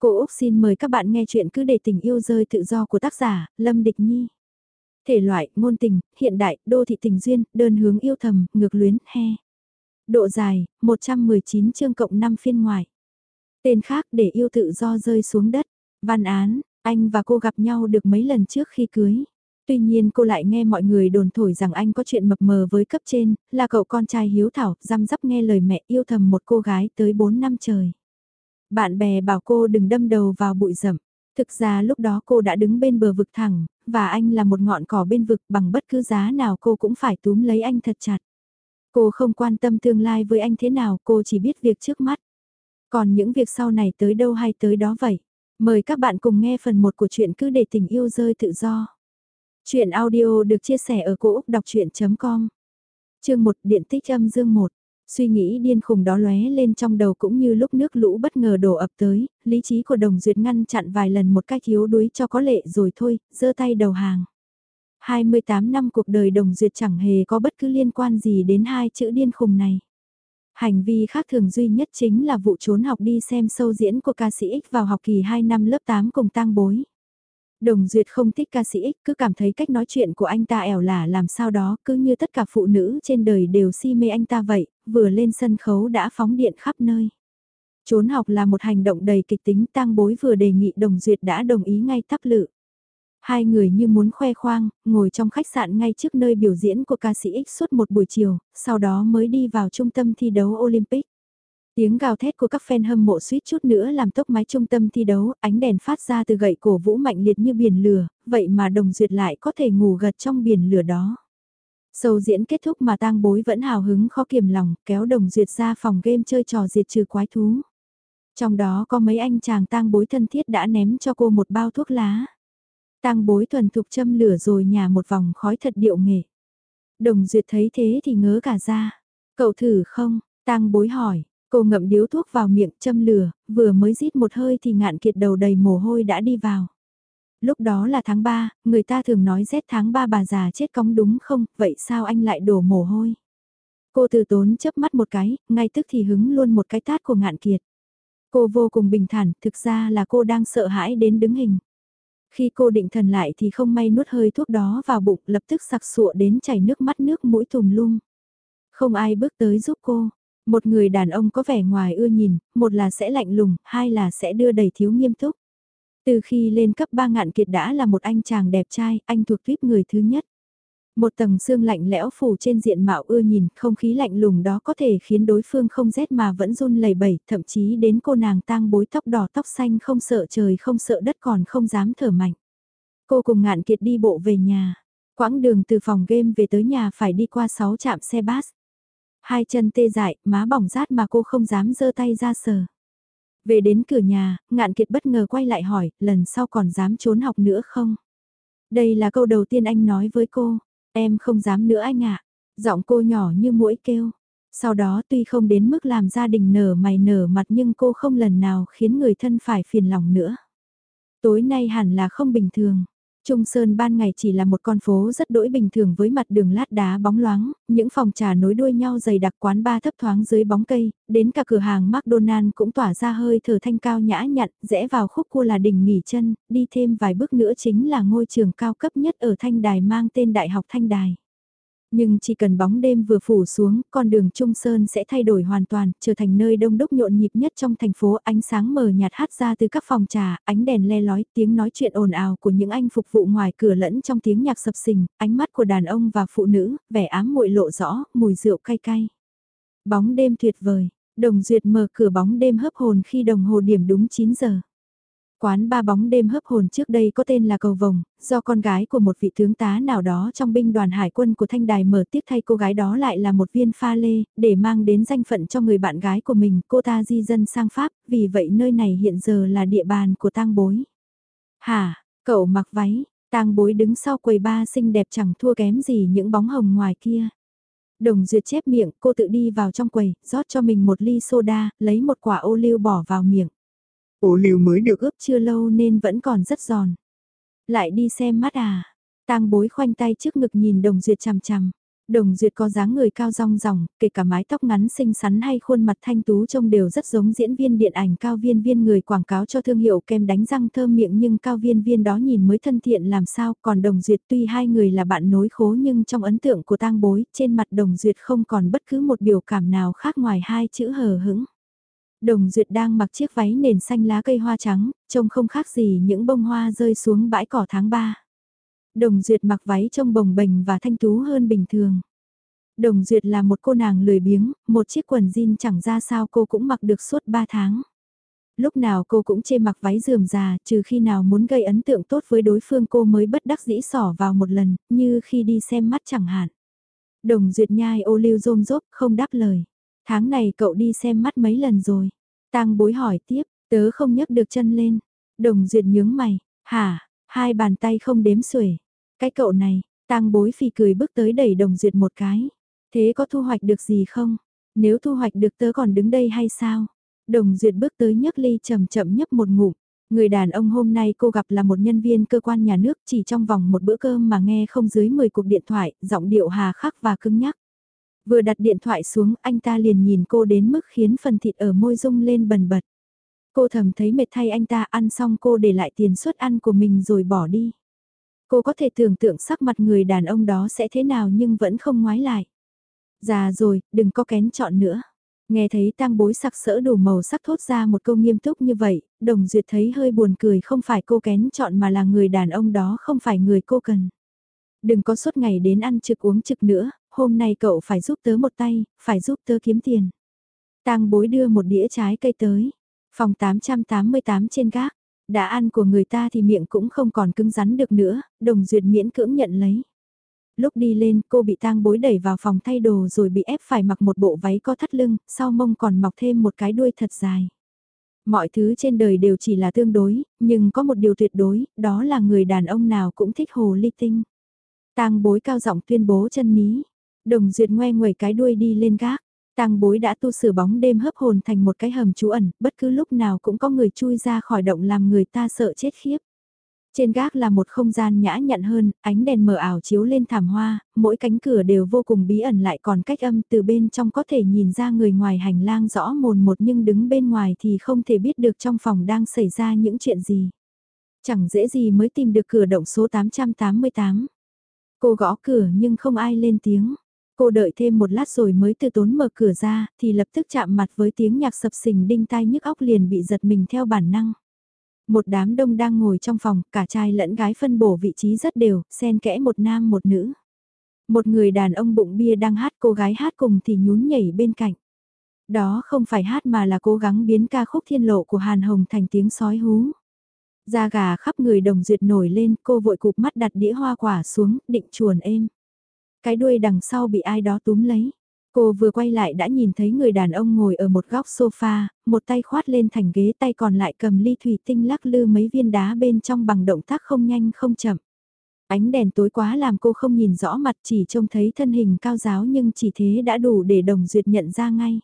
Cô Úc xin mời các bạn nghe chuyện cứ để tình yêu rơi tự do của tác giả, Lâm Địch Nhi. Thể loại, ngôn tình, hiện đại, đô thị tình duyên, đơn hướng yêu thầm, ngược luyến, he. Độ dài, 119 chương cộng 5 phiên ngoài. Tên khác để yêu tự do rơi xuống đất. Văn án, anh và cô gặp nhau được mấy lần trước khi cưới. Tuy nhiên cô lại nghe mọi người đồn thổi rằng anh có chuyện mập mờ với cấp trên, là cậu con trai hiếu thảo, răm rắp nghe lời mẹ yêu thầm một cô gái tới 4 năm trời. Bạn bè bảo cô đừng đâm đầu vào bụi rậm. Thực ra lúc đó cô đã đứng bên bờ vực thẳng, và anh là một ngọn cỏ bên vực bằng bất cứ giá nào cô cũng phải túm lấy anh thật chặt. Cô không quan tâm tương lai với anh thế nào, cô chỉ biết việc trước mắt. Còn những việc sau này tới đâu hay tới đó vậy. Mời các bạn cùng nghe phần 1 của chuyện cứ để tình yêu rơi tự do. Chuyện audio được chia sẻ ở cỗ đọc chuyện.com Chương 1 Điện tích âm dương 1 Suy nghĩ điên khùng đó lóe lên trong đầu cũng như lúc nước lũ bất ngờ đổ ập tới, lý trí của đồng duyệt ngăn chặn vài lần một cách yếu đuối cho có lệ rồi thôi, giơ tay đầu hàng. 28 năm cuộc đời đồng duyệt chẳng hề có bất cứ liên quan gì đến hai chữ điên khùng này. Hành vi khác thường duy nhất chính là vụ trốn học đi xem sâu diễn của ca sĩ X vào học kỳ 2 năm lớp 8 cùng tang bối. Đồng Duyệt không thích ca sĩ X, cứ cảm thấy cách nói chuyện của anh ta ẻo lả làm sao đó, cứ như tất cả phụ nữ trên đời đều si mê anh ta vậy, vừa lên sân khấu đã phóng điện khắp nơi. Trốn học là một hành động đầy kịch tính tang bối vừa đề nghị Đồng Duyệt đã đồng ý ngay thắp lự. Hai người như muốn khoe khoang, ngồi trong khách sạn ngay trước nơi biểu diễn của ca sĩ X suốt một buổi chiều, sau đó mới đi vào trung tâm thi đấu Olympic. Tiếng gào thét của các fan hâm mộ suýt chút nữa làm tốc mái trung tâm thi đấu, ánh đèn phát ra từ gậy cổ vũ mạnh liệt như biển lửa, vậy mà đồng duyệt lại có thể ngủ gật trong biển lửa đó. Sầu diễn kết thúc mà tang bối vẫn hào hứng khó kiềm lòng, kéo đồng duyệt ra phòng game chơi trò diệt trừ quái thú. Trong đó có mấy anh chàng tang bối thân thiết đã ném cho cô một bao thuốc lá. Tang bối thuần thục châm lửa rồi nhả một vòng khói thật điệu nghệ. Đồng duyệt thấy thế thì ngớ cả ra. Cậu thử không? Tang bối hỏi, Cô ngậm điếu thuốc vào miệng châm lửa, vừa mới rít một hơi thì ngạn kiệt đầu đầy mồ hôi đã đi vào. Lúc đó là tháng 3, người ta thường nói rét tháng 3 bà già chết cóng đúng không, vậy sao anh lại đổ mồ hôi? Cô từ tốn chớp mắt một cái, ngay tức thì hứng luôn một cái tát của ngạn kiệt. Cô vô cùng bình thản, thực ra là cô đang sợ hãi đến đứng hình. Khi cô định thần lại thì không may nuốt hơi thuốc đó vào bụng lập tức sặc sụa đến chảy nước mắt nước mũi tùm lum. Không ai bước tới giúp cô, một người đàn ông có vẻ ngoài ưa nhìn, một là sẽ lạnh lùng, hai là sẽ đưa đầy thiếu nghiêm túc. Từ khi lên cấp 3 ngạn kiệt đã là một anh chàng đẹp trai, anh thuộc tuyếp người thứ nhất. Một tầng xương lạnh lẽo phủ trên diện mạo ưa nhìn, không khí lạnh lùng đó có thể khiến đối phương không rét mà vẫn run lẩy bẩy, thậm chí đến cô nàng tang bối tóc đỏ tóc xanh không sợ trời không sợ đất còn không dám thở mạnh. Cô cùng ngạn kiệt đi bộ về nhà. Quãng đường từ phòng game về tới nhà phải đi qua 6 trạm xe bus. Hai chân tê dại, má bỏng rát mà cô không dám giơ tay ra sờ. Về đến cửa nhà, ngạn kiệt bất ngờ quay lại hỏi, lần sau còn dám trốn học nữa không? Đây là câu đầu tiên anh nói với cô, em không dám nữa anh ạ. Giọng cô nhỏ như mũi kêu. Sau đó tuy không đến mức làm gia đình nở mày nở mặt nhưng cô không lần nào khiến người thân phải phiền lòng nữa. Tối nay hẳn là không bình thường. Trung Sơn ban ngày chỉ là một con phố rất đỗi bình thường với mặt đường lát đá bóng loáng, những phòng trà nối đuôi nhau dày đặc quán ba thấp thoáng dưới bóng cây, đến cả cửa hàng McDonald cũng tỏa ra hơi thở thanh cao nhã nhặn, rẽ vào khúc cua là đỉnh nghỉ chân, đi thêm vài bước nữa chính là ngôi trường cao cấp nhất ở Thanh Đài mang tên Đại học Thanh Đài. Nhưng chỉ cần bóng đêm vừa phủ xuống, con đường Trung Sơn sẽ thay đổi hoàn toàn, trở thành nơi đông đúc nhộn nhịp nhất trong thành phố, ánh sáng mờ nhạt hát ra từ các phòng trà, ánh đèn le lói, tiếng nói chuyện ồn ào của những anh phục vụ ngoài cửa lẫn trong tiếng nhạc sập sình, ánh mắt của đàn ông và phụ nữ, vẻ ám muội lộ rõ, mùi rượu cay cay. Bóng đêm tuyệt vời, đồng duyệt mở cửa bóng đêm hấp hồn khi đồng hồ điểm đúng 9 giờ. Quán ba bóng đêm hấp hồn trước đây có tên là Cầu Vồng, do con gái của một vị tướng tá nào đó trong binh đoàn hải quân của Thanh Đài mở tiếp thay cô gái đó lại là một viên pha lê, để mang đến danh phận cho người bạn gái của mình, cô ta di dân sang Pháp, vì vậy nơi này hiện giờ là địa bàn của tang bối. Hả, cậu mặc váy, tang bối đứng sau quầy ba xinh đẹp chẳng thua kém gì những bóng hồng ngoài kia. Đồng duyệt chép miệng, cô tự đi vào trong quầy, rót cho mình một ly soda, lấy một quả ô liu bỏ vào miệng. Ổ liu mới được ướp chưa lâu nên vẫn còn rất giòn. Lại đi xem mắt à. Tang bối khoanh tay trước ngực nhìn đồng duyệt chằm chằm. Đồng Duyệt có dáng người cao rong ròng, kể cả mái tóc ngắn xinh xắn hay khuôn mặt thanh tú trông đều rất giống diễn viên điện ảnh cao viên viên người quảng cáo cho thương hiệu kem đánh răng thơm miệng nhưng cao viên viên đó nhìn mới thân thiện làm sao còn Đồng Duyệt tuy hai người là bạn nối khố nhưng trong ấn tượng của tang bối trên mặt Đồng Duyệt không còn bất cứ một biểu cảm nào khác ngoài hai chữ hờ hững. Đồng Duyệt đang mặc chiếc váy nền xanh lá cây hoa trắng, trông không khác gì những bông hoa rơi xuống bãi cỏ tháng 3. Đồng Duyệt mặc váy trông bồng bềnh và thanh tú hơn bình thường. Đồng Duyệt là một cô nàng lười biếng, một chiếc quần jean chẳng ra sao cô cũng mặc được suốt 3 tháng. Lúc nào cô cũng chê mặc váy dườm già, trừ khi nào muốn gây ấn tượng tốt với đối phương cô mới bất đắc dĩ sỏ vào một lần, như khi đi xem mắt chẳng hạn. Đồng Duyệt nhai ô lưu rôm rốp, không đáp lời. Tháng này cậu đi xem mắt mấy lần rồi. Tang bối hỏi tiếp, tớ không nhấc được chân lên. Đồng Duyệt nhướng mày, hả, hai bàn tay không đếm xuể. Cái cậu này, Tang bối phì cười bước tới đẩy Đồng Duyệt một cái. Thế có thu hoạch được gì không? Nếu thu hoạch được tớ còn đứng đây hay sao? Đồng Duyệt bước tới nhấc ly chậm chậm nhấp một ngụm. Người đàn ông hôm nay cô gặp là một nhân viên cơ quan nhà nước chỉ trong vòng một bữa cơm mà nghe không dưới 10 cuộc điện thoại, giọng điệu hà khắc và cứng nhắc. Vừa đặt điện thoại xuống anh ta liền nhìn cô đến mức khiến phần thịt ở môi rung lên bần bật. Cô thầm thấy mệt thay anh ta ăn xong cô để lại tiền suất ăn của mình rồi bỏ đi. Cô có thể tưởng tượng sắc mặt người đàn ông đó sẽ thế nào nhưng vẫn không ngoái lại. Già rồi, đừng có kén chọn nữa. Nghe thấy tang bối sặc sỡ đủ màu sắc thốt ra một câu nghiêm túc như vậy, đồng duyệt thấy hơi buồn cười không phải cô kén chọn mà là người đàn ông đó không phải người cô cần. Đừng có suốt ngày đến ăn trực uống trực nữa, hôm nay cậu phải giúp tớ một tay, phải giúp tớ kiếm tiền. tang bối đưa một đĩa trái cây tới, phòng 888 trên gác, đã ăn của người ta thì miệng cũng không còn cứng rắn được nữa, đồng duyệt miễn cưỡng nhận lấy lúc đi lên cô bị tang bối đẩy vào phòng thay đồ rồi bị ép phải mặc một bộ váy có thắt lưng, sau mông còn mọc thêm một cái đuôi thật dài. Mọi thứ trên đời đều chỉ là tương đối, nhưng có một điều tuyệt đối, đó là người đàn ông nào cũng thích hồ ly tinh. tang bối cao giọng tuyên bố chân ní, đồng duyệt ngoe nguẩy cái đuôi đi lên gác. Tang bối đã tu sửa bóng đêm hấp hồn thành một cái hầm trú ẩn, bất cứ lúc nào cũng có người chui ra khỏi động làm người ta sợ chết khiếp. Trên gác là một không gian nhã nhặn hơn, ánh đèn mờ ảo chiếu lên thảm hoa, mỗi cánh cửa đều vô cùng bí ẩn lại còn cách âm từ bên trong có thể nhìn ra người ngoài hành lang rõ mồn một nhưng đứng bên ngoài thì không thể biết được trong phòng đang xảy ra những chuyện gì. Chẳng dễ gì mới tìm được cửa động số 888. Cô gõ cửa nhưng không ai lên tiếng. Cô đợi thêm một lát rồi mới từ tốn mở cửa ra, thì lập tức chạm mặt với tiếng nhạc sập sình đinh tai nhức óc liền bị giật mình theo bản năng. Một đám đông đang ngồi trong phòng, cả trai lẫn gái phân bổ vị trí rất đều, xen kẽ một nam một nữ. Một người đàn ông bụng bia đang hát cô gái hát cùng thì nhún nhảy bên cạnh. Đó không phải hát mà là cố gắng biến ca khúc thiên lộ của Hàn Hồng thành tiếng sói hú. Da gà khắp người đồng duyệt nổi lên, cô vội cụp mắt đặt đĩa hoa quả xuống, định chuồn êm. Cái đuôi đằng sau bị ai đó túm lấy. Cô vừa quay lại đã nhìn thấy người đàn ông ngồi ở một góc sofa, một tay khoát lên thành ghế tay còn lại cầm ly thủy tinh lắc lư mấy viên đá bên trong bằng động tác không nhanh không chậm. Ánh đèn tối quá làm cô không nhìn rõ mặt chỉ trông thấy thân hình cao giáo nhưng chỉ thế đã đủ để đồng duyệt nhận ra ngay.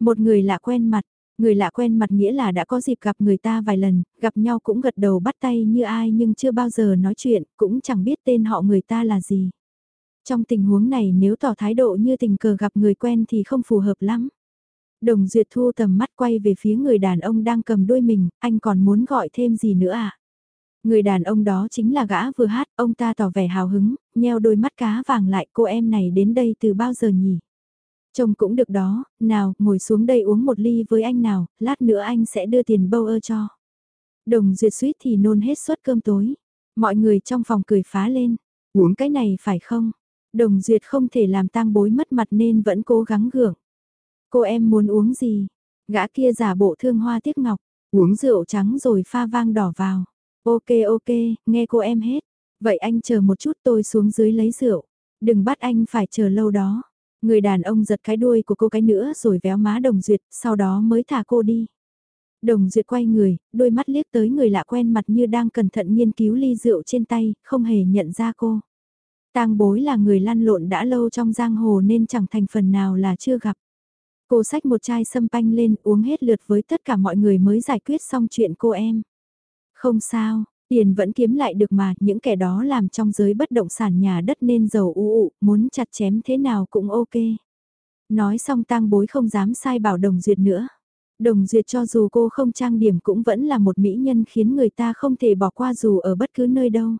Một người lạ quen mặt, người lạ quen mặt nghĩa là đã có dịp gặp người ta vài lần, gặp nhau cũng gật đầu bắt tay như ai nhưng chưa bao giờ nói chuyện, cũng chẳng biết tên họ người ta là gì. Trong tình huống này nếu tỏ thái độ như tình cờ gặp người quen thì không phù hợp lắm. Đồng Duyệt thu tầm mắt quay về phía người đàn ông đang cầm đuôi mình, anh còn muốn gọi thêm gì nữa à? Người đàn ông đó chính là gã vừa hát, ông ta tỏ vẻ hào hứng, nheo đôi mắt cá vàng lại cô em này đến đây từ bao giờ nhỉ? Trông cũng được đó, nào, ngồi xuống đây uống một ly với anh nào, lát nữa anh sẽ đưa tiền bâu ơ cho. Đồng Duyệt suýt thì nôn hết suất cơm tối. Mọi người trong phòng cười phá lên, uống cái này phải không? Đồng Duyệt không thể làm tang bối mất mặt nên vẫn cố gắng gượng. Cô em muốn uống gì? Gã kia giả bộ thương hoa tiếc ngọc, uống rượu trắng rồi pha vang đỏ vào. Ok ok, nghe cô em hết. Vậy anh chờ một chút tôi xuống dưới lấy rượu. Đừng bắt anh phải chờ lâu đó. Người đàn ông giật cái đuôi của cô cái nữa rồi véo má Đồng Duyệt, sau đó mới thả cô đi. Đồng Duyệt quay người, đôi mắt liếc tới người lạ quen mặt như đang cẩn thận nghiên cứu ly rượu trên tay, không hề nhận ra cô. Tang bối là người lăn lộn đã lâu trong giang hồ nên chẳng thành phần nào là chưa gặp. Cô xách một chai sâm panh lên uống hết lượt với tất cả mọi người mới giải quyết xong chuyện cô em. Không sao, Tiền vẫn kiếm lại được mà, những kẻ đó làm trong giới bất động sản nhà đất nên giàu u ụ, muốn chặt chém thế nào cũng ok. Nói xong tang bối không dám sai bảo đồng duyệt nữa. Đồng duyệt cho dù cô không trang điểm cũng vẫn là một mỹ nhân khiến người ta không thể bỏ qua dù ở bất cứ nơi đâu.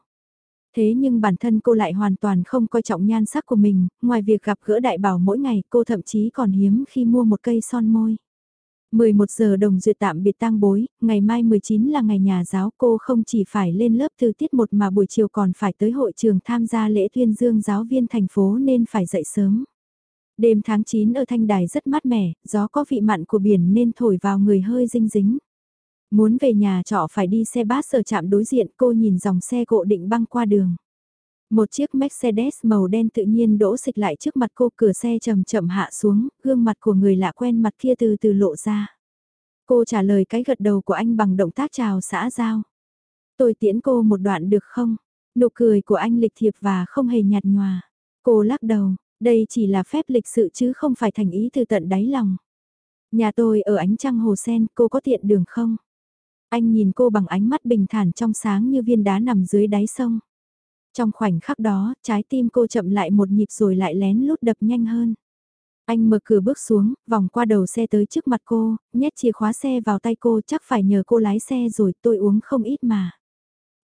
Thế nhưng bản thân cô lại hoàn toàn không coi trọng nhan sắc của mình, ngoài việc gặp gỡ đại bảo mỗi ngày cô thậm chí còn hiếm khi mua một cây son môi. 11 giờ đồng duyệt tạm biệt tang bối, ngày mai 19 là ngày nhà giáo cô không chỉ phải lên lớp từ tiết 1 mà buổi chiều còn phải tới hội trường tham gia lễ tuyên dương giáo viên thành phố nên phải dậy sớm. Đêm tháng 9 ở Thanh Đài rất mát mẻ, gió có vị mặn của biển nên thổi vào người hơi dinh dính. Muốn về nhà trọ phải đi xe bát sở chạm đối diện cô nhìn dòng xe cộ định băng qua đường. Một chiếc Mercedes màu đen tự nhiên đỗ xịch lại trước mặt cô cửa xe chậm chậm hạ xuống, gương mặt của người lạ quen mặt kia từ từ lộ ra. Cô trả lời cái gật đầu của anh bằng động tác chào xã giao. Tôi tiễn cô một đoạn được không? Nụ cười của anh lịch thiệp và không hề nhạt nhòa. Cô lắc đầu, đây chỉ là phép lịch sự chứ không phải thành ý từ tận đáy lòng. Nhà tôi ở ánh trăng hồ sen, cô có tiện đường không? Anh nhìn cô bằng ánh mắt bình thản trong sáng như viên đá nằm dưới đáy sông. Trong khoảnh khắc đó, trái tim cô chậm lại một nhịp rồi lại lén lút đập nhanh hơn. Anh mở cửa bước xuống, vòng qua đầu xe tới trước mặt cô, nhét chìa khóa xe vào tay cô chắc phải nhờ cô lái xe rồi tôi uống không ít mà.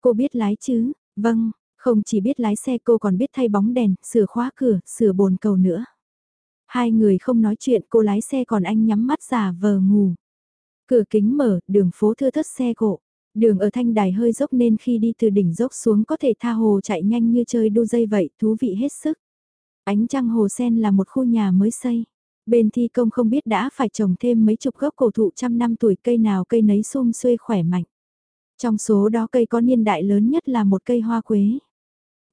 Cô biết lái chứ? Vâng, không chỉ biết lái xe cô còn biết thay bóng đèn, sửa khóa cửa, sửa bồn cầu nữa. Hai người không nói chuyện cô lái xe còn anh nhắm mắt giả vờ ngủ. Cửa kính mở, đường phố thưa thất xe cộ. Đường ở thanh đài hơi dốc nên khi đi từ đỉnh dốc xuống có thể tha hồ chạy nhanh như chơi đu dây vậy, thú vị hết sức. Ánh trăng hồ sen là một khu nhà mới xây. Bên thi công không biết đã phải trồng thêm mấy chục gốc cổ thụ trăm năm tuổi cây nào cây nấy xum xuê khỏe mạnh. Trong số đó cây có niên đại lớn nhất là một cây hoa quế.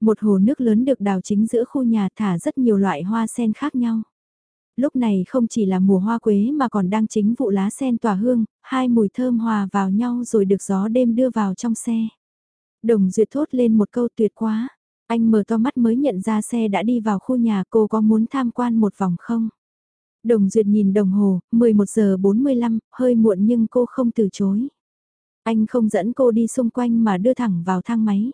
Một hồ nước lớn được đào chính giữa khu nhà thả rất nhiều loại hoa sen khác nhau. Lúc này không chỉ là mùa hoa quế mà còn đang chính vụ lá sen tỏa hương, hai mùi thơm hòa vào nhau rồi được gió đêm đưa vào trong xe. Đồng duyệt thốt lên một câu tuyệt quá. Anh mở to mắt mới nhận ra xe đã đi vào khu nhà cô có muốn tham quan một vòng không? Đồng duyệt nhìn đồng hồ, 11 giờ 45, hơi muộn nhưng cô không từ chối. Anh không dẫn cô đi xung quanh mà đưa thẳng vào thang máy.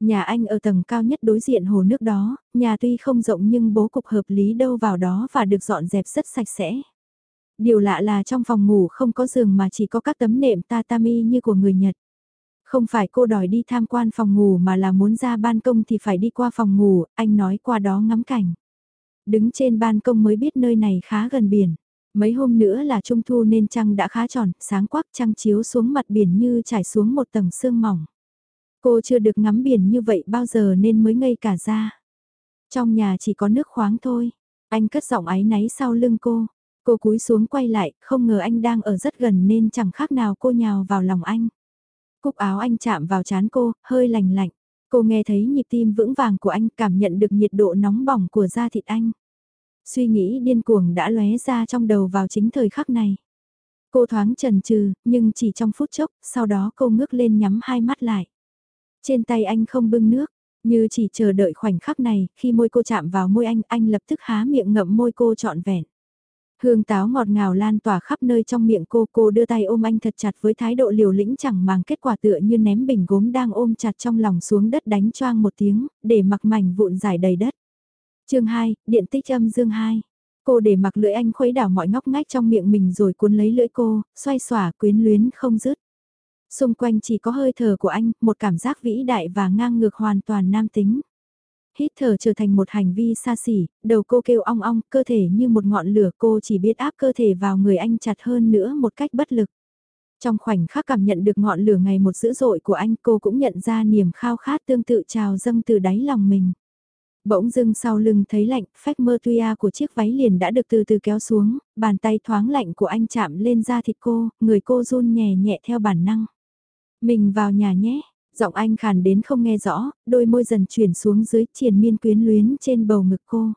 Nhà anh ở tầng cao nhất đối diện hồ nước đó, nhà tuy không rộng nhưng bố cục hợp lý đâu vào đó và được dọn dẹp rất sạch sẽ. Điều lạ là trong phòng ngủ không có giường mà chỉ có các tấm nệm tatami như của người Nhật. Không phải cô đòi đi tham quan phòng ngủ mà là muốn ra ban công thì phải đi qua phòng ngủ, anh nói qua đó ngắm cảnh. Đứng trên ban công mới biết nơi này khá gần biển. Mấy hôm nữa là trung thu nên trăng đã khá tròn, sáng quắc trăng chiếu xuống mặt biển như trải xuống một tầng sương mỏng. Cô chưa được ngắm biển như vậy bao giờ nên mới ngây cả ra. Trong nhà chỉ có nước khoáng thôi. Anh cất giọng áy náy sau lưng cô. Cô cúi xuống quay lại, không ngờ anh đang ở rất gần nên chẳng khác nào cô nhào vào lòng anh. Cúc áo anh chạm vào chán cô, hơi lành lạnh. Cô nghe thấy nhịp tim vững vàng của anh, cảm nhận được nhiệt độ nóng bỏng của da thịt anh. Suy nghĩ điên cuồng đã lóe ra trong đầu vào chính thời khắc này. Cô thoáng chần chừ, nhưng chỉ trong phút chốc, sau đó cô ngước lên nhắm hai mắt lại. Trên tay anh không bưng nước, như chỉ chờ đợi khoảnh khắc này, khi môi cô chạm vào môi anh, anh lập tức há miệng ngậm môi cô trọn vẹn. Hương táo ngọt ngào lan tỏa khắp nơi trong miệng cô, cô đưa tay ôm anh thật chặt với thái độ liều lĩnh chẳng màng kết quả tựa như ném bình gốm đang ôm chặt trong lòng xuống đất đánh choang một tiếng, để mặc mảnh vụn giải đầy đất. chương 2, điện tích âm dương 2. Cô để mặc lưỡi anh khuấy đảo mọi ngóc ngách trong miệng mình rồi cuốn lấy lưỡi cô, xoay xỏa quyến luyến không dứt. Xung quanh chỉ có hơi thở của anh, một cảm giác vĩ đại và ngang ngược hoàn toàn nam tính. Hít thở trở thành một hành vi xa xỉ, đầu cô kêu ong ong, cơ thể như một ngọn lửa cô chỉ biết áp cơ thể vào người anh chặt hơn nữa một cách bất lực. Trong khoảnh khắc cảm nhận được ngọn lửa ngày một dữ dội của anh cô cũng nhận ra niềm khao khát tương tự trào dâng từ đáy lòng mình. Bỗng dưng sau lưng thấy lạnh, phách mơ tuya của chiếc váy liền đã được từ từ kéo xuống, bàn tay thoáng lạnh của anh chạm lên da thịt cô, người cô run nhẹ nhẹ theo bản năng. Mình vào nhà nhé, giọng anh khàn đến không nghe rõ, đôi môi dần chuyển xuống dưới triền miên quyến luyến trên bầu ngực cô.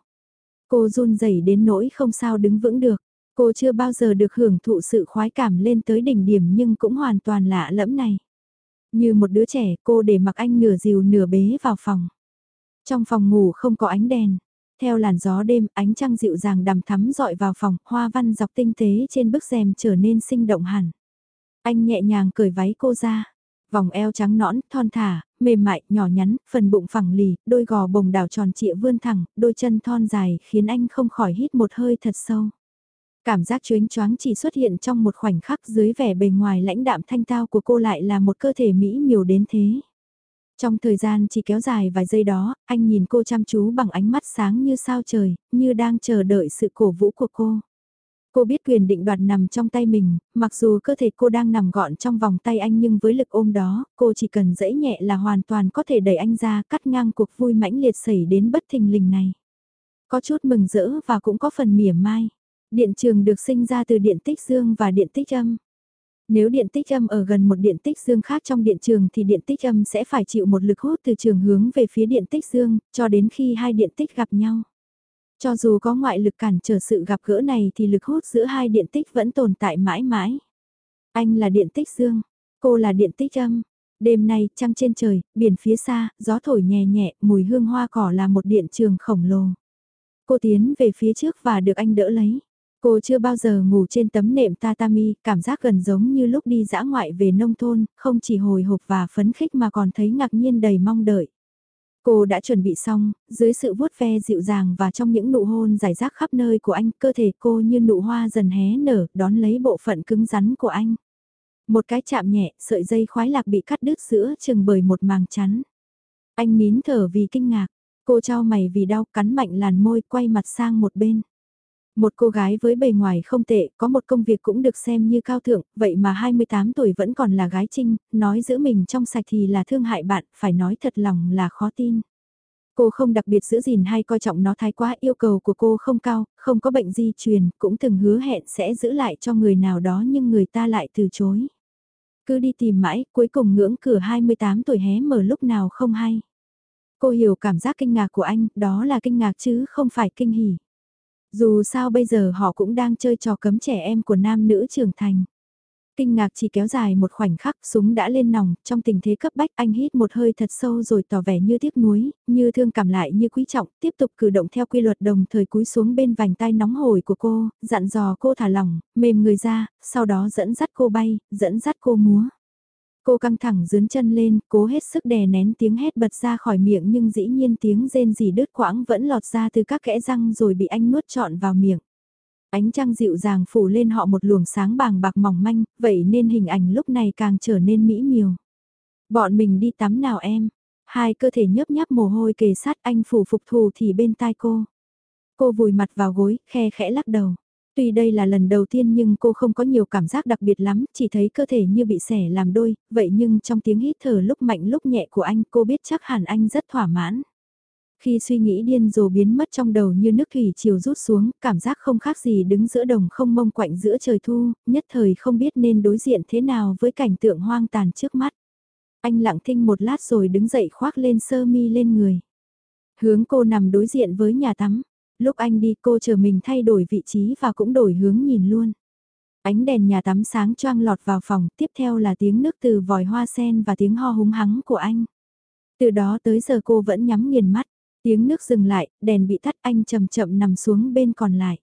Cô run rẩy đến nỗi không sao đứng vững được. Cô chưa bao giờ được hưởng thụ sự khoái cảm lên tới đỉnh điểm nhưng cũng hoàn toàn lạ lẫm này. Như một đứa trẻ cô để mặc anh nửa dìu nửa bế vào phòng. Trong phòng ngủ không có ánh đèn. Theo làn gió đêm ánh trăng dịu dàng đằm thắm dọi vào phòng, hoa văn dọc tinh tế trên bức rèm trở nên sinh động hẳn. Anh nhẹ nhàng cởi váy cô ra. Vòng eo trắng nõn, thon thả, mềm mại, nhỏ nhắn, phần bụng phẳng lì, đôi gò bồng đảo tròn trịa vươn thẳng, đôi chân thon dài khiến anh không khỏi hít một hơi thật sâu. Cảm giác chuyến choáng chỉ xuất hiện trong một khoảnh khắc dưới vẻ bề ngoài lãnh đạm thanh tao của cô lại là một cơ thể mỹ miều đến thế. Trong thời gian chỉ kéo dài vài giây đó, anh nhìn cô chăm chú bằng ánh mắt sáng như sao trời, như đang chờ đợi sự cổ vũ của cô. Cô biết quyền định đoạt nằm trong tay mình, mặc dù cơ thể cô đang nằm gọn trong vòng tay anh nhưng với lực ôm đó, cô chỉ cần dẫy nhẹ là hoàn toàn có thể đẩy anh ra cắt ngang cuộc vui mãnh liệt xảy đến bất thình lình này. Có chút mừng rỡ và cũng có phần mỉa mai. Điện trường được sinh ra từ điện tích dương và điện tích âm. Nếu điện tích âm ở gần một điện tích dương khác trong điện trường thì điện tích âm sẽ phải chịu một lực hút từ trường hướng về phía điện tích dương, cho đến khi hai điện tích gặp nhau. Cho dù có ngoại lực cản trở sự gặp gỡ này thì lực hút giữa hai điện tích vẫn tồn tại mãi mãi. Anh là điện tích dương, cô là điện tích âm. Đêm nay, trăng trên trời, biển phía xa, gió thổi nhẹ nhẹ, mùi hương hoa cỏ là một điện trường khổng lồ. Cô tiến về phía trước và được anh đỡ lấy. Cô chưa bao giờ ngủ trên tấm nệm tatami, cảm giác gần giống như lúc đi dã ngoại về nông thôn, không chỉ hồi hộp và phấn khích mà còn thấy ngạc nhiên đầy mong đợi. Cô đã chuẩn bị xong, dưới sự vuốt ve dịu dàng và trong những nụ hôn giải rác khắp nơi của anh, cơ thể cô như nụ hoa dần hé nở, đón lấy bộ phận cứng rắn của anh. Một cái chạm nhẹ, sợi dây khoái lạc bị cắt đứt giữa chừng bởi một màng chắn. Anh nín thở vì kinh ngạc, cô trao mày vì đau cắn mạnh làn môi quay mặt sang một bên. Một cô gái với bề ngoài không tệ, có một công việc cũng được xem như cao thượng, vậy mà 28 tuổi vẫn còn là gái trinh, nói giữ mình trong sạch thì là thương hại bạn, phải nói thật lòng là khó tin. Cô không đặc biệt giữ gìn hay coi trọng nó thái quá, yêu cầu của cô không cao, không có bệnh di truyền, cũng từng hứa hẹn sẽ giữ lại cho người nào đó nhưng người ta lại từ chối. Cứ đi tìm mãi, cuối cùng ngưỡng cửa 28 tuổi hé mở lúc nào không hay. Cô hiểu cảm giác kinh ngạc của anh, đó là kinh ngạc chứ không phải kinh hỉ. Dù sao bây giờ họ cũng đang chơi trò cấm trẻ em của nam nữ trưởng thành. Kinh ngạc chỉ kéo dài một khoảnh khắc, súng đã lên nòng, trong tình thế cấp bách anh hít một hơi thật sâu rồi tỏ vẻ như tiếc nuối, như thương cảm lại như quý trọng, tiếp tục cử động theo quy luật đồng thời cúi xuống bên vành tay nóng hổi của cô, dặn dò cô thả lỏng, mềm người ra, sau đó dẫn dắt cô bay, dẫn dắt cô múa. Cô căng thẳng dướn chân lên, cố hết sức đè nén tiếng hét bật ra khỏi miệng nhưng dĩ nhiên tiếng rên rỉ đứt quãng vẫn lọt ra từ các kẽ răng rồi bị anh nuốt trọn vào miệng. Ánh trăng dịu dàng phủ lên họ một luồng sáng bàng bạc mỏng manh, vậy nên hình ảnh lúc này càng trở nên mỹ miều. Bọn mình đi tắm nào em? Hai cơ thể nhấp nháp mồ hôi kề sát anh phủ phục thù thì bên tai cô. Cô vùi mặt vào gối, khe khẽ lắc đầu. Tuy đây là lần đầu tiên nhưng cô không có nhiều cảm giác đặc biệt lắm, chỉ thấy cơ thể như bị xẻ làm đôi, vậy nhưng trong tiếng hít thở lúc mạnh lúc nhẹ của anh cô biết chắc hẳn anh rất thỏa mãn. Khi suy nghĩ điên rồ biến mất trong đầu như nước thủy chiều rút xuống, cảm giác không khác gì đứng giữa đồng không mông quạnh giữa trời thu, nhất thời không biết nên đối diện thế nào với cảnh tượng hoang tàn trước mắt. Anh lặng thinh một lát rồi đứng dậy khoác lên sơ mi lên người. Hướng cô nằm đối diện với nhà tắm. Lúc anh đi cô chờ mình thay đổi vị trí và cũng đổi hướng nhìn luôn. Ánh đèn nhà tắm sáng choang lọt vào phòng, tiếp theo là tiếng nước từ vòi hoa sen và tiếng ho húng hắng của anh. Từ đó tới giờ cô vẫn nhắm nghiền mắt, tiếng nước dừng lại, đèn bị tắt anh chậm chậm nằm xuống bên còn lại.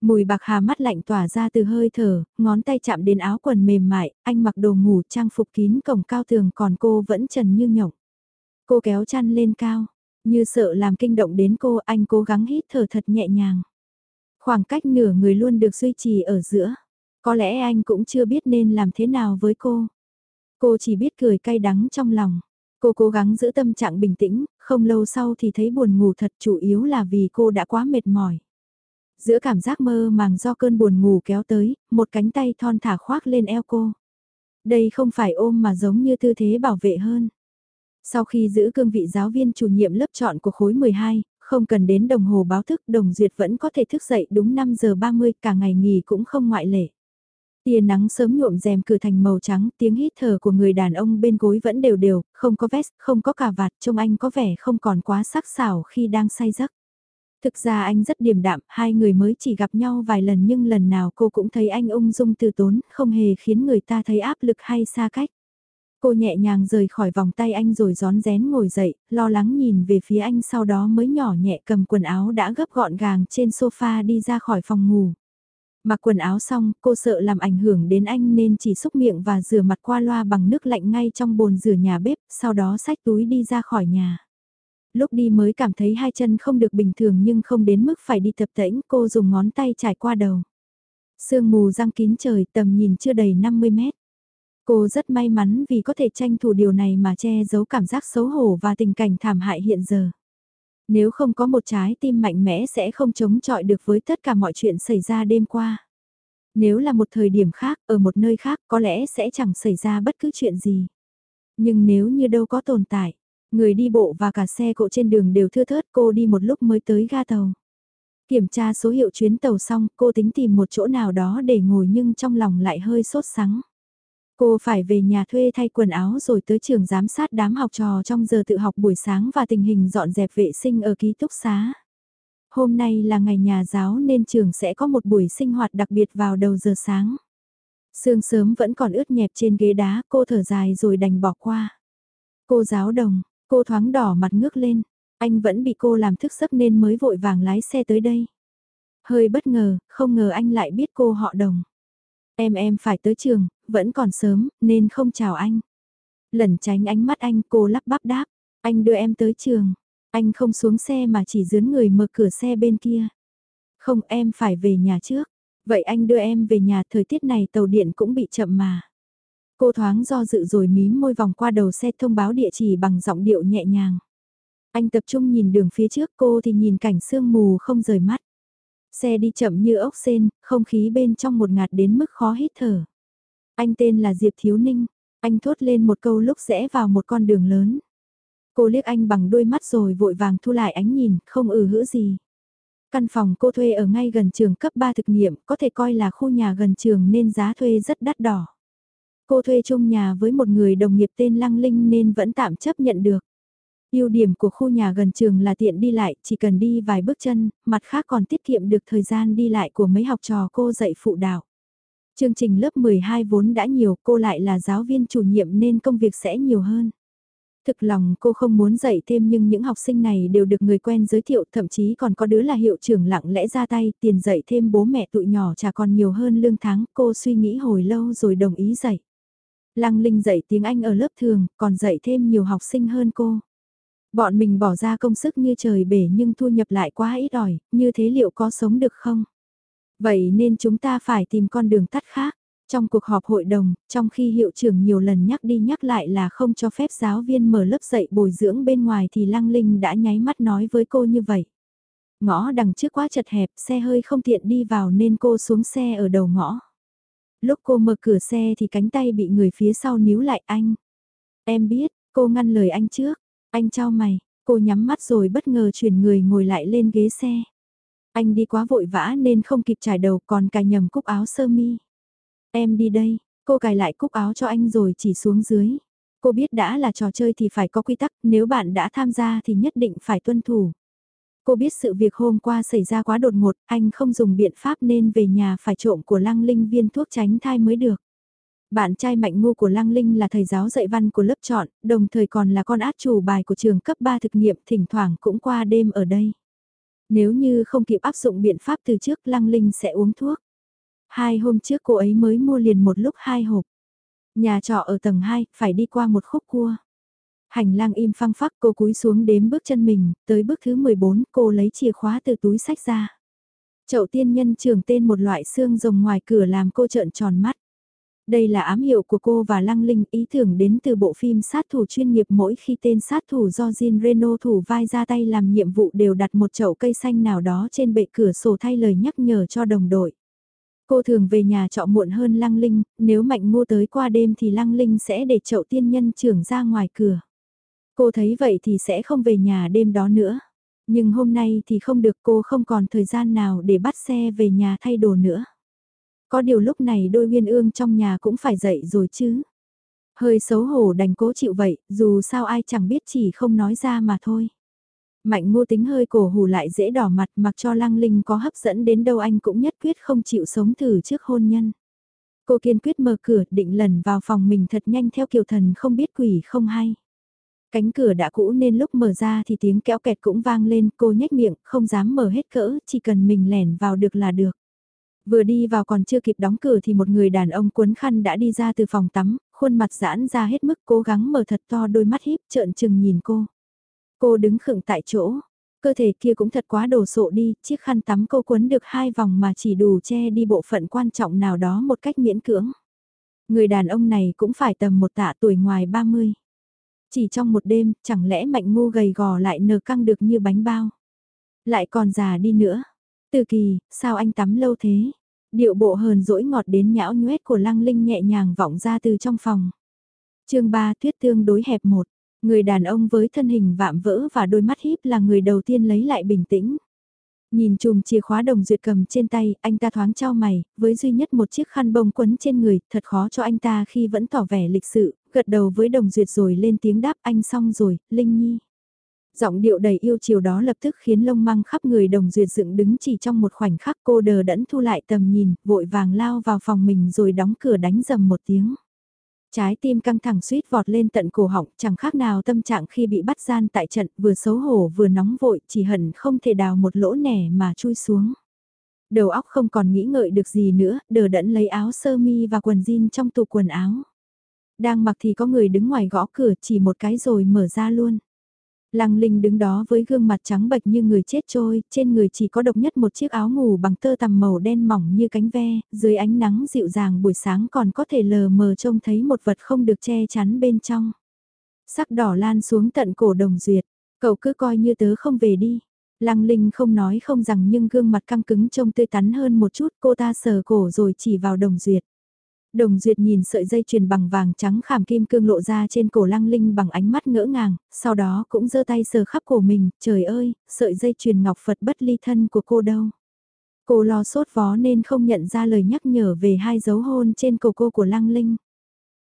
Mùi bạc hà mắt lạnh tỏa ra từ hơi thở, ngón tay chạm đến áo quần mềm mại, anh mặc đồ ngủ trang phục kín cổng cao tường còn cô vẫn trần như nhộng. Cô kéo chăn lên cao, như sợ làm kinh động đến cô anh cố gắng hít thở thật nhẹ nhàng. Khoảng cách nửa người luôn được duy trì ở giữa. Có lẽ anh cũng chưa biết nên làm thế nào với cô. Cô chỉ biết cười cay đắng trong lòng. Cô cố gắng giữ tâm trạng bình tĩnh, không lâu sau thì thấy buồn ngủ thật chủ yếu là vì cô đã quá mệt mỏi. Giữa cảm giác mơ màng do cơn buồn ngủ kéo tới, một cánh tay thon thả khoác lên eo cô. Đây không phải ôm mà giống như tư thế bảo vệ hơn. Sau khi giữ cương vị giáo viên chủ nhiệm lớp chọn của khối 12, không cần đến đồng hồ báo thức, đồng duyệt vẫn có thể thức dậy đúng 5 giờ 30, cả ngày nghỉ cũng không ngoại lệ. Tia nắng sớm nhuộm rèm cửa thành màu trắng, tiếng hít thở của người đàn ông bên gối vẫn đều đều, không có vest, không có cà vạt, trông anh có vẻ không còn quá sắc sảo khi đang say giấc. Thực ra anh rất điềm đạm, hai người mới chỉ gặp nhau vài lần nhưng lần nào cô cũng thấy anh ung dung từ tốn, không hề khiến người ta thấy áp lực hay xa cách. Cô nhẹ nhàng rời khỏi vòng tay anh rồi gión rén ngồi dậy, lo lắng nhìn về phía anh sau đó mới nhỏ nhẹ cầm quần áo đã gấp gọn gàng trên sofa đi ra khỏi phòng ngủ. Mặc quần áo xong, cô sợ làm ảnh hưởng đến anh nên chỉ xúc miệng và rửa mặt qua loa bằng nước lạnh ngay trong bồn rửa nhà bếp, sau đó xách túi đi ra khỏi nhà. Lúc đi mới cảm thấy hai chân không được bình thường nhưng không đến mức phải đi tập tễnh, cô dùng ngón tay trải qua đầu. Sương mù răng kín trời tầm nhìn chưa đầy 50 mét. Cô rất may mắn vì có thể tranh thủ điều này mà che giấu cảm giác xấu hổ và tình cảnh thảm hại hiện giờ. Nếu không có một trái tim mạnh mẽ sẽ không chống chọi được với tất cả mọi chuyện xảy ra đêm qua. Nếu là một thời điểm khác, ở một nơi khác có lẽ sẽ chẳng xảy ra bất cứ chuyện gì. Nhưng nếu như đâu có tồn tại, người đi bộ và cả xe cộ trên đường đều thưa thớt cô đi một lúc mới tới ga tàu. Kiểm tra số hiệu chuyến tàu xong, cô tính tìm một chỗ nào đó để ngồi nhưng trong lòng lại hơi sốt sắng. Cô phải về nhà thuê thay quần áo rồi tới trường giám sát đám học trò trong giờ tự học buổi sáng và tình hình dọn dẹp vệ sinh ở ký túc xá. Hôm nay là ngày nhà giáo nên trường sẽ có một buổi sinh hoạt đặc biệt vào đầu giờ sáng. Sương sớm vẫn còn ướt nhẹp trên ghế đá, cô thở dài rồi đành bỏ qua. Cô giáo đồng, cô thoáng đỏ mặt ngước lên, anh vẫn bị cô làm thức giấc nên mới vội vàng lái xe tới đây. Hơi bất ngờ, không ngờ anh lại biết cô họ đồng. Em em phải tới trường, vẫn còn sớm, nên không chào anh. Lẩn tránh ánh mắt anh cô lắp bắp đáp, anh đưa em tới trường. Anh không xuống xe mà chỉ dướn người mở cửa xe bên kia. Không em phải về nhà trước. Vậy anh đưa em về nhà thời tiết này tàu điện cũng bị chậm mà. Cô thoáng do dự rồi mím môi vòng qua đầu xe thông báo địa chỉ bằng giọng điệu nhẹ nhàng. Anh tập trung nhìn đường phía trước cô thì nhìn cảnh sương mù không rời mắt. Xe đi chậm như ốc sen, không khí bên trong một ngạt đến mức khó hít thở. Anh tên là Diệp Thiếu Ninh, anh thốt lên một câu lúc rẽ vào một con đường lớn. Cô liếc anh bằng đôi mắt rồi vội vàng thu lại ánh nhìn, không ừ hữ gì. Căn phòng cô thuê ở ngay gần trường cấp 3 thực nghiệm, có thể coi là khu nhà gần trường nên giá thuê rất đắt đỏ. Cô thuê chung nhà với một người đồng nghiệp tên Lăng Linh nên vẫn tạm chấp nhận được. ưu điểm của khu nhà gần trường là tiện đi lại, chỉ cần đi vài bước chân, mặt khác còn tiết kiệm được thời gian đi lại của mấy học trò cô dạy phụ đạo. Chương trình lớp 12 vốn đã nhiều, cô lại là giáo viên chủ nhiệm nên công việc sẽ nhiều hơn. Thực lòng cô không muốn dạy thêm nhưng những học sinh này đều được người quen giới thiệu thậm chí còn có đứa là hiệu trưởng lặng lẽ ra tay tiền dạy thêm bố mẹ tụi nhỏ chả còn nhiều hơn lương tháng cô suy nghĩ hồi lâu rồi đồng ý dạy. Lăng Linh dạy tiếng Anh ở lớp thường còn dạy thêm nhiều học sinh hơn cô. Bọn mình bỏ ra công sức như trời bể nhưng thu nhập lại quá ít ỏi, như thế liệu có sống được không? Vậy nên chúng ta phải tìm con đường tắt khác. Trong cuộc họp hội đồng, trong khi hiệu trưởng nhiều lần nhắc đi nhắc lại là không cho phép giáo viên mở lớp dạy bồi dưỡng bên ngoài thì Lăng Linh đã nháy mắt nói với cô như vậy. Ngõ đằng trước quá chật hẹp, xe hơi không tiện đi vào nên cô xuống xe ở đầu ngõ. Lúc cô mở cửa xe thì cánh tay bị người phía sau níu lại anh. Em biết, cô ngăn lời anh trước. Anh cho mày, cô nhắm mắt rồi bất ngờ chuyển người ngồi lại lên ghế xe. Anh đi quá vội vã nên không kịp trải đầu còn cài nhầm cúc áo sơ mi. Em đi đây, cô cài lại cúc áo cho anh rồi chỉ xuống dưới. Cô biết đã là trò chơi thì phải có quy tắc, nếu bạn đã tham gia thì nhất định phải tuân thủ. Cô biết sự việc hôm qua xảy ra quá đột ngột, anh không dùng biện pháp nên về nhà phải trộm của Lăng Linh viên thuốc tránh thai mới được. Bạn trai mạnh ngu của Lăng Linh là thầy giáo dạy văn của lớp chọn, đồng thời còn là con át chủ bài của trường cấp 3 thực nghiệm thỉnh thoảng cũng qua đêm ở đây. Nếu như không kịp áp dụng biện pháp từ trước Lăng Linh sẽ uống thuốc. Hai hôm trước cô ấy mới mua liền một lúc hai hộp. Nhà trọ ở tầng 2, phải đi qua một khúc cua. Hành lang im phăng phắc cô cúi xuống đếm bước chân mình, tới bước thứ 14 cô lấy chìa khóa từ túi sách ra. Chậu tiên nhân trường tên một loại xương rồng ngoài cửa làm cô trợn tròn mắt. Đây là ám hiệu của cô và Lăng Linh ý tưởng đến từ bộ phim sát thủ chuyên nghiệp mỗi khi tên sát thủ do Jean Reno thủ vai ra tay làm nhiệm vụ đều đặt một chậu cây xanh nào đó trên bệ cửa sổ thay lời nhắc nhở cho đồng đội. Cô thường về nhà trọ muộn hơn Lăng Linh, nếu Mạnh Ngô tới qua đêm thì Lăng Linh sẽ để chậu tiên nhân trưởng ra ngoài cửa. Cô thấy vậy thì sẽ không về nhà đêm đó nữa. Nhưng hôm nay thì không được cô không còn thời gian nào để bắt xe về nhà thay đồ nữa. Có điều lúc này đôi viên ương trong nhà cũng phải dậy rồi chứ. Hơi xấu hổ đành cố chịu vậy, dù sao ai chẳng biết chỉ không nói ra mà thôi. Mạnh ngô tính hơi cổ hù lại dễ đỏ mặt mặc cho lăng linh có hấp dẫn đến đâu anh cũng nhất quyết không chịu sống thử trước hôn nhân. Cô kiên quyết mở cửa định lần vào phòng mình thật nhanh theo kiểu thần không biết quỷ không hay. Cánh cửa đã cũ nên lúc mở ra thì tiếng kéo kẹt cũng vang lên cô nhếch miệng không dám mở hết cỡ chỉ cần mình lẻn vào được là được. Vừa đi vào còn chưa kịp đóng cửa thì một người đàn ông cuốn khăn đã đi ra từ phòng tắm, khuôn mặt giãn ra hết mức cố gắng mở thật to đôi mắt híp trợn trừng nhìn cô. Cô đứng khựng tại chỗ, cơ thể kia cũng thật quá đồ sộ đi, chiếc khăn tắm cô quấn được hai vòng mà chỉ đủ che đi bộ phận quan trọng nào đó một cách miễn cưỡng. Người đàn ông này cũng phải tầm một tạ tuổi ngoài 30. Chỉ trong một đêm, chẳng lẽ mạnh ngu gầy gò lại nở căng được như bánh bao. Lại còn già đi nữa. Từ kỳ, sao anh tắm lâu thế? Điệu bộ hờn dỗi ngọt đến nhão nhuét của lăng linh nhẹ nhàng vọng ra từ trong phòng. chương 3 tuyết tương đối hẹp một. Người đàn ông với thân hình vạm vỡ và đôi mắt híp là người đầu tiên lấy lại bình tĩnh. Nhìn chùm chìa khóa đồng duyệt cầm trên tay, anh ta thoáng trao mày, với duy nhất một chiếc khăn bông quấn trên người, thật khó cho anh ta khi vẫn tỏ vẻ lịch sự, gật đầu với đồng duyệt rồi lên tiếng đáp anh xong rồi, Linh Nhi. Giọng điệu đầy yêu chiều đó lập tức khiến lông măng khắp người đồng duyệt dựng đứng chỉ trong một khoảnh khắc cô đờ đẫn thu lại tầm nhìn, vội vàng lao vào phòng mình rồi đóng cửa đánh dầm một tiếng. Trái tim căng thẳng suýt vọt lên tận cổ họng, chẳng khác nào tâm trạng khi bị bắt gian tại trận, vừa xấu hổ vừa nóng vội, chỉ hận không thể đào một lỗ nẻ mà chui xuống. Đầu óc không còn nghĩ ngợi được gì nữa, đờ đẫn lấy áo sơ mi và quần jean trong tủ quần áo. Đang mặc thì có người đứng ngoài gõ cửa chỉ một cái rồi mở ra luôn. Lăng Linh đứng đó với gương mặt trắng bệch như người chết trôi, trên người chỉ có độc nhất một chiếc áo ngủ bằng tơ tằm màu đen mỏng như cánh ve, dưới ánh nắng dịu dàng buổi sáng còn có thể lờ mờ trông thấy một vật không được che chắn bên trong. Sắc đỏ lan xuống tận cổ đồng duyệt, cậu cứ coi như tớ không về đi. Lăng Linh không nói không rằng nhưng gương mặt căng cứng trông tươi tắn hơn một chút cô ta sờ cổ rồi chỉ vào đồng duyệt. Đồng Duyệt nhìn sợi dây chuyền bằng vàng trắng khảm kim cương lộ ra trên cổ lăng linh bằng ánh mắt ngỡ ngàng, sau đó cũng giơ tay sờ khắp cổ mình, trời ơi, sợi dây chuyền ngọc Phật bất ly thân của cô đâu. Cô lo sốt vó nên không nhận ra lời nhắc nhở về hai dấu hôn trên cổ cô của lăng linh.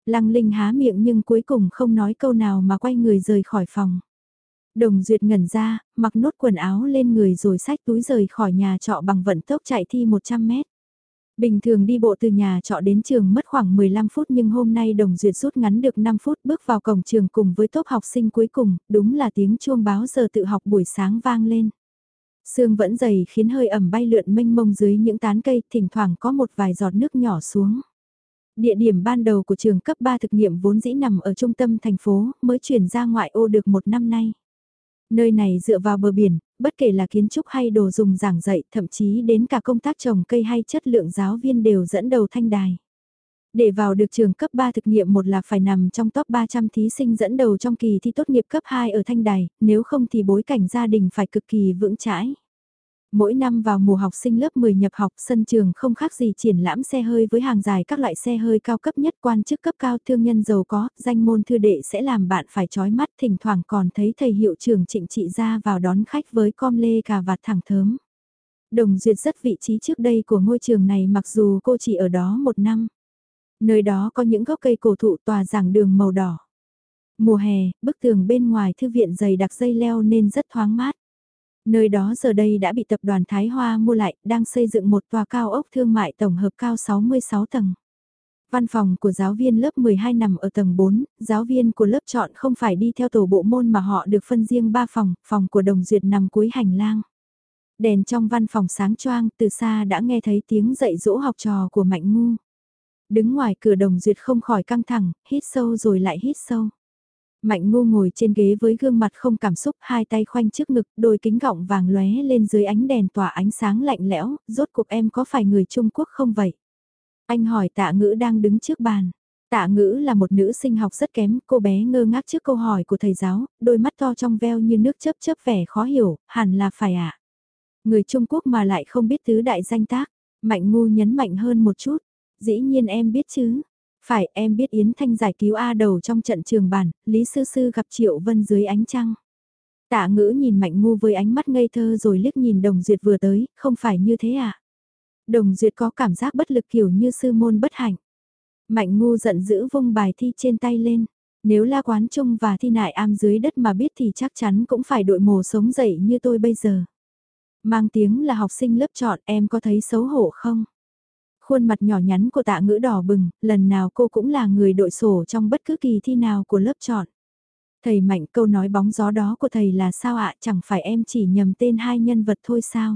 Lăng linh há miệng nhưng cuối cùng không nói câu nào mà quay người rời khỏi phòng. Đồng Duyệt ngẩn ra, mặc nốt quần áo lên người rồi xách túi rời khỏi nhà trọ bằng vận tốc chạy thi 100 mét. Bình thường đi bộ từ nhà trọ đến trường mất khoảng 15 phút nhưng hôm nay Đồng Duyệt rút ngắn được 5 phút bước vào cổng trường cùng với tốp học sinh cuối cùng, đúng là tiếng chuông báo giờ tự học buổi sáng vang lên. Sương vẫn dày khiến hơi ẩm bay lượn mênh mông dưới những tán cây, thỉnh thoảng có một vài giọt nước nhỏ xuống. Địa điểm ban đầu của trường cấp 3 thực nghiệm vốn dĩ nằm ở trung tâm thành phố, mới chuyển ra ngoại ô được một năm nay. Nơi này dựa vào bờ biển, bất kể là kiến trúc hay đồ dùng giảng dạy, thậm chí đến cả công tác trồng cây hay chất lượng giáo viên đều dẫn đầu thanh đài. Để vào được trường cấp 3 thực nghiệm một là phải nằm trong top 300 thí sinh dẫn đầu trong kỳ thi tốt nghiệp cấp 2 ở thanh đài, nếu không thì bối cảnh gia đình phải cực kỳ vững chãi. Mỗi năm vào mùa học sinh lớp 10 nhập học sân trường không khác gì triển lãm xe hơi với hàng dài các loại xe hơi cao cấp nhất quan chức cấp cao thương nhân giàu có, danh môn thư đệ sẽ làm bạn phải chói mắt thỉnh thoảng còn thấy thầy hiệu trưởng trịnh trị ra vào đón khách với com lê cà vạt thẳng thớm. Đồng duyệt rất vị trí trước đây của ngôi trường này mặc dù cô chỉ ở đó một năm. Nơi đó có những gốc cây cổ thụ tòa giảng đường màu đỏ. Mùa hè, bức tường bên ngoài thư viện dày đặc dây leo nên rất thoáng mát. Nơi đó giờ đây đã bị tập đoàn Thái Hoa mua lại, đang xây dựng một tòa cao ốc thương mại tổng hợp cao 66 tầng. Văn phòng của giáo viên lớp 12 nằm ở tầng 4, giáo viên của lớp chọn không phải đi theo tổ bộ môn mà họ được phân riêng 3 phòng, phòng của đồng duyệt nằm cuối hành lang. Đèn trong văn phòng sáng choang, từ xa đã nghe thấy tiếng dạy dỗ học trò của Mạnh Ngu. Đứng ngoài cửa đồng duyệt không khỏi căng thẳng, hít sâu rồi lại hít sâu. Mạnh ngu ngồi trên ghế với gương mặt không cảm xúc, hai tay khoanh trước ngực, đôi kính gọng vàng lóe lên dưới ánh đèn tỏa ánh sáng lạnh lẽo, rốt cuộc em có phải người Trung Quốc không vậy? Anh hỏi tạ ngữ đang đứng trước bàn. Tạ ngữ là một nữ sinh học rất kém, cô bé ngơ ngác trước câu hỏi của thầy giáo, đôi mắt to trong veo như nước chớp chớp vẻ khó hiểu, hẳn là phải ạ. À? Người Trung Quốc mà lại không biết thứ đại danh tác, mạnh ngu nhấn mạnh hơn một chút, dĩ nhiên em biết chứ, phải em biết Yến Thanh giải cứu A đầu trong trận trường bản, Lý Sư Sư gặp Triệu Vân dưới ánh trăng. Tạ ngữ nhìn Mạnh Ngu với ánh mắt ngây thơ rồi liếc nhìn Đồng Duyệt vừa tới, không phải như thế à? Đồng Duyệt có cảm giác bất lực kiểu như sư môn bất hạnh. Mạnh Ngu giận dữ vung bài thi trên tay lên. Nếu La Quán Trung và Thi Nại Am dưới đất mà biết thì chắc chắn cũng phải đội mồ sống dậy như tôi bây giờ. Mang tiếng là học sinh lớp chọn em có thấy xấu hổ không? Khuôn mặt nhỏ nhắn của tạ ngữ đỏ bừng, lần nào cô cũng là người đội sổ trong bất cứ kỳ thi nào của lớp chọn. Thầy Mạnh câu nói bóng gió đó của thầy là sao ạ chẳng phải em chỉ nhầm tên hai nhân vật thôi sao?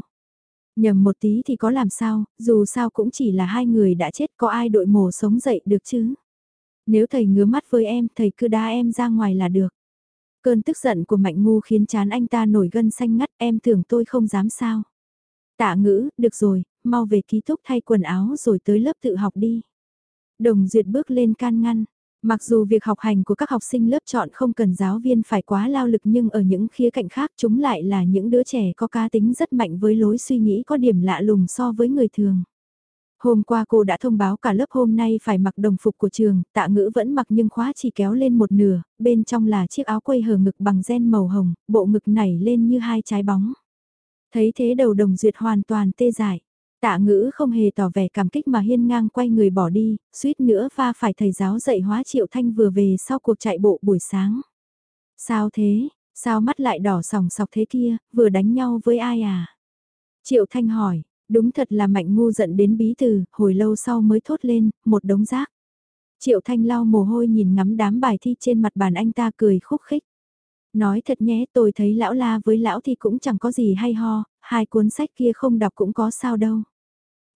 Nhầm một tí thì có làm sao, dù sao cũng chỉ là hai người đã chết có ai đội mổ sống dậy được chứ. Nếu thầy ngứa mắt với em, thầy cứ đá em ra ngoài là được. Cơn tức giận của Mạnh Ngu khiến chán anh ta nổi gân xanh ngắt em tưởng tôi không dám sao. Tạ ngữ, được rồi, mau về ký túc thay quần áo rồi tới lớp tự học đi. Đồng Duyệt bước lên can ngăn. Mặc dù việc học hành của các học sinh lớp chọn không cần giáo viên phải quá lao lực nhưng ở những khía cạnh khác chúng lại là những đứa trẻ có cá tính rất mạnh với lối suy nghĩ có điểm lạ lùng so với người thường. Hôm qua cô đã thông báo cả lớp hôm nay phải mặc đồng phục của trường, tạ ngữ vẫn mặc nhưng khóa chỉ kéo lên một nửa, bên trong là chiếc áo quây hở ngực bằng ren màu hồng, bộ ngực nảy lên như hai trái bóng. Thấy thế đầu đồng duyệt hoàn toàn tê dại. Tạ ngữ không hề tỏ vẻ cảm kích mà hiên ngang quay người bỏ đi, suýt nữa va phải thầy giáo dạy hóa triệu thanh vừa về sau cuộc chạy bộ buổi sáng. Sao thế, sao mắt lại đỏ sòng sọc thế kia, vừa đánh nhau với ai à? Triệu thanh hỏi, đúng thật là mạnh ngu giận đến bí từ, hồi lâu sau mới thốt lên, một đống rác. Triệu thanh lau mồ hôi nhìn ngắm đám bài thi trên mặt bàn anh ta cười khúc khích. Nói thật nhé tôi thấy lão la với lão thì cũng chẳng có gì hay ho, hai cuốn sách kia không đọc cũng có sao đâu.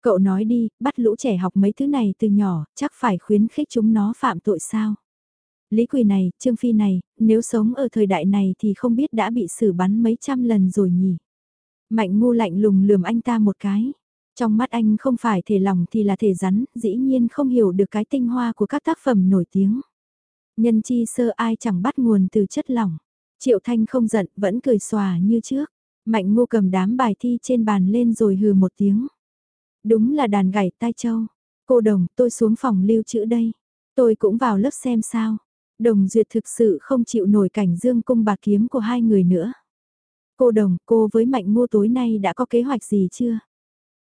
Cậu nói đi, bắt lũ trẻ học mấy thứ này từ nhỏ, chắc phải khuyến khích chúng nó phạm tội sao. Lý Quỳ này, Trương Phi này, nếu sống ở thời đại này thì không biết đã bị xử bắn mấy trăm lần rồi nhỉ. Mạnh ngu lạnh lùng lườm anh ta một cái. Trong mắt anh không phải thể lòng thì là thể rắn, dĩ nhiên không hiểu được cái tinh hoa của các tác phẩm nổi tiếng. Nhân chi sơ ai chẳng bắt nguồn từ chất lỏng. Triệu Thanh không giận, vẫn cười xòa như trước. Mạnh ngô cầm đám bài thi trên bàn lên rồi hừ một tiếng. Đúng là đàn gảy tai châu. Cô đồng, tôi xuống phòng lưu trữ đây. Tôi cũng vào lớp xem sao. Đồng duyệt thực sự không chịu nổi cảnh dương cung bạc kiếm của hai người nữa. Cô đồng, cô với mạnh ngô tối nay đã có kế hoạch gì chưa?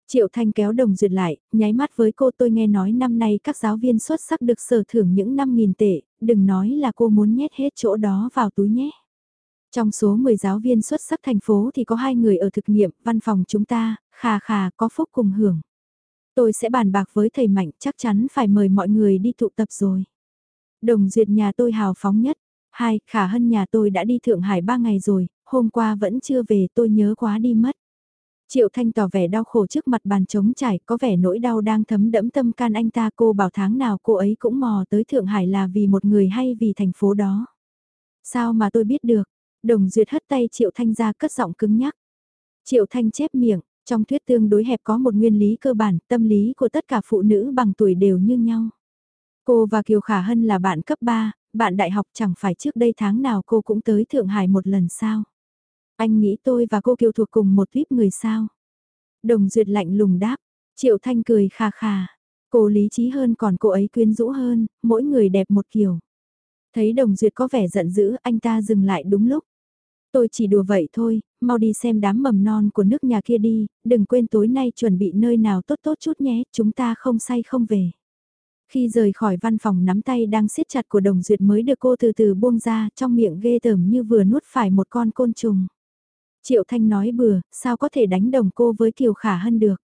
Triệu Thanh kéo đồng duyệt lại, nháy mắt với cô tôi nghe nói năm nay các giáo viên xuất sắc được sở thưởng những 5.000 tệ, đừng nói là cô muốn nhét hết chỗ đó vào túi nhé. Trong số 10 giáo viên xuất sắc thành phố thì có hai người ở thực nghiệm, văn phòng chúng ta, khà khà có phúc cùng hưởng. Tôi sẽ bàn bạc với thầy Mạnh, chắc chắn phải mời mọi người đi tụ tập rồi. Đồng duyệt nhà tôi hào phóng nhất. Hai, khả hân nhà tôi đã đi Thượng Hải ba ngày rồi, hôm qua vẫn chưa về tôi nhớ quá đi mất. Triệu Thanh tỏ vẻ đau khổ trước mặt bàn trống trải, có vẻ nỗi đau đang thấm đẫm tâm can anh ta cô bảo tháng nào cô ấy cũng mò tới Thượng Hải là vì một người hay vì thành phố đó. Sao mà tôi biết được, Đồng Duyệt hất tay Triệu Thanh ra cất giọng cứng nhắc. Triệu Thanh chép miệng, trong thuyết tương đối hẹp có một nguyên lý cơ bản, tâm lý của tất cả phụ nữ bằng tuổi đều như nhau. Cô và Kiều Khả Hân là bạn cấp 3, bạn đại học chẳng phải trước đây tháng nào cô cũng tới Thượng Hải một lần sao. Anh nghĩ tôi và cô Kiều thuộc cùng một tuyếp người sao. Đồng Duyệt lạnh lùng đáp, Triệu Thanh cười khà khà. Cô lý trí hơn còn cô ấy quyến rũ hơn, mỗi người đẹp một kiểu. Thấy Đồng Duyệt có vẻ giận dữ, anh ta dừng lại đúng lúc. Tôi chỉ đùa vậy thôi, mau đi xem đám mầm non của nước nhà kia đi, đừng quên tối nay chuẩn bị nơi nào tốt tốt chút nhé, chúng ta không say không về. Khi rời khỏi văn phòng nắm tay đang siết chặt của Đồng Duyệt mới được cô từ từ buông ra trong miệng ghê tởm như vừa nuốt phải một con côn trùng. Triệu Thanh nói bừa, sao có thể đánh đồng cô với Kiều Khả Hân được.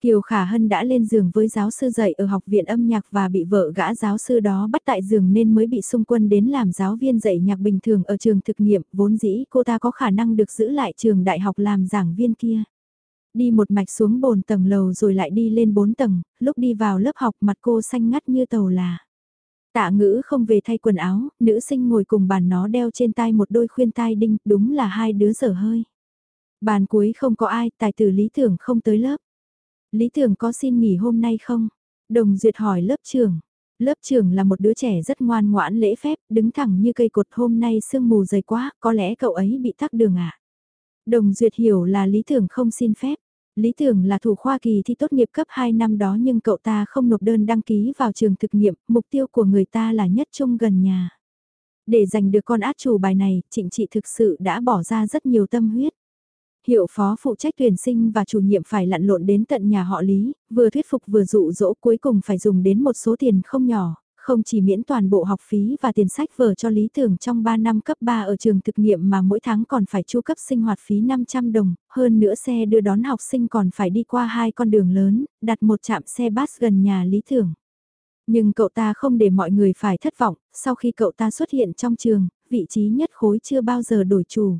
Kiều Khả Hân đã lên giường với giáo sư dạy ở học viện âm nhạc và bị vợ gã giáo sư đó bắt tại giường nên mới bị xung quân đến làm giáo viên dạy nhạc bình thường ở trường thực nghiệm, vốn dĩ cô ta có khả năng được giữ lại trường đại học làm giảng viên kia. Đi một mạch xuống bồn tầng lầu rồi lại đi lên bốn tầng, lúc đi vào lớp học mặt cô xanh ngắt như tàu là. Tạ ngữ không về thay quần áo, nữ sinh ngồi cùng bàn nó đeo trên tay một đôi khuyên tai đinh, đúng là hai đứa dở hơi. Bàn cuối không có ai, tài tử lý tưởng không tới lớp. Lý tưởng có xin nghỉ hôm nay không? Đồng Duyệt hỏi lớp trưởng. Lớp trưởng là một đứa trẻ rất ngoan ngoãn lễ phép, đứng thẳng như cây cột hôm nay sương mù dày quá, có lẽ cậu ấy bị tắc đường ạ. À? Đồng Duyệt hiểu là lý tưởng không xin phép. Lý tưởng là thủ khoa kỳ thi tốt nghiệp cấp 2 năm đó nhưng cậu ta không nộp đơn đăng ký vào trường thực nghiệm, mục tiêu của người ta là nhất trung gần nhà. Để giành được con át chủ bài này, trịnh trị thực sự đã bỏ ra rất nhiều tâm huyết. Hiệu phó phụ trách tuyển sinh và chủ nhiệm phải lặn lộn đến tận nhà họ Lý, vừa thuyết phục vừa dụ dỗ cuối cùng phải dùng đến một số tiền không nhỏ, không chỉ miễn toàn bộ học phí và tiền sách vở cho lý tưởng trong 3 năm cấp 3 ở trường thực nghiệm mà mỗi tháng còn phải chu cấp sinh hoạt phí 500 đồng, hơn nữa xe đưa đón học sinh còn phải đi qua hai con đường lớn, đặt một trạm xe bus gần nhà lý tưởng. Nhưng cậu ta không để mọi người phải thất vọng, sau khi cậu ta xuất hiện trong trường, vị trí nhất khối chưa bao giờ đổi chủ.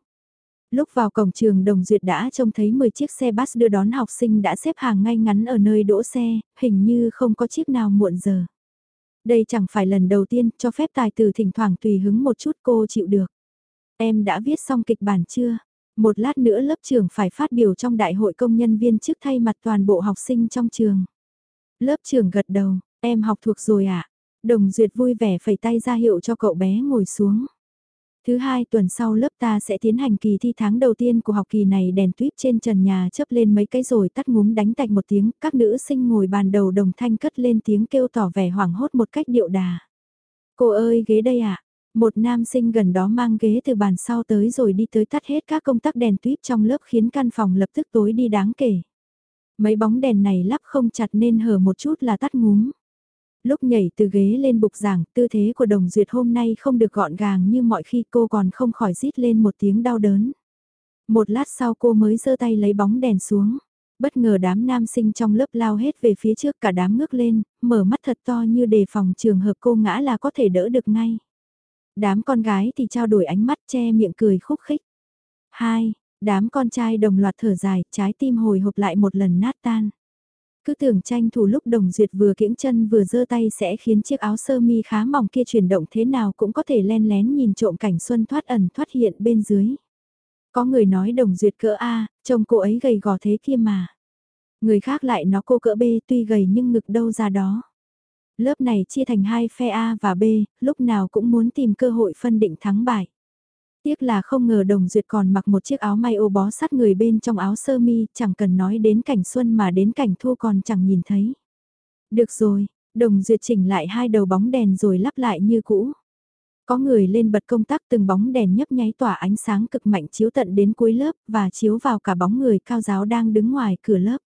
Lúc vào cổng trường Đồng Duyệt đã trông thấy 10 chiếc xe bus đưa đón học sinh đã xếp hàng ngay ngắn ở nơi đỗ xe, hình như không có chiếc nào muộn giờ. Đây chẳng phải lần đầu tiên cho phép tài tử thỉnh thoảng tùy hứng một chút cô chịu được. Em đã viết xong kịch bản chưa? Một lát nữa lớp trưởng phải phát biểu trong đại hội công nhân viên trước thay mặt toàn bộ học sinh trong trường. Lớp trưởng gật đầu, em học thuộc rồi ạ. À? Đồng Duyệt vui vẻ phẩy tay ra hiệu cho cậu bé ngồi xuống. Thứ hai tuần sau lớp ta sẽ tiến hành kỳ thi tháng đầu tiên của học kỳ này đèn tuyết trên trần nhà chớp lên mấy cái rồi tắt ngúm đánh tạch một tiếng, các nữ sinh ngồi bàn đầu đồng thanh cất lên tiếng kêu tỏ vẻ hoảng hốt một cách điệu đà. Cô ơi ghế đây ạ, một nam sinh gần đó mang ghế từ bàn sau tới rồi đi tới tắt hết các công tắc đèn tuyết trong lớp khiến căn phòng lập tức tối đi đáng kể. Mấy bóng đèn này lắp không chặt nên hở một chút là tắt ngúm. Lúc nhảy từ ghế lên bục giảng, tư thế của đồng duyệt hôm nay không được gọn gàng như mọi khi cô còn không khỏi rít lên một tiếng đau đớn. Một lát sau cô mới giơ tay lấy bóng đèn xuống. Bất ngờ đám nam sinh trong lớp lao hết về phía trước cả đám ngước lên, mở mắt thật to như đề phòng trường hợp cô ngã là có thể đỡ được ngay. Đám con gái thì trao đổi ánh mắt che miệng cười khúc khích. Hai, đám con trai đồng loạt thở dài, trái tim hồi hộp lại một lần nát tan. Cứ tưởng tranh thủ lúc đồng duyệt vừa kiễng chân vừa giơ tay sẽ khiến chiếc áo sơ mi khá mỏng kia chuyển động thế nào cũng có thể len lén nhìn trộm cảnh xuân thoát ẩn thoát hiện bên dưới. Có người nói đồng duyệt cỡ A, trông cô ấy gầy gò thế kia mà. Người khác lại nó cô cỡ B tuy gầy nhưng ngực đâu ra đó. Lớp này chia thành hai phe A và B, lúc nào cũng muốn tìm cơ hội phân định thắng bại. Tiếc là không ngờ Đồng Duyệt còn mặc một chiếc áo may ô bó sát người bên trong áo sơ mi, chẳng cần nói đến cảnh xuân mà đến cảnh thu còn chẳng nhìn thấy. Được rồi, Đồng Duyệt chỉnh lại hai đầu bóng đèn rồi lắp lại như cũ. Có người lên bật công tắc từng bóng đèn nhấp nháy tỏa ánh sáng cực mạnh chiếu tận đến cuối lớp và chiếu vào cả bóng người cao giáo đang đứng ngoài cửa lớp.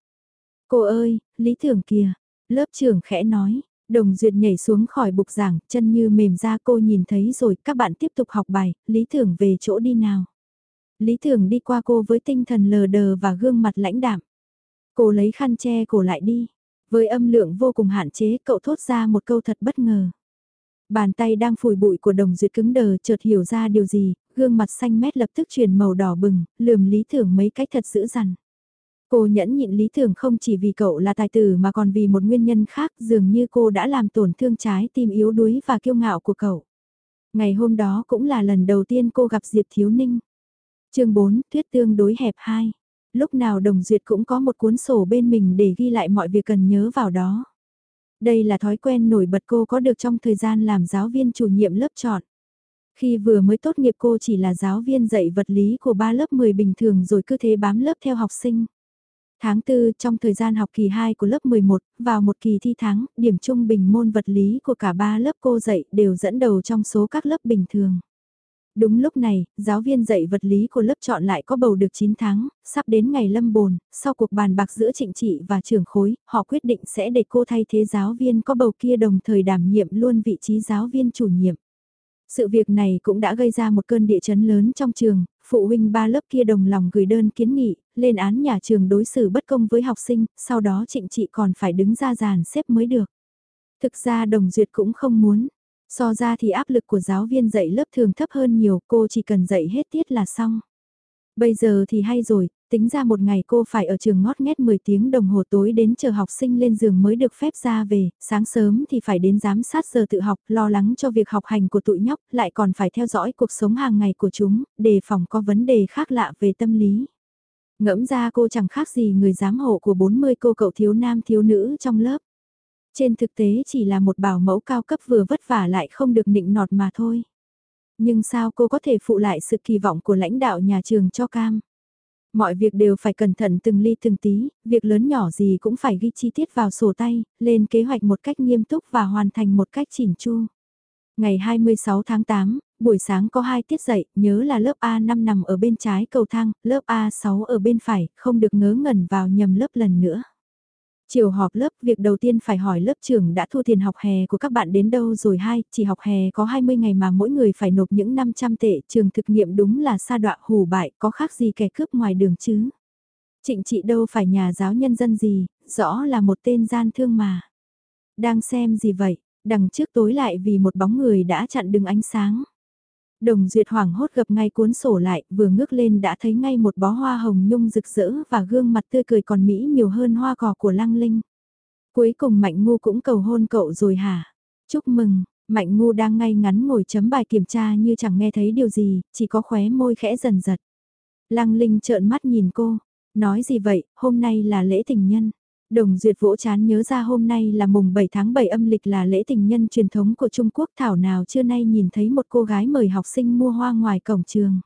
Cô ơi, lý tưởng kìa, lớp trưởng khẽ nói, Đồng Duyệt nhảy xuống khỏi bục giảng, chân như mềm ra cô nhìn thấy rồi, các bạn tiếp tục học bài, Lý Thưởng về chỗ đi nào. Lý Thưởng đi qua cô với tinh thần lờ đờ và gương mặt lãnh đạm. Cô lấy khăn che cổ lại đi. Với âm lượng vô cùng hạn chế, cậu thốt ra một câu thật bất ngờ. Bàn tay đang phủi bụi của đồng duyệt cứng đờ chợt hiểu ra điều gì, gương mặt xanh mét lập tức chuyển màu đỏ bừng, lườm lý Thưởng mấy cách thật dữ dằn. Cô nhẫn nhịn lý tưởng không chỉ vì cậu là tài tử mà còn vì một nguyên nhân khác dường như cô đã làm tổn thương trái tim yếu đuối và kiêu ngạo của cậu. Ngày hôm đó cũng là lần đầu tiên cô gặp Diệp Thiếu Ninh. chương 4, thuyết tương đối hẹp 2. Lúc nào Đồng Duyệt cũng có một cuốn sổ bên mình để ghi lại mọi việc cần nhớ vào đó. Đây là thói quen nổi bật cô có được trong thời gian làm giáo viên chủ nhiệm lớp chọn. Khi vừa mới tốt nghiệp cô chỉ là giáo viên dạy vật lý của ba lớp 10 bình thường rồi cứ thế bám lớp theo học sinh. Tháng 4 trong thời gian học kỳ 2 của lớp 11, vào một kỳ thi tháng, điểm trung bình môn vật lý của cả ba lớp cô dạy đều dẫn đầu trong số các lớp bình thường. Đúng lúc này, giáo viên dạy vật lý của lớp chọn lại có bầu được 9 tháng, sắp đến ngày lâm bồn, sau cuộc bàn bạc giữa trịnh trị và trưởng khối, họ quyết định sẽ để cô thay thế giáo viên có bầu kia đồng thời đảm nhiệm luôn vị trí giáo viên chủ nhiệm. Sự việc này cũng đã gây ra một cơn địa chấn lớn trong trường, phụ huynh ba lớp kia đồng lòng gửi đơn kiến nghị, lên án nhà trường đối xử bất công với học sinh, sau đó trịnh trị còn phải đứng ra giàn xếp mới được. Thực ra đồng duyệt cũng không muốn. So ra thì áp lực của giáo viên dạy lớp thường thấp hơn nhiều, cô chỉ cần dạy hết tiết là xong. Bây giờ thì hay rồi, tính ra một ngày cô phải ở trường ngót nghét 10 tiếng đồng hồ tối đến chờ học sinh lên giường mới được phép ra về, sáng sớm thì phải đến giám sát giờ tự học, lo lắng cho việc học hành của tụi nhóc, lại còn phải theo dõi cuộc sống hàng ngày của chúng, đề phòng có vấn đề khác lạ về tâm lý. Ngẫm ra cô chẳng khác gì người giám hộ của 40 cô cậu thiếu nam thiếu nữ trong lớp. Trên thực tế chỉ là một bảo mẫu cao cấp vừa vất vả lại không được nịnh nọt mà thôi. Nhưng sao cô có thể phụ lại sự kỳ vọng của lãnh đạo nhà trường cho cam? Mọi việc đều phải cẩn thận từng ly từng tí, việc lớn nhỏ gì cũng phải ghi chi tiết vào sổ tay, lên kế hoạch một cách nghiêm túc và hoàn thành một cách chỉn chu. Ngày 26 tháng 8, buổi sáng có hai tiết dạy, nhớ là lớp A5 nằm ở bên trái cầu thang, lớp A6 ở bên phải, không được ngớ ngẩn vào nhầm lớp lần nữa. Chiều họp lớp, việc đầu tiên phải hỏi lớp trưởng đã thu tiền học hè của các bạn đến đâu rồi hai, chỉ học hè có 20 ngày mà mỗi người phải nộp những 500 tệ, trường thực nghiệm đúng là sa đọa hù bại, có khác gì kẻ cướp ngoài đường chứ. Trịnh chị đâu phải nhà giáo nhân dân gì, rõ là một tên gian thương mà. Đang xem gì vậy, đằng trước tối lại vì một bóng người đã chặn đường ánh sáng. Đồng duyệt hoảng hốt gập ngay cuốn sổ lại, vừa ngước lên đã thấy ngay một bó hoa hồng nhung rực rỡ và gương mặt tươi cười còn mỹ nhiều hơn hoa cỏ của lăng linh. Cuối cùng Mạnh Ngu cũng cầu hôn cậu rồi hả? Chúc mừng, Mạnh Ngu đang ngay ngắn ngồi chấm bài kiểm tra như chẳng nghe thấy điều gì, chỉ có khóe môi khẽ dần giật. Lăng Linh trợn mắt nhìn cô, nói gì vậy, hôm nay là lễ tình nhân. Đồng Duyệt vỗ chán nhớ ra hôm nay là mùng 7 tháng 7 âm lịch là lễ tình nhân truyền thống của Trung Quốc thảo nào chưa nay nhìn thấy một cô gái mời học sinh mua hoa ngoài cổng trường.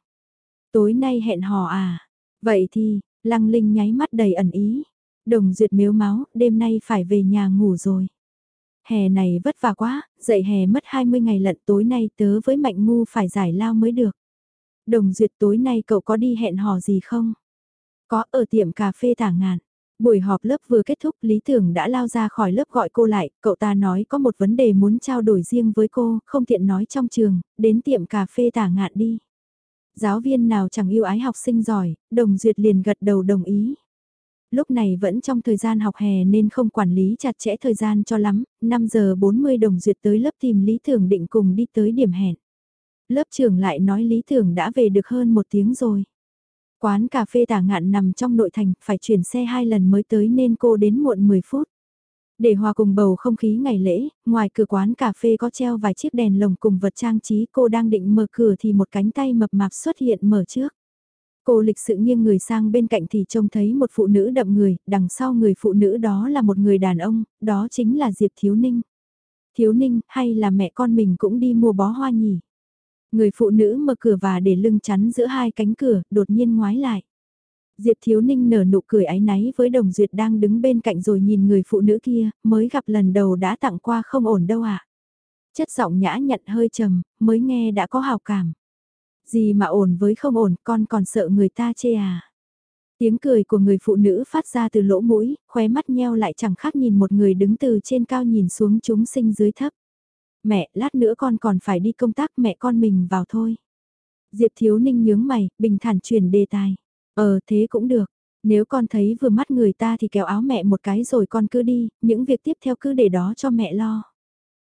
Tối nay hẹn hò à? Vậy thì, Lăng Linh nháy mắt đầy ẩn ý. Đồng Duyệt miếu máu, đêm nay phải về nhà ngủ rồi. Hè này vất vả quá, dậy hè mất 20 ngày lận tối nay tớ với Mạnh Ngu phải giải lao mới được. Đồng Duyệt tối nay cậu có đi hẹn hò gì không? Có ở tiệm cà phê tả ngạn. Buổi họp lớp vừa kết thúc Lý Tưởng đã lao ra khỏi lớp gọi cô lại, cậu ta nói có một vấn đề muốn trao đổi riêng với cô, không tiện nói trong trường, đến tiệm cà phê tả ngạn đi. Giáo viên nào chẳng yêu ái học sinh giỏi, đồng duyệt liền gật đầu đồng ý. Lúc này vẫn trong thời gian học hè nên không quản lý chặt chẽ thời gian cho lắm, 5 giờ 40 đồng duyệt tới lớp tìm Lý Thưởng định cùng đi tới điểm hẹn. Lớp trưởng lại nói Lý Thưởng đã về được hơn một tiếng rồi. Quán cà phê tả ngạn nằm trong nội thành, phải chuyển xe hai lần mới tới nên cô đến muộn 10 phút. Để hòa cùng bầu không khí ngày lễ, ngoài cửa quán cà phê có treo vài chiếc đèn lồng cùng vật trang trí cô đang định mở cửa thì một cánh tay mập mạp xuất hiện mở trước. Cô lịch sự nghiêng người sang bên cạnh thì trông thấy một phụ nữ đậm người, đằng sau người phụ nữ đó là một người đàn ông, đó chính là Diệp Thiếu Ninh. Thiếu Ninh, hay là mẹ con mình cũng đi mua bó hoa nhỉ? Người phụ nữ mở cửa và để lưng chắn giữa hai cánh cửa, đột nhiên ngoái lại. Diệp Thiếu Ninh nở nụ cười áy náy với Đồng Duyệt đang đứng bên cạnh rồi nhìn người phụ nữ kia, mới gặp lần đầu đã tặng qua không ổn đâu ạ. À. Chất giọng nhã nhận hơi trầm, mới nghe đã có hào cảm. Gì mà ổn với không ổn, con còn sợ người ta chê à. Tiếng cười của người phụ nữ phát ra từ lỗ mũi, khóe mắt nheo lại chẳng khác nhìn một người đứng từ trên cao nhìn xuống chúng sinh dưới thấp mẹ, lát nữa con còn phải đi công tác mẹ con mình vào thôi. Diệp Thiếu Ninh nhướng mày, bình thản chuyển đề tài. Ờ thế cũng được, nếu con thấy vừa mắt người ta thì kéo áo mẹ một cái rồi con cứ đi, những việc tiếp theo cứ để đó cho mẹ lo.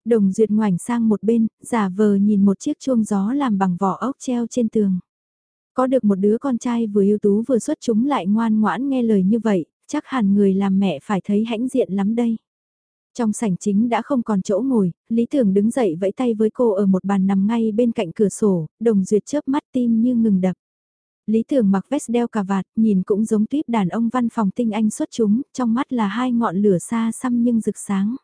Đồng Duyệt ngoảnh sang một bên, giả vờ nhìn một chiếc chuông gió làm bằng vỏ ốc treo trên tường. Có được một đứa con trai vừa ưu tú vừa xuất chúng lại ngoan ngoãn nghe lời như vậy, chắc hẳn người làm mẹ phải thấy hãnh diện lắm đây. Trong sảnh chính đã không còn chỗ ngồi, Lý Thường đứng dậy vẫy tay với cô ở một bàn nằm ngay bên cạnh cửa sổ, đồng duyệt chớp mắt tim như ngừng đập. Lý Thường mặc vest đeo cà vạt, nhìn cũng giống tuyếp đàn ông văn phòng tinh anh xuất chúng, trong mắt là hai ngọn lửa xa xăm nhưng rực sáng.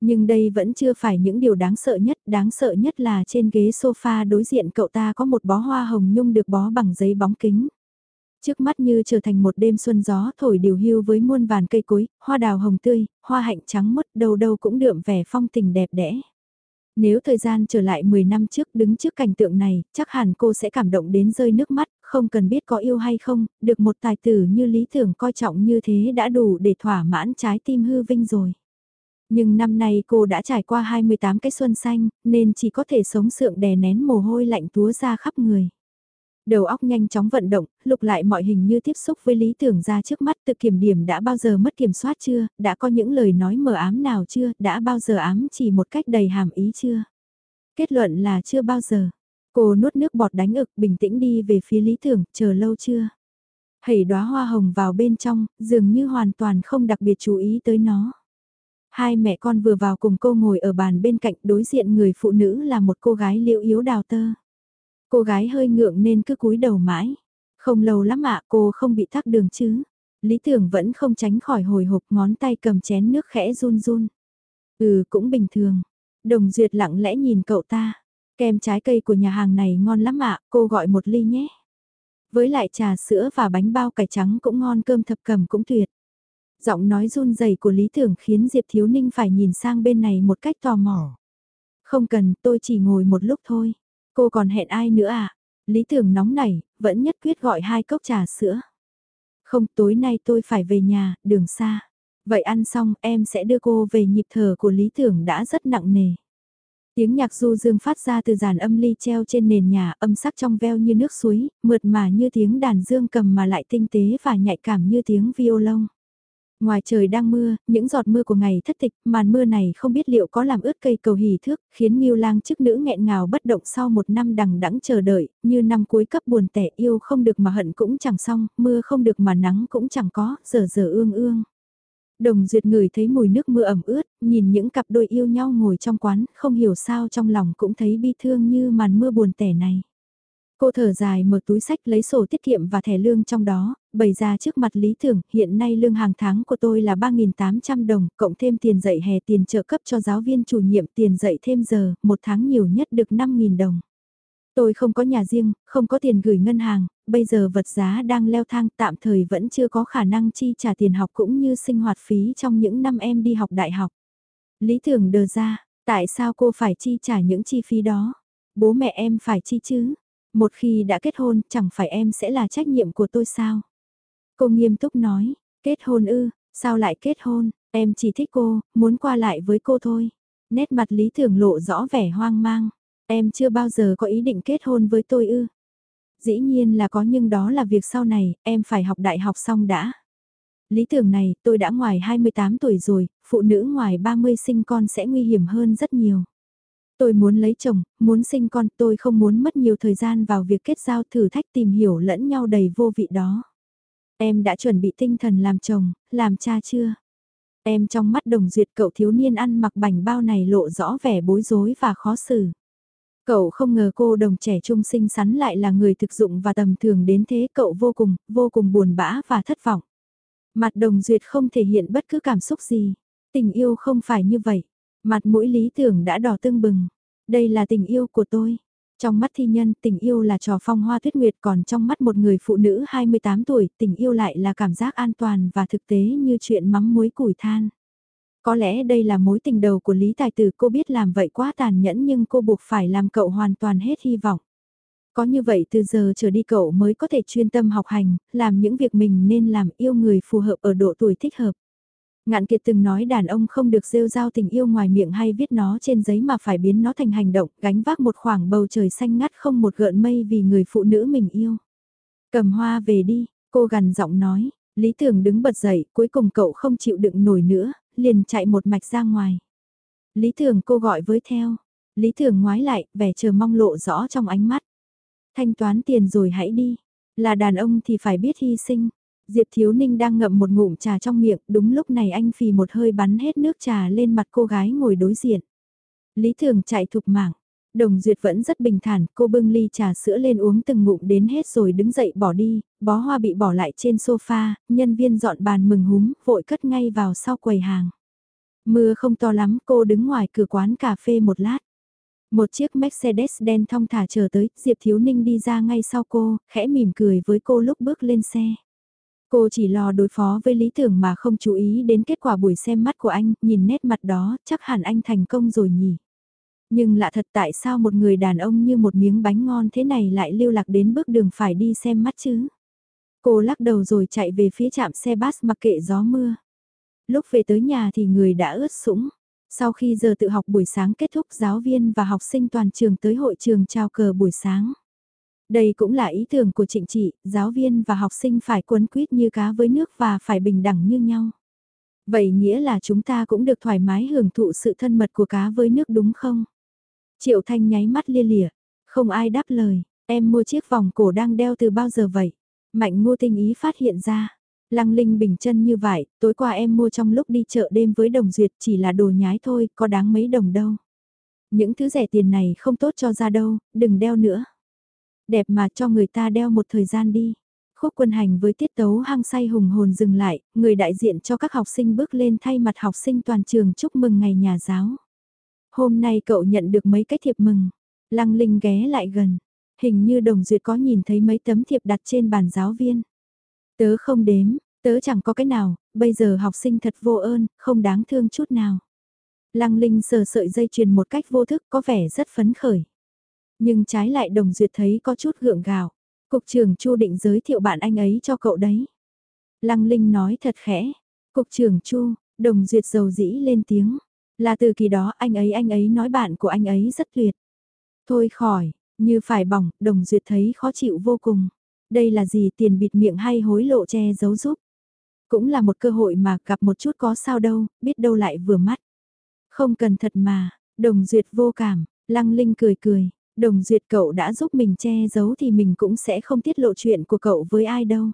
Nhưng đây vẫn chưa phải những điều đáng sợ nhất, đáng sợ nhất là trên ghế sofa đối diện cậu ta có một bó hoa hồng nhung được bó bằng giấy bóng kính. Trước mắt như trở thành một đêm xuân gió thổi điều hưu với muôn vàn cây cối, hoa đào hồng tươi, hoa hạnh trắng mứt đâu đâu cũng đượm vẻ phong tình đẹp đẽ. Nếu thời gian trở lại 10 năm trước đứng trước cảnh tượng này, chắc hẳn cô sẽ cảm động đến rơi nước mắt, không cần biết có yêu hay không, được một tài tử như lý tưởng coi trọng như thế đã đủ để thỏa mãn trái tim hư vinh rồi. Nhưng năm nay cô đã trải qua 28 cái xuân xanh, nên chỉ có thể sống sượng đè nén mồ hôi lạnh túa ra khắp người. Đầu óc nhanh chóng vận động, lục lại mọi hình như tiếp xúc với lý tưởng ra trước mắt tự kiểm điểm đã bao giờ mất kiểm soát chưa, đã có những lời nói mờ ám nào chưa, đã bao giờ ám chỉ một cách đầy hàm ý chưa. Kết luận là chưa bao giờ. Cô nuốt nước bọt đánh ực bình tĩnh đi về phía lý tưởng, chờ lâu chưa. Hẩy đóa hoa hồng vào bên trong, dường như hoàn toàn không đặc biệt chú ý tới nó. Hai mẹ con vừa vào cùng cô ngồi ở bàn bên cạnh đối diện người phụ nữ là một cô gái liễu yếu đào tơ. Cô gái hơi ngượng nên cứ cúi đầu mãi. Không lâu lắm ạ cô không bị tắc đường chứ. Lý tưởng vẫn không tránh khỏi hồi hộp ngón tay cầm chén nước khẽ run run. Ừ cũng bình thường. Đồng Duyệt lặng lẽ nhìn cậu ta. Kem trái cây của nhà hàng này ngon lắm ạ, cô gọi một ly nhé. Với lại trà sữa và bánh bao cải trắng cũng ngon cơm thập cầm cũng tuyệt. Giọng nói run rẩy của Lý Tưởng khiến Diệp Thiếu Ninh phải nhìn sang bên này một cách tò mò. Không cần, tôi chỉ ngồi một lúc thôi. Cô còn hẹn ai nữa à? Lý tưởng nóng nảy, vẫn nhất quyết gọi hai cốc trà sữa. Không, tối nay tôi phải về nhà, đường xa. Vậy ăn xong em sẽ đưa cô về nhịp thở của lý tưởng đã rất nặng nề. Tiếng nhạc du dương phát ra từ dàn âm ly treo trên nền nhà âm sắc trong veo như nước suối, mượt mà như tiếng đàn dương cầm mà lại tinh tế và nhạy cảm như tiếng violon. Ngoài trời đang mưa, những giọt mưa của ngày thất tịch, màn mưa này không biết liệu có làm ướt cây cầu hỉ thước, khiến Nghiêu Lang chức nữ nghẹn ngào bất động sau một năm đằng đẵng chờ đợi, như năm cuối cấp buồn tẻ yêu không được mà hận cũng chẳng xong, mưa không được mà nắng cũng chẳng có, giờ giờ ương ương. Đồng duyệt người thấy mùi nước mưa ẩm ướt, nhìn những cặp đôi yêu nhau ngồi trong quán, không hiểu sao trong lòng cũng thấy bi thương như màn mưa buồn tẻ này. Cô thở dài mở túi sách lấy sổ tiết kiệm và thẻ lương trong đó, bày ra trước mặt lý tưởng, hiện nay lương hàng tháng của tôi là 3.800 đồng, cộng thêm tiền dạy hè tiền trợ cấp cho giáo viên chủ nhiệm tiền dạy thêm giờ, một tháng nhiều nhất được 5.000 đồng. Tôi không có nhà riêng, không có tiền gửi ngân hàng, bây giờ vật giá đang leo thang tạm thời vẫn chưa có khả năng chi trả tiền học cũng như sinh hoạt phí trong những năm em đi học đại học. Lý tưởng đờ ra, tại sao cô phải chi trả những chi phí đó? Bố mẹ em phải chi chứ? Một khi đã kết hôn, chẳng phải em sẽ là trách nhiệm của tôi sao? Cô nghiêm túc nói, kết hôn ư, sao lại kết hôn, em chỉ thích cô, muốn qua lại với cô thôi. Nét mặt lý tưởng lộ rõ vẻ hoang mang, em chưa bao giờ có ý định kết hôn với tôi ư. Dĩ nhiên là có nhưng đó là việc sau này, em phải học đại học xong đã. Lý tưởng này, tôi đã ngoài 28 tuổi rồi, phụ nữ ngoài 30 sinh con sẽ nguy hiểm hơn rất nhiều. Tôi muốn lấy chồng, muốn sinh con, tôi không muốn mất nhiều thời gian vào việc kết giao thử thách tìm hiểu lẫn nhau đầy vô vị đó. Em đã chuẩn bị tinh thần làm chồng, làm cha chưa? Em trong mắt đồng duyệt cậu thiếu niên ăn mặc bảnh bao này lộ rõ vẻ bối rối và khó xử. Cậu không ngờ cô đồng trẻ trung xinh xắn lại là người thực dụng và tầm thường đến thế cậu vô cùng, vô cùng buồn bã và thất vọng. Mặt đồng duyệt không thể hiện bất cứ cảm xúc gì. Tình yêu không phải như vậy. Mặt mũi lý tưởng đã đỏ tưng bừng. Đây là tình yêu của tôi. Trong mắt thi nhân, tình yêu là trò phong hoa tuyết nguyệt còn trong mắt một người phụ nữ 28 tuổi, tình yêu lại là cảm giác an toàn và thực tế như chuyện mắm muối củi than. Có lẽ đây là mối tình đầu của Lý Tài Tử cô biết làm vậy quá tàn nhẫn nhưng cô buộc phải làm cậu hoàn toàn hết hy vọng. Có như vậy từ giờ trở đi cậu mới có thể chuyên tâm học hành, làm những việc mình nên làm yêu người phù hợp ở độ tuổi thích hợp. Ngạn Kiệt từng nói đàn ông không được rêu rao tình yêu ngoài miệng hay viết nó trên giấy mà phải biến nó thành hành động, gánh vác một khoảng bầu trời xanh ngắt không một gợn mây vì người phụ nữ mình yêu. Cầm hoa về đi, cô gằn giọng nói, Lý Tưởng đứng bật dậy, cuối cùng cậu không chịu đựng nổi nữa, liền chạy một mạch ra ngoài. Lý Tưởng cô gọi với theo, Lý Tưởng ngoái lại, vẻ chờ mong lộ rõ trong ánh mắt. Thanh toán tiền rồi hãy đi, là đàn ông thì phải biết hy sinh. Diệp Thiếu Ninh đang ngậm một ngụm trà trong miệng, đúng lúc này anh phì một hơi bắn hết nước trà lên mặt cô gái ngồi đối diện. Lý Thường chạy thục mạng, Đồng Duyệt vẫn rất bình thản, cô bưng ly trà sữa lên uống từng ngụm đến hết rồi đứng dậy bỏ đi, bó hoa bị bỏ lại trên sofa, nhân viên dọn bàn mừng húm, vội cất ngay vào sau quầy hàng. Mưa không to lắm, cô đứng ngoài cửa quán cà phê một lát. Một chiếc Mercedes đen thong thả chờ tới, Diệp Thiếu Ninh đi ra ngay sau cô, khẽ mỉm cười với cô lúc bước lên xe. Cô chỉ lo đối phó với lý tưởng mà không chú ý đến kết quả buổi xem mắt của anh, nhìn nét mặt đó, chắc hẳn anh thành công rồi nhỉ. Nhưng lạ thật tại sao một người đàn ông như một miếng bánh ngon thế này lại lưu lạc đến bước đường phải đi xem mắt chứ? Cô lắc đầu rồi chạy về phía trạm xe bus mặc kệ gió mưa. Lúc về tới nhà thì người đã ướt sũng. Sau khi giờ tự học buổi sáng kết thúc giáo viên và học sinh toàn trường tới hội trường trao cờ buổi sáng. Đây cũng là ý tưởng của trịnh trị, giáo viên và học sinh phải cuốn quýt như cá với nước và phải bình đẳng như nhau. Vậy nghĩa là chúng ta cũng được thoải mái hưởng thụ sự thân mật của cá với nước đúng không? Triệu Thanh nháy mắt lia lịa, không ai đáp lời, em mua chiếc vòng cổ đang đeo từ bao giờ vậy? Mạnh ngô tinh ý phát hiện ra. Lăng Linh bình chân như vậy, tối qua em mua trong lúc đi chợ đêm với đồng duyệt chỉ là đồ nhái thôi, có đáng mấy đồng đâu. Những thứ rẻ tiền này không tốt cho ra đâu, đừng đeo nữa đẹp mà cho người ta đeo một thời gian đi. Khúc quân hành với tiết tấu hăng say hùng hồn dừng lại, người đại diện cho các học sinh bước lên thay mặt học sinh toàn trường chúc mừng ngày nhà giáo. Hôm nay cậu nhận được mấy cái thiệp mừng. Lăng Linh ghé lại gần. Hình như đồng duyệt có nhìn thấy mấy tấm thiệp đặt trên bàn giáo viên. Tớ không đếm, tớ chẳng có cái nào, bây giờ học sinh thật vô ơn, không đáng thương chút nào. Lăng Linh sờ sợi dây chuyền một cách vô thức có vẻ rất phấn khởi. Nhưng trái lại đồng duyệt thấy có chút gượng gạo. Cục trưởng Chu định giới thiệu bạn anh ấy cho cậu đấy. Lăng Linh nói thật khẽ. Cục trưởng Chu, đồng duyệt dầu dĩ lên tiếng. Là từ kỳ đó anh ấy anh ấy nói bạn của anh ấy rất tuyệt. Thôi khỏi, như phải bỏng, đồng duyệt thấy khó chịu vô cùng. Đây là gì tiền bịt miệng hay hối lộ che giấu giúp. Cũng là một cơ hội mà gặp một chút có sao đâu, biết đâu lại vừa mắt. Không cần thật mà, đồng duyệt vô cảm, lăng linh cười cười, đồng duyệt cậu đã giúp mình che giấu thì mình cũng sẽ không tiết lộ chuyện của cậu với ai đâu.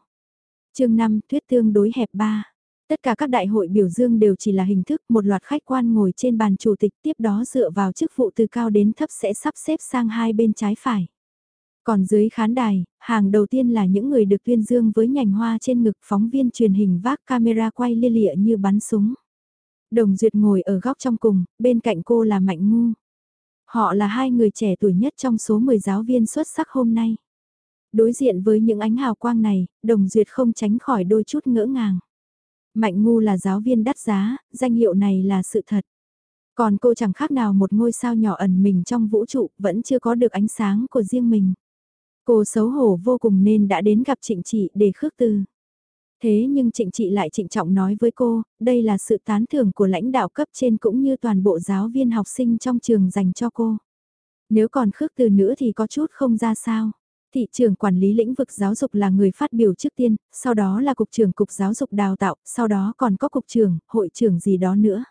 chương 5 thuyết tương đối hẹp 3 Tất cả các đại hội biểu dương đều chỉ là hình thức một loạt khách quan ngồi trên bàn chủ tịch tiếp đó dựa vào chức vụ từ cao đến thấp sẽ sắp xếp sang hai bên trái phải. Còn dưới khán đài, hàng đầu tiên là những người được tuyên dương với nhành hoa trên ngực phóng viên truyền hình vác camera quay lia lịa như bắn súng. Đồng Duyệt ngồi ở góc trong cùng, bên cạnh cô là Mạnh Ngu. Họ là hai người trẻ tuổi nhất trong số 10 giáo viên xuất sắc hôm nay. Đối diện với những ánh hào quang này, Đồng Duyệt không tránh khỏi đôi chút ngỡ ngàng. Mạnh Ngu là giáo viên đắt giá, danh hiệu này là sự thật. Còn cô chẳng khác nào một ngôi sao nhỏ ẩn mình trong vũ trụ, vẫn chưa có được ánh sáng của riêng mình. Cô xấu hổ vô cùng nên đã đến gặp trịnh trị để khước từ. Thế nhưng trịnh trị lại trịnh trọng nói với cô, đây là sự tán thưởng của lãnh đạo cấp trên cũng như toàn bộ giáo viên học sinh trong trường dành cho cô. Nếu còn khước từ nữa thì có chút không ra sao. Thị trường quản lý lĩnh vực giáo dục là người phát biểu trước tiên, sau đó là cục trưởng cục giáo dục đào tạo, sau đó còn có cục trưởng, hội trưởng gì đó nữa.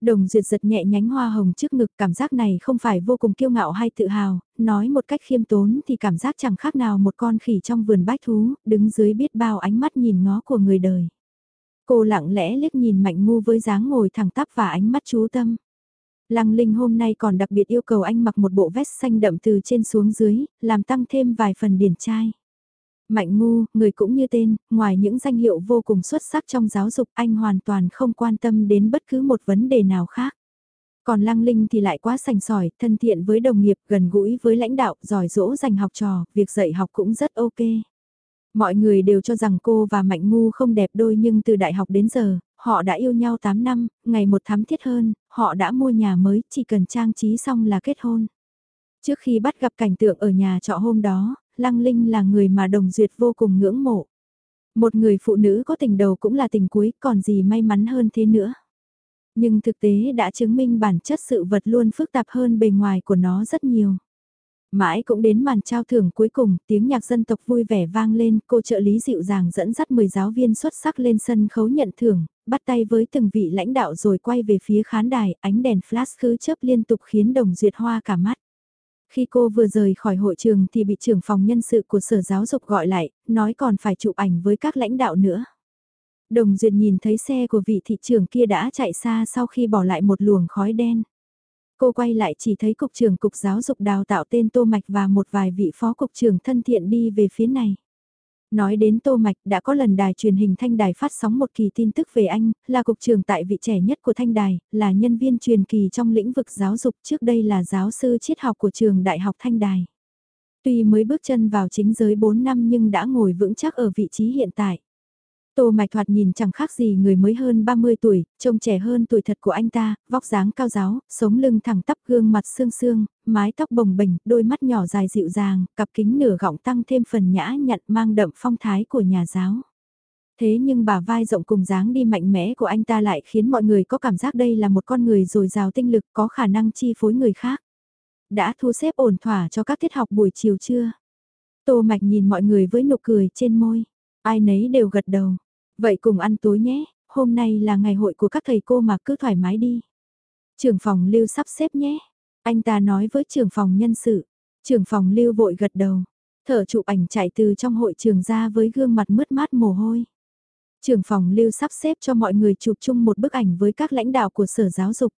Đồng duyệt giật nhẹ nhánh hoa hồng trước ngực cảm giác này không phải vô cùng kiêu ngạo hay tự hào, nói một cách khiêm tốn thì cảm giác chẳng khác nào một con khỉ trong vườn bách thú, đứng dưới biết bao ánh mắt nhìn ngó của người đời. Cô lặng lẽ liếc nhìn mạnh ngu với dáng ngồi thẳng tắp và ánh mắt chú tâm. Lăng Linh hôm nay còn đặc biệt yêu cầu anh mặc một bộ vest xanh đậm từ trên xuống dưới, làm tăng thêm vài phần điển trai. Mạnh ngu, người cũng như tên, ngoài những danh hiệu vô cùng xuất sắc trong giáo dục anh hoàn toàn không quan tâm đến bất cứ một vấn đề nào khác. Còn Lăng Linh thì lại quá sành sỏi, thân thiện với đồng nghiệp, gần gũi với lãnh đạo, giỏi dỗ dành học trò, việc dạy học cũng rất ok. Mọi người đều cho rằng cô và Mạnh Ngu không đẹp đôi nhưng từ đại học đến giờ, họ đã yêu nhau 8 năm, ngày một thắm thiết hơn, họ đã mua nhà mới, chỉ cần trang trí xong là kết hôn. Trước khi bắt gặp cảnh tượng ở nhà trọ hôm đó, Lăng Linh là người mà Đồng Duyệt vô cùng ngưỡng mộ. Một người phụ nữ có tình đầu cũng là tình cuối, còn gì may mắn hơn thế nữa. Nhưng thực tế đã chứng minh bản chất sự vật luôn phức tạp hơn bề ngoài của nó rất nhiều. Mãi cũng đến màn trao thưởng cuối cùng, tiếng nhạc dân tộc vui vẻ vang lên, cô trợ lý dịu dàng dẫn dắt 10 giáo viên xuất sắc lên sân khấu nhận thưởng, bắt tay với từng vị lãnh đạo rồi quay về phía khán đài, ánh đèn flash khứ chớp liên tục khiến đồng duyệt hoa cả mắt. Khi cô vừa rời khỏi hội trường thì bị trưởng phòng nhân sự của sở giáo dục gọi lại, nói còn phải chụp ảnh với các lãnh đạo nữa. Đồng Duyệt nhìn thấy xe của vị thị trưởng kia đã chạy xa sau khi bỏ lại một luồng khói đen. Cô quay lại chỉ thấy cục trưởng cục giáo dục đào tạo tên Tô Mạch và một vài vị phó cục trưởng thân thiện đi về phía này. Nói đến Tô Mạch đã có lần đài truyền hình Thanh Đài phát sóng một kỳ tin tức về anh, là cục trưởng tại vị trẻ nhất của Thanh Đài, là nhân viên truyền kỳ trong lĩnh vực giáo dục trước đây là giáo sư triết học của trường Đại học Thanh Đài. Tuy mới bước chân vào chính giới 4 năm nhưng đã ngồi vững chắc ở vị trí hiện tại. Tô Mạch Thoạt nhìn chẳng khác gì người mới hơn 30 tuổi, trông trẻ hơn tuổi thật của anh ta, vóc dáng cao giáo, sống lưng thẳng tắp gương mặt xương xương, mái tóc bồng bềnh, đôi mắt nhỏ dài dịu dàng, cặp kính nửa gọng tăng thêm phần nhã nhặn mang đậm phong thái của nhà giáo. Thế nhưng bà vai rộng cùng dáng đi mạnh mẽ của anh ta lại khiến mọi người có cảm giác đây là một con người dồi dào tinh lực có khả năng chi phối người khác. Đã thu xếp ổn thỏa cho các tiết học buổi chiều chưa? Tô Mạch nhìn mọi người với nụ cười trên môi. Ai nấy đều gật đầu. Vậy cùng ăn tối nhé, hôm nay là ngày hội của các thầy cô mà cứ thoải mái đi. Trưởng phòng lưu sắp xếp nhé. Anh ta nói với trưởng phòng nhân sự. Trưởng phòng lưu vội gật đầu. Thở chụp ảnh chạy từ trong hội trường ra với gương mặt mướt mát mồ hôi. Trưởng phòng lưu sắp xếp cho mọi người chụp chung một bức ảnh với các lãnh đạo của sở giáo dục.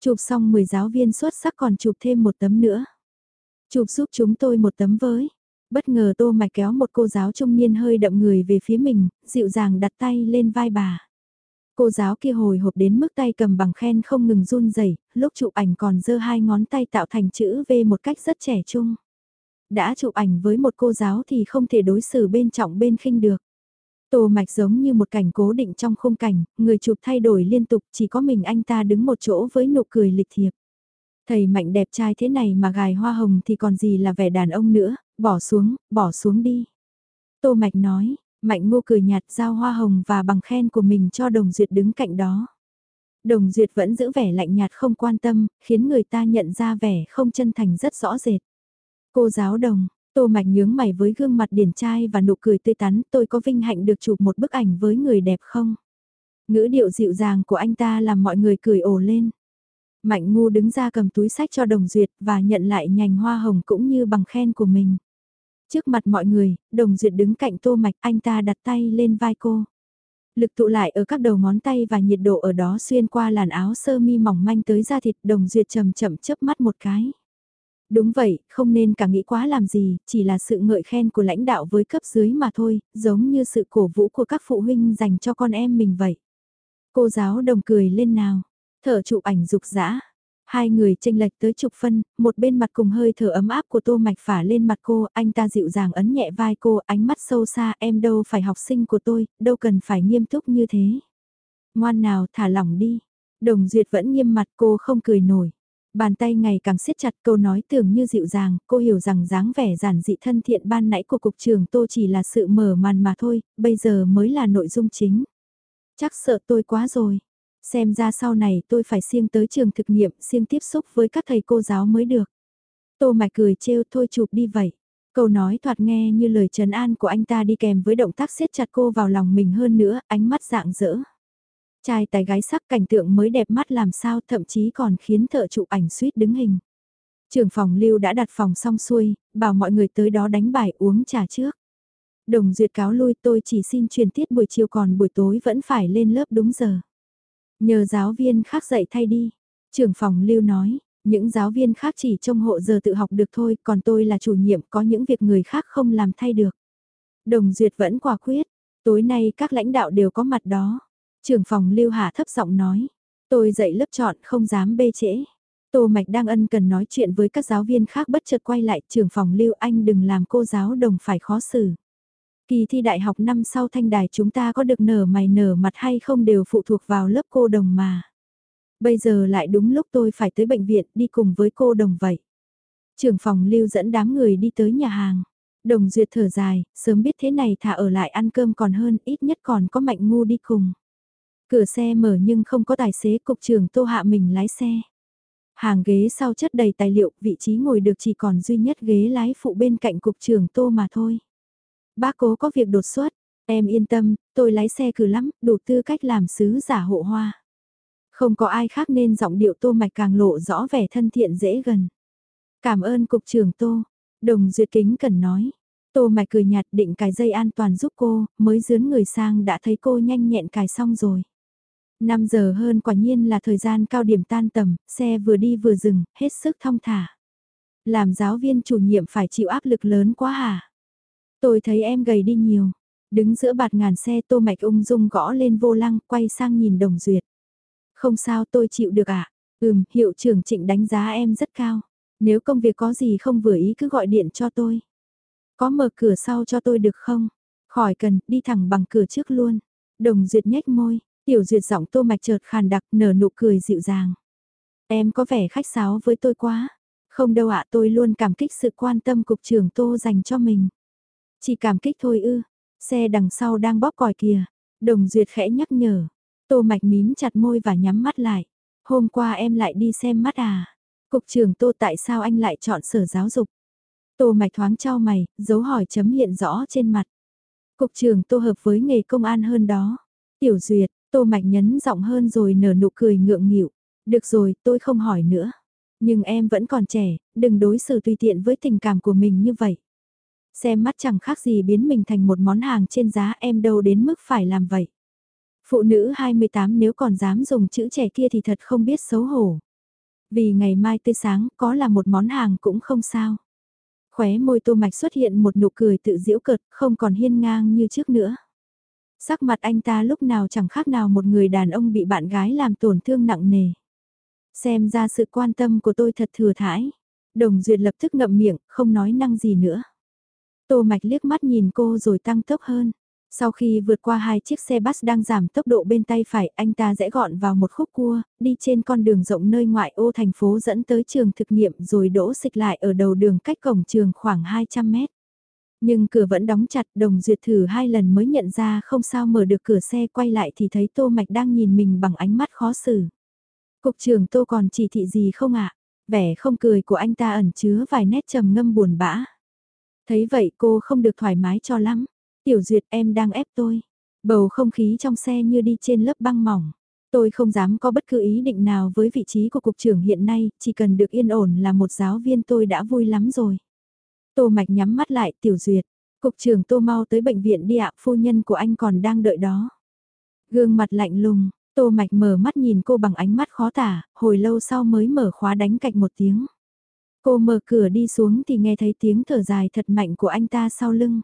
Chụp xong 10 giáo viên xuất sắc còn chụp thêm một tấm nữa. Chụp giúp chúng tôi một tấm với. Bất ngờ tô mạch kéo một cô giáo trung niên hơi đậm người về phía mình, dịu dàng đặt tay lên vai bà. Cô giáo kia hồi hộp đến mức tay cầm bằng khen không ngừng run rẩy, lúc chụp ảnh còn giơ hai ngón tay tạo thành chữ V một cách rất trẻ trung. Đã chụp ảnh với một cô giáo thì không thể đối xử bên trọng bên khinh được. Tô mạch giống như một cảnh cố định trong khung cảnh, người chụp thay đổi liên tục chỉ có mình anh ta đứng một chỗ với nụ cười lịch thiệp. Thầy mạnh đẹp trai thế này mà gài hoa hồng thì còn gì là vẻ đàn ông nữa, bỏ xuống, bỏ xuống đi. Tô Mạch nói, Mạnh ngô cười nhạt giao hoa hồng và bằng khen của mình cho Đồng Duyệt đứng cạnh đó. Đồng Duyệt vẫn giữ vẻ lạnh nhạt không quan tâm, khiến người ta nhận ra vẻ không chân thành rất rõ rệt. Cô giáo đồng, Tô Mạch nhướng mày với gương mặt điển trai và nụ cười tươi tắn, tôi có vinh hạnh được chụp một bức ảnh với người đẹp không? Ngữ điệu dịu dàng của anh ta làm mọi người cười ồ lên. Mạnh ngu đứng ra cầm túi sách cho Đồng Duyệt và nhận lại nhành hoa hồng cũng như bằng khen của mình. Trước mặt mọi người, Đồng Duyệt đứng cạnh Tô Mạch anh ta đặt tay lên vai cô. Lực tụ lại ở các đầu ngón tay và nhiệt độ ở đó xuyên qua làn áo sơ mi mỏng manh tới da thịt Đồng Duyệt chậm chậm chớp mắt một cái. Đúng vậy, không nên cả nghĩ quá làm gì, chỉ là sự ngợi khen của lãnh đạo với cấp dưới mà thôi, giống như sự cổ vũ của các phụ huynh dành cho con em mình vậy. Cô giáo đồng cười lên nào, thở chụp ảnh dục dã. Hai người tranh lệch tới chục phân, một bên mặt cùng hơi thở ấm áp của tô mạch phả lên mặt cô, anh ta dịu dàng ấn nhẹ vai cô, ánh mắt sâu xa, em đâu phải học sinh của tôi, đâu cần phải nghiêm túc như thế. Ngoan nào, thả lỏng đi. Đồng Duyệt vẫn nghiêm mặt cô không cười nổi. Bàn tay ngày càng siết chặt câu nói tưởng như dịu dàng, cô hiểu rằng dáng vẻ giản dị thân thiện ban nãy của cục trưởng tô chỉ là sự mở màn mà thôi, bây giờ mới là nội dung chính. Chắc sợ tôi quá rồi. Xem ra sau này tôi phải siêng tới trường thực nghiệm, siêng tiếp xúc với các thầy cô giáo mới được. Tô mạch cười trêu thôi chụp đi vậy. Câu nói thoạt nghe như lời trấn an của anh ta đi kèm với động tác siết chặt cô vào lòng mình hơn nữa, ánh mắt dạng dỡ. Trai tài gái sắc cảnh tượng mới đẹp mắt làm sao thậm chí còn khiến thợ chụp ảnh suýt đứng hình. Trưởng phòng lưu đã đặt phòng xong xuôi, bảo mọi người tới đó đánh bài uống trà trước. Đồng duyệt cáo lui tôi chỉ xin truyền tiết buổi chiều còn buổi tối vẫn phải lên lớp đúng giờ. Nhờ giáo viên khác dạy thay đi. Trưởng phòng lưu nói, những giáo viên khác chỉ trông hộ giờ tự học được thôi, còn tôi là chủ nhiệm có những việc người khác không làm thay được. Đồng duyệt vẫn quả quyết, tối nay các lãnh đạo đều có mặt đó. Trưởng phòng lưu hạ thấp giọng nói, tôi dạy lớp chọn không dám bê trễ. Tô Mạch đang ân cần nói chuyện với các giáo viên khác bất chợt quay lại trưởng phòng lưu anh đừng làm cô giáo đồng phải khó xử. Kỳ thi đại học năm sau thanh đài chúng ta có được nở mày nở mặt hay không đều phụ thuộc vào lớp cô đồng mà. Bây giờ lại đúng lúc tôi phải tới bệnh viện đi cùng với cô đồng vậy. Trưởng phòng lưu dẫn đám người đi tới nhà hàng. Đồng duyệt thở dài, sớm biết thế này thả ở lại ăn cơm còn hơn, ít nhất còn có mạnh ngu đi cùng. Cửa xe mở nhưng không có tài xế cục trưởng tô hạ mình lái xe. Hàng ghế sau chất đầy tài liệu, vị trí ngồi được chỉ còn duy nhất ghế lái phụ bên cạnh cục trưởng tô mà thôi. Bác cố có việc đột xuất, em yên tâm, tôi lái xe cử lắm, đủ tư cách làm sứ giả hộ hoa. Không có ai khác nên giọng điệu tô mạch càng lộ rõ vẻ thân thiện dễ gần. Cảm ơn cục trưởng tô, đồng duyệt kính cần nói. Tô mạch cười nhạt định cài dây an toàn giúp cô, mới dướn người sang đã thấy cô nhanh nhẹn cài xong rồi. 5 giờ hơn quả nhiên là thời gian cao điểm tan tầm, xe vừa đi vừa dừng, hết sức thong thả. Làm giáo viên chủ nhiệm phải chịu áp lực lớn quá hả? Tôi thấy em gầy đi nhiều. Đứng giữa bạt ngàn xe tô mạch ung dung gõ lên vô lăng, quay sang nhìn đồng duyệt. Không sao tôi chịu được ạ. À? Ừm, hiệu trưởng trịnh đánh giá em rất cao. Nếu công việc có gì không vừa ý cứ gọi điện cho tôi. Có mở cửa sau cho tôi được không? Khỏi cần, đi thẳng bằng cửa trước luôn. Đồng duyệt nhếch môi, tiểu duyệt giọng tô mạch chợt khàn đặc nở nụ cười dịu dàng. Em có vẻ khách sáo với tôi quá. Không đâu ạ tôi luôn cảm kích sự quan tâm cục trưởng tô dành cho mình. Chỉ cảm kích thôi ư, xe đằng sau đang bóp còi kìa. Đồng Duyệt khẽ nhắc nhở. Tô Mạch mím chặt môi và nhắm mắt lại. Hôm qua em lại đi xem mắt à? Cục trưởng Tô tại sao anh lại chọn sở giáo dục? Tô Mạch thoáng trao mày, dấu hỏi chấm hiện rõ trên mặt. Cục trưởng Tô hợp với nghề công an hơn đó. Tiểu Duyệt, Tô Mạch nhấn giọng hơn rồi nở nụ cười ngượng nghịu. Được rồi, tôi không hỏi nữa. Nhưng em vẫn còn trẻ, đừng đối xử tùy tiện với tình cảm của mình như vậy. Xem mắt chẳng khác gì biến mình thành một món hàng trên giá em đâu đến mức phải làm vậy. Phụ nữ 28 nếu còn dám dùng chữ trẻ kia thì thật không biết xấu hổ. Vì ngày mai tươi sáng có là một món hàng cũng không sao. Khóe môi tô mạch xuất hiện một nụ cười tự diễu cợt, không còn hiên ngang như trước nữa. Sắc mặt anh ta lúc nào chẳng khác nào một người đàn ông bị bạn gái làm tổn thương nặng nề. Xem ra sự quan tâm của tôi thật thừa thãi. Đồng Duyệt lập tức ngậm miệng, không nói năng gì nữa. Tô Mạch liếc mắt nhìn cô rồi tăng tốc hơn. Sau khi vượt qua hai chiếc xe bus đang giảm tốc độ bên tay phải, anh ta rẽ gọn vào một khúc cua, đi trên con đường rộng nơi ngoại ô thành phố dẫn tới trường thực nghiệm rồi đỗ xịch lại ở đầu đường cách cổng trường khoảng 200 mét. Nhưng cửa vẫn đóng chặt, đồng duyệt thử hai lần mới nhận ra không sao mở được cửa xe quay lại thì thấy Tô Mạch đang nhìn mình bằng ánh mắt khó xử. Cục trường Tô còn chỉ thị gì không ạ? Vẻ không cười của anh ta ẩn chứa vài nét trầm ngâm buồn bã. Thấy vậy cô không được thoải mái cho lắm. Tiểu Duyệt em đang ép tôi. Bầu không khí trong xe như đi trên lớp băng mỏng. Tôi không dám có bất cứ ý định nào với vị trí của cục trưởng hiện nay, chỉ cần được yên ổn là một giáo viên tôi đã vui lắm rồi. Tô Mạch nhắm mắt lại Tiểu Duyệt. Cục trưởng Tô mau tới bệnh viện đi ạ, phu nhân của anh còn đang đợi đó. Gương mặt lạnh lùng, Tô Mạch mở mắt nhìn cô bằng ánh mắt khó tả, hồi lâu sau mới mở khóa đánh cạch một tiếng. Cô mở cửa đi xuống thì nghe thấy tiếng thở dài thật mạnh của anh ta sau lưng.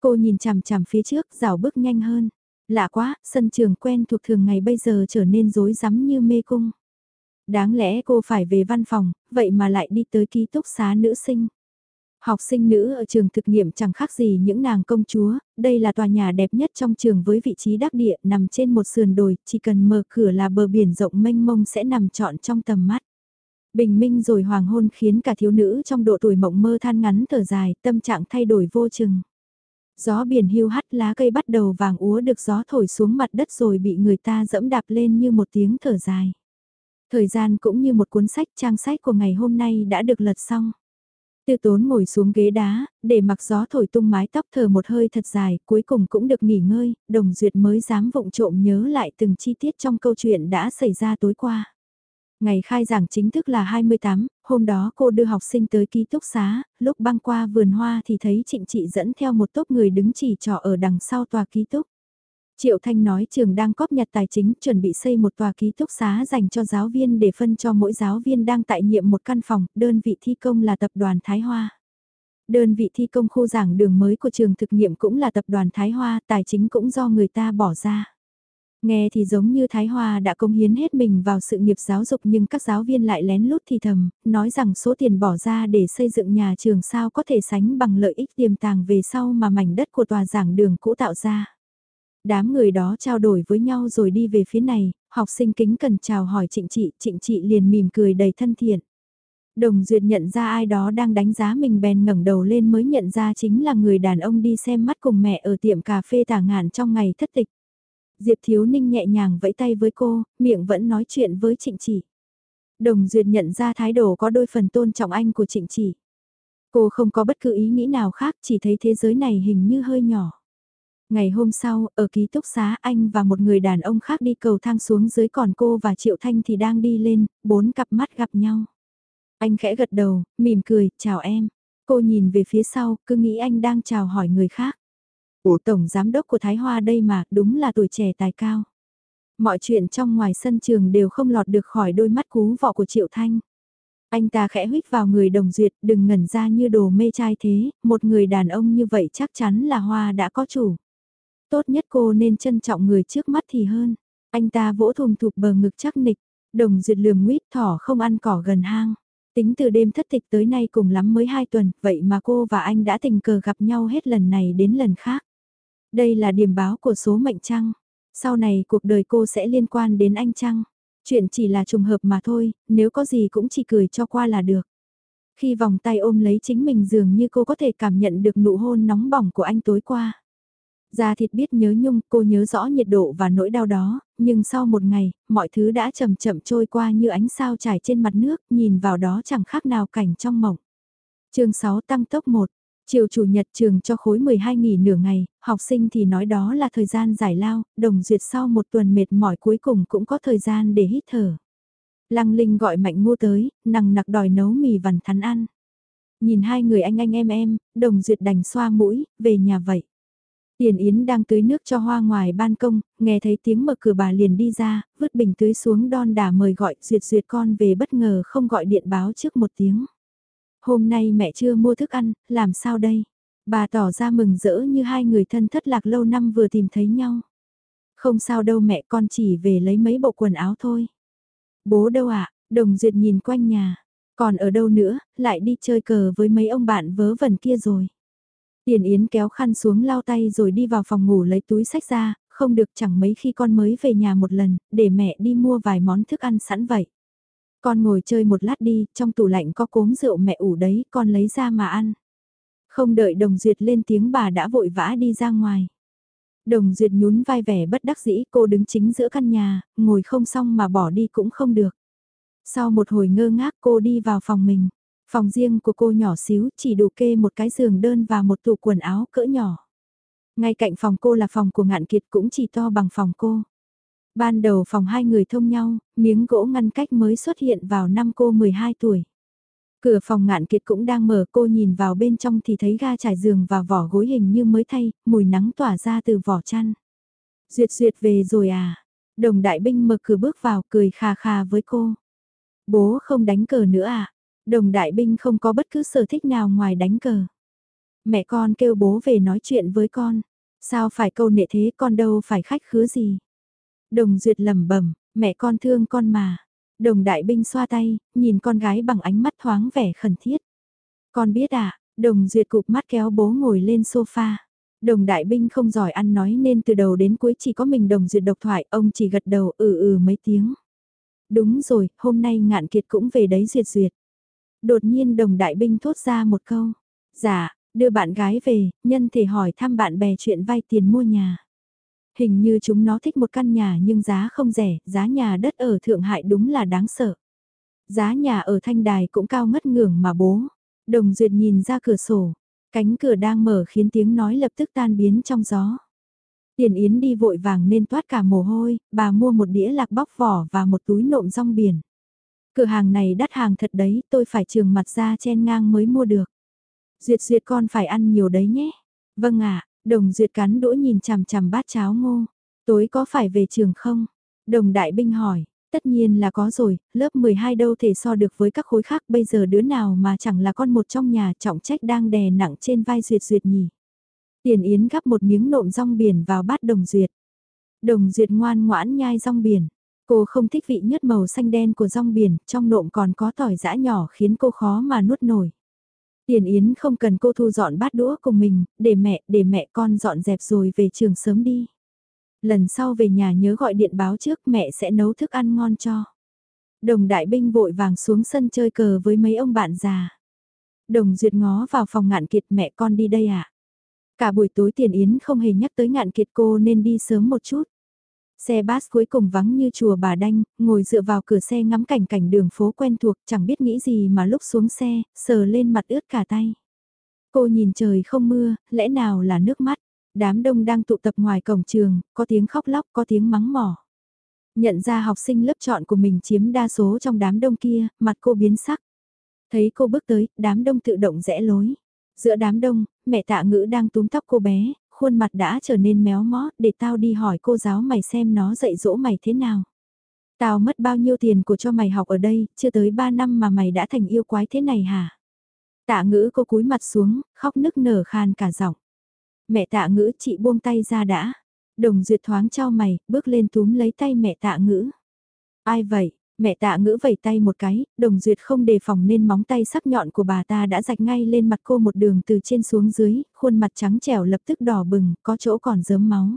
Cô nhìn chằm chằm phía trước, rảo bước nhanh hơn. Lạ quá, sân trường quen thuộc thường ngày bây giờ trở nên rối rắm như mê cung. Đáng lẽ cô phải về văn phòng, vậy mà lại đi tới ký túc xá nữ sinh. Học sinh nữ ở trường thực nghiệm chẳng khác gì những nàng công chúa, đây là tòa nhà đẹp nhất trong trường với vị trí đắc địa nằm trên một sườn đồi, chỉ cần mở cửa là bờ biển rộng mênh mông sẽ nằm trọn trong tầm mắt. Bình minh rồi hoàng hôn khiến cả thiếu nữ trong độ tuổi mộng mơ than ngắn thở dài, tâm trạng thay đổi vô chừng. Gió biển hưu hắt lá cây bắt đầu vàng úa được gió thổi xuống mặt đất rồi bị người ta dẫm đạp lên như một tiếng thở dài. Thời gian cũng như một cuốn sách trang sách của ngày hôm nay đã được lật xong. Tư tốn ngồi xuống ghế đá, để mặc gió thổi tung mái tóc thở một hơi thật dài, cuối cùng cũng được nghỉ ngơi, đồng duyệt mới dám vụng trộm nhớ lại từng chi tiết trong câu chuyện đã xảy ra tối qua. Ngày khai giảng chính thức là 28, hôm đó cô đưa học sinh tới ký túc xá, lúc băng qua vườn hoa thì thấy trịnh chị dẫn theo một tốp người đứng chỉ trỏ ở đằng sau tòa ký túc. Triệu Thanh nói trường đang cóp nhặt tài chính chuẩn bị xây một tòa ký túc xá dành cho giáo viên để phân cho mỗi giáo viên đang tại nhiệm một căn phòng, đơn vị thi công là tập đoàn Thái Hoa. Đơn vị thi công khu giảng đường mới của trường thực nghiệm cũng là tập đoàn Thái Hoa, tài chính cũng do người ta bỏ ra. Nghe thì giống như Thái Hòa đã công hiến hết mình vào sự nghiệp giáo dục nhưng các giáo viên lại lén lút thì thầm, nói rằng số tiền bỏ ra để xây dựng nhà trường sao có thể sánh bằng lợi ích tiềm tàng về sau mà mảnh đất của tòa giảng đường cũ tạo ra. Đám người đó trao đổi với nhau rồi đi về phía này, học sinh kính cần chào hỏi trịnh trị, trịnh trị liền mỉm cười đầy thân thiện. Đồng Duyệt nhận ra ai đó đang đánh giá mình bèn ngẩng đầu lên mới nhận ra chính là người đàn ông đi xem mắt cùng mẹ ở tiệm cà phê tả ngạn trong ngày thất tịch. Diệp Thiếu Ninh nhẹ nhàng vẫy tay với cô, miệng vẫn nói chuyện với Trịnh Chỉ. Đồng Duyệt nhận ra thái độ có đôi phần tôn trọng anh của Trịnh Chỉ. Cô không có bất cứ ý nghĩ nào khác, chỉ thấy thế giới này hình như hơi nhỏ. Ngày hôm sau, ở ký túc xá anh và một người đàn ông khác đi cầu thang xuống dưới còn cô và Triệu Thanh thì đang đi lên, bốn cặp mắt gặp nhau. Anh khẽ gật đầu, mỉm cười, chào em. Cô nhìn về phía sau, cứ nghĩ anh đang chào hỏi người khác. Ủa tổng giám đốc của Thái Hoa đây mà, đúng là tuổi trẻ tài cao. Mọi chuyện trong ngoài sân trường đều không lọt được khỏi đôi mắt cú vọ của Triệu Thanh. Anh ta khẽ huyết vào người đồng duyệt, đừng ngẩn ra như đồ mê trai thế, một người đàn ông như vậy chắc chắn là Hoa đã có chủ. Tốt nhất cô nên trân trọng người trước mắt thì hơn. Anh ta vỗ thùm thụp bờ ngực chắc nịch, đồng duyệt lườm nguyết thỏ không ăn cỏ gần hang. Tính từ đêm thất tịch tới nay cùng lắm mới hai tuần, vậy mà cô và anh đã tình cờ gặp nhau hết lần này đến lần khác. Đây là điểm báo của số mệnh trăng. Sau này cuộc đời cô sẽ liên quan đến anh trăng. Chuyện chỉ là trùng hợp mà thôi, nếu có gì cũng chỉ cười cho qua là được. Khi vòng tay ôm lấy chính mình dường như cô có thể cảm nhận được nụ hôn nóng bỏng của anh tối qua. Da thịt biết nhớ nhung, cô nhớ rõ nhiệt độ và nỗi đau đó, nhưng sau một ngày, mọi thứ đã chậm chậm trôi qua như ánh sao trải trên mặt nước, nhìn vào đó chẳng khác nào cảnh trong mộng. chương 6 tăng tốc 1, Chiều chủ nhật trường cho khối 12 nghỉ nửa ngày, học sinh thì nói đó là thời gian giải lao, đồng duyệt sau một tuần mệt mỏi cuối cùng cũng có thời gian để hít thở. Lăng Linh gọi Mạnh Ngô tới, nằng nặc đòi nấu mì vằn thắn ăn. Nhìn hai người anh anh em em, đồng duyệt đành xoa mũi, về nhà vậy. Tiền Yến đang tưới nước cho hoa ngoài ban công, nghe thấy tiếng mở cửa bà liền đi ra, vứt bình tưới xuống đon đà mời gọi duyệt duyệt con về bất ngờ không gọi điện báo trước một tiếng. Hôm nay mẹ chưa mua thức ăn, làm sao đây? Bà tỏ ra mừng rỡ như hai người thân thất lạc lâu năm vừa tìm thấy nhau. Không sao đâu mẹ con chỉ về lấy mấy bộ quần áo thôi. Bố đâu ạ? Đồng Duyệt nhìn quanh nhà. Còn ở đâu nữa, lại đi chơi cờ với mấy ông bạn vớ vẩn kia rồi. Tiền Yến kéo khăn xuống lau tay rồi đi vào phòng ngủ lấy túi sách ra, không được chẳng mấy khi con mới về nhà một lần, để mẹ đi mua vài món thức ăn sẵn vậy. Con ngồi chơi một lát đi, trong tủ lạnh có cốm rượu mẹ ủ đấy, con lấy ra mà ăn. Không đợi Đồng Duyệt lên tiếng bà đã vội vã đi ra ngoài. Đồng Duyệt nhún vai vẻ bất đắc dĩ cô đứng chính giữa căn nhà, ngồi không xong mà bỏ đi cũng không được. Sau một hồi ngơ ngác cô đi vào phòng mình. Phòng riêng của cô nhỏ xíu chỉ đủ kê một cái giường đơn và một tủ quần áo cỡ nhỏ. Ngay cạnh phòng cô là phòng của ngạn kiệt cũng chỉ to bằng phòng cô. Ban đầu phòng hai người thông nhau, miếng gỗ ngăn cách mới xuất hiện vào năm cô 12 tuổi. Cửa phòng ngạn kiệt cũng đang mở cô nhìn vào bên trong thì thấy ga trải giường và vỏ gối hình như mới thay, mùi nắng tỏa ra từ vỏ chăn. Duyệt duyệt về rồi à? Đồng đại binh mở cửa bước vào cười khà khà với cô. Bố không đánh cờ nữa à? Đồng đại binh không có bất cứ sở thích nào ngoài đánh cờ. Mẹ con kêu bố về nói chuyện với con. Sao phải câu nệ thế con đâu phải khách khứa gì. Đồng duyệt lẩm bẩm mẹ con thương con mà. Đồng đại binh xoa tay, nhìn con gái bằng ánh mắt thoáng vẻ khẩn thiết. Con biết à, đồng duyệt cụp mắt kéo bố ngồi lên sofa. Đồng đại binh không giỏi ăn nói nên từ đầu đến cuối chỉ có mình đồng duyệt độc thoại, ông chỉ gật đầu ừ ừ mấy tiếng. Đúng rồi, hôm nay ngạn kiệt cũng về đấy duyệt duyệt. Đột nhiên đồng đại binh thốt ra một câu. Dạ, đưa bạn gái về, nhân thể hỏi thăm bạn bè chuyện vay tiền mua nhà. Hình như chúng nó thích một căn nhà nhưng giá không rẻ, giá nhà đất ở Thượng Hải đúng là đáng sợ. Giá nhà ở Thanh Đài cũng cao ngất ngưỡng mà bố. Đồng Duyệt nhìn ra cửa sổ, cánh cửa đang mở khiến tiếng nói lập tức tan biến trong gió. Tiền Yến đi vội vàng nên toát cả mồ hôi, bà mua một đĩa lạc bóc vỏ và một túi nộm rong biển. Cửa hàng này đắt hàng thật đấy, tôi phải trường mặt ra chen ngang mới mua được. Duyệt duyệt con phải ăn nhiều đấy nhé. Vâng ạ, đồng duyệt cắn đũa nhìn chằm chằm bát cháo ngô. Tối có phải về trường không? Đồng đại binh hỏi, tất nhiên là có rồi, lớp 12 đâu thể so được với các khối khác bây giờ đứa nào mà chẳng là con một trong nhà trọng trách đang đè nặng trên vai duyệt duyệt nhỉ. Tiền Yến gắp một miếng nộm rong biển vào bát đồng duyệt. Đồng duyệt ngoan ngoãn nhai rong biển. Cô không thích vị nhất màu xanh đen của rong biển, trong nộm còn có tỏi giã nhỏ khiến cô khó mà nuốt nổi. Tiền Yến không cần cô thu dọn bát đũa cùng mình, để mẹ, để mẹ con dọn dẹp rồi về trường sớm đi. Lần sau về nhà nhớ gọi điện báo trước mẹ sẽ nấu thức ăn ngon cho. Đồng đại binh vội vàng xuống sân chơi cờ với mấy ông bạn già. Đồng duyệt ngó vào phòng ngạn kiệt mẹ con đi đây à? Cả buổi tối tiền yến không hề nhắc tới ngạn kiệt cô nên đi sớm một chút. Xe bus cuối cùng vắng như chùa bà đanh, ngồi dựa vào cửa xe ngắm cảnh cảnh đường phố quen thuộc, chẳng biết nghĩ gì mà lúc xuống xe, sờ lên mặt ướt cả tay. Cô nhìn trời không mưa, lẽ nào là nước mắt. Đám đông đang tụ tập ngoài cổng trường, có tiếng khóc lóc, có tiếng mắng mỏ. Nhận ra học sinh lớp chọn của mình chiếm đa số trong đám đông kia, mặt cô biến sắc. Thấy cô bước tới, đám đông tự động rẽ lối. Giữa đám đông, mẹ tạ ngữ đang túm tóc cô bé, khuôn mặt đã trở nên méo mó, để tao đi hỏi cô giáo mày xem nó dạy dỗ mày thế nào. Tao mất bao nhiêu tiền của cho mày học ở đây, chưa tới 3 năm mà mày đã thành yêu quái thế này hả? Tạ ngữ cô cúi mặt xuống, khóc nức nở khan cả giọng. Mẹ tạ ngữ chị buông tay ra đã. Đồng duyệt thoáng trao mày, bước lên túm lấy tay mẹ tạ ngữ. Ai vậy? Mẹ tạ ngữ vẩy tay một cái, đồng duyệt không đề phòng nên móng tay sắc nhọn của bà ta đã rạch ngay lên mặt cô một đường từ trên xuống dưới, khuôn mặt trắng trẻo lập tức đỏ bừng, có chỗ còn dớm máu.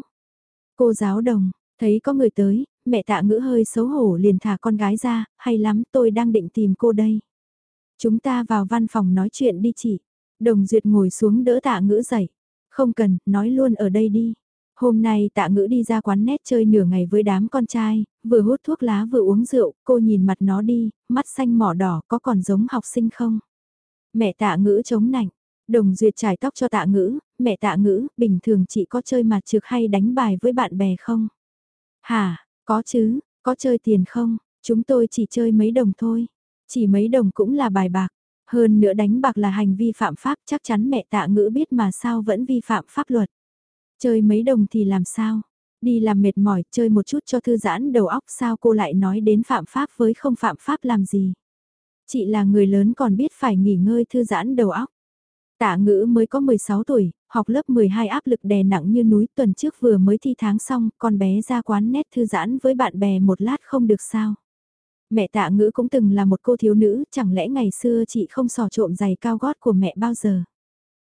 Cô giáo đồng, thấy có người tới, mẹ tạ ngữ hơi xấu hổ liền thả con gái ra, hay lắm tôi đang định tìm cô đây. Chúng ta vào văn phòng nói chuyện đi chị. Đồng duyệt ngồi xuống đỡ tạ ngữ dậy. Không cần, nói luôn ở đây đi. Hôm nay tạ ngữ đi ra quán nét chơi nửa ngày với đám con trai, vừa hút thuốc lá vừa uống rượu, cô nhìn mặt nó đi, mắt xanh mỏ đỏ có còn giống học sinh không? Mẹ tạ ngữ chống nạnh, đồng duyệt trải tóc cho tạ ngữ, mẹ tạ ngữ, bình thường chị có chơi mặt trược hay đánh bài với bạn bè không? Hả, có chứ, có chơi tiền không? Chúng tôi chỉ chơi mấy đồng thôi. Chỉ mấy đồng cũng là bài bạc. Hơn nữa đánh bạc là hành vi phạm pháp chắc chắn mẹ tạ ngữ biết mà sao vẫn vi phạm pháp luật. Chơi mấy đồng thì làm sao? Đi làm mệt mỏi, chơi một chút cho thư giãn đầu óc sao cô lại nói đến phạm pháp với không phạm pháp làm gì? Chị là người lớn còn biết phải nghỉ ngơi thư giãn đầu óc. Tạ ngữ mới có 16 tuổi, học lớp 12 áp lực đè nặng như núi tuần trước vừa mới thi tháng xong, con bé ra quán nét thư giãn với bạn bè một lát không được sao. Mẹ tạ ngữ cũng từng là một cô thiếu nữ, chẳng lẽ ngày xưa chị không sò trộm giày cao gót của mẹ bao giờ.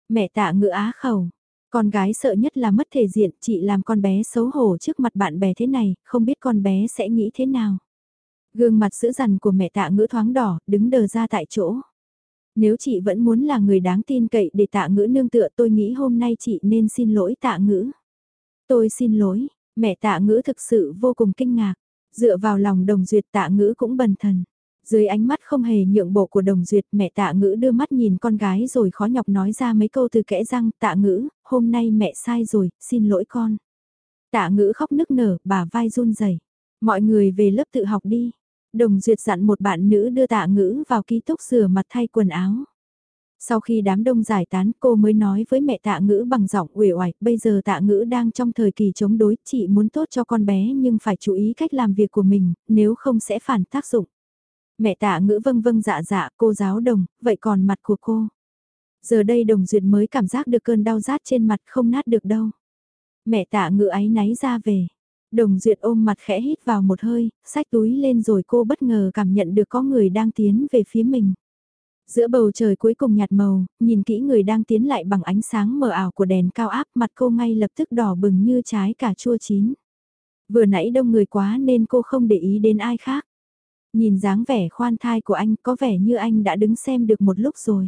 Mẹ tạ ngữ á khẩu, con gái sợ nhất là mất thể diện, chị làm con bé xấu hổ trước mặt bạn bè thế này, không biết con bé sẽ nghĩ thế nào. Gương mặt sữa dằn của mẹ tạ ngữ thoáng đỏ, đứng đờ ra tại chỗ. Nếu chị vẫn muốn là người đáng tin cậy để tạ ngữ nương tựa tôi nghĩ hôm nay chị nên xin lỗi tạ ngữ. Tôi xin lỗi, mẹ tạ ngữ thực sự vô cùng kinh ngạc. Dựa vào lòng đồng duyệt tạ ngữ cũng bần thần. Dưới ánh mắt không hề nhượng bộ của đồng duyệt mẹ tạ ngữ đưa mắt nhìn con gái rồi khó nhọc nói ra mấy câu từ kẽ răng tạ ngữ, hôm nay mẹ sai rồi, xin lỗi con. Tạ ngữ khóc nức nở, bà vai run rẩy Mọi người về lớp tự học đi. Đồng duyệt dặn một bạn nữ đưa tạ ngữ vào ký túc rửa mặt thay quần áo. Sau khi đám đông giải tán cô mới nói với mẹ tạ ngữ bằng giọng uể oải, bây giờ tạ ngữ đang trong thời kỳ chống đối, chị muốn tốt cho con bé nhưng phải chú ý cách làm việc của mình, nếu không sẽ phản tác dụng. Mẹ tạ ngữ vâng vâng dạ dạ, cô giáo đồng, vậy còn mặt của cô? Giờ đây đồng duyệt mới cảm giác được cơn đau rát trên mặt không nát được đâu. Mẹ tạ ngữ ấy náy ra về. Đồng duyệt ôm mặt khẽ hít vào một hơi, xách túi lên rồi cô bất ngờ cảm nhận được có người đang tiến về phía mình. Giữa bầu trời cuối cùng nhạt màu, nhìn kỹ người đang tiến lại bằng ánh sáng mờ ảo của đèn cao áp mặt cô ngay lập tức đỏ bừng như trái cà chua chín. Vừa nãy đông người quá nên cô không để ý đến ai khác. Nhìn dáng vẻ khoan thai của anh có vẻ như anh đã đứng xem được một lúc rồi.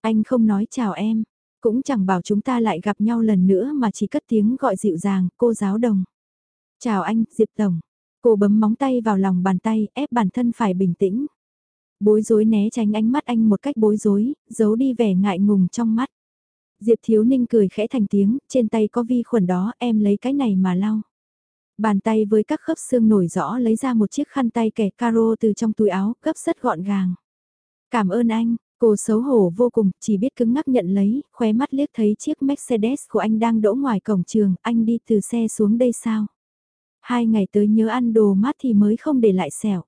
Anh không nói chào em, cũng chẳng bảo chúng ta lại gặp nhau lần nữa mà chỉ cất tiếng gọi dịu dàng, cô giáo đồng. Chào anh, Diệp Tổng. Cô bấm móng tay vào lòng bàn tay, ép bản thân phải bình tĩnh. Bối rối né tránh ánh mắt anh một cách bối rối, giấu đi vẻ ngại ngùng trong mắt. Diệp Thiếu Ninh cười khẽ thành tiếng, trên tay có vi khuẩn đó, em lấy cái này mà lau. Bàn tay với các khớp xương nổi rõ lấy ra một chiếc khăn tay kẻ caro từ trong túi áo, gấp rất gọn gàng. Cảm ơn anh, cô xấu hổ vô cùng, chỉ biết cứng ngắc nhận lấy, khóe mắt liếc thấy chiếc Mercedes của anh đang đỗ ngoài cổng trường, anh đi từ xe xuống đây sao? Hai ngày tới nhớ ăn đồ mát thì mới không để lại sẹo.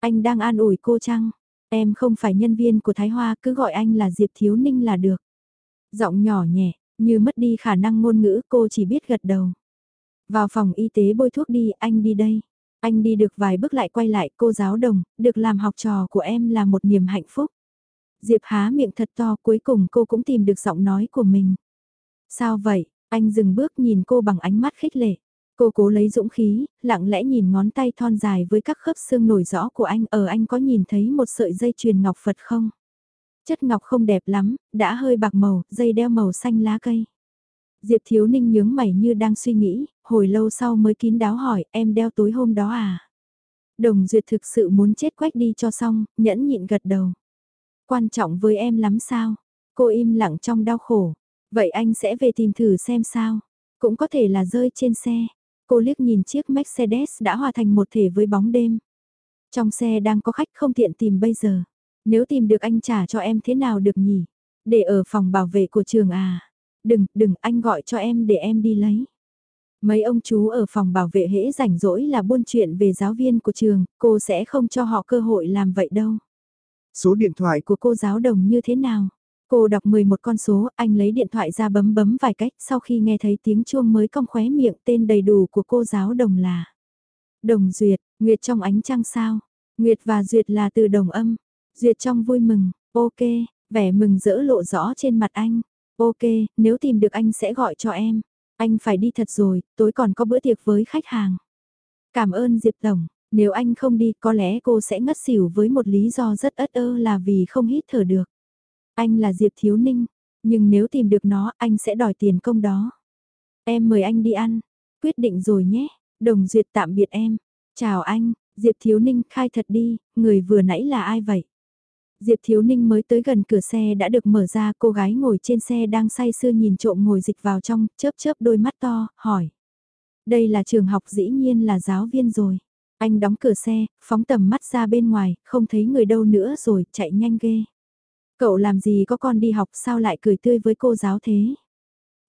Anh đang an ủi cô chăng? Em không phải nhân viên của Thái Hoa, cứ gọi anh là Diệp Thiếu Ninh là được. Giọng nhỏ nhẹ, như mất đi khả năng ngôn ngữ cô chỉ biết gật đầu. Vào phòng y tế bôi thuốc đi, anh đi đây. Anh đi được vài bước lại quay lại cô giáo đồng, được làm học trò của em là một niềm hạnh phúc. Diệp há miệng thật to cuối cùng cô cũng tìm được giọng nói của mình. Sao vậy, anh dừng bước nhìn cô bằng ánh mắt khích lệ. Cô cố lấy dũng khí, lặng lẽ nhìn ngón tay thon dài với các khớp xương nổi rõ của anh ở anh có nhìn thấy một sợi dây chuyền ngọc Phật không? Chất ngọc không đẹp lắm, đã hơi bạc màu, dây đeo màu xanh lá cây. Diệp Thiếu Ninh nhướng mày như đang suy nghĩ, hồi lâu sau mới kín đáo hỏi, em đeo tối hôm đó à? Đồng Duyệt thực sự muốn chết quách đi cho xong, nhẫn nhịn gật đầu. Quan trọng với em lắm sao? Cô im lặng trong đau khổ. Vậy anh sẽ về tìm thử xem sao? Cũng có thể là rơi trên xe. Cô liếc nhìn chiếc Mercedes đã hòa thành một thể với bóng đêm. Trong xe đang có khách không tiện tìm bây giờ. Nếu tìm được anh trả cho em thế nào được nhỉ? Để ở phòng bảo vệ của trường à? Đừng, đừng, anh gọi cho em để em đi lấy. Mấy ông chú ở phòng bảo vệ hễ rảnh rỗi là buôn chuyện về giáo viên của trường, cô sẽ không cho họ cơ hội làm vậy đâu. Số điện thoại của cô giáo đồng như thế nào? Cô đọc 11 con số, anh lấy điện thoại ra bấm bấm vài cách, sau khi nghe thấy tiếng chuông mới cong khóe miệng tên đầy đủ của cô giáo đồng là. Đồng Duyệt, Nguyệt trong ánh trăng sao? Nguyệt và Duyệt là từ đồng âm. Duyệt trong vui mừng, ok, vẻ mừng rỡ lộ rõ trên mặt anh. Ok, nếu tìm được anh sẽ gọi cho em. Anh phải đi thật rồi, tối còn có bữa tiệc với khách hàng. Cảm ơn Diệp Tổng, nếu anh không đi có lẽ cô sẽ ngất xỉu với một lý do rất ất ơ là vì không hít thở được. Anh là Diệp Thiếu Ninh, nhưng nếu tìm được nó anh sẽ đòi tiền công đó. Em mời anh đi ăn, quyết định rồi nhé, đồng duyệt tạm biệt em. Chào anh, Diệp Thiếu Ninh khai thật đi, người vừa nãy là ai vậy? Diệp Thiếu Ninh mới tới gần cửa xe đã được mở ra, cô gái ngồi trên xe đang say sưa nhìn trộm ngồi dịch vào trong, chớp chớp đôi mắt to, hỏi. Đây là trường học dĩ nhiên là giáo viên rồi. Anh đóng cửa xe, phóng tầm mắt ra bên ngoài, không thấy người đâu nữa rồi, chạy nhanh ghê. Cậu làm gì có con đi học sao lại cười tươi với cô giáo thế?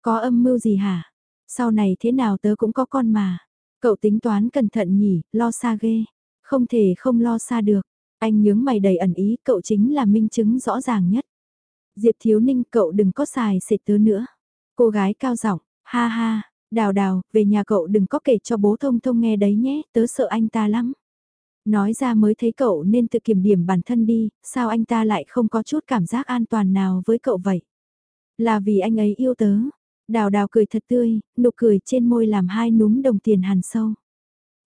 Có âm mưu gì hả? Sau này thế nào tớ cũng có con mà. Cậu tính toán cẩn thận nhỉ, lo xa ghê. Không thể không lo xa được. Anh nhướng mày đầy ẩn ý, cậu chính là minh chứng rõ ràng nhất. Diệp Thiếu Ninh cậu đừng có xài xịt tớ nữa. Cô gái cao giọng, ha ha, đào đào, về nhà cậu đừng có kể cho bố thông thông nghe đấy nhé, tớ sợ anh ta lắm. Nói ra mới thấy cậu nên tự kiểm điểm bản thân đi, sao anh ta lại không có chút cảm giác an toàn nào với cậu vậy? Là vì anh ấy yêu tớ. Đào đào cười thật tươi, nụ cười trên môi làm hai núm đồng tiền hàn sâu.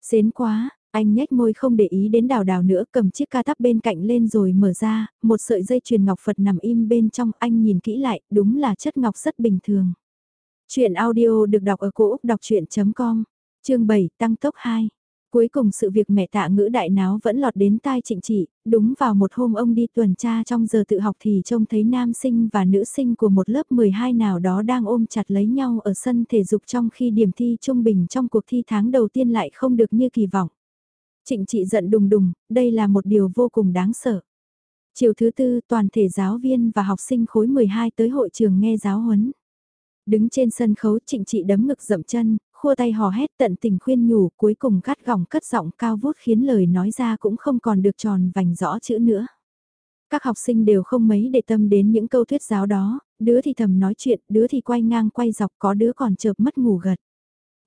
Xến quá, anh nhếch môi không để ý đến đào đào nữa cầm chiếc ca tắp bên cạnh lên rồi mở ra, một sợi dây chuyền ngọc Phật nằm im bên trong anh nhìn kỹ lại, đúng là chất ngọc rất bình thường. Chuyện audio được đọc ở cổ Úc đọc chuyện.com, chương 7 tăng tốc 2. Cuối cùng sự việc mẹ tạ ngữ đại náo vẫn lọt đến tai trịnh trị, đúng vào một hôm ông đi tuần tra trong giờ tự học thì trông thấy nam sinh và nữ sinh của một lớp 12 nào đó đang ôm chặt lấy nhau ở sân thể dục trong khi điểm thi trung bình trong cuộc thi tháng đầu tiên lại không được như kỳ vọng. Trịnh trị giận đùng đùng, đây là một điều vô cùng đáng sợ. Chiều thứ tư, toàn thể giáo viên và học sinh khối 12 tới hội trường nghe giáo huấn. Đứng trên sân khấu trịnh trị đấm ngực dậm chân, khua tay hò hét tận tình khuyên nhủ cuối cùng cắt gỏng cất giọng cao vút khiến lời nói ra cũng không còn được tròn vành rõ chữ nữa. Các học sinh đều không mấy để tâm đến những câu thuyết giáo đó, đứa thì thầm nói chuyện, đứa thì quay ngang quay dọc có đứa còn chợp mất ngủ gật.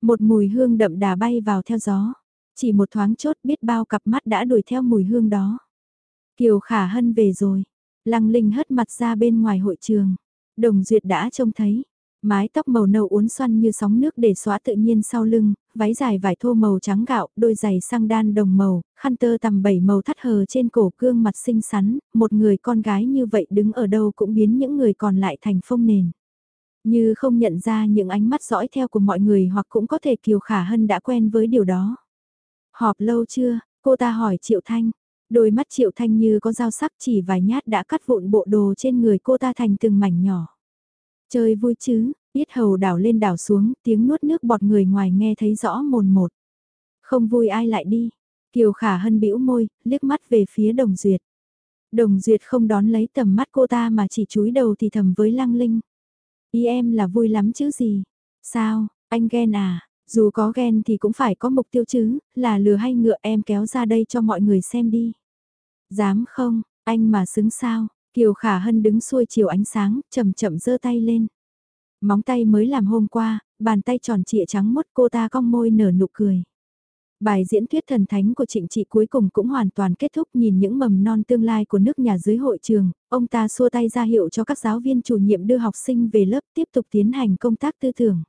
Một mùi hương đậm đà bay vào theo gió, chỉ một thoáng chốt biết bao cặp mắt đã đuổi theo mùi hương đó. Kiều Khả Hân về rồi, Lăng Linh hất mặt ra bên ngoài hội trường, Đồng Duyệt đã trông thấy, mái tóc màu nâu uốn xoăn như sóng nước để xóa tự nhiên sau lưng, váy dài vải thô màu trắng gạo, đôi giày sang đan đồng màu, khăn tơ tầm bảy màu thắt hờ trên cổ cương mặt xinh xắn, một người con gái như vậy đứng ở đâu cũng biến những người còn lại thành phong nền. Như không nhận ra những ánh mắt dõi theo của mọi người hoặc cũng có thể Kiều Khả Hân đã quen với điều đó. Họp lâu chưa? Cô ta hỏi Triệu Thanh. Đôi mắt Triệu Thanh như có dao sắc chỉ vài nhát đã cắt vụn bộ đồ trên người cô ta thành từng mảnh nhỏ. Chơi vui chứ, biết hầu đảo lên đảo xuống, tiếng nuốt nước bọt người ngoài nghe thấy rõ mồn một. Không vui ai lại đi. Kiều Khả Hân bĩu môi, liếc mắt về phía Đồng Duyệt. Đồng Duyệt không đón lấy tầm mắt cô ta mà chỉ chúi đầu thì thầm với Lăng Linh. Ý em là vui lắm chứ gì? Sao, anh ghen à? Dù có ghen thì cũng phải có mục tiêu chứ, là lừa hay ngựa em kéo ra đây cho mọi người xem đi. Dám không, anh mà xứng sao, Kiều Khả Hân đứng xuôi chiều ánh sáng, chậm chậm giơ tay lên. Móng tay mới làm hôm qua, bàn tay tròn trịa trắng mốt cô ta cong môi nở nụ cười. Bài diễn thuyết thần thánh của trịnh trị cuối cùng cũng hoàn toàn kết thúc nhìn những mầm non tương lai của nước nhà dưới hội trường, ông ta xua tay ra hiệu cho các giáo viên chủ nhiệm đưa học sinh về lớp tiếp tục tiến hành công tác tư tưởng.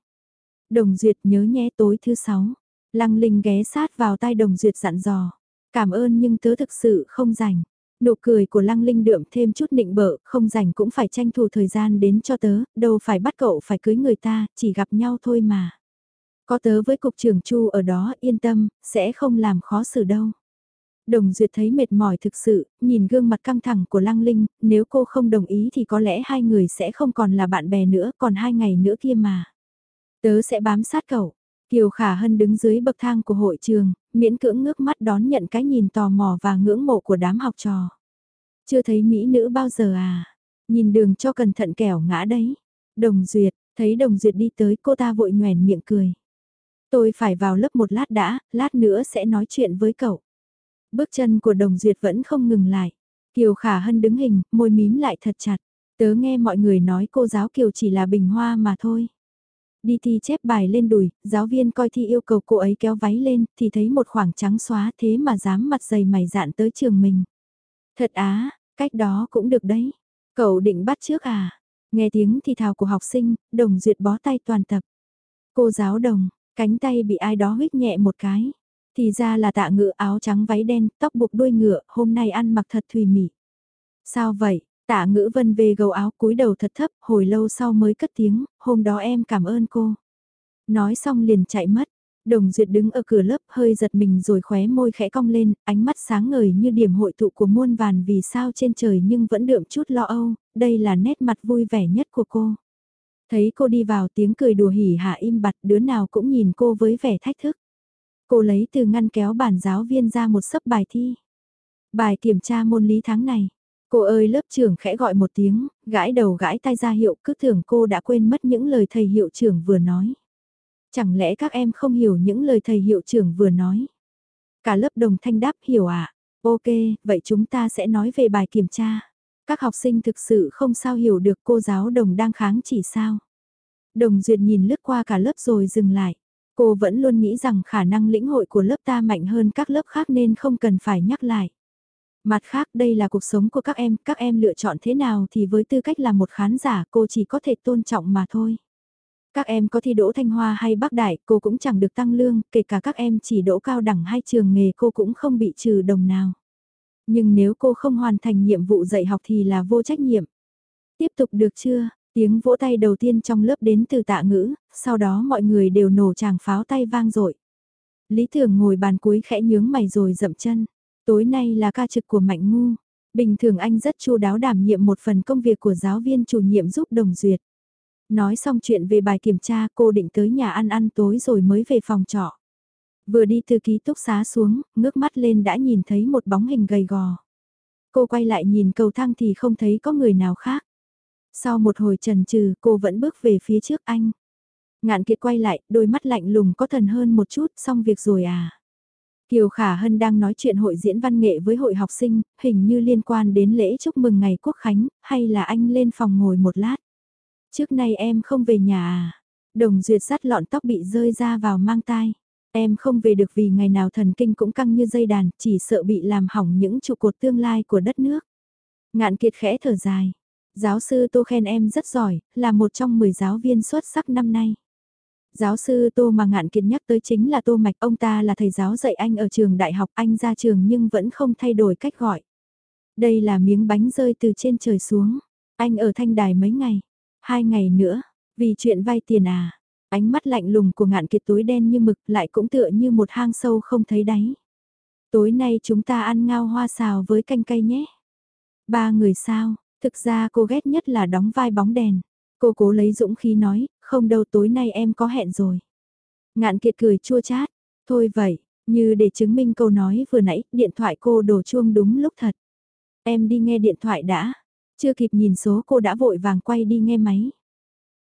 Đồng Duyệt nhớ nhé tối thứ sáu. Lăng Linh ghé sát vào tai Đồng Duyệt dặn dò. Cảm ơn nhưng tớ thực sự không rảnh. Nụ cười của Lăng Linh đượm thêm chút nịnh bợ, không rảnh cũng phải tranh thủ thời gian đến cho tớ, đâu phải bắt cậu phải cưới người ta, chỉ gặp nhau thôi mà. Có tớ với cục trưởng Chu ở đó yên tâm, sẽ không làm khó xử đâu. Đồng Duyệt thấy mệt mỏi thực sự, nhìn gương mặt căng thẳng của Lăng Linh, nếu cô không đồng ý thì có lẽ hai người sẽ không còn là bạn bè nữa, còn hai ngày nữa kia mà. Tớ sẽ bám sát cậu. Kiều Khả Hân đứng dưới bậc thang của hội trường, miễn cưỡng ngước mắt đón nhận cái nhìn tò mò và ngưỡng mộ của đám học trò. Chưa thấy mỹ nữ bao giờ à? Nhìn đường cho cẩn thận kẻo ngã đấy. Đồng Duyệt, thấy Đồng Duyệt đi tới cô ta vội nhoèn miệng cười. Tôi phải vào lớp một lát đã, lát nữa sẽ nói chuyện với cậu. Bước chân của Đồng Duyệt vẫn không ngừng lại. Kiều Khả Hân đứng hình, môi mím lại thật chặt. Tớ nghe mọi người nói cô giáo Kiều chỉ là bình hoa mà thôi. Đi thi chép bài lên đùi, giáo viên coi thi yêu cầu cô ấy kéo váy lên, thì thấy một khoảng trắng xóa thế mà dám mặt dày mày dạn tới trường mình. Thật á, cách đó cũng được đấy. Cậu định bắt trước à? Nghe tiếng thì thào của học sinh, đồng duyệt bó tay toàn tập. Cô giáo đồng, cánh tay bị ai đó huyết nhẹ một cái. Thì ra là tạ ngựa áo trắng váy đen, tóc buộc đuôi ngựa, hôm nay ăn mặc thật thùy mị. Sao vậy? Tạ ngữ vân về gầu áo cúi đầu thật thấp, hồi lâu sau mới cất tiếng, hôm đó em cảm ơn cô. Nói xong liền chạy mất, đồng duyệt đứng ở cửa lớp hơi giật mình rồi khóe môi khẽ cong lên, ánh mắt sáng ngời như điểm hội tụ của muôn vàn vì sao trên trời nhưng vẫn đượm chút lo âu, đây là nét mặt vui vẻ nhất của cô. Thấy cô đi vào tiếng cười đùa hỉ hạ im bặt đứa nào cũng nhìn cô với vẻ thách thức. Cô lấy từ ngăn kéo bản giáo viên ra một sấp bài thi. Bài kiểm tra môn lý tháng này. Cô ơi lớp trưởng khẽ gọi một tiếng, gãi đầu gãi tay ra hiệu cứ tưởng cô đã quên mất những lời thầy hiệu trưởng vừa nói. Chẳng lẽ các em không hiểu những lời thầy hiệu trưởng vừa nói? Cả lớp đồng thanh đáp hiểu ạ. À? Ok, vậy chúng ta sẽ nói về bài kiểm tra. Các học sinh thực sự không sao hiểu được cô giáo đồng đang kháng chỉ sao. Đồng duyệt nhìn lướt qua cả lớp rồi dừng lại. Cô vẫn luôn nghĩ rằng khả năng lĩnh hội của lớp ta mạnh hơn các lớp khác nên không cần phải nhắc lại. Mặt khác đây là cuộc sống của các em, các em lựa chọn thế nào thì với tư cách là một khán giả cô chỉ có thể tôn trọng mà thôi. Các em có thi đỗ Thanh Hoa hay Bắc Đại cô cũng chẳng được tăng lương, kể cả các em chỉ đỗ cao đẳng hay trường nghề cô cũng không bị trừ đồng nào. Nhưng nếu cô không hoàn thành nhiệm vụ dạy học thì là vô trách nhiệm. Tiếp tục được chưa? Tiếng vỗ tay đầu tiên trong lớp đến từ tạ ngữ, sau đó mọi người đều nổ tràng pháo tay vang dội Lý Thường ngồi bàn cuối khẽ nhướng mày rồi dậm chân. Tối nay là ca trực của Mạnh Ngu. Bình thường anh rất chu đáo đảm nhiệm một phần công việc của giáo viên chủ nhiệm giúp đồng duyệt. Nói xong chuyện về bài kiểm tra cô định tới nhà ăn ăn tối rồi mới về phòng trọ. Vừa đi từ ký túc xá xuống, ngước mắt lên đã nhìn thấy một bóng hình gầy gò. Cô quay lại nhìn cầu thang thì không thấy có người nào khác. Sau một hồi trần trừ cô vẫn bước về phía trước anh. Ngạn kiệt quay lại, đôi mắt lạnh lùng có thần hơn một chút, xong việc rồi à. Kiều Khả Hân đang nói chuyện hội diễn văn nghệ với hội học sinh, hình như liên quan đến lễ chúc mừng ngày quốc khánh, hay là anh lên phòng ngồi một lát. Trước nay em không về nhà à? Đồng duyệt sắt lọn tóc bị rơi ra vào mang tai. Em không về được vì ngày nào thần kinh cũng căng như dây đàn, chỉ sợ bị làm hỏng những trụ cột tương lai của đất nước. Ngạn kiệt khẽ thở dài. Giáo sư Tô khen em rất giỏi, là một trong 10 giáo viên xuất sắc năm nay. Giáo sư Tô mà ngạn kiệt nhắc tới chính là Tô Mạch, ông ta là thầy giáo dạy anh ở trường đại học, anh ra trường nhưng vẫn không thay đổi cách gọi. Đây là miếng bánh rơi từ trên trời xuống. Anh ở thanh đài mấy ngày? Hai ngày nữa, vì chuyện vay tiền à? Ánh mắt lạnh lùng của ngạn kiệt tối đen như mực lại cũng tựa như một hang sâu không thấy đáy. Tối nay chúng ta ăn ngao hoa xào với canh cây nhé. Ba người sao, thực ra cô ghét nhất là đóng vai bóng đèn. Cô cố lấy dũng khí nói, không đâu tối nay em có hẹn rồi. Ngạn kiệt cười chua chát, thôi vậy, như để chứng minh câu nói vừa nãy, điện thoại cô đổ chuông đúng lúc thật. Em đi nghe điện thoại đã, chưa kịp nhìn số cô đã vội vàng quay đi nghe máy.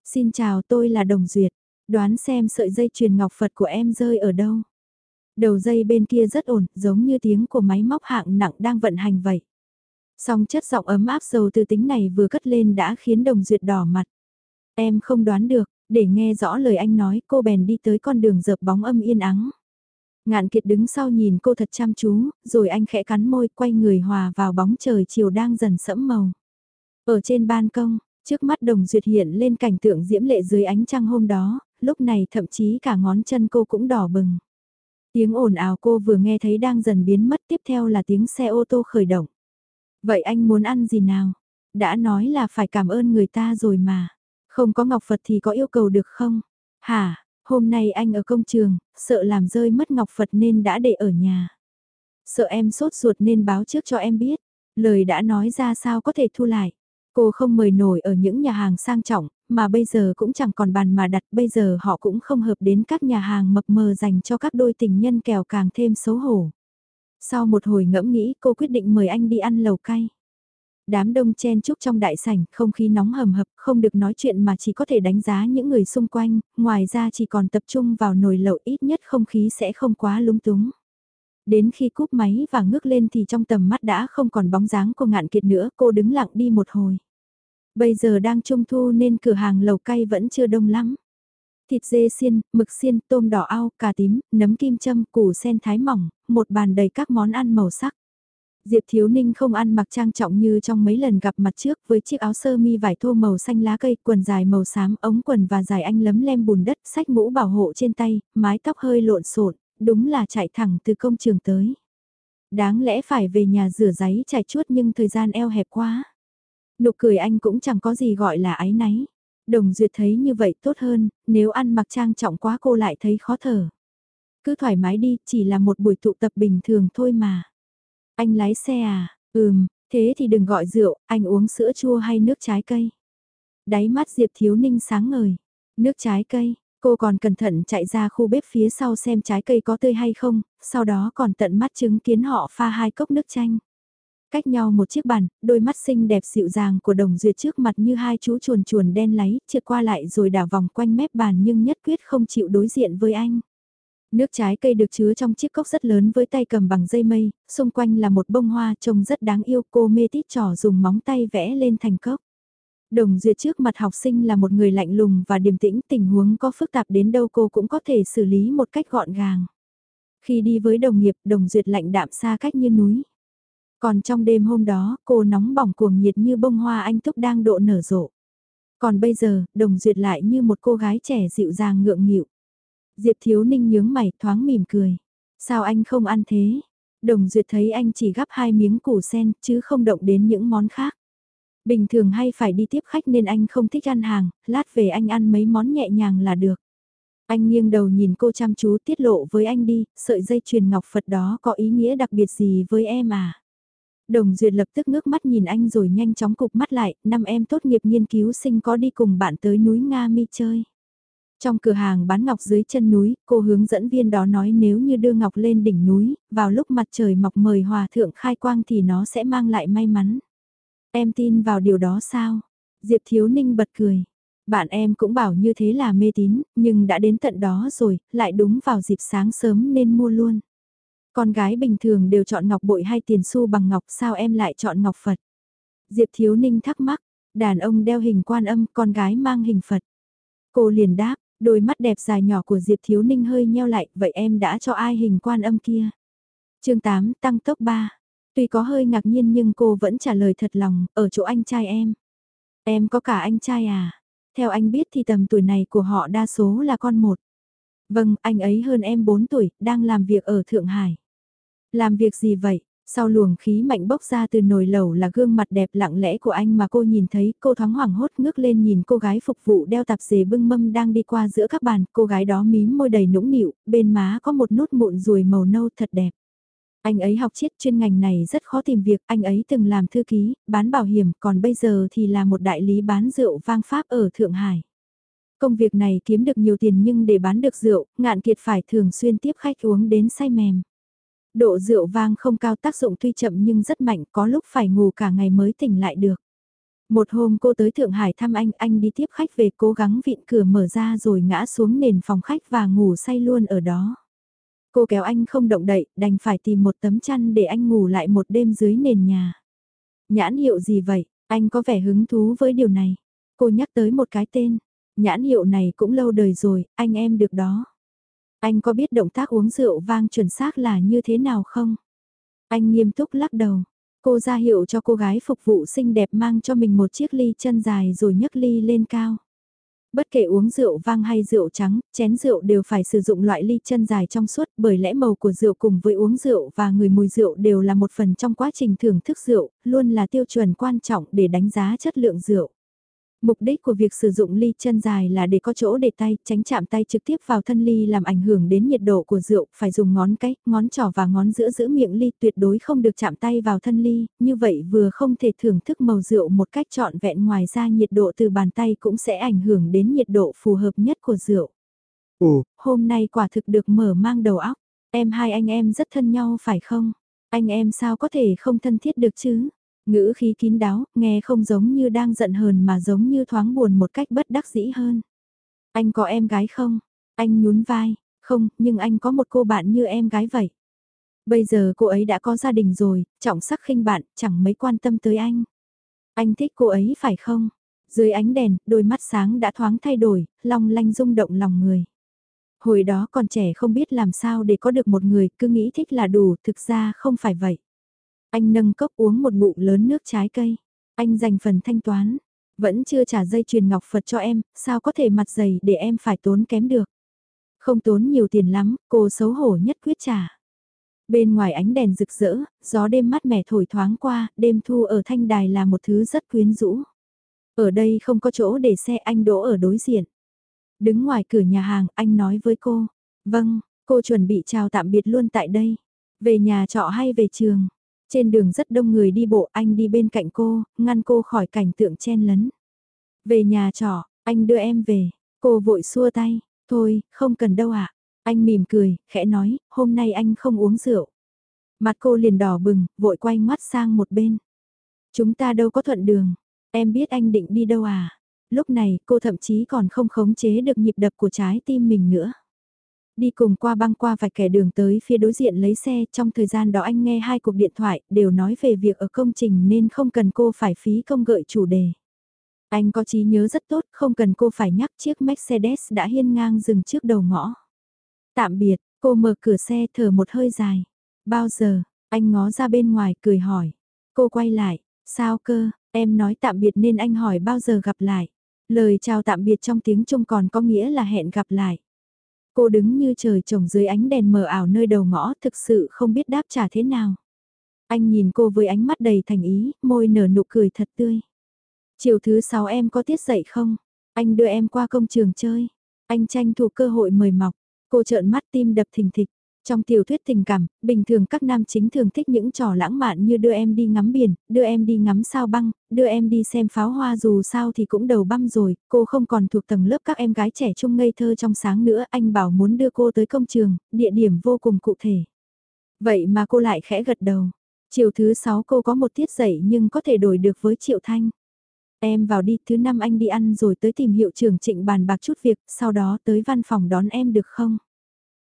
Xin chào tôi là Đồng Duyệt, đoán xem sợi dây chuyền ngọc Phật của em rơi ở đâu. Đầu dây bên kia rất ổn, giống như tiếng của máy móc hạng nặng đang vận hành vậy. Song chất giọng ấm áp dầu từ tính này vừa cất lên đã khiến Đồng Duyệt đỏ mặt. Em không đoán được, để nghe rõ lời anh nói cô bèn đi tới con đường dợp bóng âm yên ắng. Ngạn kiệt đứng sau nhìn cô thật chăm chú, rồi anh khẽ cắn môi quay người hòa vào bóng trời chiều đang dần sẫm màu. Ở trên ban công, trước mắt đồng duyệt hiện lên cảnh tượng diễm lệ dưới ánh trăng hôm đó, lúc này thậm chí cả ngón chân cô cũng đỏ bừng. Tiếng ồn ào cô vừa nghe thấy đang dần biến mất tiếp theo là tiếng xe ô tô khởi động. Vậy anh muốn ăn gì nào? Đã nói là phải cảm ơn người ta rồi mà. Không có ngọc Phật thì có yêu cầu được không? Hả, hôm nay anh ở công trường, sợ làm rơi mất ngọc Phật nên đã để ở nhà. Sợ em sốt ruột nên báo trước cho em biết. Lời đã nói ra sao có thể thu lại. Cô không mời nổi ở những nhà hàng sang trọng, mà bây giờ cũng chẳng còn bàn mà đặt, bây giờ họ cũng không hợp đến các nhà hàng mập mờ dành cho các đôi tình nhân kèo càng thêm xấu hổ. Sau một hồi ngẫm nghĩ cô quyết định mời anh đi ăn lầu cay. Đám đông chen chúc trong đại sảnh, không khí nóng hầm hập, không được nói chuyện mà chỉ có thể đánh giá những người xung quanh, ngoài ra chỉ còn tập trung vào nồi lẩu ít nhất không khí sẽ không quá lúng túng. Đến khi cúp máy và ngước lên thì trong tầm mắt đã không còn bóng dáng của ngạn kiệt nữa, cô đứng lặng đi một hồi. Bây giờ đang trung thu nên cửa hàng lầu cay vẫn chưa đông lắm. Thịt dê xiên, mực xiên, tôm đỏ ao, cà tím, nấm kim châm, củ sen thái mỏng, một bàn đầy các món ăn màu sắc. Diệp Thiếu Ninh không ăn mặc trang trọng như trong mấy lần gặp mặt trước với chiếc áo sơ mi vải thô màu xanh lá cây, quần dài màu xám, ống quần và dài anh lấm lem bùn đất, sách mũ bảo hộ trên tay, mái tóc hơi lộn xộn, đúng là chạy thẳng từ công trường tới. Đáng lẽ phải về nhà rửa giấy chạy chuốt nhưng thời gian eo hẹp quá. Nụ cười anh cũng chẳng có gì gọi là ái náy. Đồng Duyệt thấy như vậy tốt hơn, nếu ăn mặc trang trọng quá cô lại thấy khó thở. Cứ thoải mái đi, chỉ là một buổi tụ tập bình thường thôi mà. Anh lái xe à? Ừm, thế thì đừng gọi rượu, anh uống sữa chua hay nước trái cây. Đáy mắt Diệp Thiếu Ninh sáng ngời. Nước trái cây, cô còn cẩn thận chạy ra khu bếp phía sau xem trái cây có tươi hay không, sau đó còn tận mắt chứng kiến họ pha hai cốc nước chanh. Cách nhau một chiếc bàn, đôi mắt xinh đẹp dịu dàng của đồng duyệt trước mặt như hai chú chuồn chuồn đen láy, trượt qua lại rồi đảo vòng quanh mép bàn nhưng nhất quyết không chịu đối diện với anh. Nước trái cây được chứa trong chiếc cốc rất lớn với tay cầm bằng dây mây, xung quanh là một bông hoa trông rất đáng yêu cô mê tít trò dùng móng tay vẽ lên thành cốc. Đồng duyệt trước mặt học sinh là một người lạnh lùng và điềm tĩnh tình huống có phức tạp đến đâu cô cũng có thể xử lý một cách gọn gàng. Khi đi với đồng nghiệp đồng duyệt lạnh đạm xa cách như núi. Còn trong đêm hôm đó cô nóng bỏng cuồng nhiệt như bông hoa anh thúc đang độ nở rộ. Còn bây giờ đồng duyệt lại như một cô gái trẻ dịu dàng ngượng nghịu. Diệp Thiếu Ninh nhướng mày thoáng mỉm cười. Sao anh không ăn thế? Đồng Duyệt thấy anh chỉ gắp hai miếng củ sen chứ không động đến những món khác. Bình thường hay phải đi tiếp khách nên anh không thích ăn hàng, lát về anh ăn mấy món nhẹ nhàng là được. Anh nghiêng đầu nhìn cô chăm chú tiết lộ với anh đi, sợi dây chuyền ngọc Phật đó có ý nghĩa đặc biệt gì với em à? Đồng Duyệt lập tức ngước mắt nhìn anh rồi nhanh chóng cục mắt lại, năm em tốt nghiệp nghiên cứu sinh có đi cùng bạn tới núi Nga Mi chơi. Trong cửa hàng bán ngọc dưới chân núi, cô hướng dẫn viên đó nói nếu như đưa ngọc lên đỉnh núi, vào lúc mặt trời mọc mời hòa thượng khai quang thì nó sẽ mang lại may mắn. Em tin vào điều đó sao? Diệp Thiếu Ninh bật cười. Bạn em cũng bảo như thế là mê tín, nhưng đã đến tận đó rồi, lại đúng vào dịp sáng sớm nên mua luôn. Con gái bình thường đều chọn ngọc bội hay tiền xu bằng ngọc sao em lại chọn ngọc Phật? Diệp Thiếu Ninh thắc mắc, đàn ông đeo hình quan âm, con gái mang hình Phật. Cô liền đáp, đôi mắt đẹp dài nhỏ của Diệp Thiếu Ninh hơi nheo lại, vậy em đã cho ai hình quan âm kia? chương 8 tăng tốc 3. Tuy có hơi ngạc nhiên nhưng cô vẫn trả lời thật lòng, ở chỗ anh trai em. Em có cả anh trai à? Theo anh biết thì tầm tuổi này của họ đa số là con một. Vâng, anh ấy hơn em 4 tuổi, đang làm việc ở Thượng Hải. Làm việc gì vậy? Sau luồng khí mạnh bốc ra từ nồi lẩu là gương mặt đẹp lặng lẽ của anh mà cô nhìn thấy, cô thoáng hoảng hốt ngước lên nhìn cô gái phục vụ đeo tạp dề bưng mâm đang đi qua giữa các bàn, cô gái đó mím môi đầy nũng nịu, bên má có một nốt mụn ruồi màu nâu thật đẹp. Anh ấy học chiết chuyên ngành này rất khó tìm việc, anh ấy từng làm thư ký, bán bảo hiểm, còn bây giờ thì là một đại lý bán rượu vang Pháp ở Thượng Hải. Công việc này kiếm được nhiều tiền nhưng để bán được rượu, ngạn kiệt phải thường xuyên tiếp khách uống đến say mềm. Độ rượu vang không cao tác dụng tuy chậm nhưng rất mạnh có lúc phải ngủ cả ngày mới tỉnh lại được. Một hôm cô tới Thượng Hải thăm anh, anh đi tiếp khách về cố gắng vịn cửa mở ra rồi ngã xuống nền phòng khách và ngủ say luôn ở đó. Cô kéo anh không động đậy, đành phải tìm một tấm chăn để anh ngủ lại một đêm dưới nền nhà. Nhãn hiệu gì vậy, anh có vẻ hứng thú với điều này. Cô nhắc tới một cái tên, nhãn hiệu này cũng lâu đời rồi, anh em được đó. Anh có biết động tác uống rượu vang chuẩn xác là như thế nào không? Anh nghiêm túc lắc đầu. Cô ra hiệu cho cô gái phục vụ xinh đẹp mang cho mình một chiếc ly chân dài rồi nhấc ly lên cao. Bất kể uống rượu vang hay rượu trắng, chén rượu đều phải sử dụng loại ly chân dài trong suốt bởi lẽ màu của rượu cùng với uống rượu và người mùi rượu đều là một phần trong quá trình thưởng thức rượu, luôn là tiêu chuẩn quan trọng để đánh giá chất lượng rượu. Mục đích của việc sử dụng ly chân dài là để có chỗ để tay, tránh chạm tay trực tiếp vào thân ly làm ảnh hưởng đến nhiệt độ của rượu, phải dùng ngón cái, ngón trỏ và ngón giữa giữ miệng ly tuyệt đối không được chạm tay vào thân ly, như vậy vừa không thể thưởng thức màu rượu một cách trọn vẹn ngoài ra nhiệt độ từ bàn tay cũng sẽ ảnh hưởng đến nhiệt độ phù hợp nhất của rượu. Ồ, hôm nay quả thực được mở mang đầu óc, em hai anh em rất thân nhau phải không? Anh em sao có thể không thân thiết được chứ? Ngữ khí kín đáo, nghe không giống như đang giận hờn mà giống như thoáng buồn một cách bất đắc dĩ hơn. Anh có em gái không? Anh nhún vai, không, nhưng anh có một cô bạn như em gái vậy. Bây giờ cô ấy đã có gia đình rồi, trọng sắc khinh bạn, chẳng mấy quan tâm tới anh. Anh thích cô ấy phải không? Dưới ánh đèn, đôi mắt sáng đã thoáng thay đổi, long lanh rung động lòng người. Hồi đó còn trẻ không biết làm sao để có được một người, cứ nghĩ thích là đủ, thực ra không phải vậy. Anh nâng cốc uống một ngụm lớn nước trái cây. Anh dành phần thanh toán. Vẫn chưa trả dây chuyền ngọc Phật cho em, sao có thể mặt dày để em phải tốn kém được. Không tốn nhiều tiền lắm, cô xấu hổ nhất quyết trả. Bên ngoài ánh đèn rực rỡ, gió đêm mát mẻ thổi thoáng qua, đêm thu ở thanh đài là một thứ rất quyến rũ. Ở đây không có chỗ để xe anh đỗ ở đối diện. Đứng ngoài cửa nhà hàng, anh nói với cô. Vâng, cô chuẩn bị chào tạm biệt luôn tại đây. Về nhà trọ hay về trường? Trên đường rất đông người đi bộ, anh đi bên cạnh cô, ngăn cô khỏi cảnh tượng chen lấn. Về nhà trọ, anh đưa em về, cô vội xua tay, thôi, không cần đâu ạ. Anh mỉm cười, khẽ nói, hôm nay anh không uống rượu. Mặt cô liền đỏ bừng, vội quay mắt sang một bên. Chúng ta đâu có thuận đường, em biết anh định đi đâu à. Lúc này cô thậm chí còn không khống chế được nhịp đập của trái tim mình nữa. Đi cùng qua băng qua vài kẻ đường tới phía đối diện lấy xe, trong thời gian đó anh nghe hai cuộc điện thoại, đều nói về việc ở công trình nên không cần cô phải phí công gợi chủ đề. Anh có trí nhớ rất tốt, không cần cô phải nhắc chiếc Mercedes đã hiên ngang dừng trước đầu ngõ. Tạm biệt, cô mở cửa xe thở một hơi dài. Bao giờ, anh ngó ra bên ngoài cười hỏi. Cô quay lại, sao cơ, em nói tạm biệt nên anh hỏi bao giờ gặp lại. Lời chào tạm biệt trong tiếng Trung còn có nghĩa là hẹn gặp lại. Cô đứng như trời trồng dưới ánh đèn mờ ảo nơi đầu ngõ thực sự không biết đáp trả thế nào. Anh nhìn cô với ánh mắt đầy thành ý, môi nở nụ cười thật tươi. Chiều thứ sáu em có tiết dậy không? Anh đưa em qua công trường chơi. Anh tranh thủ cơ hội mời mọc, cô trợn mắt tim đập thình thịch. Trong tiểu thuyết tình cảm, bình thường các nam chính thường thích những trò lãng mạn như đưa em đi ngắm biển, đưa em đi ngắm sao băng, đưa em đi xem pháo hoa dù sao thì cũng đầu băm rồi, cô không còn thuộc tầng lớp các em gái trẻ trung ngây thơ trong sáng nữa, anh bảo muốn đưa cô tới công trường, địa điểm vô cùng cụ thể. Vậy mà cô lại khẽ gật đầu. Chiều thứ 6 cô có một tiết dạy nhưng có thể đổi được với Triệu Thanh. Em vào đi, thứ năm anh đi ăn rồi tới tìm hiệu trưởng trịnh bàn bạc chút việc, sau đó tới văn phòng đón em được không?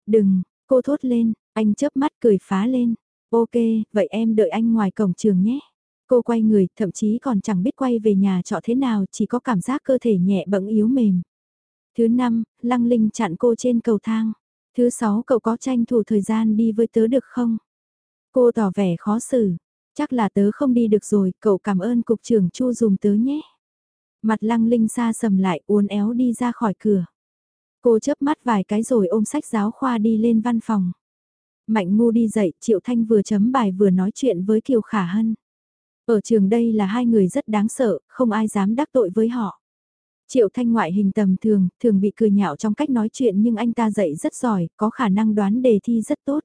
Đừng, cô thốt lên, anh chớp mắt cười phá lên. Ok, vậy em đợi anh ngoài cổng trường nhé. Cô quay người, thậm chí còn chẳng biết quay về nhà trọ thế nào, chỉ có cảm giác cơ thể nhẹ bẫng yếu mềm. Thứ năm, Lăng Linh chặn cô trên cầu thang. Thứ sáu cậu có tranh thủ thời gian đi với tớ được không? Cô tỏ vẻ khó xử. Chắc là tớ không đi được rồi, cậu cảm ơn cục trưởng Chu dùng tớ nhé. Mặt lăng linh xa sầm lại uốn éo đi ra khỏi cửa. Cô chớp mắt vài cái rồi ôm sách giáo khoa đi lên văn phòng. Mạnh ngu đi dậy, Triệu Thanh vừa chấm bài vừa nói chuyện với Kiều Khả Hân. Ở trường đây là hai người rất đáng sợ, không ai dám đắc tội với họ. Triệu Thanh ngoại hình tầm thường, thường bị cười nhạo trong cách nói chuyện nhưng anh ta dạy rất giỏi, có khả năng đoán đề thi rất tốt.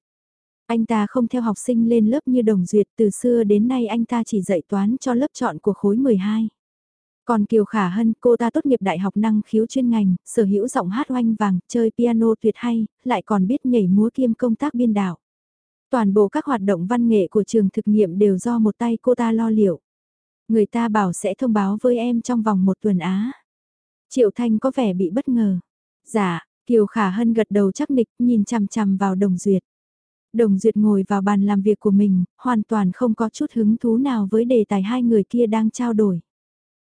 Anh ta không theo học sinh lên lớp như đồng duyệt, từ xưa đến nay anh ta chỉ dạy toán cho lớp chọn của khối 12. Còn Kiều Khả Hân, cô ta tốt nghiệp đại học năng khiếu chuyên ngành, sở hữu giọng hát oanh vàng, chơi piano tuyệt hay, lại còn biết nhảy múa kiêm công tác biên đạo. Toàn bộ các hoạt động văn nghệ của trường thực nghiệm đều do một tay cô ta lo liệu. Người ta bảo sẽ thông báo với em trong vòng một tuần Á. Triệu Thanh có vẻ bị bất ngờ. Dạ, Kiều Khả Hân gật đầu chắc nịch nhìn chằm chằm vào Đồng Duyệt. Đồng Duyệt ngồi vào bàn làm việc của mình, hoàn toàn không có chút hứng thú nào với đề tài hai người kia đang trao đổi.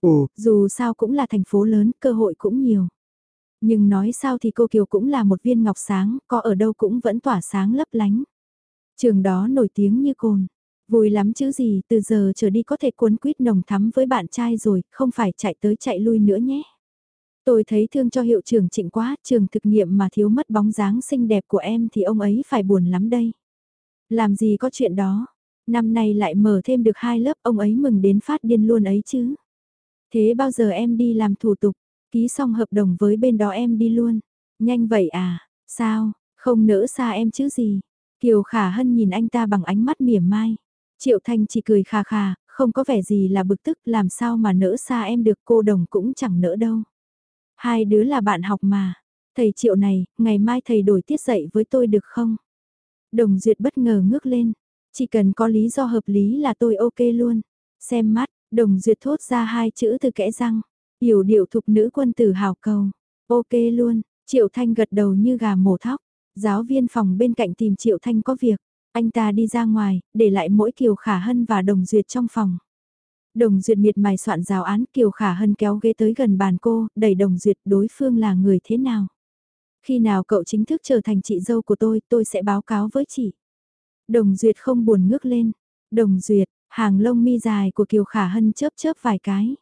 Ồ, dù sao cũng là thành phố lớn, cơ hội cũng nhiều. Nhưng nói sao thì cô Kiều cũng là một viên ngọc sáng, có ở đâu cũng vẫn tỏa sáng lấp lánh. Trường đó nổi tiếng như cồn. Vui lắm chứ gì, từ giờ trở đi có thể cuốn quýt nồng thắm với bạn trai rồi, không phải chạy tới chạy lui nữa nhé. Tôi thấy thương cho hiệu trưởng trịnh quá, trường thực nghiệm mà thiếu mất bóng dáng xinh đẹp của em thì ông ấy phải buồn lắm đây. Làm gì có chuyện đó, năm nay lại mở thêm được hai lớp ông ấy mừng đến phát điên luôn ấy chứ. Thế bao giờ em đi làm thủ tục, ký xong hợp đồng với bên đó em đi luôn. Nhanh vậy à, sao, không nỡ xa em chứ gì. Kiều Khả Hân nhìn anh ta bằng ánh mắt mỉa mai. Triệu Thanh chỉ cười khà khà, không có vẻ gì là bực tức làm sao mà nỡ xa em được cô đồng cũng chẳng nỡ đâu. Hai đứa là bạn học mà. Thầy Triệu này, ngày mai thầy đổi tiết dạy với tôi được không? Đồng Duyệt bất ngờ ngước lên. Chỉ cần có lý do hợp lý là tôi ok luôn. Xem mắt, Đồng Duyệt thốt ra hai chữ từ kẽ răng. hiểu điệu thục nữ quân tử hào cầu. Ok luôn, Triệu Thanh gật đầu như gà mổ thóc. Giáo viên phòng bên cạnh tìm Triệu Thanh có việc. Anh ta đi ra ngoài, để lại mỗi Kiều Khả Hân và Đồng Duyệt trong phòng. Đồng Duyệt miệt mài soạn giáo án Kiều Khả Hân kéo ghế tới gần bàn cô, đẩy Đồng Duyệt đối phương là người thế nào. Khi nào cậu chính thức trở thành chị dâu của tôi, tôi sẽ báo cáo với chị. Đồng Duyệt không buồn ngước lên. Đồng Duyệt, hàng lông mi dài của Kiều Khả Hân chớp chớp vài cái.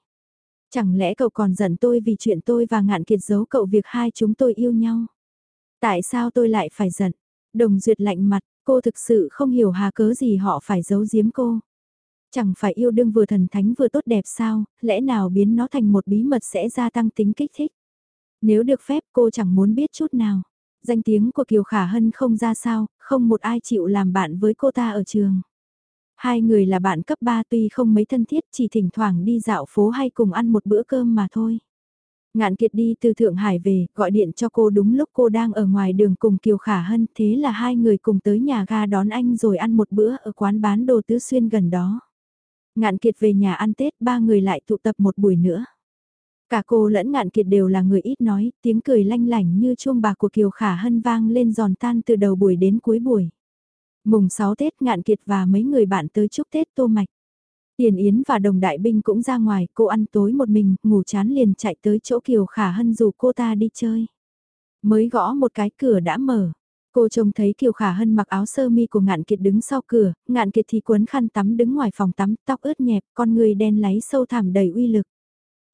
Chẳng lẽ cậu còn giận tôi vì chuyện tôi và ngạn kiệt giấu cậu việc hai chúng tôi yêu nhau? Tại sao tôi lại phải giận? Đồng Duyệt lạnh mặt, cô thực sự không hiểu hà cớ gì họ phải giấu giếm cô. Chẳng phải yêu đương vừa thần thánh vừa tốt đẹp sao, lẽ nào biến nó thành một bí mật sẽ gia tăng tính kích thích. Nếu được phép cô chẳng muốn biết chút nào. Danh tiếng của Kiều Khả Hân không ra sao, không một ai chịu làm bạn với cô ta ở trường. Hai người là bạn cấp 3 tuy không mấy thân thiết chỉ thỉnh thoảng đi dạo phố hay cùng ăn một bữa cơm mà thôi. Ngạn Kiệt đi từ Thượng Hải về, gọi điện cho cô đúng lúc cô đang ở ngoài đường cùng Kiều Khả Hân, thế là hai người cùng tới nhà ga đón anh rồi ăn một bữa ở quán bán đồ tứ xuyên gần đó. Ngạn Kiệt về nhà ăn Tết, ba người lại tụ tập một buổi nữa. Cả cô lẫn Ngạn Kiệt đều là người ít nói, tiếng cười lanh lảnh như chuông bạc của Kiều Khả Hân vang lên giòn tan từ đầu buổi đến cuối buổi. Mùng 6 Tết Ngạn Kiệt và mấy người bạn tới chúc Tết Tô Mạch. Tiền Yến và Đồng Đại Binh cũng ra ngoài, cô ăn tối một mình, ngủ chán liền chạy tới chỗ Kiều Khả Hân dù cô ta đi chơi. Mới gõ một cái cửa đã mở. Cô trông thấy Kiều Khả Hân mặc áo sơ mi của Ngạn Kiệt đứng sau cửa, Ngạn Kiệt thì cuốn khăn tắm đứng ngoài phòng tắm, tóc ướt nhẹp, con người đen láy sâu thẳm đầy uy lực.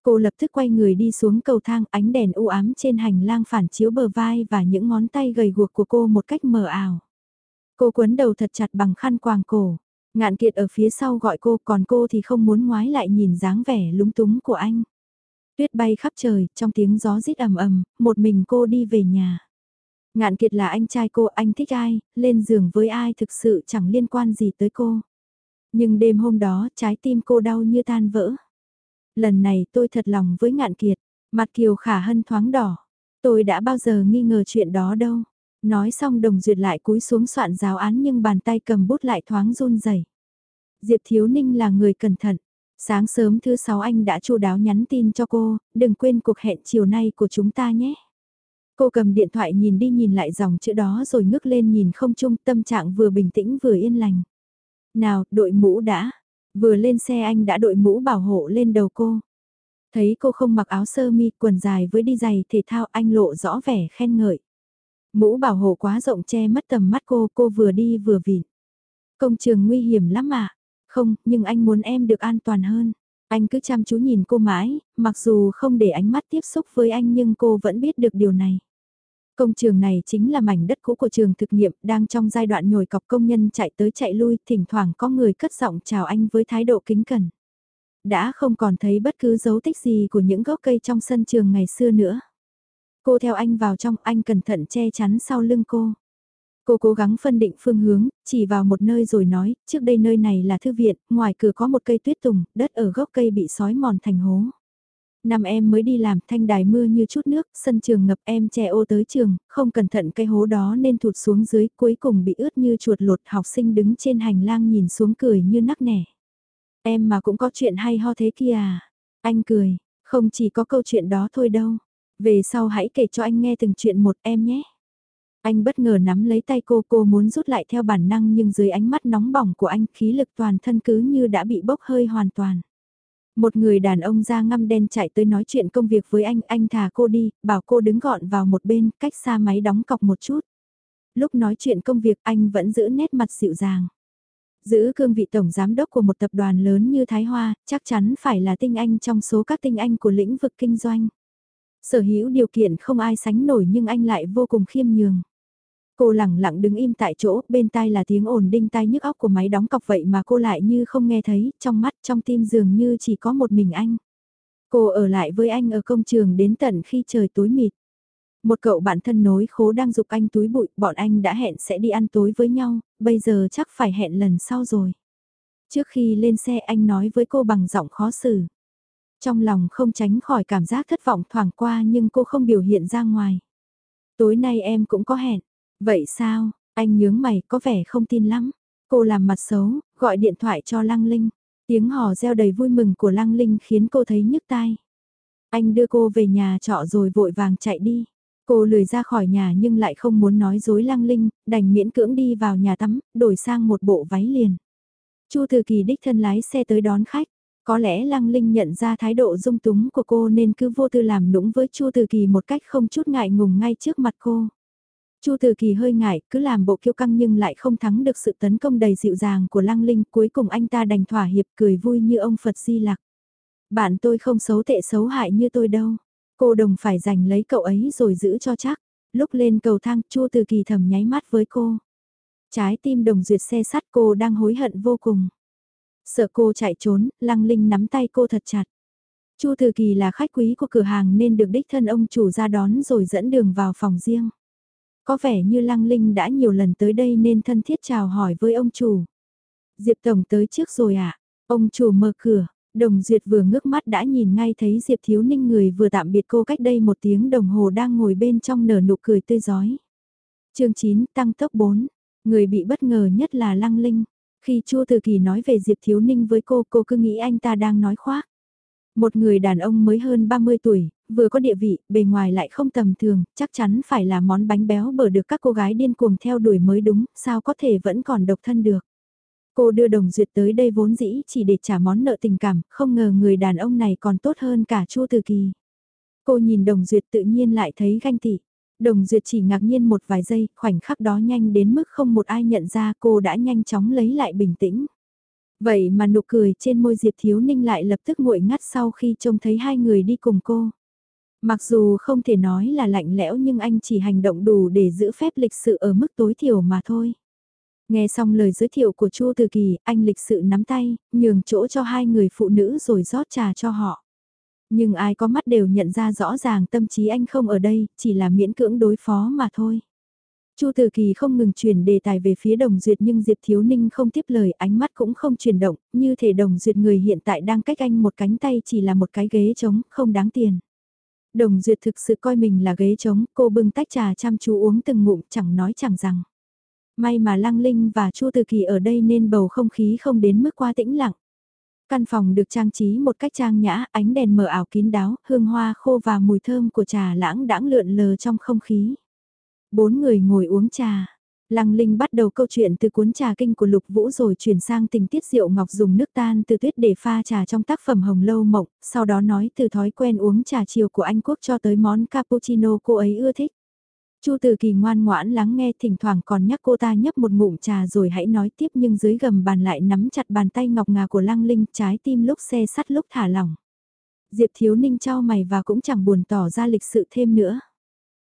Cô lập tức quay người đi xuống cầu thang, ánh đèn u ám trên hành lang phản chiếu bờ vai và những ngón tay gầy guộc của cô một cách mờ ảo. Cô quấn đầu thật chặt bằng khăn quàng cổ. Ngạn Kiệt ở phía sau gọi cô, còn cô thì không muốn ngoái lại nhìn dáng vẻ lúng túng của anh. Tuyết bay khắp trời, trong tiếng gió rít ầm ầm, một mình cô đi về nhà. Ngạn kiệt là anh trai cô, anh thích ai, lên giường với ai thực sự chẳng liên quan gì tới cô. Nhưng đêm hôm đó, trái tim cô đau như tan vỡ. Lần này tôi thật lòng với ngạn kiệt, mặt kiều khả hân thoáng đỏ. Tôi đã bao giờ nghi ngờ chuyện đó đâu. Nói xong đồng duyệt lại cúi xuống soạn giáo án nhưng bàn tay cầm bút lại thoáng run rẩy. Diệp Thiếu Ninh là người cẩn thận. Sáng sớm thứ sáu anh đã chu đáo nhắn tin cho cô, đừng quên cuộc hẹn chiều nay của chúng ta nhé. Cô cầm điện thoại nhìn đi nhìn lại dòng chữ đó rồi ngước lên nhìn không chung tâm trạng vừa bình tĩnh vừa yên lành. Nào, đội mũ đã. Vừa lên xe anh đã đội mũ bảo hộ lên đầu cô. Thấy cô không mặc áo sơ mi quần dài với đi giày thể thao anh lộ rõ vẻ khen ngợi. Mũ bảo hộ quá rộng che mất tầm mắt cô, cô vừa đi vừa vịn. Công trường nguy hiểm lắm mà. Không, nhưng anh muốn em được an toàn hơn. Anh cứ chăm chú nhìn cô mãi, mặc dù không để ánh mắt tiếp xúc với anh nhưng cô vẫn biết được điều này. Công trường này chính là mảnh đất cũ của trường thực nghiệm, đang trong giai đoạn nhồi cọc công nhân chạy tới chạy lui, thỉnh thoảng có người cất giọng chào anh với thái độ kính cẩn. Đã không còn thấy bất cứ dấu tích gì của những gốc cây trong sân trường ngày xưa nữa. Cô theo anh vào trong, anh cẩn thận che chắn sau lưng cô. Cô cố gắng phân định phương hướng, chỉ vào một nơi rồi nói, trước đây nơi này là thư viện, ngoài cửa có một cây tuyết tùng, đất ở gốc cây bị sói mòn thành hố. Năm em mới đi làm thanh đài mưa như chút nước, sân trường ngập em che ô tới trường, không cẩn thận cây hố đó nên thụt xuống dưới, cuối cùng bị ướt như chuột lột học sinh đứng trên hành lang nhìn xuống cười như nắc nẻ. Em mà cũng có chuyện hay ho thế kia à? Anh cười, không chỉ có câu chuyện đó thôi đâu. Về sau hãy kể cho anh nghe từng chuyện một em nhé. Anh bất ngờ nắm lấy tay cô, cô muốn rút lại theo bản năng nhưng dưới ánh mắt nóng bỏng của anh khí lực toàn thân cứ như đã bị bốc hơi hoàn toàn. Một người đàn ông da ngăm đen chạy tới nói chuyện công việc với anh, anh thả cô đi, bảo cô đứng gọn vào một bên, cách xa máy đóng cọc một chút. Lúc nói chuyện công việc anh vẫn giữ nét mặt dịu dàng. Giữ cương vị tổng giám đốc của một tập đoàn lớn như Thái Hoa, chắc chắn phải là tinh anh trong số các tinh anh của lĩnh vực kinh doanh. Sở hữu điều kiện không ai sánh nổi nhưng anh lại vô cùng khiêm nhường. Cô lẳng lặng đứng im tại chỗ, bên tai là tiếng ồn đinh tai nhức óc của máy đóng cọc vậy mà cô lại như không nghe thấy, trong mắt trong tim dường như chỉ có một mình anh. Cô ở lại với anh ở công trường đến tận khi trời tối mịt. Một cậu bạn thân nối khố đang dục anh túi bụi, bọn anh đã hẹn sẽ đi ăn tối với nhau, bây giờ chắc phải hẹn lần sau rồi. Trước khi lên xe anh nói với cô bằng giọng khó xử. Trong lòng không tránh khỏi cảm giác thất vọng thoảng qua nhưng cô không biểu hiện ra ngoài. Tối nay em cũng có hẹn. Vậy sao, anh nhướng mày có vẻ không tin lắm. Cô làm mặt xấu, gọi điện thoại cho Lăng Linh. Tiếng hò reo đầy vui mừng của Lăng Linh khiến cô thấy nhức tai. Anh đưa cô về nhà trọ rồi vội vàng chạy đi. Cô lười ra khỏi nhà nhưng lại không muốn nói dối Lăng Linh, đành miễn cưỡng đi vào nhà tắm, đổi sang một bộ váy liền. Chu Thư Kỳ đích thân lái xe tới đón khách. Có lẽ Lăng Linh nhận ra thái độ dung túng của cô nên cứ vô tư làm nũng với Chu Từ Kỳ một cách không chút ngại ngùng ngay trước mặt cô. Chu Từ Kỳ hơi ngại, cứ làm bộ kiêu căng nhưng lại không thắng được sự tấn công đầy dịu dàng của Lăng Linh, cuối cùng anh ta đành thỏa hiệp cười vui như ông Phật Di Lặc. Bạn tôi không xấu tệ xấu hại như tôi đâu. Cô đồng phải giành lấy cậu ấy rồi giữ cho chắc. Lúc lên cầu thang, Chu Từ Kỳ thầm nháy mắt với cô. Trái tim đồng duyệt xe sắt cô đang hối hận vô cùng. Sợ cô chạy trốn, Lăng Linh nắm tay cô thật chặt. Chu thừa Kỳ là khách quý của cửa hàng nên được đích thân ông chủ ra đón rồi dẫn đường vào phòng riêng. Có vẻ như Lăng Linh đã nhiều lần tới đây nên thân thiết chào hỏi với ông chủ. Diệp Tổng tới trước rồi ạ. À? Ông chủ mở cửa, Đồng Duyệt vừa ngước mắt đã nhìn ngay thấy Diệp Thiếu Ninh người vừa tạm biệt cô cách đây một tiếng đồng hồ đang ngồi bên trong nở nụ cười tươi giói. chương 9 tăng tốc 4, người bị bất ngờ nhất là Lăng Linh. Khi Chu Từ Kỳ nói về Diệp Thiếu Ninh với cô, cô cứ nghĩ anh ta đang nói khoác. Một người đàn ông mới hơn 30 tuổi, vừa có địa vị, bề ngoài lại không tầm thường, chắc chắn phải là món bánh béo bở được các cô gái điên cuồng theo đuổi mới đúng, sao có thể vẫn còn độc thân được. Cô đưa Đồng Duyệt tới đây vốn dĩ chỉ để trả món nợ tình cảm, không ngờ người đàn ông này còn tốt hơn cả Chu Từ Kỳ. Cô nhìn Đồng Duyệt tự nhiên lại thấy ganh tị. Đồng Duyệt chỉ ngạc nhiên một vài giây, khoảnh khắc đó nhanh đến mức không một ai nhận ra cô đã nhanh chóng lấy lại bình tĩnh. Vậy mà nụ cười trên môi Diệp Thiếu Ninh lại lập tức nguội ngắt sau khi trông thấy hai người đi cùng cô. Mặc dù không thể nói là lạnh lẽo nhưng anh chỉ hành động đủ để giữ phép lịch sự ở mức tối thiểu mà thôi. Nghe xong lời giới thiệu của Chu Từ Kỳ, anh lịch sự nắm tay, nhường chỗ cho hai người phụ nữ rồi rót trà cho họ. Nhưng ai có mắt đều nhận ra rõ ràng tâm trí anh không ở đây, chỉ là miễn cưỡng đối phó mà thôi. Chu Từ Kỳ không ngừng chuyển đề tài về phía Đồng Duyệt nhưng Diệp Thiếu Ninh không tiếp lời, ánh mắt cũng không chuyển động, như thể Đồng Duyệt người hiện tại đang cách anh một cánh tay chỉ là một cái ghế trống, không đáng tiền. Đồng Duyệt thực sự coi mình là ghế trống, cô bưng tách trà chăm chú uống từng ngụm chẳng nói chẳng rằng. May mà Lăng Linh và Chu Từ Kỳ ở đây nên bầu không khí không đến mức quá tĩnh lặng. Căn phòng được trang trí một cách trang nhã, ánh đèn mờ ảo kín đáo, hương hoa khô và mùi thơm của trà lãng đãng lượn lờ trong không khí. Bốn người ngồi uống trà. Lăng Linh bắt đầu câu chuyện từ cuốn trà kinh của Lục Vũ rồi chuyển sang tình tiết rượu ngọc dùng nước tan từ tuyết để pha trà trong tác phẩm Hồng Lâu Mộng, sau đó nói từ thói quen uống trà chiều của Anh Quốc cho tới món cappuccino cô ấy ưa thích. Chu Từ Kỳ ngoan ngoãn lắng nghe thỉnh thoảng còn nhắc cô ta nhấp một ngụm trà rồi hãy nói tiếp nhưng dưới gầm bàn lại nắm chặt bàn tay ngọc ngà của Lăng Linh trái tim lúc xe sắt lúc thả lỏng. Diệp Thiếu Ninh trao mày và cũng chẳng buồn tỏ ra lịch sự thêm nữa.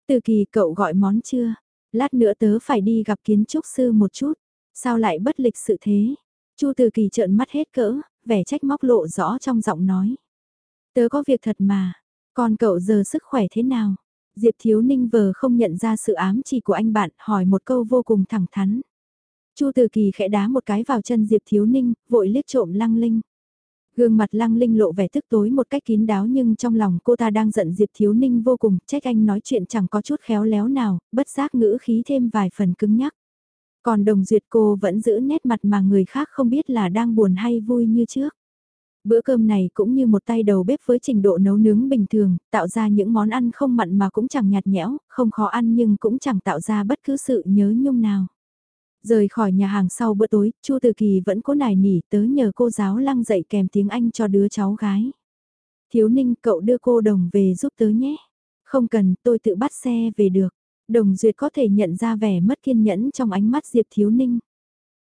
Từ Kỳ cậu gọi món chưa? Lát nữa tớ phải đi gặp kiến trúc sư một chút. Sao lại bất lịch sự thế? Chu Từ Kỳ trợn mắt hết cỡ, vẻ trách móc lộ rõ trong giọng nói. Tớ có việc thật mà, còn cậu giờ sức khỏe thế nào? Diệp Thiếu Ninh vờ không nhận ra sự ám chỉ của anh bạn, hỏi một câu vô cùng thẳng thắn. Chu Từ Kỳ khẽ đá một cái vào chân Diệp Thiếu Ninh, vội liếc trộm Lăng Linh. Gương mặt Lăng Linh lộ vẻ tức tối một cách kín đáo nhưng trong lòng cô ta đang giận Diệp Thiếu Ninh vô cùng, trách anh nói chuyện chẳng có chút khéo léo nào, bất giác ngữ khí thêm vài phần cứng nhắc. Còn đồng duyệt cô vẫn giữ nét mặt mà người khác không biết là đang buồn hay vui như trước. Bữa cơm này cũng như một tay đầu bếp với trình độ nấu nướng bình thường, tạo ra những món ăn không mặn mà cũng chẳng nhạt nhẽo, không khó ăn nhưng cũng chẳng tạo ra bất cứ sự nhớ nhung nào. Rời khỏi nhà hàng sau bữa tối, Chu Từ Kỳ vẫn cố nài nỉ tớ nhờ cô giáo lăng dạy kèm tiếng Anh cho đứa cháu gái. Thiếu Ninh cậu đưa cô đồng về giúp tớ nhé. Không cần, tôi tự bắt xe về được. Đồng Duyệt có thể nhận ra vẻ mất kiên nhẫn trong ánh mắt Diệp Thiếu Ninh.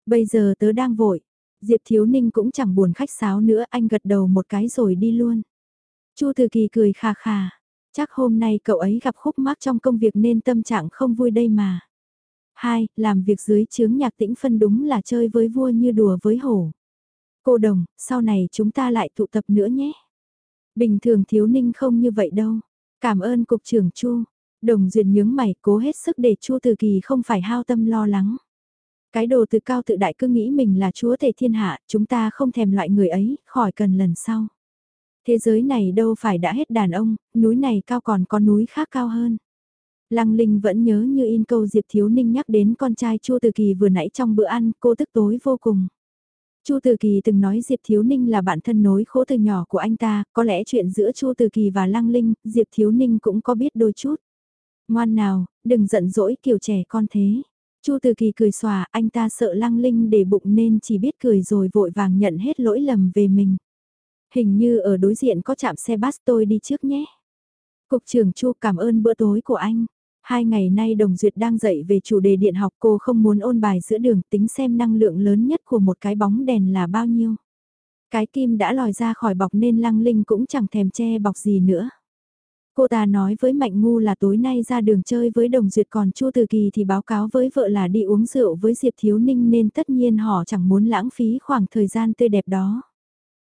Bây giờ tớ đang vội, Diệp Thiếu Ninh cũng chẳng buồn khách sáo nữa, anh gật đầu một cái rồi đi luôn. Chu Từ Kỳ cười khà khà, chắc hôm nay cậu ấy gặp khúc mắc trong công việc nên tâm trạng không vui đây mà. Hai, làm việc dưới chướng nhạc tĩnh phân đúng là chơi với vua như đùa với hổ. Cô đồng, sau này chúng ta lại tụ tập nữa nhé. Bình thường Thiếu Ninh không như vậy đâu. Cảm ơn Cục trưởng Chu. Đồng duyệt nhướng mày cố hết sức để Chu Từ Kỳ không phải hao tâm lo lắng. Cái đồ từ cao tự đại cứ nghĩ mình là chúa tể thiên hạ, chúng ta không thèm loại người ấy, khỏi cần lần sau. Thế giới này đâu phải đã hết đàn ông, núi này cao còn có núi khác cao hơn. Lăng Linh vẫn nhớ như in câu Diệp Thiếu Ninh nhắc đến con trai Chu Từ Kỳ vừa nãy trong bữa ăn, cô tức tối vô cùng. Chu Từ Kỳ từng nói Diệp Thiếu Ninh là bạn thân nối khố từ nhỏ của anh ta, có lẽ chuyện giữa Chu Từ Kỳ và Lăng Linh, Diệp Thiếu Ninh cũng có biết đôi chút. Ngoan nào, đừng giận dỗi kiểu trẻ con thế. Chu Từ Kỳ cười xòa, anh ta sợ Lăng Linh để bụng nên chỉ biết cười rồi vội vàng nhận hết lỗi lầm về mình. Hình như ở đối diện có chạm xe bus tôi đi trước nhé. Cục trưởng Chu cảm ơn bữa tối của anh. Hai ngày nay Đồng Duyệt đang dạy về chủ đề điện học cô không muốn ôn bài giữa đường tính xem năng lượng lớn nhất của một cái bóng đèn là bao nhiêu. Cái kim đã lòi ra khỏi bọc nên Lăng Linh cũng chẳng thèm che bọc gì nữa. Cô ta nói với Mạnh Ngu là tối nay ra đường chơi với Đồng Duyệt còn Chu Từ Kỳ thì báo cáo với vợ là đi uống rượu với Diệp Thiếu Ninh nên tất nhiên họ chẳng muốn lãng phí khoảng thời gian tươi đẹp đó.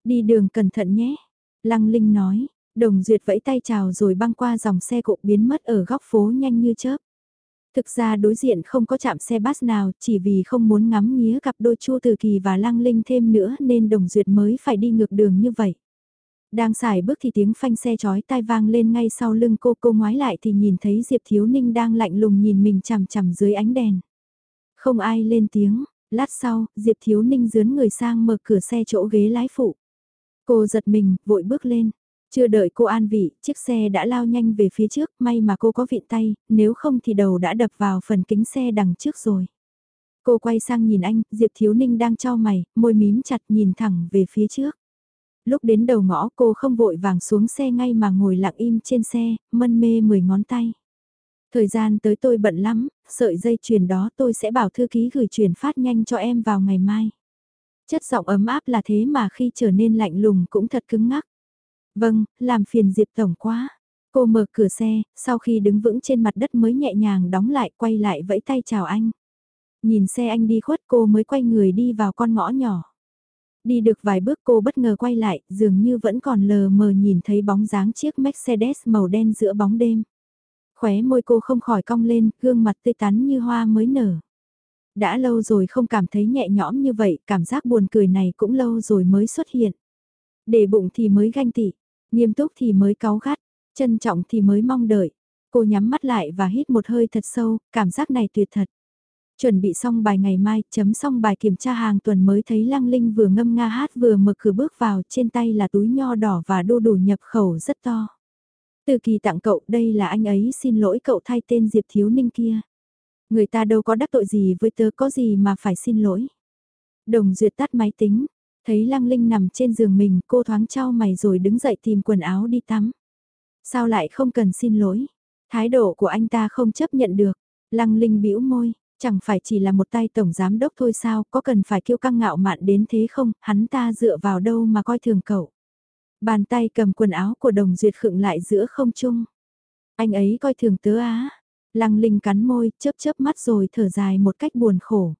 Đi đường cẩn thận nhé. Lăng Linh nói, Đồng Duyệt vẫy tay chào rồi băng qua dòng xe cộ biến mất ở góc phố nhanh như chớp. Thực ra đối diện không có chạm xe bus nào chỉ vì không muốn ngắm nghía cặp đôi Chu Từ Kỳ và Lăng Linh thêm nữa nên Đồng Duyệt mới phải đi ngược đường như vậy. Đang xài bước thì tiếng phanh xe chói tai vang lên ngay sau lưng cô cô ngoái lại thì nhìn thấy Diệp Thiếu Ninh đang lạnh lùng nhìn mình chằm chằm dưới ánh đèn. Không ai lên tiếng, lát sau, Diệp Thiếu Ninh dướn người sang mở cửa xe chỗ ghế lái phụ. Cô giật mình, vội bước lên. Chưa đợi cô an vị, chiếc xe đã lao nhanh về phía trước, may mà cô có vịn tay, nếu không thì đầu đã đập vào phần kính xe đằng trước rồi. Cô quay sang nhìn anh, Diệp Thiếu Ninh đang cho mày, môi mím chặt nhìn thẳng về phía trước. Lúc đến đầu ngõ cô không vội vàng xuống xe ngay mà ngồi lặng im trên xe, mân mê mười ngón tay. Thời gian tới tôi bận lắm, sợi dây chuyền đó tôi sẽ bảo thư ký gửi chuyển phát nhanh cho em vào ngày mai. Chất giọng ấm áp là thế mà khi trở nên lạnh lùng cũng thật cứng ngắc. Vâng, làm phiền Diệp Tổng quá. Cô mở cửa xe, sau khi đứng vững trên mặt đất mới nhẹ nhàng đóng lại quay lại vẫy tay chào anh. Nhìn xe anh đi khuất cô mới quay người đi vào con ngõ nhỏ. Đi được vài bước cô bất ngờ quay lại, dường như vẫn còn lờ mờ nhìn thấy bóng dáng chiếc Mercedes màu đen giữa bóng đêm. Khóe môi cô không khỏi cong lên, gương mặt tươi tắn như hoa mới nở. Đã lâu rồi không cảm thấy nhẹ nhõm như vậy, cảm giác buồn cười này cũng lâu rồi mới xuất hiện. Để bụng thì mới ganh tị, nghiêm túc thì mới cáu gắt, trân trọng thì mới mong đợi. Cô nhắm mắt lại và hít một hơi thật sâu, cảm giác này tuyệt thật. Chuẩn bị xong bài ngày mai, chấm xong bài kiểm tra hàng tuần mới thấy Lăng Linh vừa ngâm nga hát vừa mở cửa bước vào, trên tay là túi nho đỏ và đô đủ nhập khẩu rất to. Từ kỳ tặng cậu, đây là anh ấy xin lỗi cậu thay tên Diệp Thiếu Ninh kia. Người ta đâu có đắc tội gì với tớ có gì mà phải xin lỗi. Đồng duyệt tắt máy tính, thấy Lăng Linh nằm trên giường mình, cô thoáng trao mày rồi đứng dậy tìm quần áo đi tắm. Sao lại không cần xin lỗi? Thái độ của anh ta không chấp nhận được. Lăng Linh bĩu môi, chẳng phải chỉ là một tay tổng giám đốc thôi sao, có cần phải kiêu căng ngạo mạn đến thế không, hắn ta dựa vào đâu mà coi thường cậu. Bàn tay cầm quần áo của đồng duyệt khựng lại giữa không trung. Anh ấy coi thường tớ á. Lăng Linh cắn môi, chớp chớp mắt rồi thở dài một cách buồn khổ.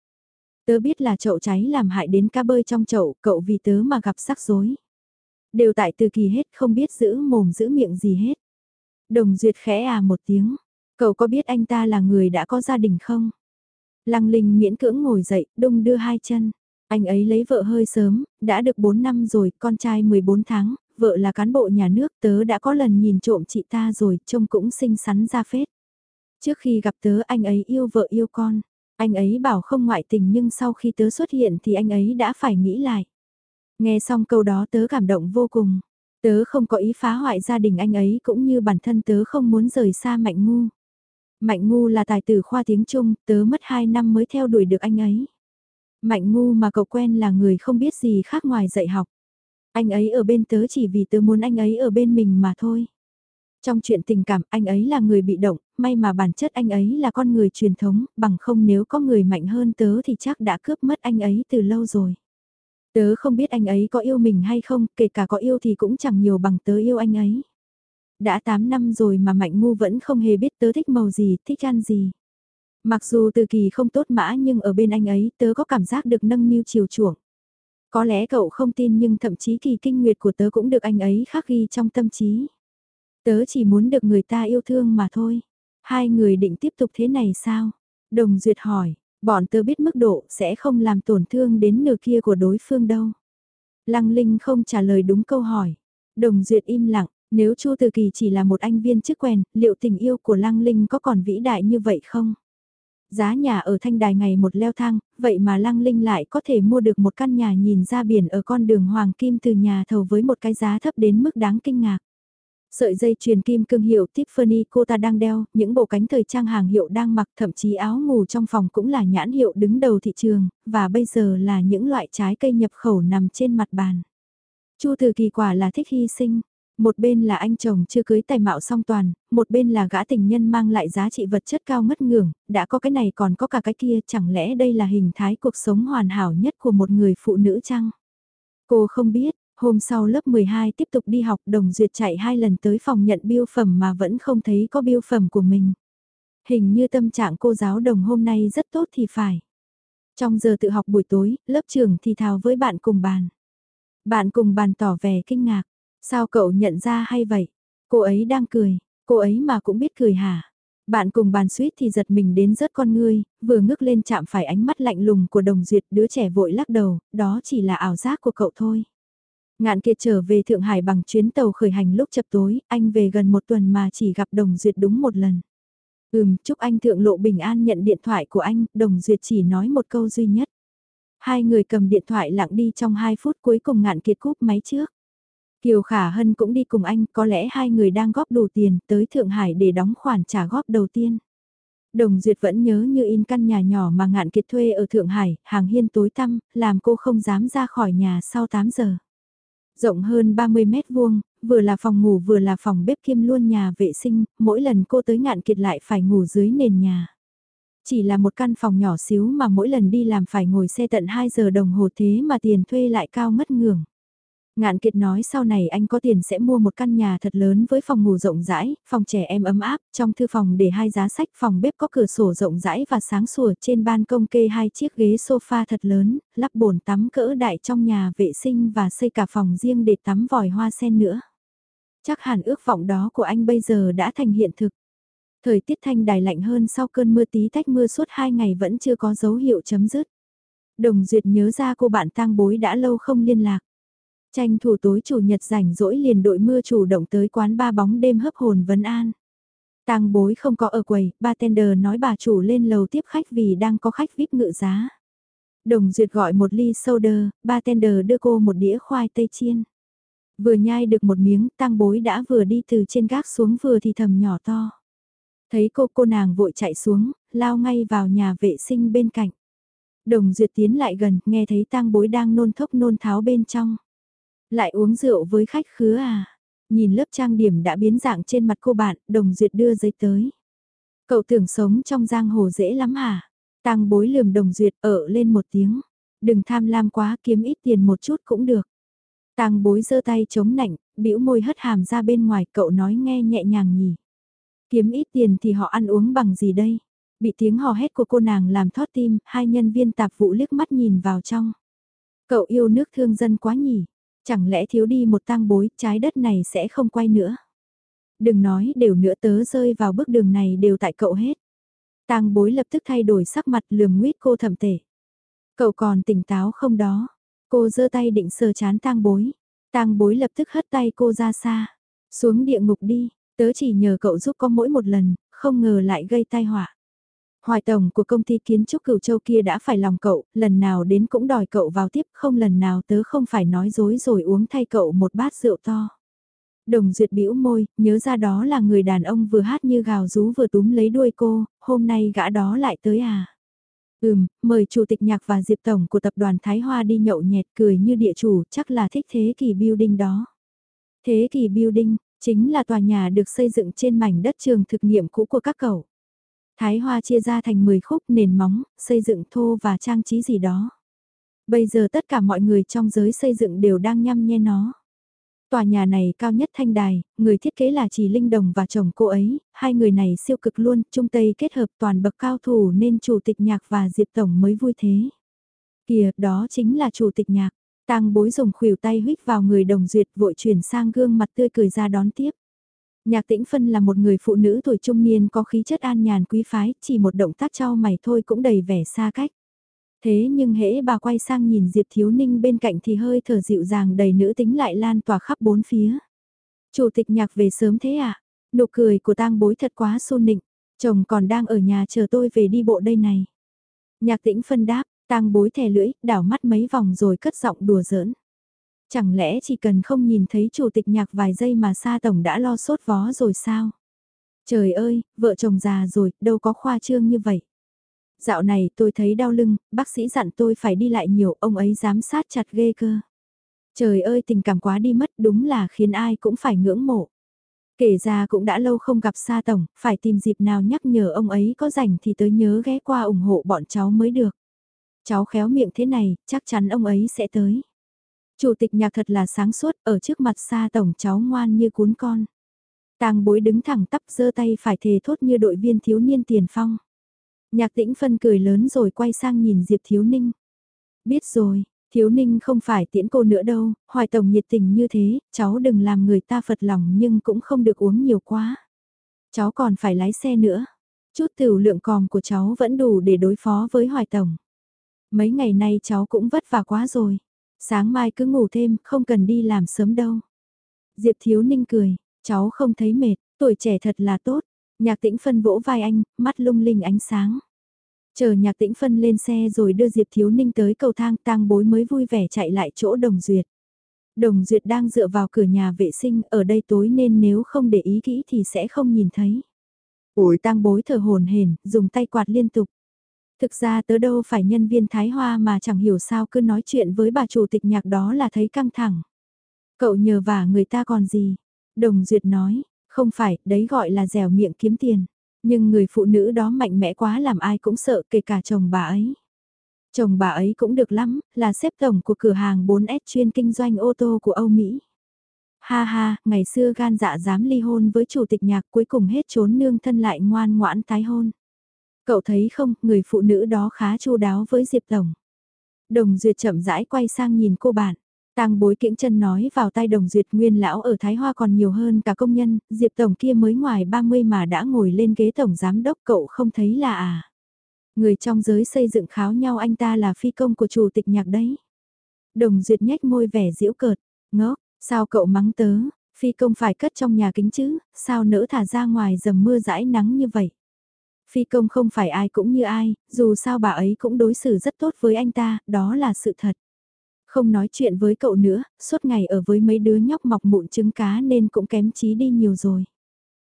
Tớ biết là chậu cháy làm hại đến cá bơi trong chậu, cậu vì tớ mà gặp rắc rối. Đều tại từ kỳ hết không biết giữ mồm giữ miệng gì hết. Đồng duyệt khẽ à một tiếng. Cậu có biết anh ta là người đã có gia đình không? Lăng Linh miễn cưỡng ngồi dậy, đung đưa hai chân. Anh ấy lấy vợ hơi sớm, đã được 4 năm rồi, con trai 14 tháng, vợ là cán bộ nhà nước, tớ đã có lần nhìn trộm chị ta rồi, trông cũng xinh xắn ra phết. Trước khi gặp tớ anh ấy yêu vợ yêu con, anh ấy bảo không ngoại tình nhưng sau khi tớ xuất hiện thì anh ấy đã phải nghĩ lại. Nghe xong câu đó tớ cảm động vô cùng. Tớ không có ý phá hoại gia đình anh ấy cũng như bản thân tớ không muốn rời xa Mạnh Ngu. Mạnh Ngu là tài tử khoa tiếng Trung, tớ mất 2 năm mới theo đuổi được anh ấy. Mạnh Ngu mà cậu quen là người không biết gì khác ngoài dạy học. Anh ấy ở bên tớ chỉ vì tớ muốn anh ấy ở bên mình mà thôi. Trong chuyện tình cảm anh ấy là người bị động, may mà bản chất anh ấy là con người truyền thống, bằng không nếu có người mạnh hơn tớ thì chắc đã cướp mất anh ấy từ lâu rồi. Tớ không biết anh ấy có yêu mình hay không, kể cả có yêu thì cũng chẳng nhiều bằng tớ yêu anh ấy. Đã 8 năm rồi mà Mạnh Ngu vẫn không hề biết tớ thích màu gì, thích ăn gì. Mặc dù từ kỳ không tốt mã nhưng ở bên anh ấy tớ có cảm giác được nâng niu chiều chuộng. Có lẽ cậu không tin nhưng thậm chí kỳ kinh nguyệt của tớ cũng được anh ấy khắc ghi trong tâm trí. Tớ chỉ muốn được người ta yêu thương mà thôi. Hai người định tiếp tục thế này sao? Đồng Duyệt hỏi, bọn tớ biết mức độ sẽ không làm tổn thương đến nửa kia của đối phương đâu. Lăng Linh không trả lời đúng câu hỏi. Đồng Duyệt im lặng, nếu Chu Từ Kỳ chỉ là một anh viên chức quèn, liệu tình yêu của Lăng Linh có còn vĩ đại như vậy không? Giá nhà ở Thanh Đài ngày một leo thang, vậy mà Lăng Linh lại có thể mua được một căn nhà nhìn ra biển ở con đường Hoàng Kim từ nhà thầu với một cái giá thấp đến mức đáng kinh ngạc. Sợi dây chuyền kim cương hiệu Tiffany cô ta đang đeo, những bộ cánh thời trang hàng hiệu đang mặc thậm chí áo ngủ trong phòng cũng là nhãn hiệu đứng đầu thị trường, và bây giờ là những loại trái cây nhập khẩu nằm trên mặt bàn. Chu Từ Kỳ quả là thích hy sinh, một bên là anh chồng chưa cưới tài mạo song toàn, một bên là gã tình nhân mang lại giá trị vật chất cao ngất ngưỡng, đã có cái này còn có cả cái kia, chẳng lẽ đây là hình thái cuộc sống hoàn hảo nhất của một người phụ nữ chăng? Cô không biết, hôm sau lớp 12 tiếp tục đi học đồng duyệt chạy hai lần tới phòng nhận biêu phẩm mà vẫn không thấy có biêu phẩm của mình. Hình như tâm trạng cô giáo đồng hôm nay rất tốt thì phải. Trong giờ tự học buổi tối, lớp trưởng thì thào với bạn cùng bàn. Bạn cùng bàn tỏ vẻ kinh ngạc. Sao cậu nhận ra hay vậy? Cô ấy đang cười, cô ấy mà cũng biết cười hả? Bạn cùng bàn suýt thì giật mình đến rớt con ngươi, vừa ngước lên chạm phải ánh mắt lạnh lùng của đồng duyệt đứa trẻ vội lắc đầu, đó chỉ là ảo giác của cậu thôi. Ngạn kiệt trở về Thượng Hải bằng chuyến tàu khởi hành lúc chập tối, anh về gần một tuần mà chỉ gặp đồng duyệt đúng một lần. Ừm, chúc anh thượng lộ bình an nhận điện thoại của anh, đồng duyệt chỉ nói một câu duy nhất. Hai người cầm điện thoại lặng đi trong hai phút cuối cùng ngạn kiệt cúp máy trước. Kiều Khả Hân cũng đi cùng anh, có lẽ hai người đang góp đủ tiền tới Thượng Hải để đóng khoản trả góp đầu tiên. Đồng Duyệt vẫn nhớ như in căn nhà nhỏ mà ngạn kiệt thuê ở Thượng Hải, hàng hiên tối tăm, làm cô không dám ra khỏi nhà sau 8 giờ. Rộng hơn 30 mét vuông, vừa là phòng ngủ vừa là phòng bếp kiêm luôn nhà vệ sinh, mỗi lần cô tới ngạn kiệt lại phải ngủ dưới nền nhà. Chỉ là một căn phòng nhỏ xíu mà mỗi lần đi làm phải ngồi xe tận 2 giờ đồng hồ thế mà tiền thuê lại cao mất ngưỡng. Ngạn Kiệt nói sau này anh có tiền sẽ mua một căn nhà thật lớn với phòng ngủ rộng rãi, phòng trẻ em ấm áp, trong thư phòng để hai giá sách, phòng bếp có cửa sổ rộng rãi và sáng sủa, trên ban công kê hai chiếc ghế sofa thật lớn, lắp bồn tắm cỡ đại trong nhà vệ sinh và xây cả phòng riêng để tắm vòi hoa sen nữa. Chắc hẳn ước vọng đó của anh bây giờ đã thành hiện thực. Thời tiết thanh đài lạnh hơn sau cơn mưa tí tách mưa suốt hai ngày vẫn chưa có dấu hiệu chấm dứt. Đồng Duyệt nhớ ra cô bạn tang bối đã lâu không liên lạc. Tranh thủ tối chủ nhật rảnh rỗi liền đội mưa chủ động tới quán ba bóng đêm hấp hồn vấn an. Tang bối không có ở quầy, bartender nói bà chủ lên lầu tiếp khách vì đang có khách VIP ngự giá. Đồng Duyệt gọi một ly soda, bartender đưa cô một đĩa khoai tây chiên. Vừa nhai được một miếng, tang bối đã vừa đi từ trên gác xuống vừa thì thầm nhỏ to. Thấy cô cô nàng vội chạy xuống, lao ngay vào nhà vệ sinh bên cạnh. Đồng Duyệt tiến lại gần, nghe thấy tang bối đang nôn thốc nôn tháo bên trong. Lại uống rượu với khách khứa à? Nhìn lớp trang điểm đã biến dạng trên mặt cô bạn, đồng duyệt đưa giấy tới. Cậu tưởng sống trong giang hồ dễ lắm hả? Tăng bối lườm đồng duyệt ở lên một tiếng. Đừng tham lam quá kiếm ít tiền một chút cũng được. Tăng bối giơ tay chống nạnh, bĩu môi hất hàm ra bên ngoài cậu nói nghe nhẹ nhàng nhỉ. Kiếm ít tiền thì họ ăn uống bằng gì đây? Bị tiếng hò hét của cô nàng làm thót tim, hai nhân viên tạp vụ liếc mắt nhìn vào trong. Cậu yêu nước thương dân quá nhỉ, Chẳng lẽ thiếu đi một tang bối, trái đất này sẽ không quay nữa. Đừng nói đều nữa tớ rơi vào bước đường này đều tại cậu hết. Tang bối lập tức thay đổi sắc mặt lườm nguyết cô thầm tể. Cậu còn tỉnh táo không đó? Cô giơ tay định sờ chán tang bối. Tang bối lập tức hất tay cô ra xa. Xuống địa ngục đi, tớ chỉ nhờ cậu giúp có mỗi một lần, không ngờ lại gây tai họa. Hoài tổng của công ty kiến trúc cửu châu kia đã phải lòng cậu, lần nào đến cũng đòi cậu vào tiếp, không lần nào tớ không phải nói dối rồi uống thay cậu một bát rượu to. Đồng duyệt bĩu môi, nhớ ra đó là người đàn ông vừa hát như gào rú vừa túm lấy đuôi cô, hôm nay gã đó lại tới à. Ừm, mời chủ tịch nhạc và diệp tổng của tập đoàn Thái Hoa đi nhậu nhẹt cười như địa chủ, chắc là thích thế kỷ building đó. Thế kỷ building, chính là tòa nhà được xây dựng trên mảnh đất trường thực nghiệm cũ của các cậu. Thái hoa chia ra thành 10 khúc nền móng, xây dựng thô và trang trí gì đó. Bây giờ tất cả mọi người trong giới xây dựng đều đang nhăm nhe nó. Tòa nhà này cao nhất thanh đài, người thiết kế là chỉ Linh Đồng và chồng cô ấy, hai người này siêu cực luôn, Trung Tây kết hợp toàn bậc cao thủ nên chủ tịch nhạc và Diệp Tổng mới vui thế. Kìa, đó chính là chủ tịch nhạc. Tang bối dùng khuỷu tay huyết vào người đồng duyệt vội chuyển sang gương mặt tươi cười ra đón tiếp. Nhạc tĩnh phân là một người phụ nữ tuổi trung niên có khí chất an nhàn quý phái, chỉ một động tác trao mày thôi cũng đầy vẻ xa cách. Thế nhưng hễ bà quay sang nhìn Diệp Thiếu Ninh bên cạnh thì hơi thở dịu dàng đầy nữ tính lại lan tỏa khắp bốn phía. Chủ tịch nhạc về sớm thế à? Nụ cười của tang bối thật quá xôn nịnh, chồng còn đang ở nhà chờ tôi về đi bộ đây này. Nhạc tĩnh phân đáp, tang bối thè lưỡi, đảo mắt mấy vòng rồi cất giọng đùa giỡn. Chẳng lẽ chỉ cần không nhìn thấy chủ tịch nhạc vài giây mà Sa Tổng đã lo sốt vó rồi sao? Trời ơi, vợ chồng già rồi, đâu có khoa trương như vậy. Dạo này tôi thấy đau lưng, bác sĩ dặn tôi phải đi lại nhiều, ông ấy giám sát chặt ghê cơ. Trời ơi tình cảm quá đi mất đúng là khiến ai cũng phải ngưỡng mộ. Kể ra cũng đã lâu không gặp Sa Tổng, phải tìm dịp nào nhắc nhở ông ấy có rảnh thì tới nhớ ghé qua ủng hộ bọn cháu mới được. Cháu khéo miệng thế này, chắc chắn ông ấy sẽ tới. Chủ tịch nhạc thật là sáng suốt, ở trước mặt xa tổng cháu ngoan như cuốn con. Tàng bối đứng thẳng tắp giơ tay phải thề thốt như đội viên thiếu niên tiền phong. Nhạc tĩnh phân cười lớn rồi quay sang nhìn Diệp Thiếu Ninh. Biết rồi, Thiếu Ninh không phải tiễn cô nữa đâu, hoài tổng nhiệt tình như thế, cháu đừng làm người ta phật lòng nhưng cũng không được uống nhiều quá. Cháu còn phải lái xe nữa. Chút tiểu lượng còm của cháu vẫn đủ để đối phó với hoài tổng. Mấy ngày nay cháu cũng vất vả quá rồi. Sáng mai cứ ngủ thêm, không cần đi làm sớm đâu. Diệp Thiếu Ninh cười, cháu không thấy mệt, tuổi trẻ thật là tốt. Nhạc tĩnh phân vỗ vai anh, mắt lung linh ánh sáng. Chờ nhạc tĩnh phân lên xe rồi đưa Diệp Thiếu Ninh tới cầu thang tang bối mới vui vẻ chạy lại chỗ Đồng Duyệt. Đồng Duyệt đang dựa vào cửa nhà vệ sinh ở đây tối nên nếu không để ý kỹ thì sẽ không nhìn thấy. Ủi tang bối thở hồn hển dùng tay quạt liên tục. Thực ra tớ đâu phải nhân viên Thái Hoa mà chẳng hiểu sao cứ nói chuyện với bà chủ tịch nhạc đó là thấy căng thẳng. Cậu nhờ vả người ta còn gì? Đồng Duyệt nói, không phải, đấy gọi là dẻo miệng kiếm tiền. Nhưng người phụ nữ đó mạnh mẽ quá làm ai cũng sợ kể cả chồng bà ấy. Chồng bà ấy cũng được lắm, là xếp tổng của cửa hàng 4S chuyên kinh doanh ô tô của Âu Mỹ. Ha ha, ngày xưa gan dạ dám ly hôn với chủ tịch nhạc cuối cùng hết trốn nương thân lại ngoan ngoãn tái hôn. Cậu thấy không, người phụ nữ đó khá chu đáo với Diệp Tổng. Đồng Duyệt chậm rãi quay sang nhìn cô bạn. Tang bối kiễng chân nói vào tai đồng duyệt nguyên lão ở Thái Hoa còn nhiều hơn cả công nhân, Diệp Tổng kia mới ngoài 30 mà đã ngồi lên ghế Tổng Giám Đốc cậu không thấy là à. Người trong giới xây dựng kháo nhau anh ta là phi công của chủ tịch nhạc đấy. Đồng duyệt nhếch môi vẻ diễu cợt, ngốc, sao cậu mắng tớ, phi công phải cất trong nhà kính chứ, sao nỡ thả ra ngoài dầm mưa rãi nắng như vậy. Phi công không phải ai cũng như ai, dù sao bà ấy cũng đối xử rất tốt với anh ta, đó là sự thật. Không nói chuyện với cậu nữa, suốt ngày ở với mấy đứa nhóc mọc mụn trứng cá nên cũng kém trí đi nhiều rồi.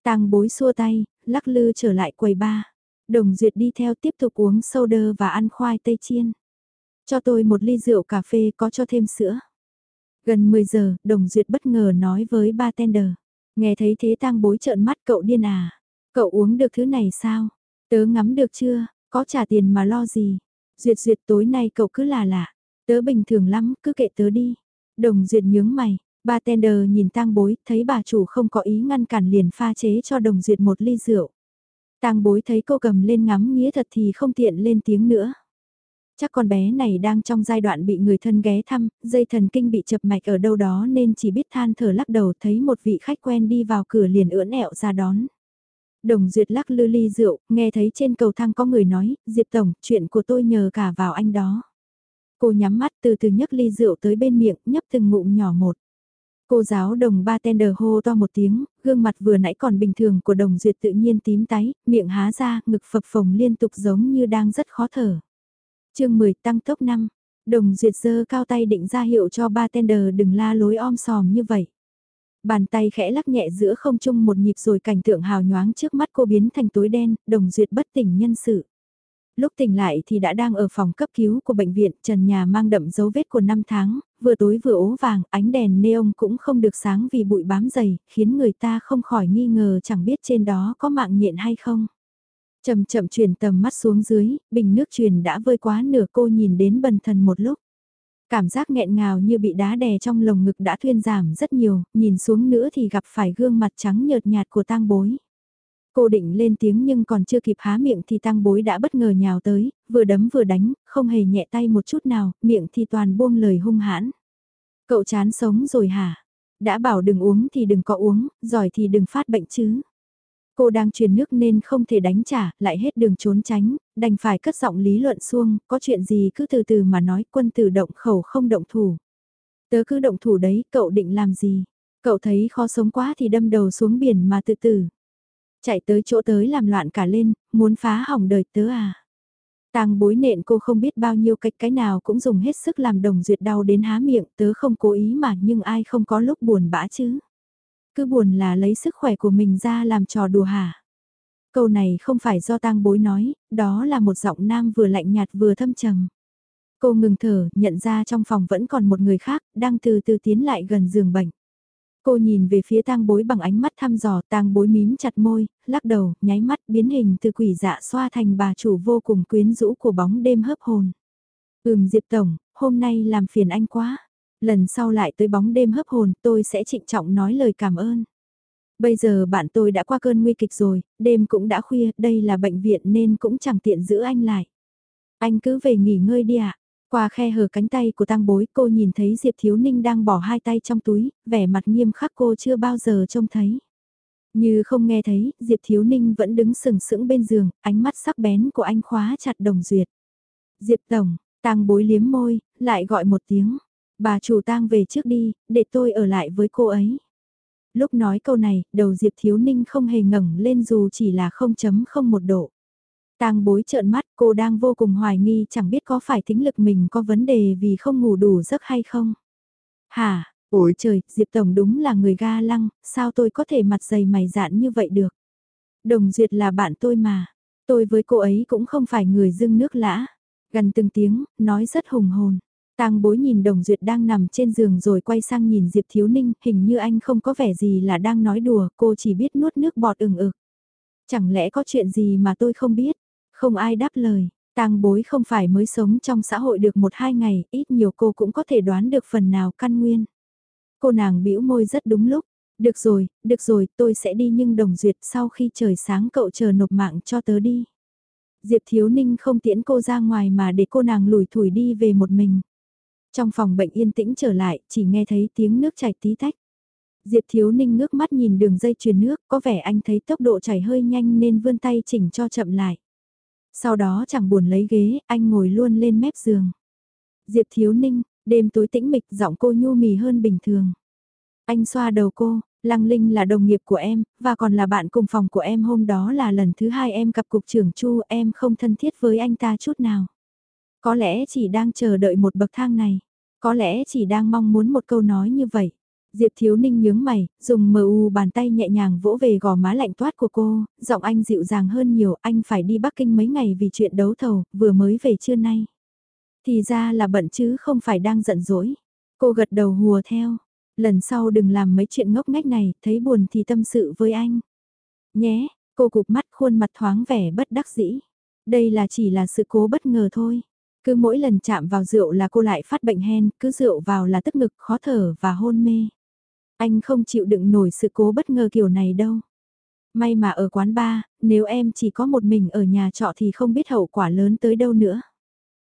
Tàng bối xua tay, lắc lư trở lại quầy ba. Đồng Duyệt đi theo tiếp tục uống soda và ăn khoai tây chiên. Cho tôi một ly rượu cà phê có cho thêm sữa. Gần 10 giờ, Đồng Duyệt bất ngờ nói với bartender. Nghe thấy thế tang bối trợn mắt cậu điên à. Cậu uống được thứ này sao? Tớ ngắm được chưa? Có trả tiền mà lo gì? Duyệt duyệt tối nay cậu cứ là lạ. Tớ bình thường lắm, cứ kệ tớ đi. Đồng duyệt nhướng mày, bartender nhìn tang bối, thấy bà chủ không có ý ngăn cản liền pha chế cho đồng duyệt một ly rượu. Tang bối thấy cô cầm lên ngắm nghĩa thật thì không tiện lên tiếng nữa. Chắc con bé này đang trong giai đoạn bị người thân ghé thăm, dây thần kinh bị chập mạch ở đâu đó nên chỉ biết than thở lắc đầu thấy một vị khách quen đi vào cửa liền ưỡn ẹo ra đón. Đồng Duyệt lắc lư ly rượu, nghe thấy trên cầu thang có người nói, Diệp Tổng, chuyện của tôi nhờ cả vào anh đó. Cô nhắm mắt từ từ nhấc ly rượu tới bên miệng, nhấp từng ngụm nhỏ một. Cô giáo đồng bartender hô to một tiếng, gương mặt vừa nãy còn bình thường của đồng duyệt tự nhiên tím tái, miệng há ra, ngực phập phồng liên tục giống như đang rất khó thở. chương 10 tăng tốc 5, đồng duyệt dơ cao tay định ra hiệu cho bartender đừng la lối om sòm như vậy. Bàn tay khẽ lắc nhẹ giữa không trung một nhịp rồi cảnh tượng hào nhoáng trước mắt cô biến thành tối đen, đồng duyệt bất tỉnh nhân sự. Lúc tỉnh lại thì đã đang ở phòng cấp cứu của bệnh viện, trần nhà mang đậm dấu vết của năm tháng, vừa tối vừa ố vàng, ánh đèn neon cũng không được sáng vì bụi bám dày, khiến người ta không khỏi nghi ngờ chẳng biết trên đó có mạng nhện hay không. Chậm chậm chuyển tầm mắt xuống dưới, bình nước truyền đã vơi quá nửa cô nhìn đến bần thần một lúc. Cảm giác nghẹn ngào như bị đá đè trong lồng ngực đã thuyên giảm rất nhiều, nhìn xuống nữa thì gặp phải gương mặt trắng nhợt nhạt của tang bối. Cô định lên tiếng nhưng còn chưa kịp há miệng thì tăng bối đã bất ngờ nhào tới, vừa đấm vừa đánh, không hề nhẹ tay một chút nào, miệng thì toàn buông lời hung hãn. Cậu chán sống rồi hả? Đã bảo đừng uống thì đừng có uống, giỏi thì đừng phát bệnh chứ. Cô đang truyền nước nên không thể đánh trả, lại hết đường trốn tránh, đành phải cất giọng lý luận xuông, có chuyện gì cứ từ từ mà nói quân tử động khẩu không động thủ. Tớ cứ động thủ đấy, cậu định làm gì? Cậu thấy khó sống quá thì đâm đầu xuống biển mà tự tử. Chạy tới chỗ tới làm loạn cả lên, muốn phá hỏng đời tớ à. Tàng bối nện cô không biết bao nhiêu cách cái nào cũng dùng hết sức làm đồng duyệt đau đến há miệng tớ không cố ý mà nhưng ai không có lúc buồn bã chứ. Cứ buồn là lấy sức khỏe của mình ra làm trò đùa hả. Câu này không phải do tang bối nói, đó là một giọng nam vừa lạnh nhạt vừa thâm trầm. Cô ngừng thở, nhận ra trong phòng vẫn còn một người khác, đang từ từ tiến lại gần giường bệnh. Cô nhìn về phía tang bối bằng ánh mắt thăm dò tang bối mím chặt môi, lắc đầu, nháy mắt biến hình từ quỷ dạ xoa thành bà chủ vô cùng quyến rũ của bóng đêm hấp hồn. Ừm Diệp Tổng, hôm nay làm phiền anh quá. Lần sau lại tới bóng đêm hấp hồn tôi sẽ trịnh trọng nói lời cảm ơn. Bây giờ bạn tôi đã qua cơn nguy kịch rồi, đêm cũng đã khuya, đây là bệnh viện nên cũng chẳng tiện giữ anh lại. Anh cứ về nghỉ ngơi đi ạ. Qua khe hở cánh tay của tang bối cô nhìn thấy Diệp Thiếu Ninh đang bỏ hai tay trong túi, vẻ mặt nghiêm khắc cô chưa bao giờ trông thấy. Như không nghe thấy, Diệp Thiếu Ninh vẫn đứng sừng sững bên giường, ánh mắt sắc bén của anh khóa chặt đồng duyệt. Diệp Tổng, tang bối liếm môi, lại gọi một tiếng. Bà chủ tang về trước đi, để tôi ở lại với cô ấy. Lúc nói câu này, đầu Diệp Thiếu Ninh không hề ngẩng lên dù chỉ là 0.01 độ. Tang bối trợn mắt cô đang vô cùng hoài nghi chẳng biết có phải tính lực mình có vấn đề vì không ngủ đủ giấc hay không. Hả, ôi trời, Diệp Tổng đúng là người ga lăng, sao tôi có thể mặt dày mày dạn như vậy được. Đồng Duyệt là bạn tôi mà, tôi với cô ấy cũng không phải người dưng nước lã. Gần từng tiếng, nói rất hùng hồn. Tang bối nhìn Đồng Duyệt đang nằm trên giường rồi quay sang nhìn Diệp Thiếu Ninh, hình như anh không có vẻ gì là đang nói đùa, cô chỉ biết nuốt nước bọt ừng ực. Chẳng lẽ có chuyện gì mà tôi không biết? Không ai đáp lời, Tang bối không phải mới sống trong xã hội được một hai ngày, ít nhiều cô cũng có thể đoán được phần nào căn nguyên. Cô nàng bĩu môi rất đúng lúc, được rồi, được rồi, tôi sẽ đi nhưng đồng duyệt sau khi trời sáng cậu chờ nộp mạng cho tớ đi. Diệp Thiếu Ninh không tiễn cô ra ngoài mà để cô nàng lủi thủi đi về một mình. Trong phòng bệnh yên tĩnh trở lại, chỉ nghe thấy tiếng nước chảy tí tách. Diệp Thiếu Ninh ngước mắt nhìn đường dây truyền nước, có vẻ anh thấy tốc độ chảy hơi nhanh nên vươn tay chỉnh cho chậm lại. Sau đó chẳng buồn lấy ghế, anh ngồi luôn lên mép giường. Diệp Thiếu Ninh, đêm tối tĩnh mịch giọng cô nhu mì hơn bình thường. Anh xoa đầu cô, Lăng Linh là đồng nghiệp của em, và còn là bạn cùng phòng của em hôm đó là lần thứ hai em gặp cục trưởng Chu em không thân thiết với anh ta chút nào. Có lẽ chỉ đang chờ đợi một bậc thang này, có lẽ chỉ đang mong muốn một câu nói như vậy. Diệp Thiếu Ninh nhướng mày, dùng mờ u bàn tay nhẹ nhàng vỗ về gò má lạnh toát của cô, giọng anh dịu dàng hơn nhiều, anh phải đi Bắc Kinh mấy ngày vì chuyện đấu thầu, vừa mới về trưa nay. Thì ra là bận chứ không phải đang giận dỗi. Cô gật đầu hùa theo, lần sau đừng làm mấy chuyện ngốc nghếch này, thấy buồn thì tâm sự với anh. Nhé, cô cụp mắt khuôn mặt thoáng vẻ bất đắc dĩ. Đây là chỉ là sự cố bất ngờ thôi. Cứ mỗi lần chạm vào rượu là cô lại phát bệnh hen, cứ rượu vào là tức ngực, khó thở và hôn mê. Anh không chịu đựng nổi sự cố bất ngờ kiểu này đâu. May mà ở quán bar, nếu em chỉ có một mình ở nhà trọ thì không biết hậu quả lớn tới đâu nữa.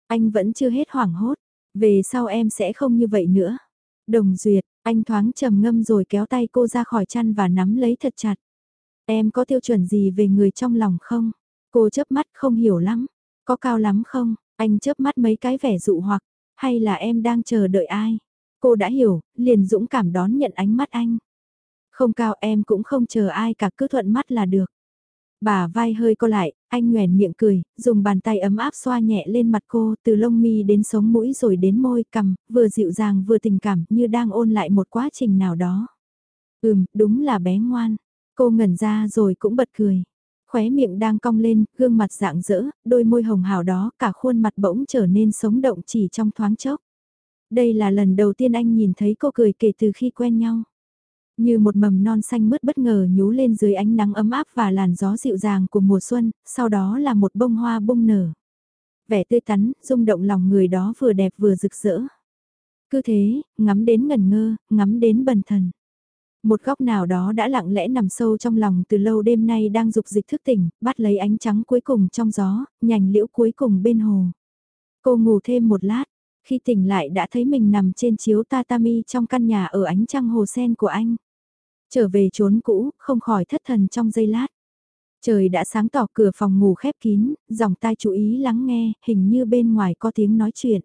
Anh vẫn chưa hết hoảng hốt, về sau em sẽ không như vậy nữa. Đồng duyệt, anh thoáng trầm ngâm rồi kéo tay cô ra khỏi chăn và nắm lấy thật chặt. Em có tiêu chuẩn gì về người trong lòng không? Cô chớp mắt không hiểu lắm. Có cao lắm không? Anh chớp mắt mấy cái vẻ dụ hoặc. Hay là em đang chờ đợi ai? Cô đã hiểu, liền dũng cảm đón nhận ánh mắt anh. Không cao em cũng không chờ ai cả cứ thuận mắt là được. Bà vai hơi co lại, anh nhoèn miệng cười, dùng bàn tay ấm áp xoa nhẹ lên mặt cô, từ lông mi đến sống mũi rồi đến môi cằm, vừa dịu dàng vừa tình cảm như đang ôn lại một quá trình nào đó. Ừm, đúng là bé ngoan. Cô ngẩn ra rồi cũng bật cười. Khóe miệng đang cong lên, gương mặt dạng dỡ, đôi môi hồng hào đó, cả khuôn mặt bỗng trở nên sống động chỉ trong thoáng chốc. Đây là lần đầu tiên anh nhìn thấy cô cười kể từ khi quen nhau. Như một mầm non xanh mướt bất ngờ nhú lên dưới ánh nắng ấm áp và làn gió dịu dàng của mùa xuân, sau đó là một bông hoa bung nở. Vẻ tươi tắn, rung động lòng người đó vừa đẹp vừa rực rỡ. Cứ thế, ngắm đến ngần ngơ, ngắm đến bần thần. Một góc nào đó đã lặng lẽ nằm sâu trong lòng từ lâu đêm nay đang dục dịch thức tỉnh, bắt lấy ánh trắng cuối cùng trong gió, nhành liễu cuối cùng bên hồ. Cô ngủ thêm một lát, khi tỉnh lại đã thấy mình nằm trên chiếu tatami trong căn nhà ở ánh trăng hồ sen của anh. Trở về trốn cũ, không khỏi thất thần trong giây lát. Trời đã sáng tỏ cửa phòng ngủ khép kín, dòng tai chú ý lắng nghe, hình như bên ngoài có tiếng nói chuyện.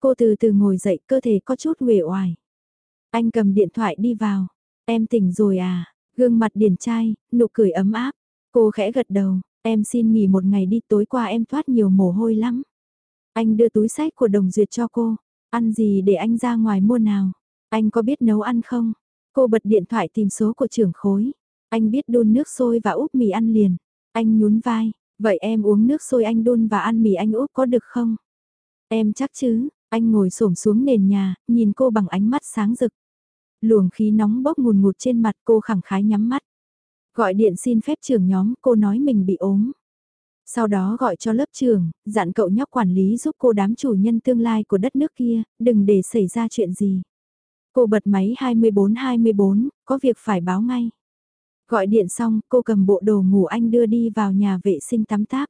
Cô từ từ ngồi dậy, cơ thể có chút uể oải. Anh cầm điện thoại đi vào. Em tỉnh rồi à? Gương mặt điển trai, nụ cười ấm áp. Cô khẽ gật đầu, em xin nghỉ một ngày đi tối qua em thoát nhiều mồ hôi lắm. Anh đưa túi sách của đồng duyệt cho cô. Ăn gì để anh ra ngoài mua nào? Anh có biết nấu ăn không? Cô bật điện thoại tìm số của trưởng khối. Anh biết đun nước sôi và úp mì ăn liền. Anh nhún vai. Vậy em uống nước sôi anh đun và ăn mì anh úp có được không? Em chắc chứ, anh ngồi xổm xuống nền nhà, nhìn cô bằng ánh mắt sáng rực. Luồng khí nóng bốc ngùn ngụt trên mặt cô khẳng khái nhắm mắt. Gọi điện xin phép trưởng nhóm, cô nói mình bị ốm. Sau đó gọi cho lớp trưởng, dặn cậu nhóc quản lý giúp cô đám chủ nhân tương lai của đất nước kia, đừng để xảy ra chuyện gì. Cô bật máy 24-24, có việc phải báo ngay. Gọi điện xong, cô cầm bộ đồ ngủ anh đưa đi vào nhà vệ sinh tắm táp.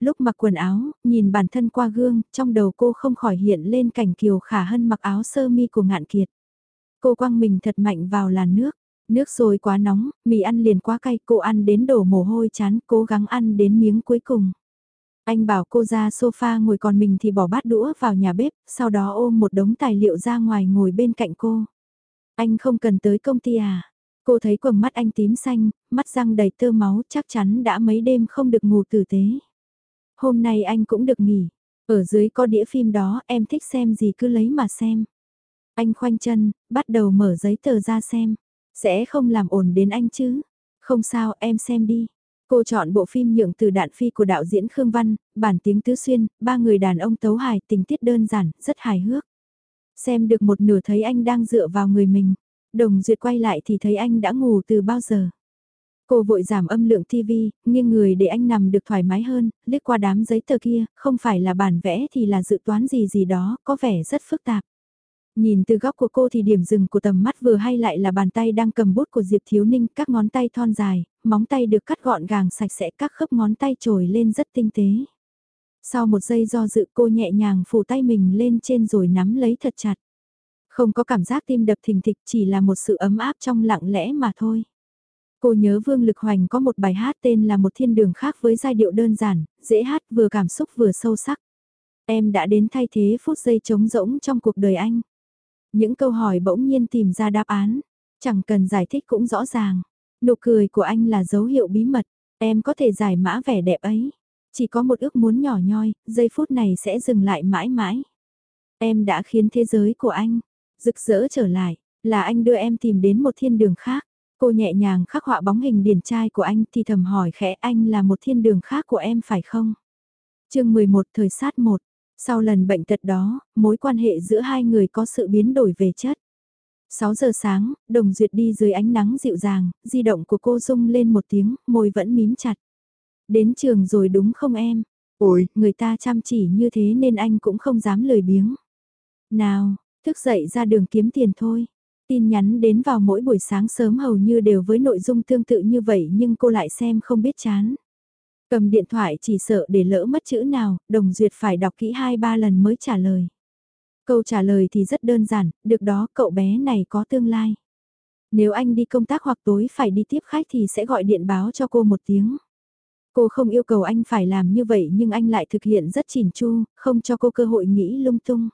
Lúc mặc quần áo, nhìn bản thân qua gương, trong đầu cô không khỏi hiện lên cảnh Kiều Khả Hân mặc áo sơ mi của ngạn kiệt. Cô quăng mình thật mạnh vào làn nước. Nước sôi quá nóng, mì ăn liền quá cay, cô ăn đến đổ mồ hôi chán, cố gắng ăn đến miếng cuối cùng. Anh bảo cô ra sofa ngồi còn mình thì bỏ bát đũa vào nhà bếp, sau đó ôm một đống tài liệu ra ngoài ngồi bên cạnh cô. Anh không cần tới công ty à? Cô thấy quầng mắt anh tím xanh, mắt răng đầy tơ máu chắc chắn đã mấy đêm không được ngủ tử tế. Hôm nay anh cũng được nghỉ. Ở dưới có đĩa phim đó em thích xem gì cứ lấy mà xem. Anh khoanh chân, bắt đầu mở giấy tờ ra xem. Sẽ không làm ổn đến anh chứ. Không sao em xem đi. Cô chọn bộ phim nhượng từ đạn phi của đạo diễn Khương Văn, bản tiếng tứ xuyên, ba người đàn ông tấu hài, tình tiết đơn giản, rất hài hước. Xem được một nửa thấy anh đang dựa vào người mình. Đồng Duyệt quay lại thì thấy anh đã ngủ từ bao giờ. Cô vội giảm âm lượng TV, nghiêng người để anh nằm được thoải mái hơn, liếc qua đám giấy tờ kia, không phải là bản vẽ thì là dự toán gì gì đó, có vẻ rất phức tạp. Nhìn từ góc của cô thì điểm dừng của tầm mắt vừa hay lại là bàn tay đang cầm bút của Diệp Thiếu Ninh, các ngón tay thon dài, móng tay được cắt gọn gàng sạch sẽ các khớp ngón tay trồi lên rất tinh tế. Sau một giây do dự cô nhẹ nhàng phủ tay mình lên trên rồi nắm lấy thật chặt. Không có cảm giác tim đập thình thịch chỉ là một sự ấm áp trong lặng lẽ mà thôi. Cô nhớ Vương Lực Hoành có một bài hát tên là Một Thiên Đường khác với giai điệu đơn giản, dễ hát vừa cảm xúc vừa sâu sắc. Em đã đến thay thế phút giây trống rỗng trong cuộc đời anh. Những câu hỏi bỗng nhiên tìm ra đáp án, chẳng cần giải thích cũng rõ ràng. Nụ cười của anh là dấu hiệu bí mật, em có thể giải mã vẻ đẹp ấy. Chỉ có một ước muốn nhỏ nhoi, giây phút này sẽ dừng lại mãi mãi. Em đã khiến thế giới của anh rực rỡ trở lại, là anh đưa em tìm đến một thiên đường khác. Cô nhẹ nhàng khắc họa bóng hình điển trai của anh thì thầm hỏi khẽ anh là một thiên đường khác của em phải không? chương 11 thời sát 1 sau lần bệnh tật đó, mối quan hệ giữa hai người có sự biến đổi về chất. 6 giờ sáng, đồng duyệt đi dưới ánh nắng dịu dàng, di động của cô rung lên một tiếng, môi vẫn mím chặt. Đến trường rồi đúng không em? Ôi, người ta chăm chỉ như thế nên anh cũng không dám lời biếng. Nào, thức dậy ra đường kiếm tiền thôi. Tin nhắn đến vào mỗi buổi sáng sớm hầu như đều với nội dung tương tự như vậy nhưng cô lại xem không biết chán. Cầm điện thoại chỉ sợ để lỡ mất chữ nào, đồng duyệt phải đọc kỹ hai ba lần mới trả lời. Câu trả lời thì rất đơn giản, được đó cậu bé này có tương lai. Nếu anh đi công tác hoặc tối phải đi tiếp khách thì sẽ gọi điện báo cho cô một tiếng. Cô không yêu cầu anh phải làm như vậy nhưng anh lại thực hiện rất chỉn chu, không cho cô cơ hội nghĩ lung tung.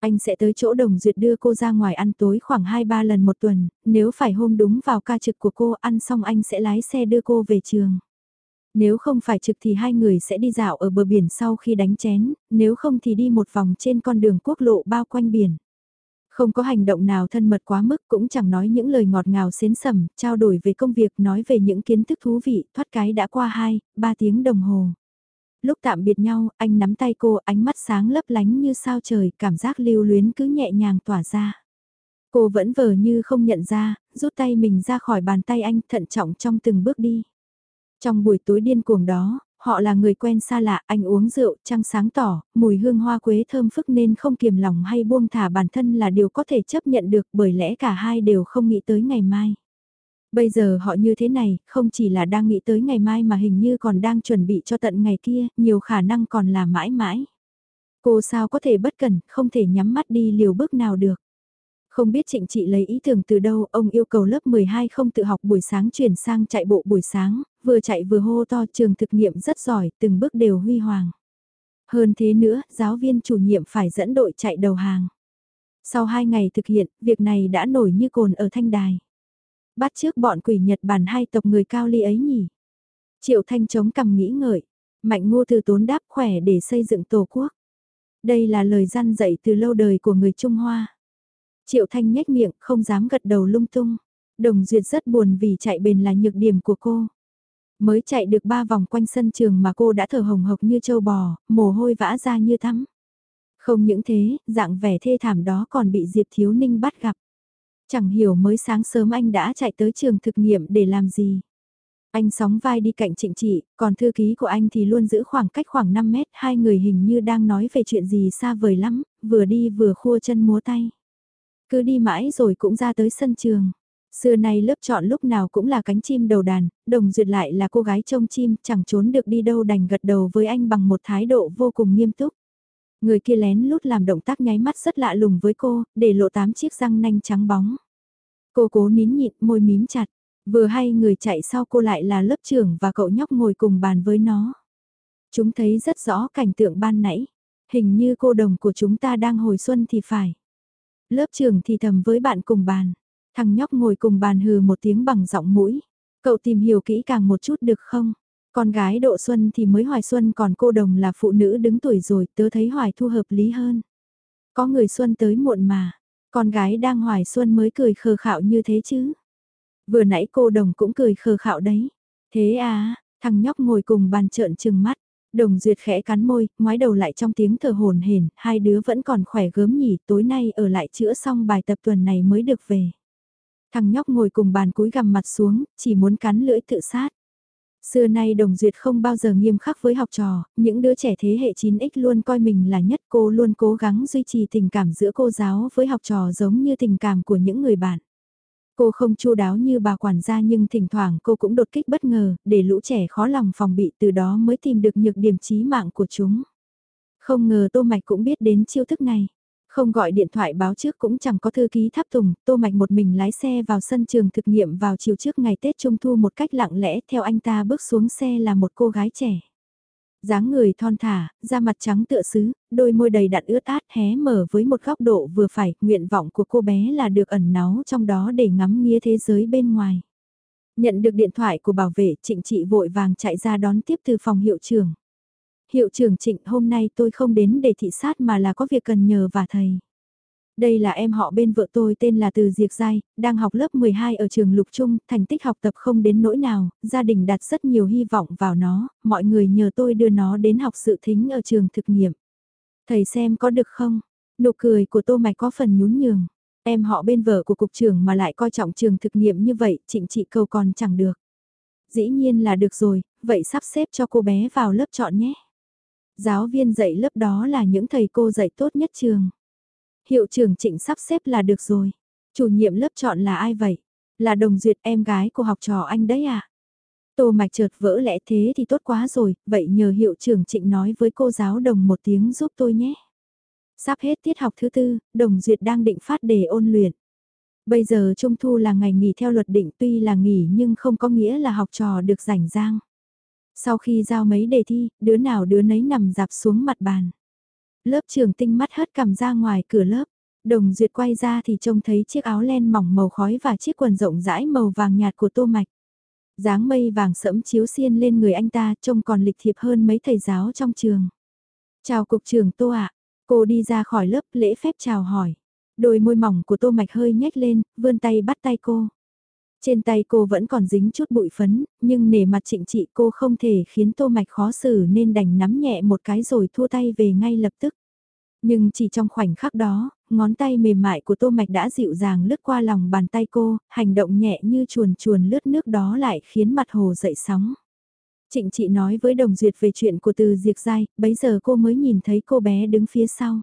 Anh sẽ tới chỗ đồng duyệt đưa cô ra ngoài ăn tối khoảng 2-3 lần một tuần, nếu phải hôm đúng vào ca trực của cô ăn xong anh sẽ lái xe đưa cô về trường. Nếu không phải trực thì hai người sẽ đi dạo ở bờ biển sau khi đánh chén, nếu không thì đi một vòng trên con đường quốc lộ bao quanh biển. Không có hành động nào thân mật quá mức cũng chẳng nói những lời ngọt ngào xến sầm, trao đổi về công việc, nói về những kiến thức thú vị, thoát cái đã qua 2, 3 tiếng đồng hồ. Lúc tạm biệt nhau, anh nắm tay cô, ánh mắt sáng lấp lánh như sao trời, cảm giác lưu luyến cứ nhẹ nhàng tỏa ra. Cô vẫn vờ như không nhận ra, rút tay mình ra khỏi bàn tay anh thận trọng trong từng bước đi. Trong buổi tối điên cuồng đó, họ là người quen xa lạ, anh uống rượu, trăng sáng tỏ, mùi hương hoa quế thơm phức nên không kiềm lòng hay buông thả bản thân là điều có thể chấp nhận được bởi lẽ cả hai đều không nghĩ tới ngày mai. Bây giờ họ như thế này, không chỉ là đang nghĩ tới ngày mai mà hình như còn đang chuẩn bị cho tận ngày kia, nhiều khả năng còn là mãi mãi. Cô sao có thể bất cẩn, không thể nhắm mắt đi liều bước nào được. Không biết trịnh chị lấy ý tưởng từ đâu, ông yêu cầu lớp 12 không tự học buổi sáng chuyển sang chạy bộ buổi sáng, vừa chạy vừa hô to trường thực nghiệm rất giỏi, từng bước đều huy hoàng. Hơn thế nữa, giáo viên chủ nhiệm phải dẫn đội chạy đầu hàng. Sau 2 ngày thực hiện, việc này đã nổi như cồn ở thanh đài bắt trước bọn quỷ Nhật Bản hai tộc người cao ly ấy nhỉ. Triệu Thanh chống cằm nghĩ ngợi, mạnh ngô từ tốn đáp khỏe để xây dựng tổ quốc. Đây là lời gian dạy từ lâu đời của người Trung Hoa. Triệu Thanh nhếch miệng, không dám gật đầu lung tung. Đồng Duyệt rất buồn vì chạy bền là nhược điểm của cô. Mới chạy được ba vòng quanh sân trường mà cô đã thở hồng hộc như châu bò, mồ hôi vã ra như thắm. Không những thế, dạng vẻ thê thảm đó còn bị Diệp Thiếu Ninh bắt gặp. Chẳng hiểu mới sáng sớm anh đã chạy tới trường thực nghiệm để làm gì. Anh sóng vai đi cạnh trịnh trị, còn thư ký của anh thì luôn giữ khoảng cách khoảng 5 mét, hai người hình như đang nói về chuyện gì xa vời lắm, vừa đi vừa khua chân múa tay. Cứ đi mãi rồi cũng ra tới sân trường. Xưa nay lớp chọn lúc nào cũng là cánh chim đầu đàn, đồng duyệt lại là cô gái trông chim, chẳng trốn được đi đâu đành gật đầu với anh bằng một thái độ vô cùng nghiêm túc. Người kia lén lút làm động tác nháy mắt rất lạ lùng với cô, để lộ tám chiếc răng nanh trắng bóng. Cô cố nín nhịn môi mím chặt, vừa hay người chạy sau cô lại là lớp trưởng và cậu nhóc ngồi cùng bàn với nó. Chúng thấy rất rõ cảnh tượng ban nãy, hình như cô đồng của chúng ta đang hồi xuân thì phải. Lớp trưởng thì thầm với bạn cùng bàn, thằng nhóc ngồi cùng bàn hừ một tiếng bằng giọng mũi. Cậu tìm hiểu kỹ càng một chút được không? Con gái độ xuân thì mới hoài xuân còn cô đồng là phụ nữ đứng tuổi rồi tớ thấy hoài thu hợp lý hơn. Có người xuân tới muộn mà, con gái đang hoài xuân mới cười khờ khạo như thế chứ. Vừa nãy cô đồng cũng cười khờ khạo đấy. Thế à, thằng nhóc ngồi cùng bàn trợn trừng mắt. Đồng duyệt khẽ cắn môi, ngoái đầu lại trong tiếng thở hồn hển, hai đứa vẫn còn khỏe gớm nhỉ, tối nay ở lại chữa xong bài tập tuần này mới được về. Thằng nhóc ngồi cùng bàn cúi gằm mặt xuống, chỉ muốn cắn lưỡi tự sát. Xưa nay Đồng Duyệt không bao giờ nghiêm khắc với học trò, những đứa trẻ thế hệ 9X luôn coi mình là nhất cô luôn cố gắng duy trì tình cảm giữa cô giáo với học trò giống như tình cảm của những người bạn. Cô không chu đáo như bà quản gia nhưng thỉnh thoảng cô cũng đột kích bất ngờ, để lũ trẻ khó lòng phòng bị từ đó mới tìm được nhược điểm chí mạng của chúng. Không ngờ Tô Mạch cũng biết đến chiêu thức này. Không gọi điện thoại báo trước cũng chẳng có thư ký tháp tùng, Tô Mạch một mình lái xe vào sân trường thực nghiệm vào chiều trước ngày Tết Trung Thu một cách lặng lẽ theo anh ta bước xuống xe là một cô gái trẻ. dáng người thon thả, da mặt trắng tựa sứ, đôi môi đầy đặn ướt át hé mở với một góc độ vừa phải, nguyện vọng của cô bé là được ẩn náu trong đó để ngắm nghía thế giới bên ngoài. Nhận được điện thoại của bảo vệ, trịnh trị vội vàng chạy ra đón tiếp từ phòng hiệu trưởng. Hiệu trưởng Trịnh hôm nay tôi không đến để thị sát mà là có việc cần nhờ và thầy. Đây là em họ bên vợ tôi tên là Từ Diệp Giai, đang học lớp 12 ở trường Lục Trung, thành tích học tập không đến nỗi nào, gia đình đặt rất nhiều hy vọng vào nó, mọi người nhờ tôi đưa nó đến học sự thính ở trường thực nghiệm. Thầy xem có được không? Nụ cười của Tô Mạch có phần nhún nhường. Em họ bên vợ của cục trưởng mà lại coi trọng trường thực nghiệm như vậy, trịnh trị cầu còn chẳng được. Dĩ nhiên là được rồi, vậy sắp xếp cho cô bé vào lớp chọn nhé. Giáo viên dạy lớp đó là những thầy cô dạy tốt nhất trường. Hiệu trưởng trịnh sắp xếp là được rồi. Chủ nhiệm lớp chọn là ai vậy? Là đồng duyệt em gái của học trò anh đấy à? Tô mạch chợt vỡ lẽ thế thì tốt quá rồi, vậy nhờ hiệu trưởng trịnh nói với cô giáo đồng một tiếng giúp tôi nhé. Sắp hết tiết học thứ tư, đồng duyệt đang định phát đề ôn luyện. Bây giờ Trung Thu là ngày nghỉ theo luật định tuy là nghỉ nhưng không có nghĩa là học trò được rảnh rang. Sau khi giao mấy đề thi, đứa nào đứa nấy nằm dạp xuống mặt bàn. Lớp trường tinh mắt hất cầm ra ngoài cửa lớp. Đồng duyệt quay ra thì trông thấy chiếc áo len mỏng màu khói và chiếc quần rộng rãi màu vàng nhạt của tô mạch. dáng mây vàng sẫm chiếu xiên lên người anh ta trông còn lịch thiệp hơn mấy thầy giáo trong trường. Chào cục trưởng tô ạ, cô đi ra khỏi lớp lễ phép chào hỏi. Đôi môi mỏng của tô mạch hơi nhếch lên, vươn tay bắt tay cô. Trên tay cô vẫn còn dính chút bụi phấn, nhưng nể mặt trịnh trị cô không thể khiến tô mạch khó xử nên đành nắm nhẹ một cái rồi thua tay về ngay lập tức. Nhưng chỉ trong khoảnh khắc đó, ngón tay mềm mại của tô mạch đã dịu dàng lướt qua lòng bàn tay cô, hành động nhẹ như chuồn chuồn lướt nước đó lại khiến mặt hồ dậy sóng. Trịnh chị nói với Đồng Duyệt về chuyện của từ Diệp Giai, bấy giờ cô mới nhìn thấy cô bé đứng phía sau.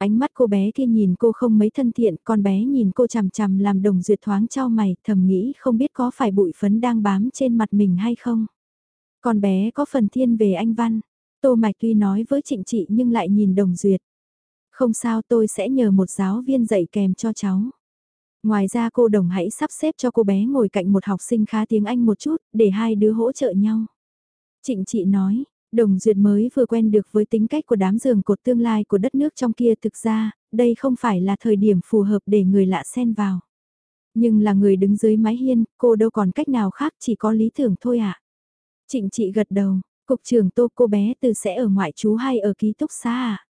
Ánh mắt cô bé kia nhìn cô không mấy thân thiện, con bé nhìn cô chằm chằm làm đồng duyệt thoáng trao mày, thầm nghĩ không biết có phải bụi phấn đang bám trên mặt mình hay không. Con bé có phần thiên về anh Văn. Tô Mạch tuy nói với trịnh trị nhưng lại nhìn đồng duyệt. Không sao tôi sẽ nhờ một giáo viên dạy kèm cho cháu. Ngoài ra cô đồng hãy sắp xếp cho cô bé ngồi cạnh một học sinh khá tiếng Anh một chút, để hai đứa hỗ trợ nhau. Trịnh chị nói, Đồng Duyệt mới vừa quen được với tính cách của đám giường cột tương lai của đất nước trong kia thực ra, đây không phải là thời điểm phù hợp để người lạ xen vào. Nhưng là người đứng dưới mái hiên, cô đâu còn cách nào khác chỉ có lý tưởng thôi ạ. À. Trịnh chị gật đầu, cục trưởng tô cô bé từ sẽ ở ngoại trú hay ở ký túc xá à?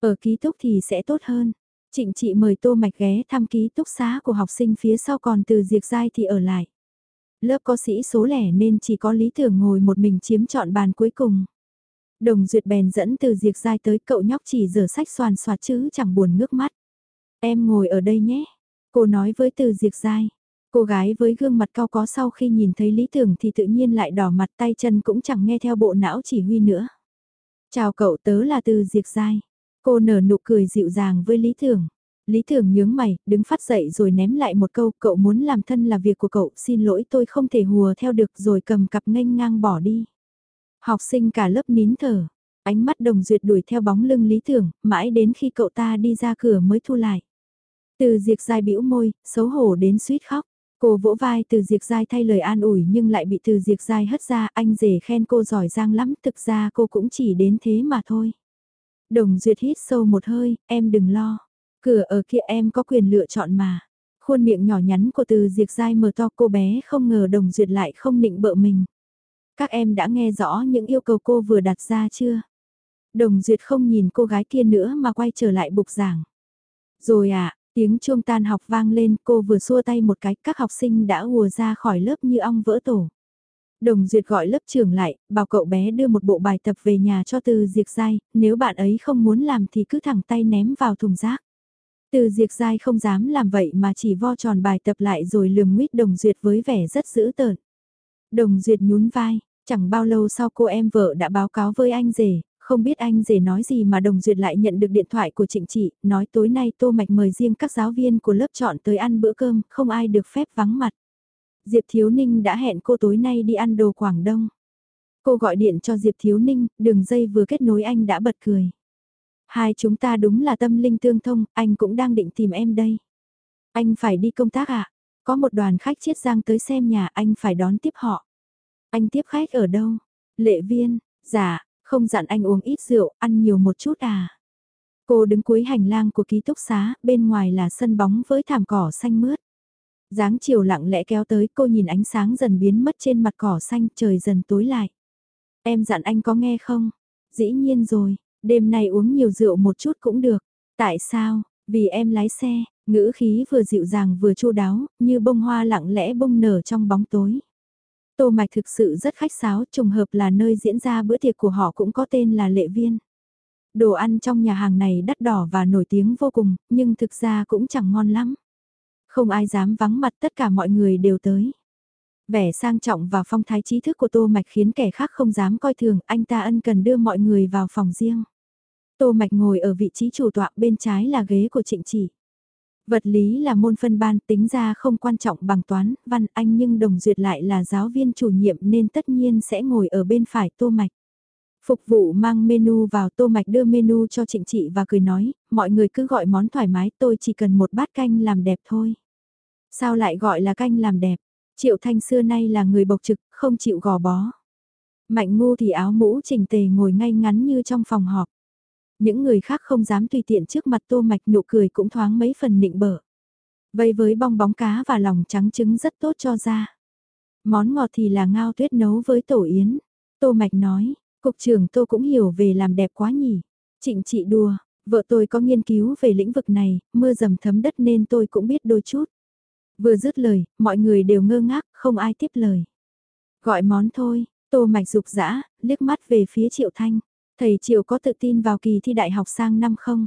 Ở ký túc thì sẽ tốt hơn. Trịnh chị mời tô mạch ghé thăm ký túc xá của học sinh phía sau còn từ diệt giai thì ở lại lớp có sĩ số lẻ nên chỉ có lý tưởng ngồi một mình chiếm chọn bàn cuối cùng. Đồng duyệt bèn dẫn từ diệt dai tới cậu nhóc chỉ rửa sách soàn soạt chứ chẳng buồn ngước mắt. Em ngồi ở đây nhé, cô nói với từ diệt dai. Cô gái với gương mặt cao có sau khi nhìn thấy lý tưởng thì tự nhiên lại đỏ mặt tay chân cũng chẳng nghe theo bộ não chỉ huy nữa. Chào cậu tớ là từ diệt dai. Cô nở nụ cười dịu dàng với lý tưởng. Lý Thường nhướng mày, đứng phát dậy rồi ném lại một câu, cậu muốn làm thân là việc của cậu, xin lỗi tôi không thể hùa theo được rồi cầm cặp nghênh ngang bỏ đi. Học sinh cả lớp nín thở, ánh mắt đồng duyệt đuổi theo bóng lưng Lý Thường, mãi đến khi cậu ta đi ra cửa mới thu lại. Từ diệt dài bĩu môi, xấu hổ đến suýt khóc. Cô vỗ vai từ diệt dai thay lời an ủi nhưng lại bị từ diệt dai hất ra anh rể khen cô giỏi giang lắm thực ra cô cũng chỉ đến thế mà thôi. Đồng duyệt hít sâu một hơi, em đừng lo. Cửa ở kia em có quyền lựa chọn mà. Khuôn miệng nhỏ nhắn của từ diệt dai mở to cô bé không ngờ đồng duyệt lại không nịnh bợ mình. Các em đã nghe rõ những yêu cầu cô vừa đặt ra chưa? Đồng duyệt không nhìn cô gái kia nữa mà quay trở lại bục giảng. Rồi à, tiếng chuông tan học vang lên cô vừa xua tay một cái các học sinh đã ùa ra khỏi lớp như ong vỡ tổ. Đồng Duyệt gọi lớp trưởng lại, bảo cậu bé đưa một bộ bài tập về nhà cho từ diệt Giai, nếu bạn ấy không muốn làm thì cứ thẳng tay ném vào thùng rác. Từ diệt dai không dám làm vậy mà chỉ vo tròn bài tập lại rồi lườm nguyết đồng duyệt với vẻ rất dữ tợn. Đồng duyệt nhún vai, chẳng bao lâu sau cô em vợ đã báo cáo với anh rể, không biết anh rể nói gì mà Đồng Duyệt lại nhận được điện thoại của Trịnh Trị, nói tối nay Tô Mạch mời riêng các giáo viên của lớp chọn tới ăn bữa cơm, không ai được phép vắng mặt. Diệp Thiếu Ninh đã hẹn cô tối nay đi ăn đồ Quảng Đông. Cô gọi điện cho Diệp Thiếu Ninh, đường dây vừa kết nối anh đã bật cười. Hai chúng ta đúng là tâm linh tương thông, anh cũng đang định tìm em đây. Anh phải đi công tác à? Có một đoàn khách chiết giang tới xem nhà anh phải đón tiếp họ. Anh tiếp khách ở đâu? Lệ viên, dạ, không dặn anh uống ít rượu, ăn nhiều một chút à. Cô đứng cuối hành lang của ký túc xá, bên ngoài là sân bóng với thảm cỏ xanh mướt. dáng chiều lặng lẽ kéo tới cô nhìn ánh sáng dần biến mất trên mặt cỏ xanh trời dần tối lại. Em dặn anh có nghe không? Dĩ nhiên rồi, đêm nay uống nhiều rượu một chút cũng được. Tại sao? Vì em lái xe, ngữ khí vừa dịu dàng vừa chu đáo, như bông hoa lặng lẽ bông nở trong bóng tối. Tô Mạch thực sự rất khách sáo, trùng hợp là nơi diễn ra bữa tiệc của họ cũng có tên là Lệ Viên. Đồ ăn trong nhà hàng này đắt đỏ và nổi tiếng vô cùng, nhưng thực ra cũng chẳng ngon lắm. Không ai dám vắng mặt tất cả mọi người đều tới. Vẻ sang trọng và phong thái trí thức của Tô Mạch khiến kẻ khác không dám coi thường, anh ta ân cần đưa mọi người vào phòng riêng. Tô Mạch ngồi ở vị trí chủ tọa bên trái là ghế của trịnh chỉ. Vật lý là môn phân ban tính ra không quan trọng bằng toán, văn anh nhưng đồng duyệt lại là giáo viên chủ nhiệm nên tất nhiên sẽ ngồi ở bên phải tô mạch. Phục vụ mang menu vào tô mạch đưa menu cho trịnh Chỉ và cười nói, mọi người cứ gọi món thoải mái tôi chỉ cần một bát canh làm đẹp thôi. Sao lại gọi là canh làm đẹp? Triệu Thanh xưa nay là người bộc trực, không chịu gò bó. Mạnh ngu thì áo mũ chỉnh tề ngồi ngay ngắn như trong phòng họp. Những người khác không dám tùy tiện trước mặt tô mạch nụ cười cũng thoáng mấy phần nịnh bở. Vây với bong bóng cá và lòng trắng trứng rất tốt cho da. Món ngọt thì là ngao tuyết nấu với tổ yến. Tô mạch nói, cục trưởng tô cũng hiểu về làm đẹp quá nhỉ. Trịnh chị đùa, vợ tôi có nghiên cứu về lĩnh vực này, mưa dầm thấm đất nên tôi cũng biết đôi chút. Vừa dứt lời, mọi người đều ngơ ngác, không ai tiếp lời. Gọi món thôi, tô mạch rục rã, liếc mắt về phía triệu thanh. Thầy Triệu có tự tin vào kỳ thi đại học sang năm không?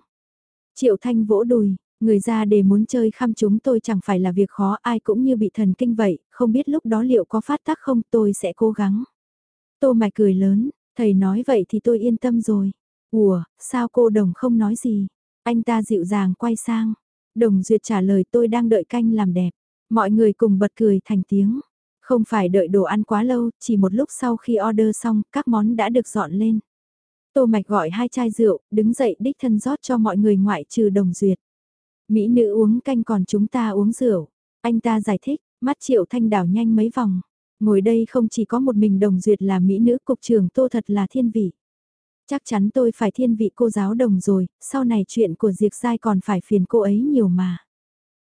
Triệu Thanh vỗ đùi, người ra để muốn chơi khăm chúng tôi chẳng phải là việc khó ai cũng như bị thần kinh vậy, không biết lúc đó liệu có phát tác không tôi sẽ cố gắng. Tô Mạch cười lớn, thầy nói vậy thì tôi yên tâm rồi. Ủa, sao cô Đồng không nói gì? Anh ta dịu dàng quay sang. Đồng Duyệt trả lời tôi đang đợi canh làm đẹp. Mọi người cùng bật cười thành tiếng. Không phải đợi đồ ăn quá lâu, chỉ một lúc sau khi order xong, các món đã được dọn lên. Tô Mạch gọi hai chai rượu, đứng dậy đích thân rót cho mọi người ngoại trừ đồng duyệt. Mỹ nữ uống canh còn chúng ta uống rượu. Anh ta giải thích, mắt triệu thanh đảo nhanh mấy vòng. Ngồi đây không chỉ có một mình đồng duyệt là Mỹ nữ cục trưởng tô thật là thiên vị. Chắc chắn tôi phải thiên vị cô giáo đồng rồi, sau này chuyện của Diệp Giai còn phải phiền cô ấy nhiều mà.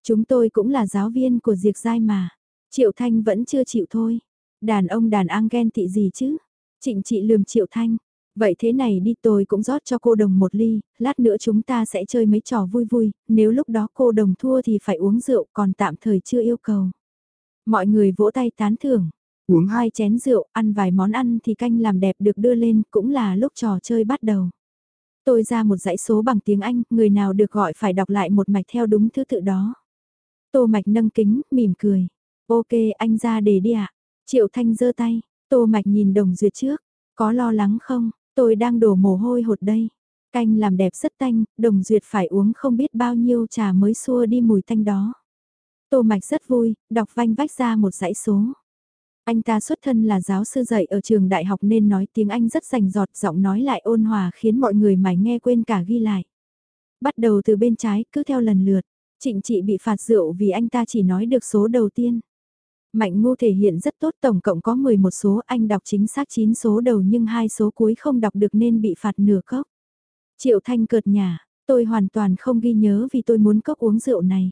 Chúng tôi cũng là giáo viên của Diệp Giai mà. Triệu Thanh vẫn chưa chịu thôi. Đàn ông đàn an ghen tị gì chứ? Trịnh trị lườm Triệu Thanh, Vậy thế này đi tôi cũng rót cho cô đồng một ly, lát nữa chúng ta sẽ chơi mấy trò vui vui, nếu lúc đó cô đồng thua thì phải uống rượu còn tạm thời chưa yêu cầu. Mọi người vỗ tay tán thưởng, uống hai chén rượu, ăn vài món ăn thì canh làm đẹp được đưa lên cũng là lúc trò chơi bắt đầu. Tôi ra một dãy số bằng tiếng Anh, người nào được gọi phải đọc lại một mạch theo đúng thứ tự đó. Tô Mạch nâng kính, mỉm cười. Ok anh ra để đi ạ. Triệu Thanh giơ tay, Tô Mạch nhìn đồng duyệt trước. Có lo lắng không? Tôi đang đổ mồ hôi hột đây. Canh làm đẹp rất tanh, đồng duyệt phải uống không biết bao nhiêu trà mới xua đi mùi tanh đó. Tô Mạch rất vui, đọc vanh vách ra một dãy số. Anh ta xuất thân là giáo sư dạy ở trường đại học nên nói tiếng Anh rất rành giọt giọng nói lại ôn hòa khiến mọi người mải nghe quên cả ghi lại. Bắt đầu từ bên trái cứ theo lần lượt, trịnh chị bị phạt rượu vì anh ta chỉ nói được số đầu tiên. Mạnh ngu thể hiện rất tốt tổng cộng có 11 số anh đọc chính xác 9 số đầu nhưng hai số cuối không đọc được nên bị phạt nửa cốc. Triệu Thanh cợt nhà, tôi hoàn toàn không ghi nhớ vì tôi muốn cốc uống rượu này.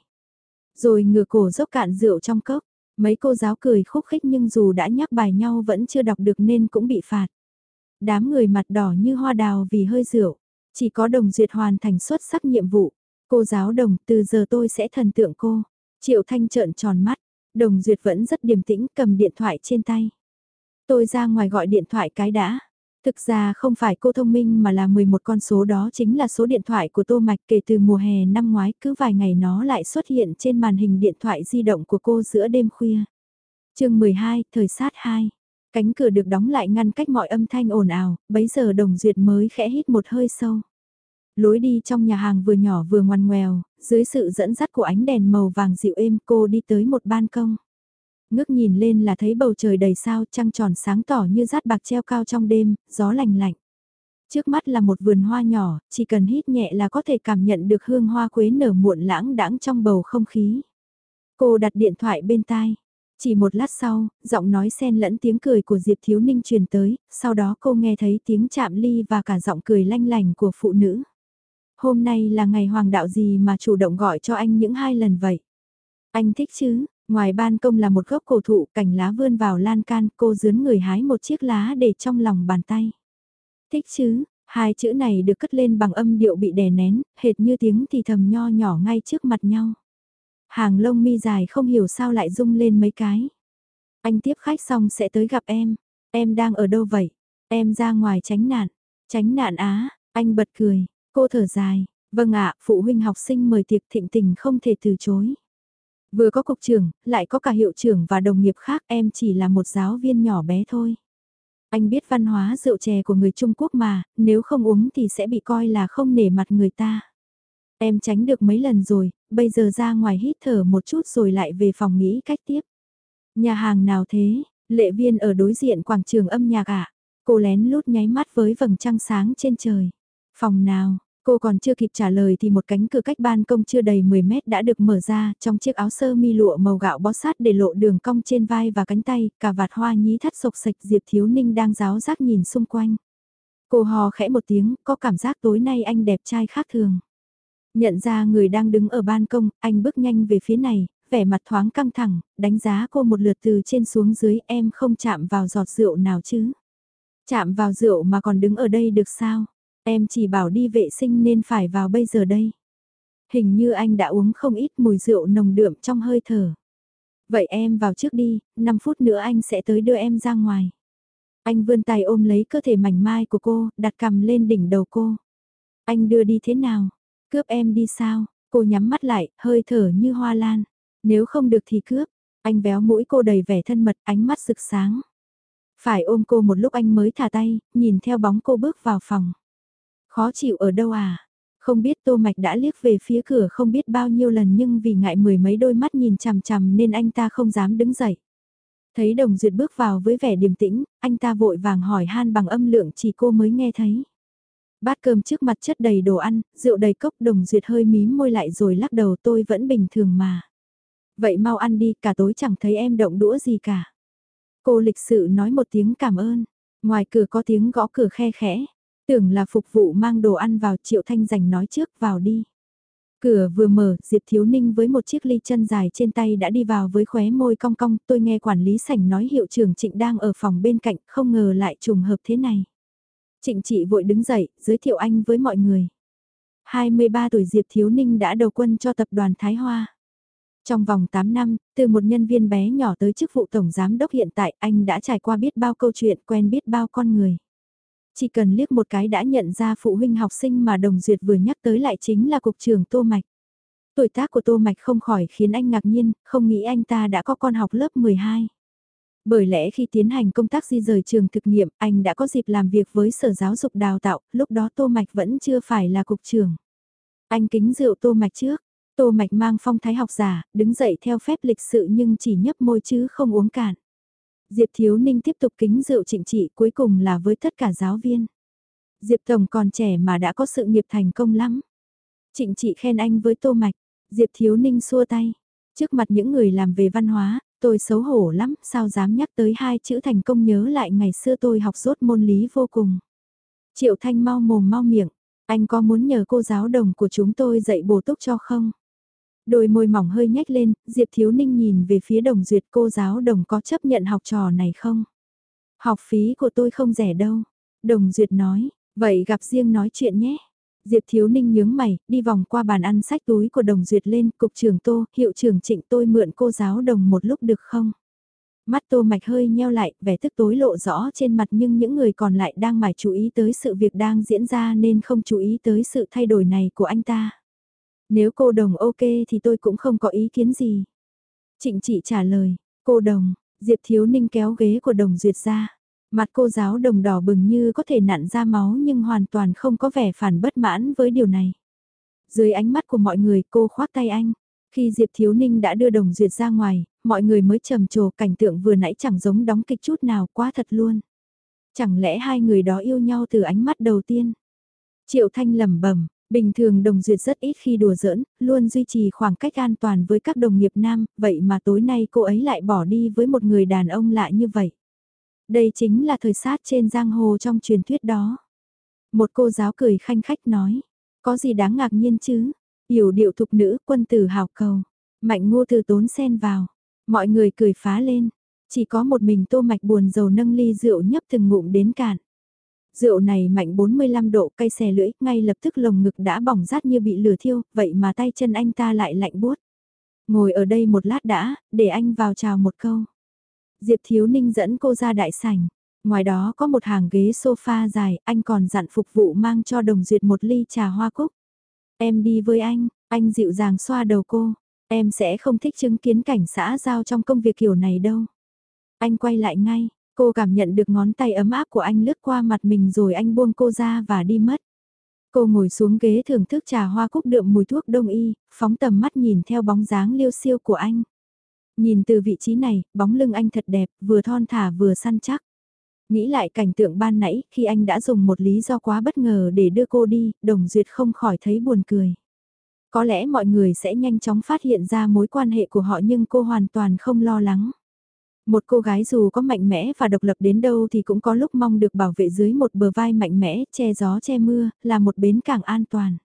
Rồi ngửa cổ dốc cạn rượu trong cốc, mấy cô giáo cười khúc khích nhưng dù đã nhắc bài nhau vẫn chưa đọc được nên cũng bị phạt. Đám người mặt đỏ như hoa đào vì hơi rượu, chỉ có đồng duyệt hoàn thành xuất sắc nhiệm vụ. Cô giáo đồng từ giờ tôi sẽ thần tượng cô. Triệu Thanh trợn tròn mắt, Đồng Duyệt vẫn rất điềm tĩnh cầm điện thoại trên tay. Tôi ra ngoài gọi điện thoại cái đã. Thực ra không phải cô thông minh mà là 11 con số đó chính là số điện thoại của Tô Mạch kể từ mùa hè năm ngoái cứ vài ngày nó lại xuất hiện trên màn hình điện thoại di động của cô giữa đêm khuya. chương 12, thời sát 2. Cánh cửa được đóng lại ngăn cách mọi âm thanh ồn ào, bấy giờ đồng duyệt mới khẽ hít một hơi sâu. Lối đi trong nhà hàng vừa nhỏ vừa ngoằn ngoèo, dưới sự dẫn dắt của ánh đèn màu vàng dịu êm cô đi tới một ban công. Ngước nhìn lên là thấy bầu trời đầy sao trăng tròn sáng tỏ như rát bạc treo cao trong đêm, gió lành lạnh. Trước mắt là một vườn hoa nhỏ, chỉ cần hít nhẹ là có thể cảm nhận được hương hoa quế nở muộn lãng đãng trong bầu không khí. Cô đặt điện thoại bên tai. Chỉ một lát sau, giọng nói xen lẫn tiếng cười của Diệp Thiếu Ninh truyền tới, sau đó cô nghe thấy tiếng chạm ly và cả giọng cười lanh lành của phụ nữ. Hôm nay là ngày hoàng đạo gì mà chủ động gọi cho anh những hai lần vậy? Anh thích chứ? Ngoài ban công là một gốc cổ thụ, cành lá vươn vào lan can, cô dướn người hái một chiếc lá để trong lòng bàn tay. Thích chứ? Hai chữ này được cất lên bằng âm điệu bị đè nén, hệt như tiếng thì thầm nho nhỏ ngay trước mặt nhau. Hàng lông mi dài không hiểu sao lại rung lên mấy cái. Anh tiếp khách xong sẽ tới gặp em. Em đang ở đâu vậy? Em ra ngoài tránh nạn. Tránh nạn á, anh bật cười. Cô thở dài. Vâng ạ, phụ huynh học sinh mời tiệc thịnh tình không thể từ chối. Vừa có cục trưởng, lại có cả hiệu trưởng và đồng nghiệp khác em chỉ là một giáo viên nhỏ bé thôi. Anh biết văn hóa rượu chè của người Trung Quốc mà, nếu không uống thì sẽ bị coi là không nể mặt người ta. Em tránh được mấy lần rồi, bây giờ ra ngoài hít thở một chút rồi lại về phòng nghĩ cách tiếp. Nhà hàng nào thế? Lệ viên ở đối diện quảng trường âm nhạc ạ. À? Cô lén lút nháy mắt với vầng trăng sáng trên trời. Phòng nào? Cô còn chưa kịp trả lời thì một cánh cửa cách ban công chưa đầy 10 mét đã được mở ra, trong chiếc áo sơ mi lụa màu gạo bó sát để lộ đường cong trên vai và cánh tay, cả vạt hoa nhí thắt sộc sạch Diệp Thiếu Ninh đang giáo giác nhìn xung quanh. Cô hò khẽ một tiếng, có cảm giác tối nay anh đẹp trai khác thường. Nhận ra người đang đứng ở ban công, anh bước nhanh về phía này, vẻ mặt thoáng căng thẳng, đánh giá cô một lượt từ trên xuống dưới em không chạm vào giọt rượu nào chứ. Chạm vào rượu mà còn đứng ở đây được sao? Em chỉ bảo đi vệ sinh nên phải vào bây giờ đây. Hình như anh đã uống không ít mùi rượu nồng đượm trong hơi thở. Vậy em vào trước đi, 5 phút nữa anh sẽ tới đưa em ra ngoài. Anh vươn tay ôm lấy cơ thể mảnh mai của cô, đặt cầm lên đỉnh đầu cô. Anh đưa đi thế nào? Cướp em đi sao? Cô nhắm mắt lại, hơi thở như hoa lan. Nếu không được thì cướp. Anh véo mũi cô đầy vẻ thân mật, ánh mắt rực sáng. Phải ôm cô một lúc anh mới thả tay, nhìn theo bóng cô bước vào phòng. Khó chịu ở đâu à? Không biết Tô Mạch đã liếc về phía cửa không biết bao nhiêu lần nhưng vì ngại mười mấy đôi mắt nhìn chằm chằm nên anh ta không dám đứng dậy. Thấy Đồng Duyệt bước vào với vẻ điềm tĩnh, anh ta vội vàng hỏi han bằng âm lượng chỉ cô mới nghe thấy. Bát cơm trước mặt chất đầy đồ ăn, rượu đầy cốc Đồng Duyệt hơi mím môi lại rồi lắc đầu tôi vẫn bình thường mà. Vậy mau ăn đi, cả tối chẳng thấy em động đũa gì cả. Cô lịch sự nói một tiếng cảm ơn. Ngoài cửa có tiếng gõ cửa khe khẽ. Tưởng là phục vụ mang đồ ăn vào Triệu Thanh Giành nói trước vào đi. Cửa vừa mở, Diệp Thiếu Ninh với một chiếc ly chân dài trên tay đã đi vào với khóe môi cong cong, tôi nghe quản lý sảnh nói hiệu trưởng Trịnh đang ở phòng bên cạnh, không ngờ lại trùng hợp thế này. Trịnh chị vội đứng dậy, giới thiệu anh với mọi người. 23 tuổi Diệp Thiếu Ninh đã đầu quân cho tập đoàn Thái Hoa. Trong vòng 8 năm, từ một nhân viên bé nhỏ tới chức vụ tổng giám đốc hiện tại, anh đã trải qua biết bao câu chuyện, quen biết bao con người. Chỉ cần liếc một cái đã nhận ra phụ huynh học sinh mà Đồng Duyệt vừa nhắc tới lại chính là cục trưởng Tô Mạch. Tuổi tác của Tô Mạch không khỏi khiến anh ngạc nhiên, không nghĩ anh ta đã có con học lớp 12. Bởi lẽ khi tiến hành công tác di rời trường thực nghiệm, anh đã có dịp làm việc với Sở Giáo dục Đào tạo, lúc đó Tô Mạch vẫn chưa phải là cục trưởng. Anh kính rượu Tô Mạch trước, Tô Mạch mang phong thái học giả, đứng dậy theo phép lịch sự nhưng chỉ nhấp môi chứ không uống cạn. Diệp Thiếu Ninh tiếp tục kính rượu trịnh trị cuối cùng là với tất cả giáo viên. Diệp Tổng còn trẻ mà đã có sự nghiệp thành công lắm. Trịnh trị khen anh với tô mạch, Diệp Thiếu Ninh xua tay. Trước mặt những người làm về văn hóa, tôi xấu hổ lắm, sao dám nhắc tới hai chữ thành công nhớ lại ngày xưa tôi học rốt môn lý vô cùng. Triệu Thanh mau mồm mau miệng, anh có muốn nhờ cô giáo đồng của chúng tôi dạy bổ túc cho không? Đôi môi mỏng hơi nhếch lên, Diệp Thiếu Ninh nhìn về phía đồng duyệt cô giáo đồng có chấp nhận học trò này không? Học phí của tôi không rẻ đâu. Đồng duyệt nói, vậy gặp riêng nói chuyện nhé. Diệp Thiếu Ninh nhướng mày, đi vòng qua bàn ăn sách túi của đồng duyệt lên, cục trưởng tô, hiệu trưởng trịnh tôi mượn cô giáo đồng một lúc được không? Mắt tô mạch hơi nheo lại, vẻ tức tối lộ rõ trên mặt nhưng những người còn lại đang mải chú ý tới sự việc đang diễn ra nên không chú ý tới sự thay đổi này của anh ta. Nếu cô đồng ok thì tôi cũng không có ý kiến gì. Trịnh chị trả lời, cô đồng, Diệp Thiếu Ninh kéo ghế của đồng duyệt ra. Mặt cô giáo đồng đỏ bừng như có thể nặn ra máu nhưng hoàn toàn không có vẻ phản bất mãn với điều này. Dưới ánh mắt của mọi người cô khoác tay anh. Khi Diệp Thiếu Ninh đã đưa đồng duyệt ra ngoài, mọi người mới trầm trồ cảnh tượng vừa nãy chẳng giống đóng kịch chút nào quá thật luôn. Chẳng lẽ hai người đó yêu nhau từ ánh mắt đầu tiên? Triệu Thanh lẩm bẩm, bình thường đồng duyệt rất ít khi đùa giỡn, luôn duy trì khoảng cách an toàn với các đồng nghiệp nam, vậy mà tối nay cô ấy lại bỏ đi với một người đàn ông lạ như vậy. Đây chính là thời sát trên giang hồ trong truyền thuyết đó. Một cô giáo cười khanh khách nói, có gì đáng ngạc nhiên chứ, hiểu điệu thục nữ quân tử hào cầu. Mạnh ngô từ tốn xen vào. Mọi người cười phá lên. Chỉ có một mình tô mạch buồn dầu nâng ly rượu nhấp từng ngụm đến cạn. Rượu này mạnh 45 độ cay xè lưỡi, ngay lập tức lồng ngực đã bỏng rát như bị lửa thiêu, vậy mà tay chân anh ta lại lạnh buốt. Ngồi ở đây một lát đã, để anh vào chào một câu. Diệp Thiếu Ninh dẫn cô ra đại sảnh. Ngoài đó có một hàng ghế sofa dài, anh còn dặn phục vụ mang cho đồng duyệt một ly trà hoa cúc. Em đi với anh, anh dịu dàng xoa đầu cô. Em sẽ không thích chứng kiến cảnh xã giao trong công việc kiểu này đâu. Anh quay lại ngay, cô cảm nhận được ngón tay ấm áp của anh lướt qua mặt mình rồi anh buông cô ra và đi mất. Cô ngồi xuống ghế thưởng thức trà hoa cúc đượm mùi thuốc đông y, phóng tầm mắt nhìn theo bóng dáng liêu siêu của anh. Nhìn từ vị trí này, bóng lưng anh thật đẹp, vừa thon thả vừa săn chắc. Nghĩ lại cảnh tượng ban nãy khi anh đã dùng một lý do quá bất ngờ để đưa cô đi, đồng duyệt không khỏi thấy buồn cười. Có lẽ mọi người sẽ nhanh chóng phát hiện ra mối quan hệ của họ nhưng cô hoàn toàn không lo lắng. Một cô gái dù có mạnh mẽ và độc lập đến đâu thì cũng có lúc mong được bảo vệ dưới một bờ vai mạnh mẽ, che gió che mưa, là một bến cảng an toàn.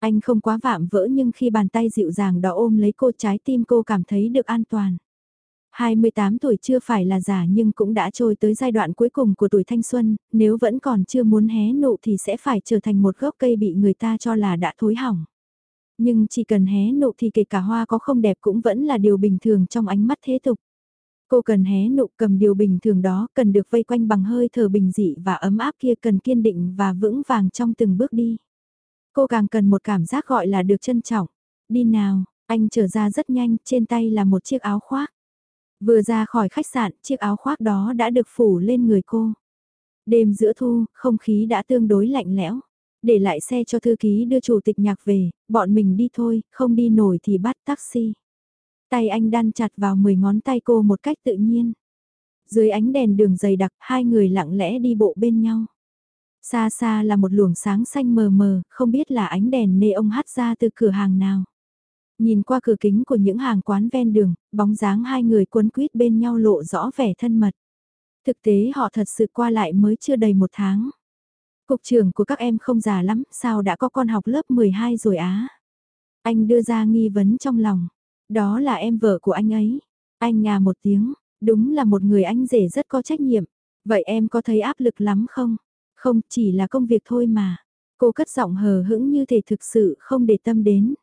Anh không quá vạm vỡ nhưng khi bàn tay dịu dàng đó ôm lấy cô trái tim cô cảm thấy được an toàn. 28 tuổi chưa phải là già nhưng cũng đã trôi tới giai đoạn cuối cùng của tuổi thanh xuân, nếu vẫn còn chưa muốn hé nụ thì sẽ phải trở thành một gốc cây bị người ta cho là đã thối hỏng. Nhưng chỉ cần hé nụ thì kể cả hoa có không đẹp cũng vẫn là điều bình thường trong ánh mắt thế tục. Cô cần hé nụ cầm điều bình thường đó, cần được vây quanh bằng hơi thở bình dị và ấm áp kia cần kiên định và vững vàng trong từng bước đi. Cô càng cần một cảm giác gọi là được trân trọng. Đi nào, anh trở ra rất nhanh, trên tay là một chiếc áo khoác. Vừa ra khỏi khách sạn, chiếc áo khoác đó đã được phủ lên người cô. Đêm giữa thu, không khí đã tương đối lạnh lẽo. Để lại xe cho thư ký đưa chủ tịch nhạc về, bọn mình đi thôi, không đi nổi thì bắt taxi. Tay anh đan chặt vào 10 ngón tay cô một cách tự nhiên. Dưới ánh đèn đường dày đặc, hai người lặng lẽ đi bộ bên nhau. Xa xa là một luồng sáng xanh mờ mờ, không biết là ánh đèn nê ông hắt ra từ cửa hàng nào. Nhìn qua cửa kính của những hàng quán ven đường, bóng dáng hai người quấn quýt bên nhau lộ rõ vẻ thân mật. Thực tế họ thật sự qua lại mới chưa đầy một tháng. Cục trưởng của các em không già lắm, sao đã có con học lớp 12 rồi á? Anh đưa ra nghi vấn trong lòng. Đó là em vợ của anh ấy. Anh ngà một tiếng, đúng là một người anh rể rất có trách nhiệm. Vậy em có thấy áp lực lắm không? Không, chỉ là công việc thôi mà. Cô cất giọng hờ hững như thể thực sự không để tâm đến.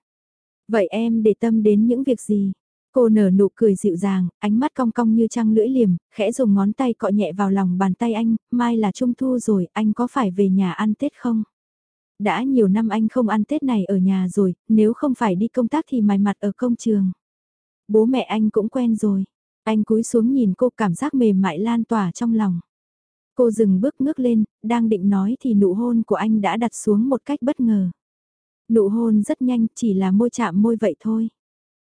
Vậy em để tâm đến những việc gì? Cô nở nụ cười dịu dàng, ánh mắt cong cong như trăng lưỡi liềm, khẽ dùng ngón tay cọ nhẹ vào lòng bàn tay anh, mai là trung thu rồi, anh có phải về nhà ăn Tết không? Đã nhiều năm anh không ăn Tết này ở nhà rồi, nếu không phải đi công tác thì mài mặt ở công trường. Bố mẹ anh cũng quen rồi. Anh cúi xuống nhìn cô cảm giác mềm mại lan tỏa trong lòng. Cô dừng bước ngước lên, đang định nói thì nụ hôn của anh đã đặt xuống một cách bất ngờ. Nụ hôn rất nhanh, chỉ là môi chạm môi vậy thôi.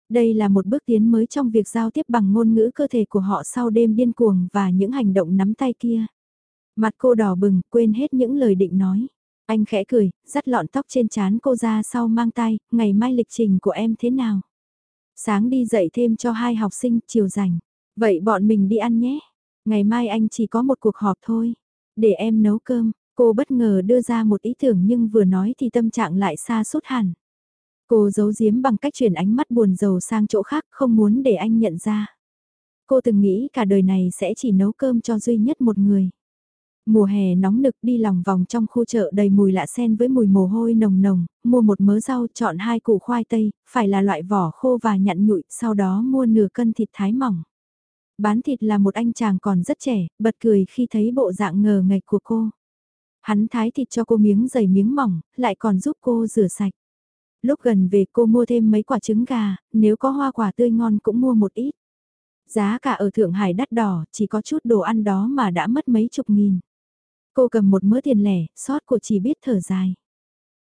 Đây là một bước tiến mới trong việc giao tiếp bằng ngôn ngữ cơ thể của họ sau đêm điên cuồng và những hành động nắm tay kia. Mặt cô đỏ bừng, quên hết những lời định nói. Anh khẽ cười, dắt lọn tóc trên trán cô ra sau mang tay, ngày mai lịch trình của em thế nào? Sáng đi dạy thêm cho hai học sinh, chiều rảnh. Vậy bọn mình đi ăn nhé. Ngày mai anh chỉ có một cuộc họp thôi. Để em nấu cơm, Cô bất ngờ đưa ra một ý tưởng nhưng vừa nói thì tâm trạng lại xa suốt hẳn. Cô giấu giếm bằng cách chuyển ánh mắt buồn rầu sang chỗ khác không muốn để anh nhận ra. Cô từng nghĩ cả đời này sẽ chỉ nấu cơm cho duy nhất một người. Mùa hè nóng nực đi lòng vòng trong khu chợ đầy mùi lạ sen với mùi mồ hôi nồng nồng, mua một mớ rau chọn hai củ khoai tây, phải là loại vỏ khô và nhặn nhụi, sau đó mua nửa cân thịt thái mỏng. Bán thịt là một anh chàng còn rất trẻ, bật cười khi thấy bộ dạng ngờ ngạch của cô. Hắn thái thịt cho cô miếng dày miếng mỏng, lại còn giúp cô rửa sạch. Lúc gần về cô mua thêm mấy quả trứng gà, nếu có hoa quả tươi ngon cũng mua một ít. Giá cả ở Thượng Hải đắt đỏ, chỉ có chút đồ ăn đó mà đã mất mấy chục nghìn. Cô cầm một mớ tiền lẻ, sót của chỉ biết thở dài.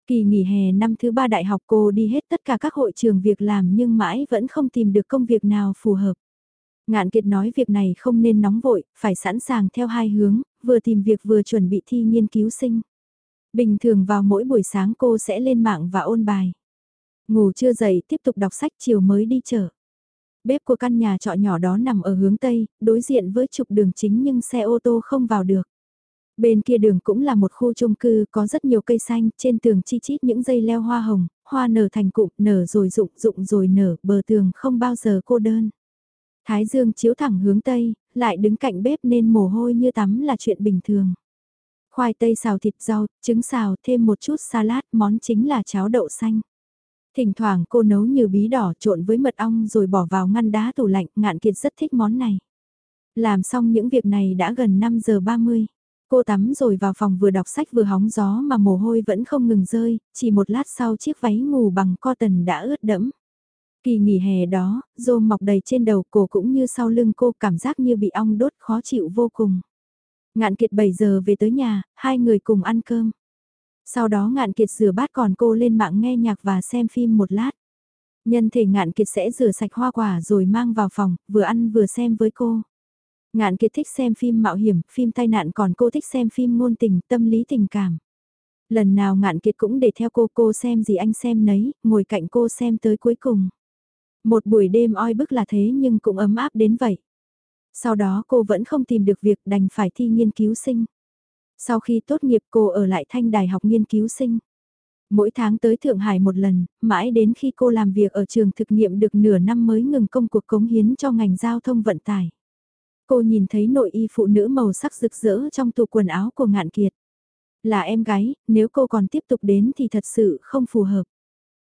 Kỳ nghỉ hè năm thứ ba đại học cô đi hết tất cả các hội trường việc làm nhưng mãi vẫn không tìm được công việc nào phù hợp. Ngạn Kiệt nói việc này không nên nóng vội, phải sẵn sàng theo hai hướng, vừa tìm việc vừa chuẩn bị thi nghiên cứu sinh. Bình thường vào mỗi buổi sáng cô sẽ lên mạng và ôn bài. Ngủ chưa dậy tiếp tục đọc sách chiều mới đi chợ. Bếp của căn nhà trọ nhỏ đó nằm ở hướng Tây, đối diện với trục đường chính nhưng xe ô tô không vào được. Bên kia đường cũng là một khu chung cư có rất nhiều cây xanh, trên tường chi chít những dây leo hoa hồng, hoa nở thành cụm, nở rồi rụng, rụng rồi nở, bờ tường không bao giờ cô đơn. Thái dương chiếu thẳng hướng Tây, lại đứng cạnh bếp nên mồ hôi như tắm là chuyện bình thường. Khoai tây xào thịt rau, trứng xào, thêm một chút salad, món chính là cháo đậu xanh. Thỉnh thoảng cô nấu như bí đỏ trộn với mật ong rồi bỏ vào ngăn đá tủ lạnh, ngạn kiệt rất thích món này. Làm xong những việc này đã gần 5 giờ 30. Cô tắm rồi vào phòng vừa đọc sách vừa hóng gió mà mồ hôi vẫn không ngừng rơi, chỉ một lát sau chiếc váy ngủ bằng cotton đã ướt đẫm. Kỳ nghỉ hè đó, rô mọc đầy trên đầu cổ cũng như sau lưng cô cảm giác như bị ong đốt khó chịu vô cùng. Ngạn kiệt 7 giờ về tới nhà, hai người cùng ăn cơm. Sau đó ngạn kiệt rửa bát còn cô lên mạng nghe nhạc và xem phim một lát. Nhân thể ngạn kiệt sẽ rửa sạch hoa quả rồi mang vào phòng, vừa ăn vừa xem với cô. Ngạn kiệt thích xem phim mạo hiểm, phim tai nạn còn cô thích xem phim ngôn tình, tâm lý tình cảm. Lần nào ngạn kiệt cũng để theo cô cô xem gì anh xem nấy, ngồi cạnh cô xem tới cuối cùng. Một buổi đêm oi bức là thế nhưng cũng ấm áp đến vậy. Sau đó cô vẫn không tìm được việc đành phải thi nghiên cứu sinh. Sau khi tốt nghiệp cô ở lại thanh đài học nghiên cứu sinh. Mỗi tháng tới Thượng Hải một lần, mãi đến khi cô làm việc ở trường thực nghiệm được nửa năm mới ngừng công cuộc cống hiến cho ngành giao thông vận tải. Cô nhìn thấy nội y phụ nữ màu sắc rực rỡ trong tủ quần áo của ngạn kiệt. Là em gái, nếu cô còn tiếp tục đến thì thật sự không phù hợp.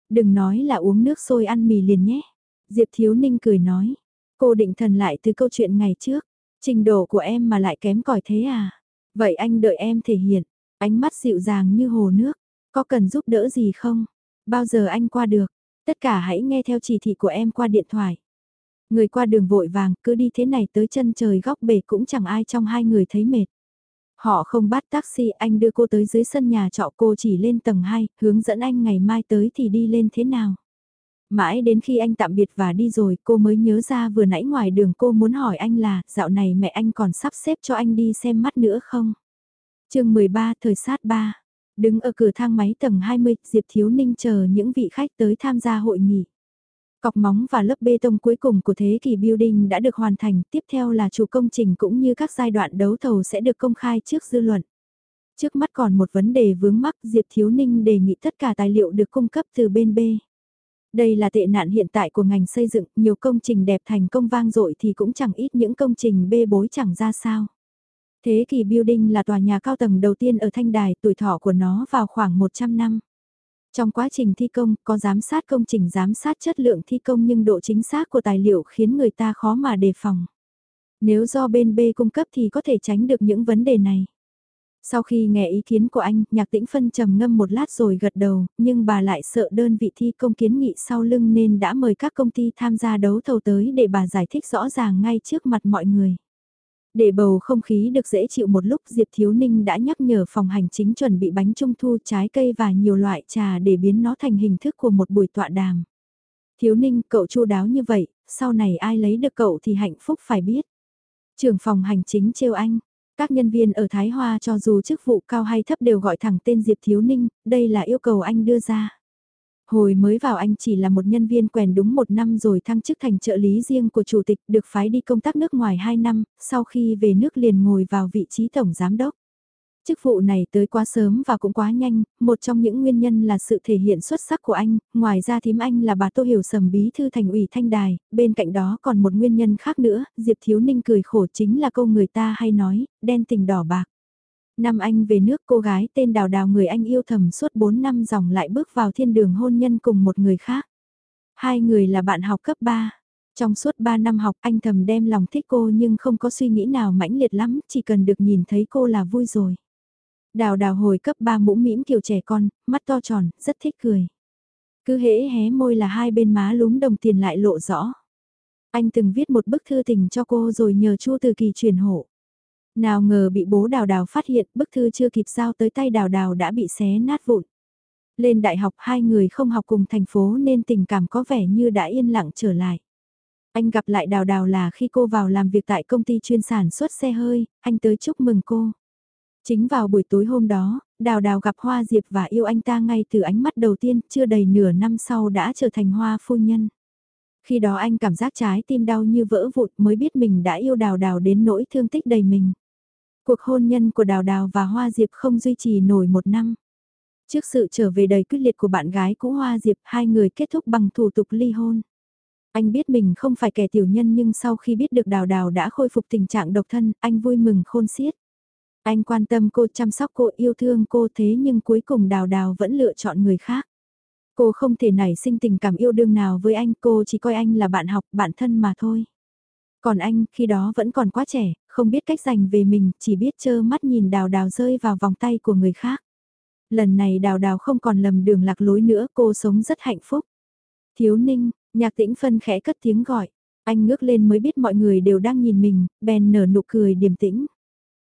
Đừng nói là uống nước sôi ăn mì liền nhé. Diệp Thiếu Ninh cười nói. Cô định thần lại từ câu chuyện ngày trước. Trình độ của em mà lại kém cỏi thế à? Vậy anh đợi em thể hiện. Ánh mắt dịu dàng như hồ nước. Có cần giúp đỡ gì không? Bao giờ anh qua được? Tất cả hãy nghe theo chỉ thị của em qua điện thoại. Người qua đường vội vàng cứ đi thế này tới chân trời góc bể cũng chẳng ai trong hai người thấy mệt. Họ không bắt taxi anh đưa cô tới dưới sân nhà trọ cô chỉ lên tầng 2, hướng dẫn anh ngày mai tới thì đi lên thế nào. Mãi đến khi anh tạm biệt và đi rồi cô mới nhớ ra vừa nãy ngoài đường cô muốn hỏi anh là dạo này mẹ anh còn sắp xếp cho anh đi xem mắt nữa không? chương 13 thời sát 3 Đứng ở cửa thang máy tầng 20, Diệp Thiếu Ninh chờ những vị khách tới tham gia hội nghị. Cọc móng và lớp bê tông cuối cùng của thế kỷ building đã được hoàn thành, tiếp theo là chủ công trình cũng như các giai đoạn đấu thầu sẽ được công khai trước dư luận. Trước mắt còn một vấn đề vướng mắc Diệp Thiếu Ninh đề nghị tất cả tài liệu được cung cấp từ bên B. Đây là tệ nạn hiện tại của ngành xây dựng, nhiều công trình đẹp thành công vang dội thì cũng chẳng ít những công trình bê bối chẳng ra sao. Thế kỷ building là tòa nhà cao tầng đầu tiên ở Thanh Đài, tuổi thọ của nó vào khoảng 100 năm. Trong quá trình thi công, có giám sát công trình giám sát chất lượng thi công nhưng độ chính xác của tài liệu khiến người ta khó mà đề phòng. Nếu do bên B cung cấp thì có thể tránh được những vấn đề này. Sau khi nghe ý kiến của anh, nhạc tĩnh phân trầm ngâm một lát rồi gật đầu, nhưng bà lại sợ đơn vị thi công kiến nghị sau lưng nên đã mời các công ty tham gia đấu thầu tới để bà giải thích rõ ràng ngay trước mặt mọi người. Để bầu không khí được dễ chịu một lúc Diệp Thiếu Ninh đã nhắc nhở phòng hành chính chuẩn bị bánh trung thu trái cây và nhiều loại trà để biến nó thành hình thức của một buổi tọa đàm. Thiếu Ninh cậu chu đáo như vậy, sau này ai lấy được cậu thì hạnh phúc phải biết. Trưởng phòng hành chính trêu anh, các nhân viên ở Thái Hoa cho dù chức vụ cao hay thấp đều gọi thẳng tên Diệp Thiếu Ninh, đây là yêu cầu anh đưa ra. Hồi mới vào anh chỉ là một nhân viên quèn đúng một năm rồi thăng chức thành trợ lý riêng của chủ tịch được phái đi công tác nước ngoài 2 năm, sau khi về nước liền ngồi vào vị trí tổng giám đốc. Chức vụ này tới quá sớm và cũng quá nhanh, một trong những nguyên nhân là sự thể hiện xuất sắc của anh, ngoài ra thím anh là bà Tô Hiểu Sầm bí thư thành ủy Thanh Đài, bên cạnh đó còn một nguyên nhân khác nữa, Diệp Thiếu Ninh cười khổ chính là câu người ta hay nói, đen tình đỏ bạc. Năm anh về nước cô gái tên đào đào người anh yêu thầm suốt 4 năm dòng lại bước vào thiên đường hôn nhân cùng một người khác. Hai người là bạn học cấp 3. Trong suốt 3 năm học anh thầm đem lòng thích cô nhưng không có suy nghĩ nào mãnh liệt lắm, chỉ cần được nhìn thấy cô là vui rồi. Đào đào hồi cấp 3 mũ mĩm kiểu trẻ con, mắt to tròn, rất thích cười. Cứ hễ hé môi là hai bên má lúm đồng tiền lại lộ rõ. Anh từng viết một bức thư tình cho cô rồi nhờ Chu Từ Kỳ truyền hộ. Nào ngờ bị bố đào đào phát hiện bức thư chưa kịp giao tới tay đào đào đã bị xé nát vụn. Lên đại học hai người không học cùng thành phố nên tình cảm có vẻ như đã yên lặng trở lại. Anh gặp lại đào đào là khi cô vào làm việc tại công ty chuyên sản xuất xe hơi, anh tới chúc mừng cô. Chính vào buổi tối hôm đó, Đào Đào gặp Hoa Diệp và yêu anh ta ngay từ ánh mắt đầu tiên, chưa đầy nửa năm sau đã trở thành Hoa phu nhân. Khi đó anh cảm giác trái tim đau như vỡ vụt mới biết mình đã yêu Đào Đào đến nỗi thương tích đầy mình. Cuộc hôn nhân của Đào Đào và Hoa Diệp không duy trì nổi một năm. Trước sự trở về đầy quyết liệt của bạn gái cũ Hoa Diệp, hai người kết thúc bằng thủ tục ly hôn. Anh biết mình không phải kẻ tiểu nhân nhưng sau khi biết được Đào Đào đã khôi phục tình trạng độc thân, anh vui mừng khôn xiết. Anh quan tâm cô chăm sóc cô yêu thương cô thế nhưng cuối cùng đào đào vẫn lựa chọn người khác. Cô không thể nảy sinh tình cảm yêu đương nào với anh, cô chỉ coi anh là bạn học, bạn thân mà thôi. Còn anh, khi đó vẫn còn quá trẻ, không biết cách dành về mình, chỉ biết trơ mắt nhìn đào đào rơi vào vòng tay của người khác. Lần này đào đào không còn lầm đường lạc lối nữa, cô sống rất hạnh phúc. Thiếu ninh, nhạc tĩnh phân khẽ cất tiếng gọi. Anh ngước lên mới biết mọi người đều đang nhìn mình, bèn nở nụ cười điềm tĩnh.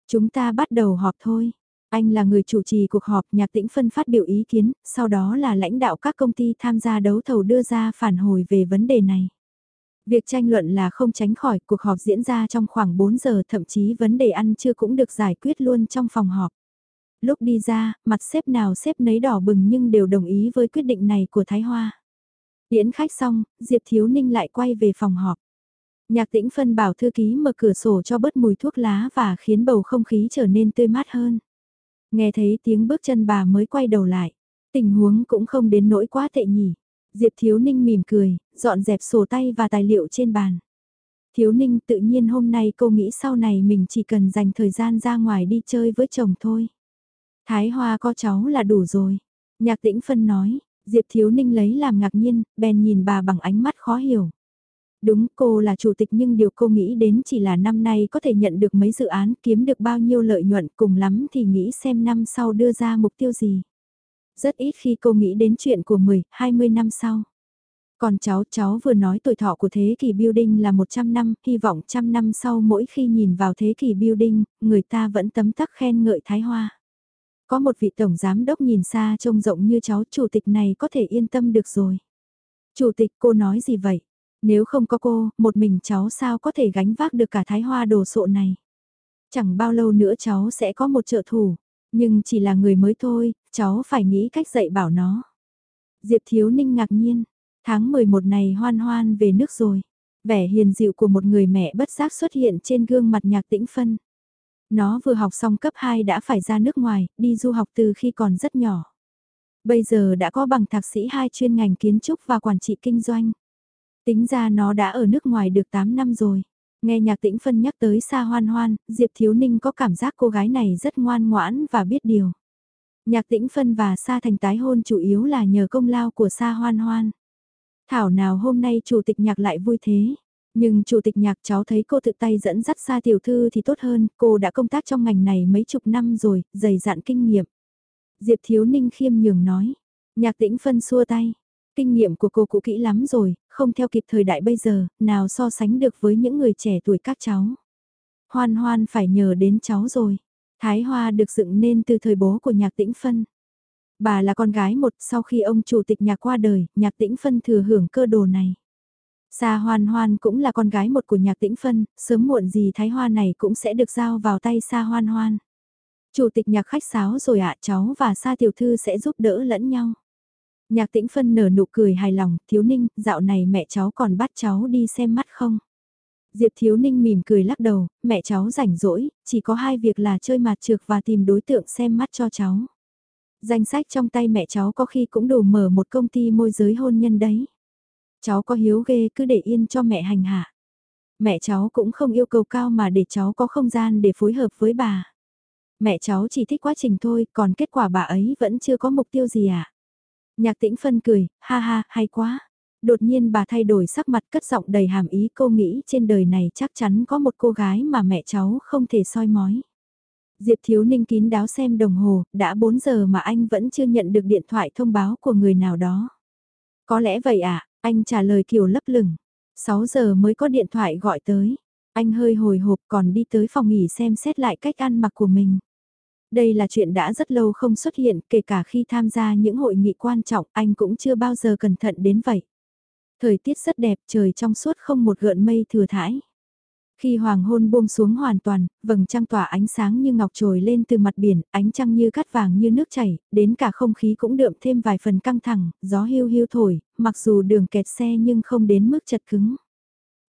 Chúng ta bắt đầu họp thôi. Anh là người chủ trì cuộc họp nhạc tĩnh phân phát biểu ý kiến, sau đó là lãnh đạo các công ty tham gia đấu thầu đưa ra phản hồi về vấn đề này. Việc tranh luận là không tránh khỏi cuộc họp diễn ra trong khoảng 4 giờ thậm chí vấn đề ăn chưa cũng được giải quyết luôn trong phòng họp. Lúc đi ra, mặt xếp nào xếp nấy đỏ bừng nhưng đều đồng ý với quyết định này của Thái Hoa. Điễn khách xong, Diệp Thiếu Ninh lại quay về phòng họp. Nhạc tĩnh phân bảo thư ký mở cửa sổ cho bớt mùi thuốc lá và khiến bầu không khí trở nên tươi mát hơn. Nghe thấy tiếng bước chân bà mới quay đầu lại. Tình huống cũng không đến nỗi quá tệ nhỉ. Diệp Thiếu Ninh mỉm cười, dọn dẹp sổ tay và tài liệu trên bàn. Thiếu Ninh tự nhiên hôm nay cô nghĩ sau này mình chỉ cần dành thời gian ra ngoài đi chơi với chồng thôi. Thái Hoa có cháu là đủ rồi. Nhạc tĩnh phân nói, Diệp Thiếu Ninh lấy làm ngạc nhiên, bèn nhìn bà bằng ánh mắt khó hiểu. Đúng cô là chủ tịch nhưng điều cô nghĩ đến chỉ là năm nay có thể nhận được mấy dự án kiếm được bao nhiêu lợi nhuận cùng lắm thì nghĩ xem năm sau đưa ra mục tiêu gì. Rất ít khi cô nghĩ đến chuyện của 10, 20 năm sau. Còn cháu, cháu vừa nói tuổi thọ của thế kỷ building là 100 năm, hy vọng trăm năm sau mỗi khi nhìn vào thế kỷ building, người ta vẫn tấm tắc khen ngợi Thái Hoa. Có một vị tổng giám đốc nhìn xa trông rộng như cháu, chủ tịch này có thể yên tâm được rồi. Chủ tịch cô nói gì vậy? Nếu không có cô, một mình cháu sao có thể gánh vác được cả thái hoa đồ sộ này. Chẳng bao lâu nữa cháu sẽ có một trợ thủ, nhưng chỉ là người mới thôi, cháu phải nghĩ cách dạy bảo nó. Diệp Thiếu Ninh ngạc nhiên, tháng 11 này hoan hoan về nước rồi. Vẻ hiền dịu của một người mẹ bất giác xuất hiện trên gương mặt nhạc tĩnh phân. Nó vừa học xong cấp 2 đã phải ra nước ngoài, đi du học từ khi còn rất nhỏ. Bây giờ đã có bằng thạc sĩ hai chuyên ngành kiến trúc và quản trị kinh doanh. Tính ra nó đã ở nước ngoài được 8 năm rồi. Nghe nhạc tĩnh phân nhắc tới Sa Hoan Hoan, Diệp Thiếu Ninh có cảm giác cô gái này rất ngoan ngoãn và biết điều. Nhạc tĩnh phân và Sa Thành tái hôn chủ yếu là nhờ công lao của Sa Hoan Hoan. Thảo nào hôm nay chủ tịch nhạc lại vui thế. Nhưng chủ tịch nhạc cháu thấy cô tự tay dẫn dắt Sa tiểu thư thì tốt hơn, cô đã công tác trong ngành này mấy chục năm rồi, dày dạn kinh nghiệm. Diệp Thiếu Ninh khiêm nhường nói. Nhạc tĩnh phân xua tay, Kinh nghiệm của cô cũ kỹ lắm rồi, không theo kịp thời đại bây giờ, nào so sánh được với những người trẻ tuổi các cháu. Hoan hoan phải nhờ đến cháu rồi. Thái Hoa được dựng nên từ thời bố của nhạc tĩnh phân. Bà là con gái một sau khi ông chủ tịch nhà qua đời, nhạc tĩnh phân thừa hưởng cơ đồ này. Sa Hoan Hoan cũng là con gái một của nhạc tĩnh phân, sớm muộn gì Thái Hoa này cũng sẽ được giao vào tay Sa Hoan Hoan. Chủ tịch nhạc khách sáo rồi ạ cháu và Sa Tiểu Thư sẽ giúp đỡ lẫn nhau. Nhạc tĩnh phân nở nụ cười hài lòng, thiếu ninh, dạo này mẹ cháu còn bắt cháu đi xem mắt không? Diệp thiếu ninh mỉm cười lắc đầu, mẹ cháu rảnh rỗi, chỉ có hai việc là chơi mặt trược và tìm đối tượng xem mắt cho cháu. Danh sách trong tay mẹ cháu có khi cũng đủ mở một công ty môi giới hôn nhân đấy. Cháu có hiếu ghê cứ để yên cho mẹ hành hạ. Mẹ cháu cũng không yêu cầu cao mà để cháu có không gian để phối hợp với bà. Mẹ cháu chỉ thích quá trình thôi, còn kết quả bà ấy vẫn chưa có mục tiêu gì à? Nhạc tĩnh phân cười, ha ha, hay quá. Đột nhiên bà thay đổi sắc mặt cất giọng đầy hàm ý cô nghĩ trên đời này chắc chắn có một cô gái mà mẹ cháu không thể soi mói. Diệp Thiếu Ninh kín đáo xem đồng hồ, đã 4 giờ mà anh vẫn chưa nhận được điện thoại thông báo của người nào đó. Có lẽ vậy à, anh trả lời kiểu lấp lửng. 6 giờ mới có điện thoại gọi tới. Anh hơi hồi hộp còn đi tới phòng nghỉ xem xét lại cách ăn mặc của mình. Đây là chuyện đã rất lâu không xuất hiện, kể cả khi tham gia những hội nghị quan trọng, anh cũng chưa bao giờ cẩn thận đến vậy. Thời tiết rất đẹp, trời trong suốt không một gợn mây thừa thải. Khi hoàng hôn buông xuống hoàn toàn, vầng trăng tỏa ánh sáng như ngọc trồi lên từ mặt biển, ánh trăng như cát vàng như nước chảy, đến cả không khí cũng đượm thêm vài phần căng thẳng, gió hiu hiu thổi, mặc dù đường kẹt xe nhưng không đến mức chật cứng.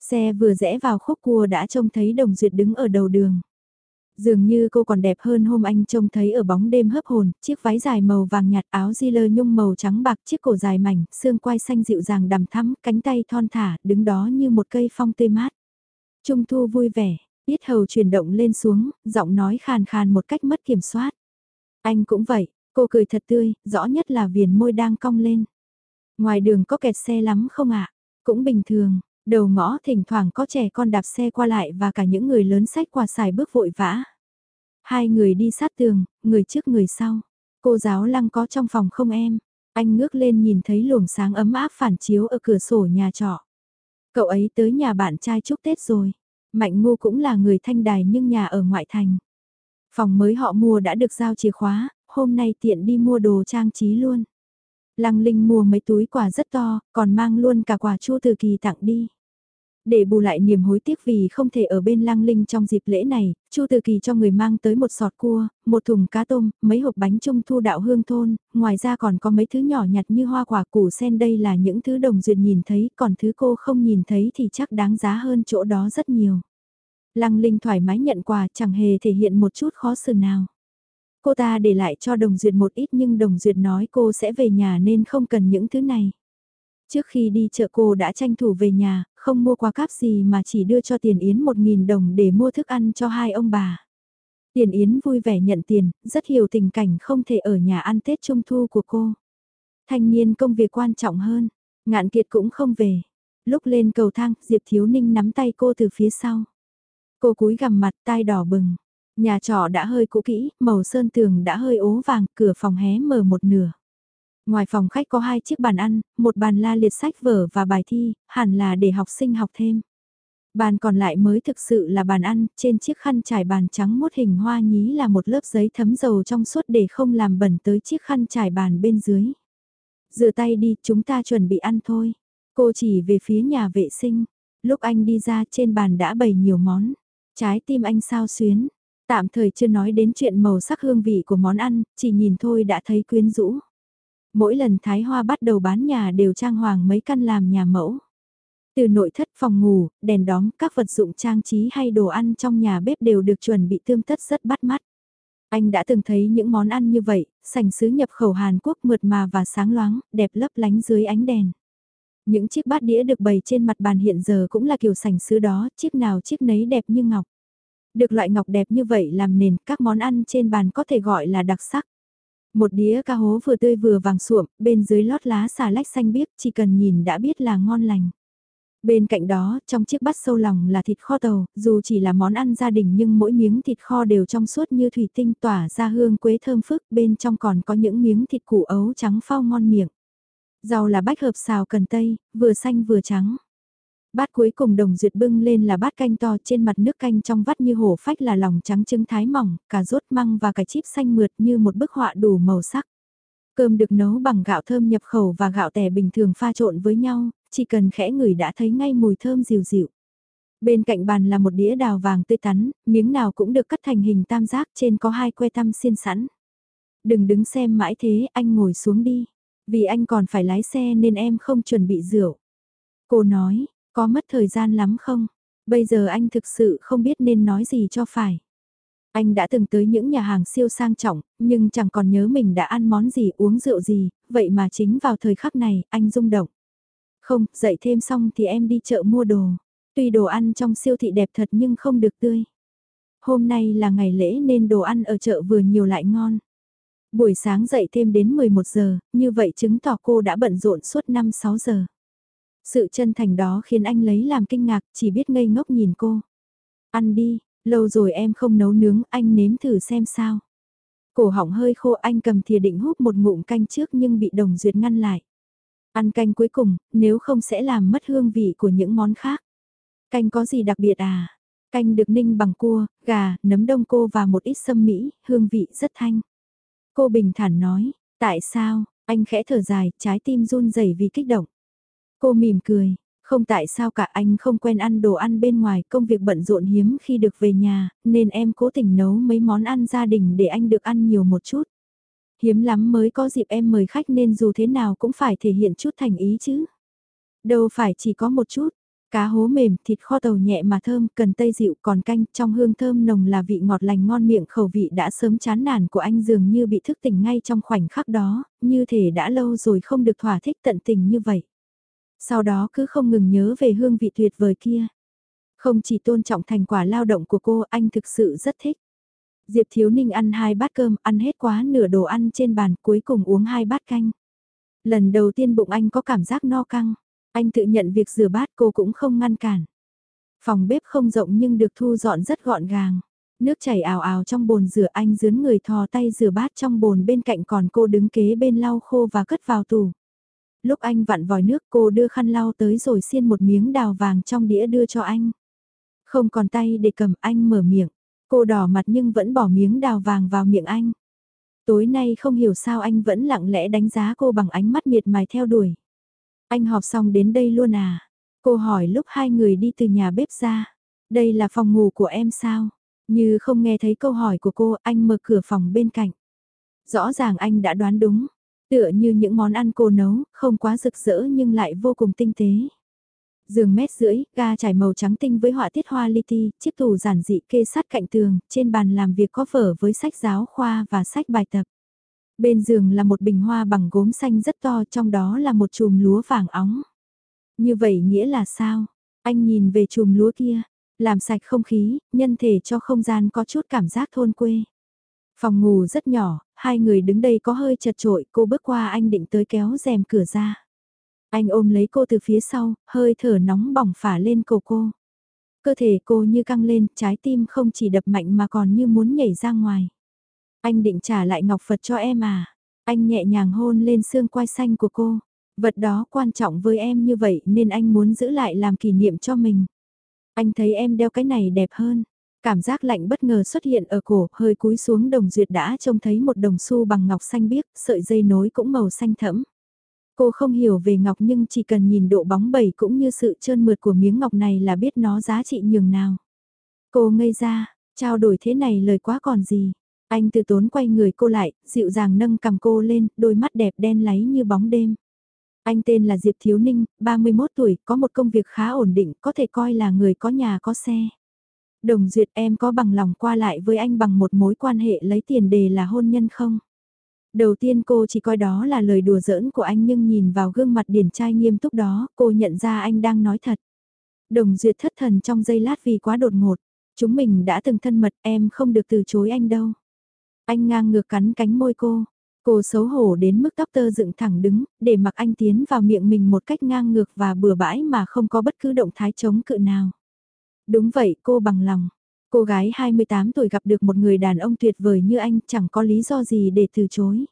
Xe vừa rẽ vào khúc cua đã trông thấy Đồng Duyệt đứng ở đầu đường. Dường như cô còn đẹp hơn hôm anh trông thấy ở bóng đêm hấp hồn, chiếc váy dài màu vàng nhạt áo di lơ nhung màu trắng bạc, chiếc cổ dài mảnh, xương quai xanh dịu dàng đằm thắm, cánh tay thon thả, đứng đó như một cây phong tươi mát. Trung thu vui vẻ, biết hầu chuyển động lên xuống, giọng nói khàn khàn một cách mất kiểm soát. Anh cũng vậy, cô cười thật tươi, rõ nhất là viền môi đang cong lên. Ngoài đường có kẹt xe lắm không ạ? Cũng bình thường, đầu ngõ thỉnh thoảng có trẻ con đạp xe qua lại và cả những người lớn sách quà xài bước vội vã. Hai người đi sát tường, người trước người sau. Cô giáo lăng có trong phòng không em? Anh ngước lên nhìn thấy luồng sáng ấm áp phản chiếu ở cửa sổ nhà trọ. Cậu ấy tới nhà bạn trai chúc Tết rồi. Mạnh ngu cũng là người thanh đài nhưng nhà ở ngoại thành. Phòng mới họ mua đã được giao chìa khóa, hôm nay tiện đi mua đồ trang trí luôn. Lăng Linh mua mấy túi quà rất to, còn mang luôn cả quà chua từ kỳ tặng đi. Để bù lại niềm hối tiếc vì không thể ở bên Lang Linh trong dịp lễ này, Chu Từ Kỳ cho người mang tới một sọt cua, một thùng cá tôm, mấy hộp bánh trung thu đạo hương thôn, ngoài ra còn có mấy thứ nhỏ nhặt như hoa quả củ sen đây là những thứ đồng duyệt nhìn thấy, còn thứ cô không nhìn thấy thì chắc đáng giá hơn chỗ đó rất nhiều. Lăng Linh thoải mái nhận quà chẳng hề thể hiện một chút khó xử nào. Cô ta để lại cho Đồng Duyệt một ít nhưng Đồng Duyệt nói cô sẽ về nhà nên không cần những thứ này. Trước khi đi chợ cô đã tranh thủ về nhà, không mua quà cáp gì mà chỉ đưa cho Tiền Yến 1.000 đồng để mua thức ăn cho hai ông bà. Tiền Yến vui vẻ nhận tiền, rất hiểu tình cảnh không thể ở nhà ăn Tết Trung Thu của cô. Thanh niên công việc quan trọng hơn, ngạn kiệt cũng không về. Lúc lên cầu thang, Diệp Thiếu Ninh nắm tay cô từ phía sau. Cô cúi gằm mặt tai đỏ bừng. Nhà trọ đã hơi cũ kỹ, màu sơn tường đã hơi ố vàng, cửa phòng hé mở một nửa. Ngoài phòng khách có hai chiếc bàn ăn, một bàn la liệt sách vở và bài thi, hẳn là để học sinh học thêm. Bàn còn lại mới thực sự là bàn ăn, trên chiếc khăn trải bàn trắng mốt hình hoa nhí là một lớp giấy thấm dầu trong suốt để không làm bẩn tới chiếc khăn trải bàn bên dưới. Rửa tay đi, chúng ta chuẩn bị ăn thôi. Cô chỉ về phía nhà vệ sinh. Lúc anh đi ra trên bàn đã bày nhiều món. Trái tim anh sao xuyến. Tạm thời chưa nói đến chuyện màu sắc hương vị của món ăn, chỉ nhìn thôi đã thấy quyến rũ. Mỗi lần Thái Hoa bắt đầu bán nhà đều trang hoàng mấy căn làm nhà mẫu. Từ nội thất phòng ngủ, đèn đóm, các vật dụng trang trí hay đồ ăn trong nhà bếp đều được chuẩn bị tươm tất rất bắt mắt. Anh đã từng thấy những món ăn như vậy, sành sứ nhập khẩu Hàn Quốc mượt mà và sáng loáng, đẹp lấp lánh dưới ánh đèn. Những chiếc bát đĩa được bày trên mặt bàn hiện giờ cũng là kiểu sành sứ đó, chiếc nào chiếc nấy đẹp như ngọc. Được loại ngọc đẹp như vậy làm nền, các món ăn trên bàn có thể gọi là đặc sắc. Một đĩa cá hố vừa tươi vừa vàng suộm, bên dưới lót lá xà lách xanh biếc, chỉ cần nhìn đã biết là ngon lành. Bên cạnh đó, trong chiếc bát sâu lòng là thịt kho tàu, dù chỉ là món ăn gia đình nhưng mỗi miếng thịt kho đều trong suốt như thủy tinh tỏa ra hương quế thơm phức, bên trong còn có những miếng thịt củ ấu trắng phao ngon miệng. Rau là bách hợp xào cần tây, vừa xanh vừa trắng. Bát cuối cùng đồng duyệt bưng lên là bát canh to trên mặt nước canh trong vắt như hổ phách là lòng trắng trứng thái mỏng, cà rốt măng và cà chip xanh mượt như một bức họa đủ màu sắc. Cơm được nấu bằng gạo thơm nhập khẩu và gạo tẻ bình thường pha trộn với nhau, chỉ cần khẽ người đã thấy ngay mùi thơm dịu dịu. Bên cạnh bàn là một đĩa đào vàng tươi tắn, miếng nào cũng được cắt thành hình tam giác trên có hai que tăm xiên sẵn. Đừng đứng xem mãi thế, anh ngồi xuống đi. Vì anh còn phải lái xe nên em không chuẩn bị rượu. Cô nói, có mất thời gian lắm không? Bây giờ anh thực sự không biết nên nói gì cho phải. Anh đã từng tới những nhà hàng siêu sang trọng, nhưng chẳng còn nhớ mình đã ăn món gì uống rượu gì, vậy mà chính vào thời khắc này, anh rung động. Không, dậy thêm xong thì em đi chợ mua đồ. Tuy đồ ăn trong siêu thị đẹp thật nhưng không được tươi. Hôm nay là ngày lễ nên đồ ăn ở chợ vừa nhiều lại ngon. Buổi sáng dậy thêm đến 11 giờ, như vậy chứng tỏ cô đã bận rộn suốt 5-6 giờ. Sự chân thành đó khiến anh lấy làm kinh ngạc, chỉ biết ngây ngốc nhìn cô. Ăn đi, lâu rồi em không nấu nướng, anh nếm thử xem sao. Cổ họng hơi khô anh cầm thìa định hút một ngụm canh trước nhưng bị đồng duyệt ngăn lại. Ăn canh cuối cùng, nếu không sẽ làm mất hương vị của những món khác. Canh có gì đặc biệt à? Canh được ninh bằng cua, gà, nấm đông cô và một ít sâm mỹ, hương vị rất thanh. Cô bình thản nói, tại sao, anh khẽ thở dài, trái tim run rẩy vì kích động. Cô mỉm cười, không tại sao cả anh không quen ăn đồ ăn bên ngoài, công việc bận rộn hiếm khi được về nhà, nên em cố tình nấu mấy món ăn gia đình để anh được ăn nhiều một chút. Hiếm lắm mới có dịp em mời khách nên dù thế nào cũng phải thể hiện chút thành ý chứ. Đâu phải chỉ có một chút, Cá hố mềm, thịt kho tàu nhẹ mà thơm, cần tây dịu còn canh, trong hương thơm nồng là vị ngọt lành ngon miệng khẩu vị đã sớm chán nản của anh dường như bị thức tỉnh ngay trong khoảnh khắc đó, như thể đã lâu rồi không được thỏa thích tận tình như vậy. Sau đó cứ không ngừng nhớ về hương vị tuyệt vời kia. Không chỉ tôn trọng thành quả lao động của cô, anh thực sự rất thích. Diệp Thiếu Ninh ăn hai bát cơm, ăn hết quá nửa đồ ăn trên bàn, cuối cùng uống hai bát canh. Lần đầu tiên bụng anh có cảm giác no căng. Anh tự nhận việc rửa bát cô cũng không ngăn cản. Phòng bếp không rộng nhưng được thu dọn rất gọn gàng. Nước chảy ào ào trong bồn rửa anh dướn người thò tay rửa bát trong bồn bên cạnh còn cô đứng kế bên lau khô và cất vào tủ. Lúc anh vặn vòi nước cô đưa khăn lau tới rồi xiên một miếng đào vàng trong đĩa đưa cho anh. Không còn tay để cầm anh mở miệng. Cô đỏ mặt nhưng vẫn bỏ miếng đào vàng vào miệng anh. Tối nay không hiểu sao anh vẫn lặng lẽ đánh giá cô bằng ánh mắt miệt mài theo đuổi. Anh họp xong đến đây luôn à? Cô hỏi lúc hai người đi từ nhà bếp ra. Đây là phòng ngủ của em sao? Như không nghe thấy câu hỏi của cô, anh mở cửa phòng bên cạnh. Rõ ràng anh đã đoán đúng. Tựa như những món ăn cô nấu, không quá rực rỡ nhưng lại vô cùng tinh tế. Giường mét rưỡi, ga trải màu trắng tinh với họa tiết hoa li ti, chiếc tủ giản dị kê sát cạnh tường, trên bàn làm việc có vở với sách giáo khoa và sách bài tập. Bên giường là một bình hoa bằng gốm xanh rất to trong đó là một chùm lúa vàng óng. Như vậy nghĩa là sao? Anh nhìn về chùm lúa kia, làm sạch không khí, nhân thể cho không gian có chút cảm giác thôn quê. Phòng ngủ rất nhỏ, hai người đứng đây có hơi chật trội, cô bước qua anh định tới kéo rèm cửa ra. Anh ôm lấy cô từ phía sau, hơi thở nóng bỏng phả lên cổ cô. Cơ thể cô như căng lên, trái tim không chỉ đập mạnh mà còn như muốn nhảy ra ngoài. Anh định trả lại ngọc Phật cho em à? Anh nhẹ nhàng hôn lên xương quai xanh của cô. Vật đó quan trọng với em như vậy nên anh muốn giữ lại làm kỷ niệm cho mình. Anh thấy em đeo cái này đẹp hơn. Cảm giác lạnh bất ngờ xuất hiện ở cổ, hơi cúi xuống đồng duyệt đã trông thấy một đồng xu bằng ngọc xanh biếc, sợi dây nối cũng màu xanh thẫm. Cô không hiểu về ngọc nhưng chỉ cần nhìn độ bóng bẩy cũng như sự trơn mượt của miếng ngọc này là biết nó giá trị nhường nào. Cô ngây ra, trao đổi thế này lời quá còn gì. Anh từ tốn quay người cô lại, dịu dàng nâng cầm cô lên, đôi mắt đẹp đen láy như bóng đêm. Anh tên là Diệp Thiếu Ninh, 31 tuổi, có một công việc khá ổn định, có thể coi là người có nhà có xe. Đồng duyệt em có bằng lòng qua lại với anh bằng một mối quan hệ lấy tiền đề là hôn nhân không? Đầu tiên cô chỉ coi đó là lời đùa giỡn của anh nhưng nhìn vào gương mặt điển trai nghiêm túc đó, cô nhận ra anh đang nói thật. Đồng duyệt thất thần trong giây lát vì quá đột ngột. Chúng mình đã từng thân mật em không được từ chối anh đâu. Anh ngang ngược cắn cánh môi cô. Cô xấu hổ đến mức tóc tơ dựng thẳng đứng, để mặc anh tiến vào miệng mình một cách ngang ngược và bừa bãi mà không có bất cứ động thái chống cự nào. Đúng vậy, cô bằng lòng. Cô gái 28 tuổi gặp được một người đàn ông tuyệt vời như anh chẳng có lý do gì để từ chối.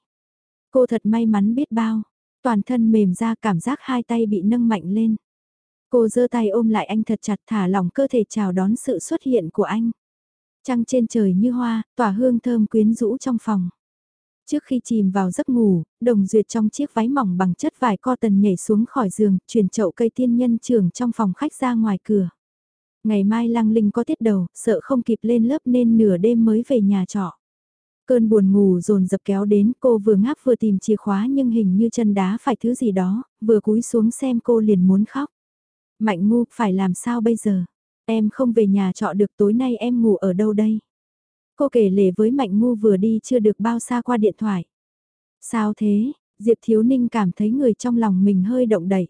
Cô thật may mắn biết bao. Toàn thân mềm ra cảm giác hai tay bị nâng mạnh lên. Cô giơ tay ôm lại anh thật chặt thả lỏng cơ thể chào đón sự xuất hiện của anh. Trăng trên trời như hoa, tỏa hương thơm quyến rũ trong phòng. Trước khi chìm vào giấc ngủ, đồng duyệt trong chiếc váy mỏng bằng chất vải co tần nhảy xuống khỏi giường, chuyển chậu cây tiên nhân trường trong phòng khách ra ngoài cửa. Ngày mai lăng linh có tiết đầu, sợ không kịp lên lớp nên nửa đêm mới về nhà trọ. Cơn buồn ngủ dồn dập kéo đến cô vừa ngáp vừa tìm chìa khóa nhưng hình như chân đá phải thứ gì đó, vừa cúi xuống xem cô liền muốn khóc. Mạnh ngu, phải làm sao bây giờ? Em không về nhà trọ được tối nay em ngủ ở đâu đây? Cô kể lể với Mạnh Ngu vừa đi chưa được bao xa qua điện thoại. Sao thế? Diệp Thiếu Ninh cảm thấy người trong lòng mình hơi động đậy.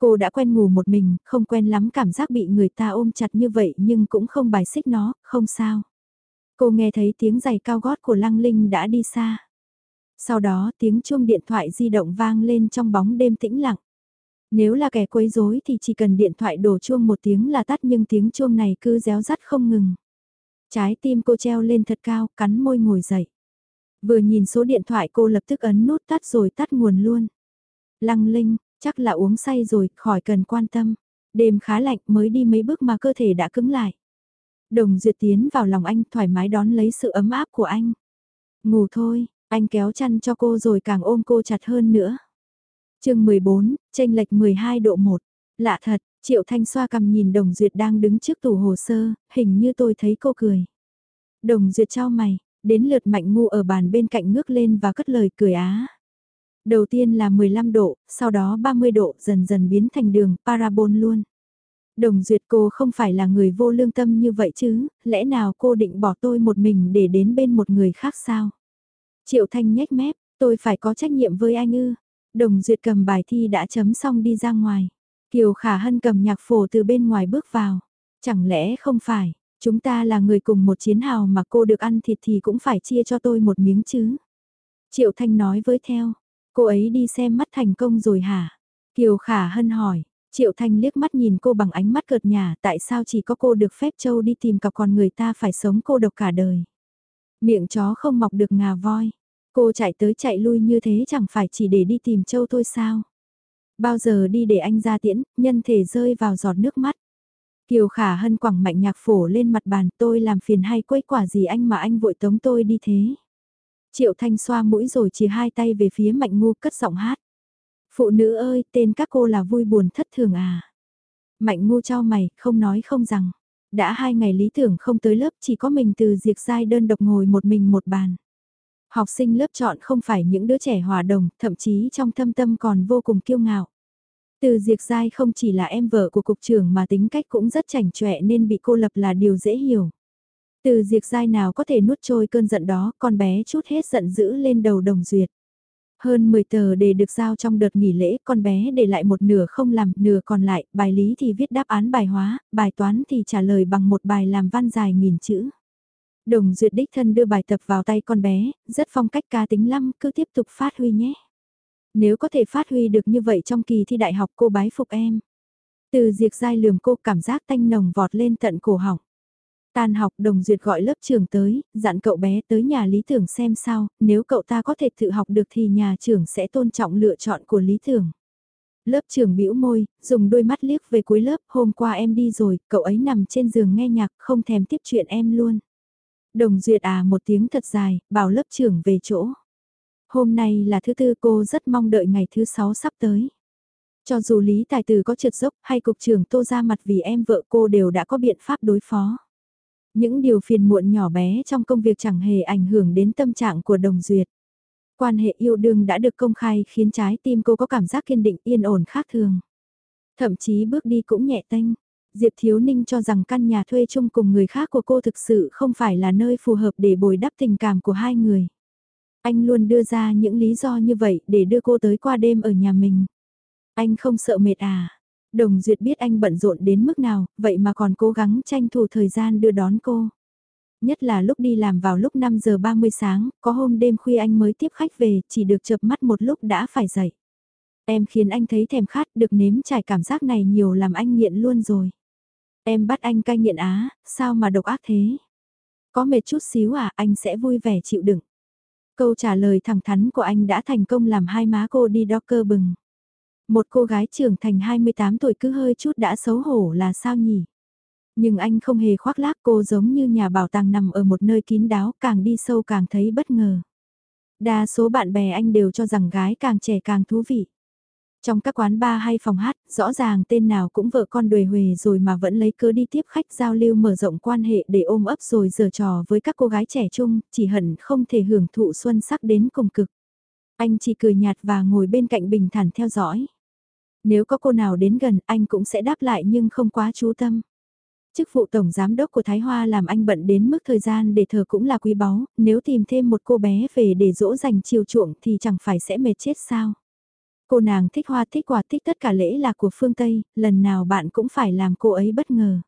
Cô đã quen ngủ một mình, không quen lắm cảm giác bị người ta ôm chặt như vậy nhưng cũng không bài xích nó, không sao. Cô nghe thấy tiếng giày cao gót của Lăng Linh đã đi xa. Sau đó tiếng chuông điện thoại di động vang lên trong bóng đêm tĩnh lặng. Nếu là kẻ quấy rối thì chỉ cần điện thoại đổ chuông một tiếng là tắt nhưng tiếng chuông này cứ réo rắt không ngừng. Trái tim cô treo lên thật cao, cắn môi ngồi dậy. Vừa nhìn số điện thoại cô lập tức ấn nút tắt rồi tắt nguồn luôn. Lăng linh, chắc là uống say rồi, khỏi cần quan tâm. Đêm khá lạnh mới đi mấy bước mà cơ thể đã cứng lại. Đồng duyệt tiến vào lòng anh thoải mái đón lấy sự ấm áp của anh. Ngủ thôi, anh kéo chăn cho cô rồi càng ôm cô chặt hơn nữa. chương 14, tranh lệch 12 độ 1. Lạ thật, Triệu Thanh xoa cầm nhìn Đồng Duyệt đang đứng trước tủ hồ sơ, hình như tôi thấy cô cười. Đồng Duyệt trao mày, đến lượt mạnh ngu ở bàn bên cạnh ngước lên và cất lời cười á. Đầu tiên là 15 độ, sau đó 30 độ dần dần biến thành đường parabol luôn. Đồng Duyệt cô không phải là người vô lương tâm như vậy chứ, lẽ nào cô định bỏ tôi một mình để đến bên một người khác sao? Triệu Thanh nhếch mép, tôi phải có trách nhiệm với anh ư. Đồng Duyệt cầm bài thi đã chấm xong đi ra ngoài. Kiều Khả Hân cầm nhạc phổ từ bên ngoài bước vào. Chẳng lẽ không phải, chúng ta là người cùng một chiến hào mà cô được ăn thịt thì cũng phải chia cho tôi một miếng chứ. Triệu Thanh nói với theo, cô ấy đi xem mắt thành công rồi hả? Kiều Khả Hân hỏi, Triệu Thanh liếc mắt nhìn cô bằng ánh mắt cợt nhà tại sao chỉ có cô được phép châu đi tìm cặp còn người ta phải sống cô độc cả đời. Miệng chó không mọc được ngà voi. Cô chạy tới chạy lui như thế chẳng phải chỉ để đi tìm châu thôi sao. Bao giờ đi để anh ra tiễn, nhân thể rơi vào giọt nước mắt. Kiều khả hân quẳng mạnh nhạc phổ lên mặt bàn tôi làm phiền hay quấy quả gì anh mà anh vội tống tôi đi thế. Triệu Thanh xoa mũi rồi chỉ hai tay về phía mạnh ngu cất giọng hát. Phụ nữ ơi, tên các cô là vui buồn thất thường à. Mạnh ngu trao mày, không nói không rằng. Đã hai ngày lý tưởng không tới lớp chỉ có mình từ diệt dai đơn độc ngồi một mình một bàn. Học sinh lớp chọn không phải những đứa trẻ hòa đồng, thậm chí trong thâm tâm còn vô cùng kiêu ngạo. Từ diệt dai không chỉ là em vợ của cục trưởng mà tính cách cũng rất chảnh chọe nên bị cô lập là điều dễ hiểu. Từ diệt Giai nào có thể nuốt trôi cơn giận đó, con bé chút hết giận dữ lên đầu đồng duyệt. Hơn 10 tờ để được giao trong đợt nghỉ lễ, con bé để lại một nửa không làm, nửa còn lại, bài lý thì viết đáp án bài hóa, bài toán thì trả lời bằng một bài làm văn dài nghìn chữ. Đồng duyệt đích thân đưa bài tập vào tay con bé, rất phong cách ca tính lắm, cứ tiếp tục phát huy nhé. Nếu có thể phát huy được như vậy trong kỳ thi đại học cô bái phục em. Từ diệt dai lườm cô cảm giác tanh nồng vọt lên tận cổ họng. Tan học đồng duyệt gọi lớp trưởng tới, dặn cậu bé tới nhà lý tưởng xem sao, nếu cậu ta có thể tự học được thì nhà trưởng sẽ tôn trọng lựa chọn của lý tưởng. Lớp trưởng bĩu môi, dùng đôi mắt liếc về cuối lớp, hôm qua em đi rồi, cậu ấy nằm trên giường nghe nhạc, không thèm tiếp chuyện em luôn. Đồng duyệt à một tiếng thật dài, bảo lớp trưởng về chỗ. Hôm nay là thứ tư cô rất mong đợi ngày thứ sáu sắp tới. Cho dù Lý Tài Tử có trượt dốc hay cục trưởng tô ra mặt vì em vợ cô đều đã có biện pháp đối phó. Những điều phiền muộn nhỏ bé trong công việc chẳng hề ảnh hưởng đến tâm trạng của đồng duyệt. Quan hệ yêu đương đã được công khai khiến trái tim cô có cảm giác kiên định, yên ổn khác thường. Thậm chí bước đi cũng nhẹ tênh. Diệp Thiếu Ninh cho rằng căn nhà thuê chung cùng người khác của cô thực sự không phải là nơi phù hợp để bồi đắp tình cảm của hai người. Anh luôn đưa ra những lý do như vậy để đưa cô tới qua đêm ở nhà mình. Anh không sợ mệt à? Đồng Duyệt biết anh bận rộn đến mức nào, vậy mà còn cố gắng tranh thủ thời gian đưa đón cô. Nhất là lúc đi làm vào lúc 5 giờ 30 sáng, có hôm đêm khuya anh mới tiếp khách về, chỉ được chợp mắt một lúc đã phải dậy. Em khiến anh thấy thèm khát được nếm trải cảm giác này nhiều làm anh nghiện luôn rồi. Em bắt anh cai nghiện á, sao mà độc ác thế? Có mệt chút xíu à, anh sẽ vui vẻ chịu đựng. Câu trả lời thẳng thắn của anh đã thành công làm hai má cô đi đo cơ bừng. Một cô gái trưởng thành 28 tuổi cứ hơi chút đã xấu hổ là sao nhỉ? Nhưng anh không hề khoác lác cô giống như nhà bảo tàng nằm ở một nơi kín đáo, càng đi sâu càng thấy bất ngờ. Đa số bạn bè anh đều cho rằng gái càng trẻ càng thú vị. Trong các quán bar hay phòng hát, rõ ràng tên nào cũng vợ con đuề huề rồi mà vẫn lấy cớ đi tiếp khách giao lưu mở rộng quan hệ để ôm ấp rồi giở trò với các cô gái trẻ chung chỉ hận không thể hưởng thụ xuân sắc đến cùng cực. Anh chỉ cười nhạt và ngồi bên cạnh bình thản theo dõi. Nếu có cô nào đến gần anh cũng sẽ đáp lại nhưng không quá chú tâm. Chức vụ tổng giám đốc của Thái Hoa làm anh bận đến mức thời gian để thờ cũng là quý báu, nếu tìm thêm một cô bé về để dỗ dành chiều chuộng thì chẳng phải sẽ mệt chết sao. Cô nàng thích hoa thích quà thích tất cả lễ là của phương Tây, lần nào bạn cũng phải làm cô ấy bất ngờ.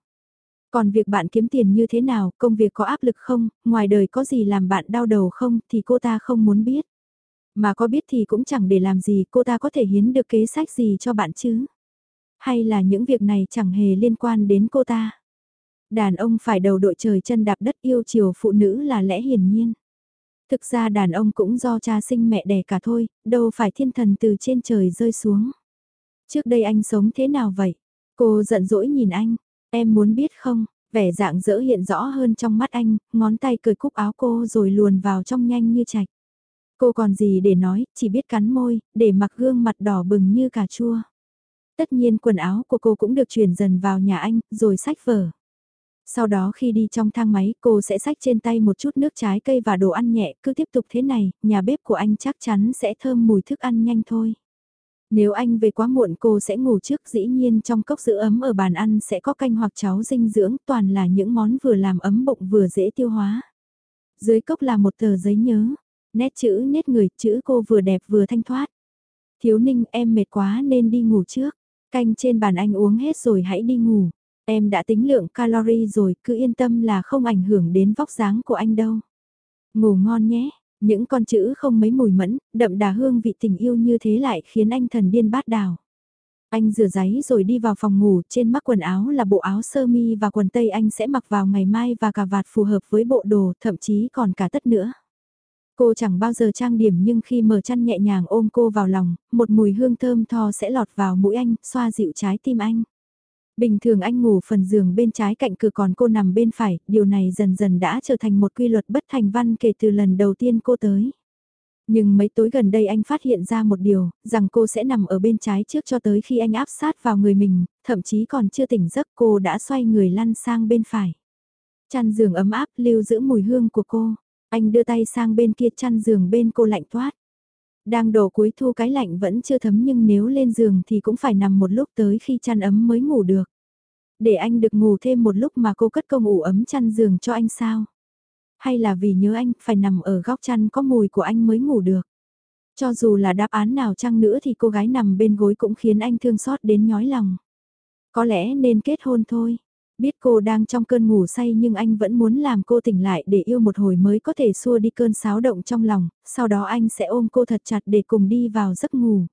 Còn việc bạn kiếm tiền như thế nào, công việc có áp lực không, ngoài đời có gì làm bạn đau đầu không thì cô ta không muốn biết. Mà có biết thì cũng chẳng để làm gì cô ta có thể hiến được kế sách gì cho bạn chứ. Hay là những việc này chẳng hề liên quan đến cô ta? Đàn ông phải đầu đội trời chân đạp đất yêu chiều phụ nữ là lẽ hiển nhiên. Thực ra đàn ông cũng do cha sinh mẹ đẻ cả thôi, đâu phải thiên thần từ trên trời rơi xuống. Trước đây anh sống thế nào vậy? Cô giận dỗi nhìn anh, em muốn biết không? Vẻ dạng dỡ hiện rõ hơn trong mắt anh, ngón tay cười cúc áo cô rồi luồn vào trong nhanh như chạch. Cô còn gì để nói, chỉ biết cắn môi, để mặc gương mặt đỏ bừng như cà chua. Tất nhiên quần áo của cô cũng được chuyển dần vào nhà anh, rồi sách vở. Sau đó khi đi trong thang máy, cô sẽ xách trên tay một chút nước trái cây và đồ ăn nhẹ, cứ tiếp tục thế này, nhà bếp của anh chắc chắn sẽ thơm mùi thức ăn nhanh thôi. Nếu anh về quá muộn cô sẽ ngủ trước dĩ nhiên trong cốc giữ ấm ở bàn ăn sẽ có canh hoặc cháo dinh dưỡng toàn là những món vừa làm ấm bụng vừa dễ tiêu hóa. Dưới cốc là một tờ giấy nhớ, nét chữ nét người, chữ cô vừa đẹp vừa thanh thoát. Thiếu ninh em mệt quá nên đi ngủ trước, canh trên bàn anh uống hết rồi hãy đi ngủ. Em đã tính lượng calorie rồi, cứ yên tâm là không ảnh hưởng đến vóc dáng của anh đâu. Ngủ ngon nhé, những con chữ không mấy mùi mẫn, đậm đà hương vị tình yêu như thế lại khiến anh thần điên bát đảo. Anh rửa giấy rồi đi vào phòng ngủ, trên mắc quần áo là bộ áo sơ mi và quần tây anh sẽ mặc vào ngày mai và cà vạt phù hợp với bộ đồ, thậm chí còn cả tất nữa. Cô chẳng bao giờ trang điểm nhưng khi mở chăn nhẹ nhàng ôm cô vào lòng, một mùi hương thơm tho sẽ lọt vào mũi anh, xoa dịu trái tim anh. Bình thường anh ngủ phần giường bên trái cạnh cửa còn cô nằm bên phải, điều này dần dần đã trở thành một quy luật bất thành văn kể từ lần đầu tiên cô tới. Nhưng mấy tối gần đây anh phát hiện ra một điều, rằng cô sẽ nằm ở bên trái trước cho tới khi anh áp sát vào người mình, thậm chí còn chưa tỉnh giấc cô đã xoay người lăn sang bên phải. Chăn giường ấm áp lưu giữ mùi hương của cô, anh đưa tay sang bên kia chăn giường bên cô lạnh toát. Đang đổ cuối thu cái lạnh vẫn chưa thấm nhưng nếu lên giường thì cũng phải nằm một lúc tới khi chăn ấm mới ngủ được. Để anh được ngủ thêm một lúc mà cô cất công ủ ấm chăn giường cho anh sao? Hay là vì nhớ anh, phải nằm ở góc chăn có mùi của anh mới ngủ được? Cho dù là đáp án nào chăng nữa thì cô gái nằm bên gối cũng khiến anh thương xót đến nhói lòng. Có lẽ nên kết hôn thôi. Biết cô đang trong cơn ngủ say nhưng anh vẫn muốn làm cô tỉnh lại để yêu một hồi mới có thể xua đi cơn xáo động trong lòng, sau đó anh sẽ ôm cô thật chặt để cùng đi vào giấc ngủ.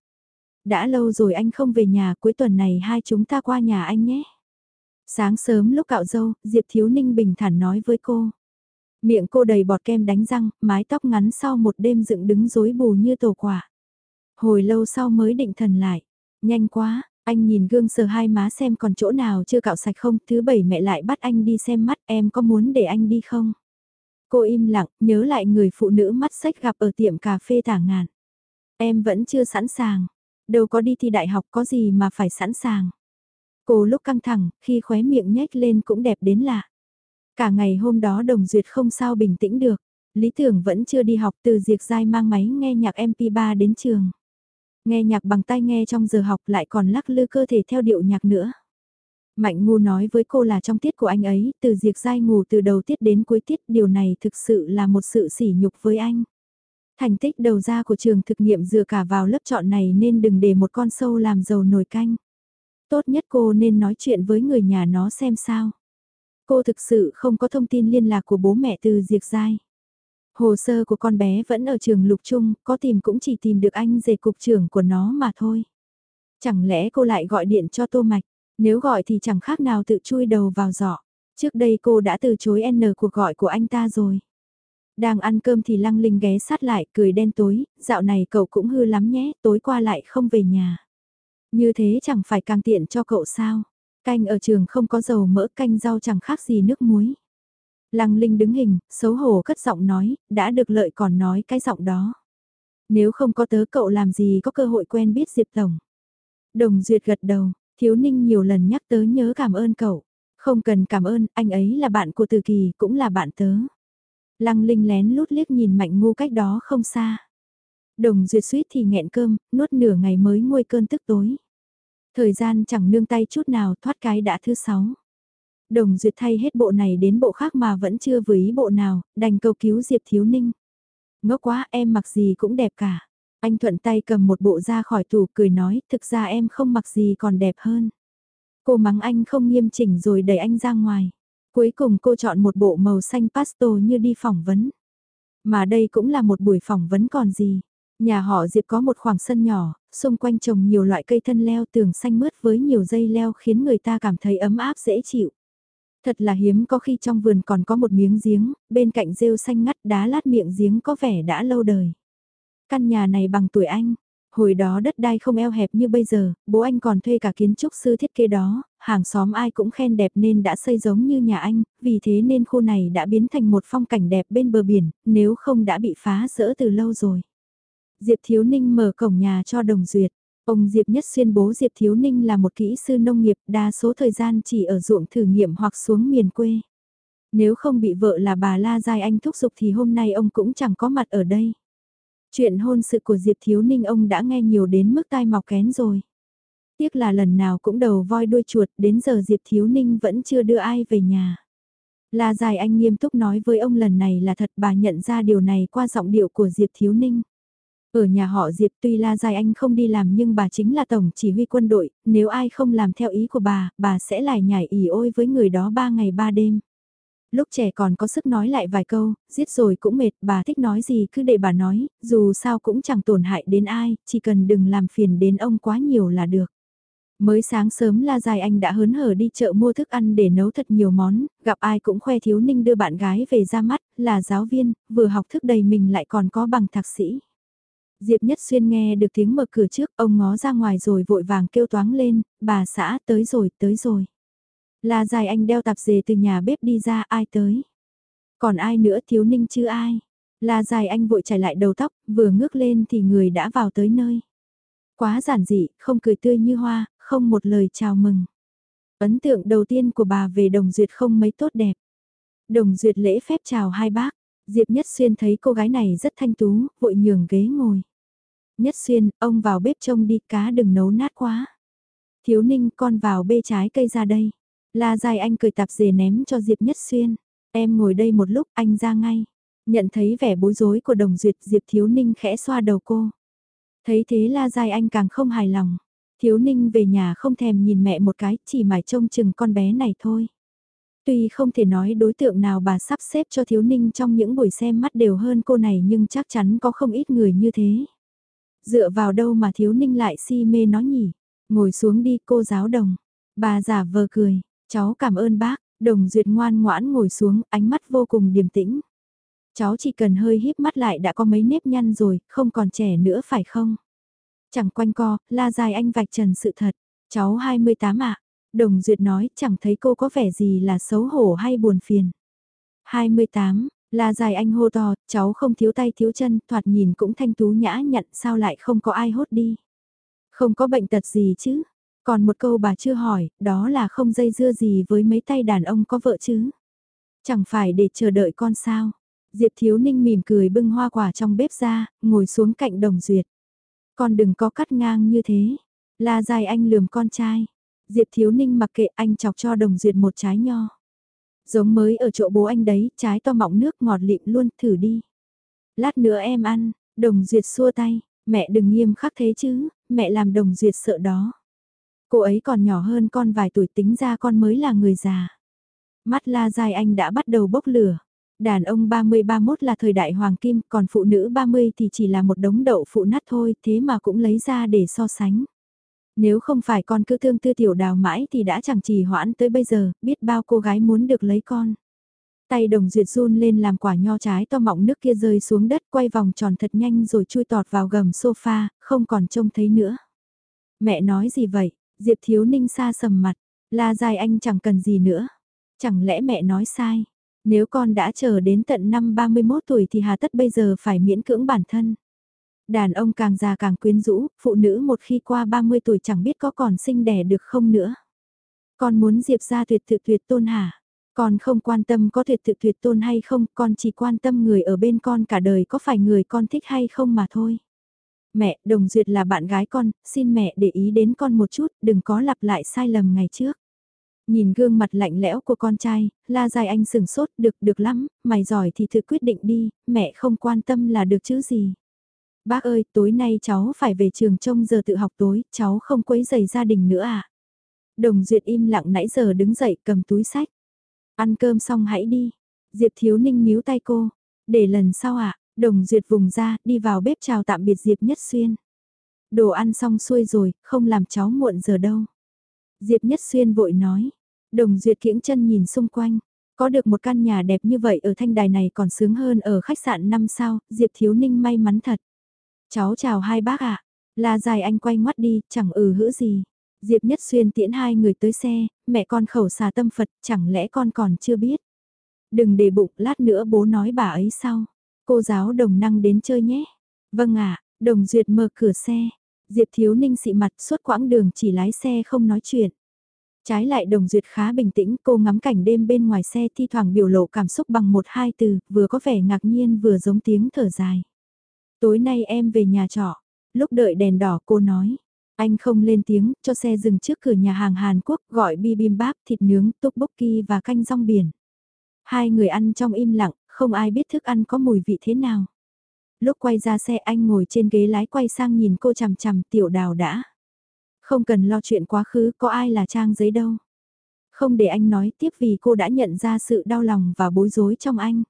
Đã lâu rồi anh không về nhà, cuối tuần này hai chúng ta qua nhà anh nhé. Sáng sớm lúc cạo dâu, Diệp Thiếu Ninh bình thản nói với cô. Miệng cô đầy bọt kem đánh răng, mái tóc ngắn sau một đêm dựng đứng rối bù như tổ quả. Hồi lâu sau mới định thần lại. Nhanh quá, anh nhìn gương sờ hai má xem còn chỗ nào chưa cạo sạch không, thứ bảy mẹ lại bắt anh đi xem mắt em có muốn để anh đi không? Cô im lặng, nhớ lại người phụ nữ mắt sách gặp ở tiệm cà phê tả ngàn. Em vẫn chưa sẵn sàng, đâu có đi thi đại học có gì mà phải sẵn sàng. Cô lúc căng thẳng, khi khóe miệng nhếch lên cũng đẹp đến lạ. Cả ngày hôm đó đồng duyệt không sao bình tĩnh được. Lý tưởng vẫn chưa đi học từ diệt dai mang máy nghe nhạc MP3 đến trường. Nghe nhạc bằng tai nghe trong giờ học lại còn lắc lư cơ thể theo điệu nhạc nữa. Mạnh ngu nói với cô là trong tiết của anh ấy, từ diệt dai ngủ từ đầu tiết đến cuối tiết, điều này thực sự là một sự sỉ nhục với anh. Thành tích đầu ra của trường thực nghiệm dựa cả vào lớp chọn này nên đừng để một con sâu làm dầu nồi canh. Tốt nhất cô nên nói chuyện với người nhà nó xem sao. Cô thực sự không có thông tin liên lạc của bố mẹ từ diệt dai. Hồ sơ của con bé vẫn ở trường lục trung, có tìm cũng chỉ tìm được anh rể cục trưởng của nó mà thôi. Chẳng lẽ cô lại gọi điện cho Tô Mạch, nếu gọi thì chẳng khác nào tự chui đầu vào giỏ. Trước đây cô đã từ chối N cuộc gọi của anh ta rồi. Đang ăn cơm thì Lăng Linh ghé sát lại, cười đen tối, dạo này cậu cũng hư lắm nhé, tối qua lại không về nhà. Như thế chẳng phải càng tiện cho cậu sao? Canh ở trường không có dầu mỡ canh rau chẳng khác gì nước muối. Lăng Linh đứng hình, xấu hổ cất giọng nói, đã được lợi còn nói cái giọng đó. Nếu không có tớ cậu làm gì có cơ hội quen biết Diệp Tổng. Đồng Duyệt gật đầu, Thiếu Ninh nhiều lần nhắc tớ nhớ cảm ơn cậu. Không cần cảm ơn, anh ấy là bạn của Từ Kỳ, cũng là bạn tớ. Lăng Linh lén lút liếc nhìn Mạnh Ngu cách đó không xa. Đồng Duyệt suýt thì nghẹn cơm, nuốt nửa ngày mới nguôi cơn tức tối. Thời gian chẳng nương tay chút nào thoát cái đã thứ sáu. Đồng Duyệt thay hết bộ này đến bộ khác mà vẫn chưa vừa ý bộ nào, đành cầu cứu Diệp Thiếu Ninh. Ngốc quá em mặc gì cũng đẹp cả. Anh thuận tay cầm một bộ ra khỏi tủ cười nói thực ra em không mặc gì còn đẹp hơn. Cô mắng anh không nghiêm chỉnh rồi đẩy anh ra ngoài. Cuối cùng cô chọn một bộ màu xanh pastel như đi phỏng vấn. Mà đây cũng là một buổi phỏng vấn còn gì. Nhà họ Diệp có một khoảng sân nhỏ, xung quanh trồng nhiều loại cây thân leo tường xanh mướt với nhiều dây leo khiến người ta cảm thấy ấm áp dễ chịu. Thật là hiếm có khi trong vườn còn có một miếng giếng, bên cạnh rêu xanh ngắt đá lát miệng giếng có vẻ đã lâu đời. Căn nhà này bằng tuổi anh, hồi đó đất đai không eo hẹp như bây giờ, bố anh còn thuê cả kiến trúc sư thiết kế đó, hàng xóm ai cũng khen đẹp nên đã xây giống như nhà anh, vì thế nên khu này đã biến thành một phong cảnh đẹp bên bờ biển, nếu không đã bị phá rỡ từ lâu rồi. Diệp Thiếu Ninh mở cổng nhà cho Đồng Duyệt. Ông Diệp Nhất Xuyên bố Diệp Thiếu Ninh là một kỹ sư nông nghiệp, đa số thời gian chỉ ở ruộng thử nghiệm hoặc xuống miền quê. Nếu không bị vợ là bà La Giai Anh thúc giục thì hôm nay ông cũng chẳng có mặt ở đây. Chuyện hôn sự của Diệp Thiếu Ninh ông đã nghe nhiều đến mức tai mọc kén rồi. Tiếc là lần nào cũng đầu voi đuôi chuột, đến giờ Diệp Thiếu Ninh vẫn chưa đưa ai về nhà. La Dài Anh nghiêm túc nói với ông lần này là thật, bà nhận ra điều này qua giọng điệu của Diệp Thiếu Ninh. Ở nhà họ Diệp tuy La Dài Anh không đi làm nhưng bà chính là tổng chỉ huy quân đội, nếu ai không làm theo ý của bà, bà sẽ lại nhảy ỉ ôi với người đó ba ngày ba đêm. Lúc trẻ còn có sức nói lại vài câu, giết rồi cũng mệt, bà thích nói gì cứ để bà nói, dù sao cũng chẳng tổn hại đến ai, chỉ cần đừng làm phiền đến ông quá nhiều là được. Mới sáng sớm La Dài Anh đã hớn hở đi chợ mua thức ăn để nấu thật nhiều món, gặp ai cũng khoe thiếu ninh đưa bạn gái về ra mắt, là giáo viên, vừa học thức đầy mình lại còn có bằng thạc sĩ. Diệp Nhất Xuyên nghe được tiếng mở cửa trước, ông ngó ra ngoài rồi vội vàng kêu toáng lên, bà xã tới rồi, tới rồi. La Dài Anh đeo tạp dề từ nhà bếp đi ra, ai tới? Còn ai nữa thiếu ninh chứ ai? La Dài Anh vội chải lại đầu tóc, vừa ngước lên thì người đã vào tới nơi. Quá giản dị, không cười tươi như hoa, không một lời chào mừng. Ấn tượng đầu tiên của bà về Đồng Duyệt không mấy tốt đẹp. Đồng Duyệt lễ phép chào hai bác, Diệp Nhất Xuyên thấy cô gái này rất thanh tú, vội nhường ghế ngồi. Nhất Xuyên, ông vào bếp trông đi cá đừng nấu nát quá. Thiếu ninh con vào bê trái cây ra đây. La dài anh cười tạp dề ném cho Diệp Nhất Xuyên. Em ngồi đây một lúc anh ra ngay. Nhận thấy vẻ bối rối của đồng duyệt Diệp Thiếu Ninh khẽ xoa đầu cô. Thấy thế La dài anh càng không hài lòng. Thiếu Ninh về nhà không thèm nhìn mẹ một cái, chỉ mải trông chừng con bé này thôi. Tuy không thể nói đối tượng nào bà sắp xếp cho Thiếu Ninh trong những buổi xem mắt đều hơn cô này nhưng chắc chắn có không ít người như thế. Dựa vào đâu mà Thiếu Ninh lại si mê nó nhỉ? Ngồi xuống đi cô giáo đồng. Bà giả vờ cười, cháu cảm ơn bác, đồng duyệt ngoan ngoãn ngồi xuống, ánh mắt vô cùng điềm tĩnh. Cháu chỉ cần hơi híp mắt lại đã có mấy nếp nhăn rồi, không còn trẻ nữa phải không? Chẳng quanh co, la dài anh vạch trần sự thật. Cháu 28 ạ. Đồng Duyệt nói chẳng thấy cô có vẻ gì là xấu hổ hay buồn phiền. 28, la dài anh hô to, cháu không thiếu tay thiếu chân, thoạt nhìn cũng thanh tú nhã nhặn sao lại không có ai hốt đi. Không có bệnh tật gì chứ. Còn một câu bà chưa hỏi, đó là không dây dưa gì với mấy tay đàn ông có vợ chứ. Chẳng phải để chờ đợi con sao. Diệp Thiếu Ninh mỉm cười bưng hoa quả trong bếp ra, ngồi xuống cạnh đồng duyệt. Con đừng có cắt ngang như thế. La dài anh lườm con trai. Diệp Thiếu Ninh mặc kệ anh chọc cho đồng duyệt một trái nho. Giống mới ở chỗ bố anh đấy, trái to mọng nước ngọt lịm luôn, thử đi. Lát nữa em ăn, đồng duyệt xua tay, mẹ đừng nghiêm khắc thế chứ, mẹ làm đồng duyệt sợ đó. Cô ấy còn nhỏ hơn con vài tuổi tính ra con mới là người già. Mắt la dài anh đã bắt đầu bốc lửa. Đàn ông 30-31 là thời đại hoàng kim, còn phụ nữ 30 thì chỉ là một đống đậu phụ nát thôi, thế mà cũng lấy ra để so sánh. Nếu không phải con cứ thương tư tiểu đào mãi thì đã chẳng trì hoãn tới bây giờ, biết bao cô gái muốn được lấy con. Tay đồng duyệt run lên làm quả nho trái to mọng nước kia rơi xuống đất quay vòng tròn thật nhanh rồi chui tọt vào gầm sofa, không còn trông thấy nữa. Mẹ nói gì vậy? Diệp thiếu ninh xa sầm mặt, la dài anh chẳng cần gì nữa. Chẳng lẽ mẹ nói sai? Nếu con đã chờ đến tận năm 31 tuổi thì hà tất bây giờ phải miễn cưỡng bản thân. Đàn ông càng già càng quyến rũ, phụ nữ một khi qua 30 tuổi chẳng biết có còn sinh đẻ được không nữa. Con muốn Diệp ra tuyệt tự tuyệt tôn hả? Con không quan tâm có tuyệt tự tuyệt tôn hay không, con chỉ quan tâm người ở bên con cả đời có phải người con thích hay không mà thôi. Mẹ, Đồng Duyệt là bạn gái con, xin mẹ để ý đến con một chút, đừng có lặp lại sai lầm ngày trước. Nhìn gương mặt lạnh lẽo của con trai, la dài anh sừng sốt, được, được lắm, mày giỏi thì tự quyết định đi, mẹ không quan tâm là được chứ gì. Bác ơi, tối nay cháu phải về trường trông giờ tự học tối, cháu không quấy giày gia đình nữa à? Đồng Duyệt im lặng nãy giờ đứng dậy cầm túi sách. Ăn cơm xong hãy đi. Diệp Thiếu Ninh níu tay cô. Để lần sau ạ, à? Đồng Duyệt vùng ra, đi vào bếp chào tạm biệt Diệp Nhất Xuyên. Đồ ăn xong xuôi rồi, không làm cháu muộn giờ đâu. Diệp Nhất Xuyên vội nói. Đồng Duyệt kiễng chân nhìn xung quanh. Có được một căn nhà đẹp như vậy ở thanh đài này còn sướng hơn ở khách sạn 5 sao, Diệp Thiếu Ninh may mắn thật. Cháu chào hai bác ạ. La dài anh quay ngoắt đi, chẳng ừ hữ gì. Diệp Nhất Xuyên tiễn hai người tới xe, mẹ con khẩu xà tâm Phật, chẳng lẽ con còn chưa biết. Đừng để bụng, lát nữa bố nói bà ấy sau. Cô giáo đồng năng đến chơi nhé. Vâng ạ, đồng duyệt mở cửa xe. Diệp Thiếu Ninh xị mặt suốt quãng đường chỉ lái xe không nói chuyện. Trái lại đồng duyệt khá bình tĩnh, cô ngắm cảnh đêm bên ngoài xe thi thoảng biểu lộ cảm xúc bằng một hai từ, vừa có vẻ ngạc nhiên vừa giống tiếng thở dài. Tối nay em về nhà trọ, lúc đợi đèn đỏ cô nói. Anh không lên tiếng, cho xe dừng trước cửa nhà hàng Hàn Quốc gọi bibimbap, thịt nướng, tteokbokki và canh rong biển. Hai người ăn trong im lặng, không ai biết thức ăn có mùi vị thế nào. Lúc quay ra xe anh ngồi trên ghế lái quay sang nhìn cô chằm chằm tiểu đào đã. Không cần lo chuyện quá khứ, có ai là trang giấy đâu. Không để anh nói tiếp vì cô đã nhận ra sự đau lòng và bối rối trong anh.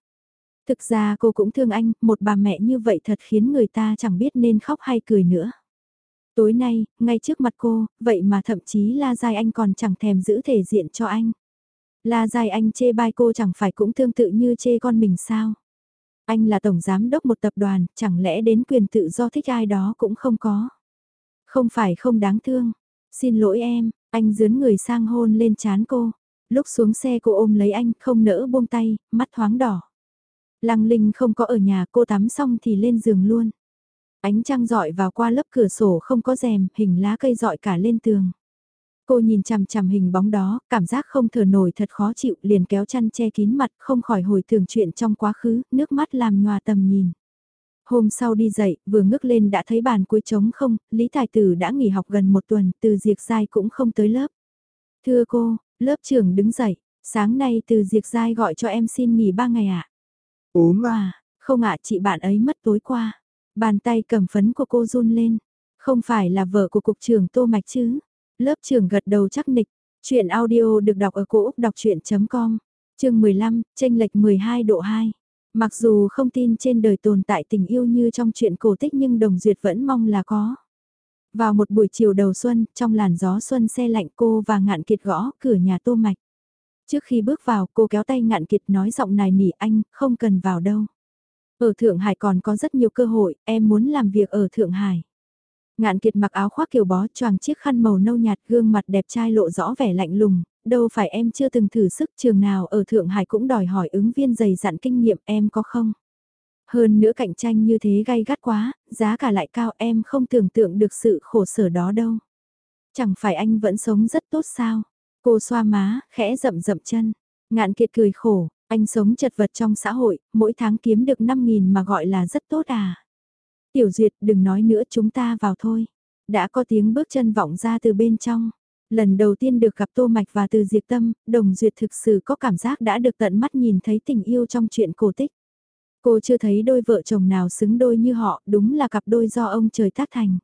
Thực ra cô cũng thương anh, một bà mẹ như vậy thật khiến người ta chẳng biết nên khóc hay cười nữa. Tối nay, ngay trước mặt cô, vậy mà thậm chí La Giai Anh còn chẳng thèm giữ thể diện cho anh. La Giai Anh chê bai cô chẳng phải cũng tương tự như chê con mình sao? Anh là tổng giám đốc một tập đoàn, chẳng lẽ đến quyền tự do thích ai đó cũng không có? Không phải không đáng thương. Xin lỗi em, anh dướn người sang hôn lên chán cô. Lúc xuống xe cô ôm lấy anh, không nỡ buông tay, mắt thoáng đỏ. Lăng Linh không có ở nhà, cô tắm xong thì lên giường luôn. Ánh trăng dọi vào qua lớp cửa sổ không có rèm, hình lá cây dọi cả lên tường. Cô nhìn chằm chằm hình bóng đó, cảm giác không thở nổi thật khó chịu, liền kéo chăn che kín mặt, không khỏi hồi tưởng chuyện trong quá khứ, nước mắt làm nhòa tầm nhìn. Hôm sau đi dậy, vừa ngước lên đã thấy bàn cuối trống không, Lý Tài Tử đã nghỉ học gần một tuần, từ diệt dai cũng không tới lớp. Thưa cô, lớp trưởng đứng dậy, sáng nay từ diệt dai gọi cho em xin nghỉ ba ngày ạ. À? Ốm à, không ạ chị bạn ấy mất tối qua. Bàn tay cầm phấn của cô run lên. Không phải là vợ của cục trưởng Tô Mạch chứ. Lớp trưởng gật đầu chắc nịch. Chuyện audio được đọc ở cổ Úc đọc chuyện.com. Chương 15, tranh lệch 12 độ 2. Mặc dù không tin trên đời tồn tại tình yêu như trong chuyện cổ tích nhưng Đồng Duyệt vẫn mong là có. Vào một buổi chiều đầu xuân, trong làn gió xuân xe lạnh cô và ngạn kiệt gõ cửa nhà tô mạch. Trước khi bước vào cô kéo tay ngạn kiệt nói giọng này nỉ anh, không cần vào đâu. Ở Thượng Hải còn có rất nhiều cơ hội, em muốn làm việc ở Thượng Hải. Ngạn kiệt mặc áo khoác kiểu bó choàng chiếc khăn màu nâu nhạt gương mặt đẹp trai lộ rõ vẻ lạnh lùng, đâu phải em chưa từng thử sức trường nào ở Thượng Hải cũng đòi hỏi ứng viên dày dặn kinh nghiệm em có không? Hơn nữa cạnh tranh như thế gay gắt quá, giá cả lại cao em không tưởng tượng được sự khổ sở đó đâu. Chẳng phải anh vẫn sống rất tốt sao? Cô xoa má, khẽ rậm rậm chân. Ngạn kiệt cười khổ, anh sống chật vật trong xã hội, mỗi tháng kiếm được 5.000 mà gọi là rất tốt à. Tiểu Duyệt đừng nói nữa chúng ta vào thôi. Đã có tiếng bước chân vọng ra từ bên trong. Lần đầu tiên được gặp Tô Mạch và từ Diệp Tâm, Đồng Duyệt thực sự có cảm giác đã được tận mắt nhìn thấy tình yêu trong chuyện cổ tích. Cô chưa thấy đôi vợ chồng nào xứng đôi như họ, đúng là cặp đôi do ông trời tác thành.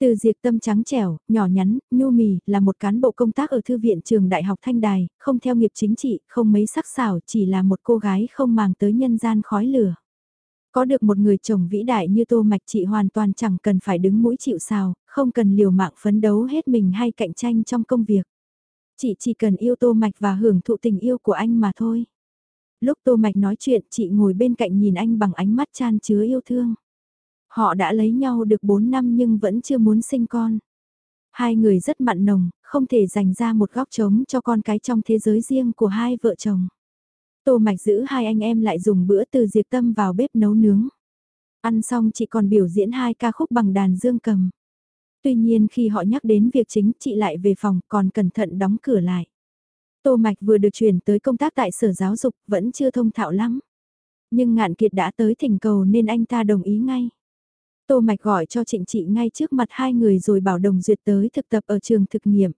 Từ diệt Tâm trắng trẻo, nhỏ nhắn, nhu mì, là một cán bộ công tác ở Thư viện trường Đại học Thanh Đài, không theo nghiệp chính trị, không mấy sắc sảo, chỉ là một cô gái không màng tới nhân gian khói lửa. Có được một người chồng vĩ đại như Tô Mạch chị hoàn toàn chẳng cần phải đứng mũi chịu sào, không cần liều mạng phấn đấu hết mình hay cạnh tranh trong công việc. Chị chỉ cần yêu Tô Mạch và hưởng thụ tình yêu của anh mà thôi. Lúc Tô Mạch nói chuyện chị ngồi bên cạnh nhìn anh bằng ánh mắt chan chứa yêu thương. Họ đã lấy nhau được 4 năm nhưng vẫn chưa muốn sinh con. Hai người rất mặn nồng, không thể dành ra một góc trống cho con cái trong thế giới riêng của hai vợ chồng. Tô Mạch giữ hai anh em lại dùng bữa từ diệt tâm vào bếp nấu nướng. Ăn xong chị còn biểu diễn hai ca khúc bằng đàn dương cầm. Tuy nhiên khi họ nhắc đến việc chính chị lại về phòng còn cẩn thận đóng cửa lại. Tô Mạch vừa được chuyển tới công tác tại sở giáo dục vẫn chưa thông thạo lắm. Nhưng ngạn kiệt đã tới thỉnh cầu nên anh ta đồng ý ngay. Tô Mạch gọi cho trịnh chị ngay trước mặt hai người rồi bảo đồng duyệt tới thực tập ở trường thực nghiệm.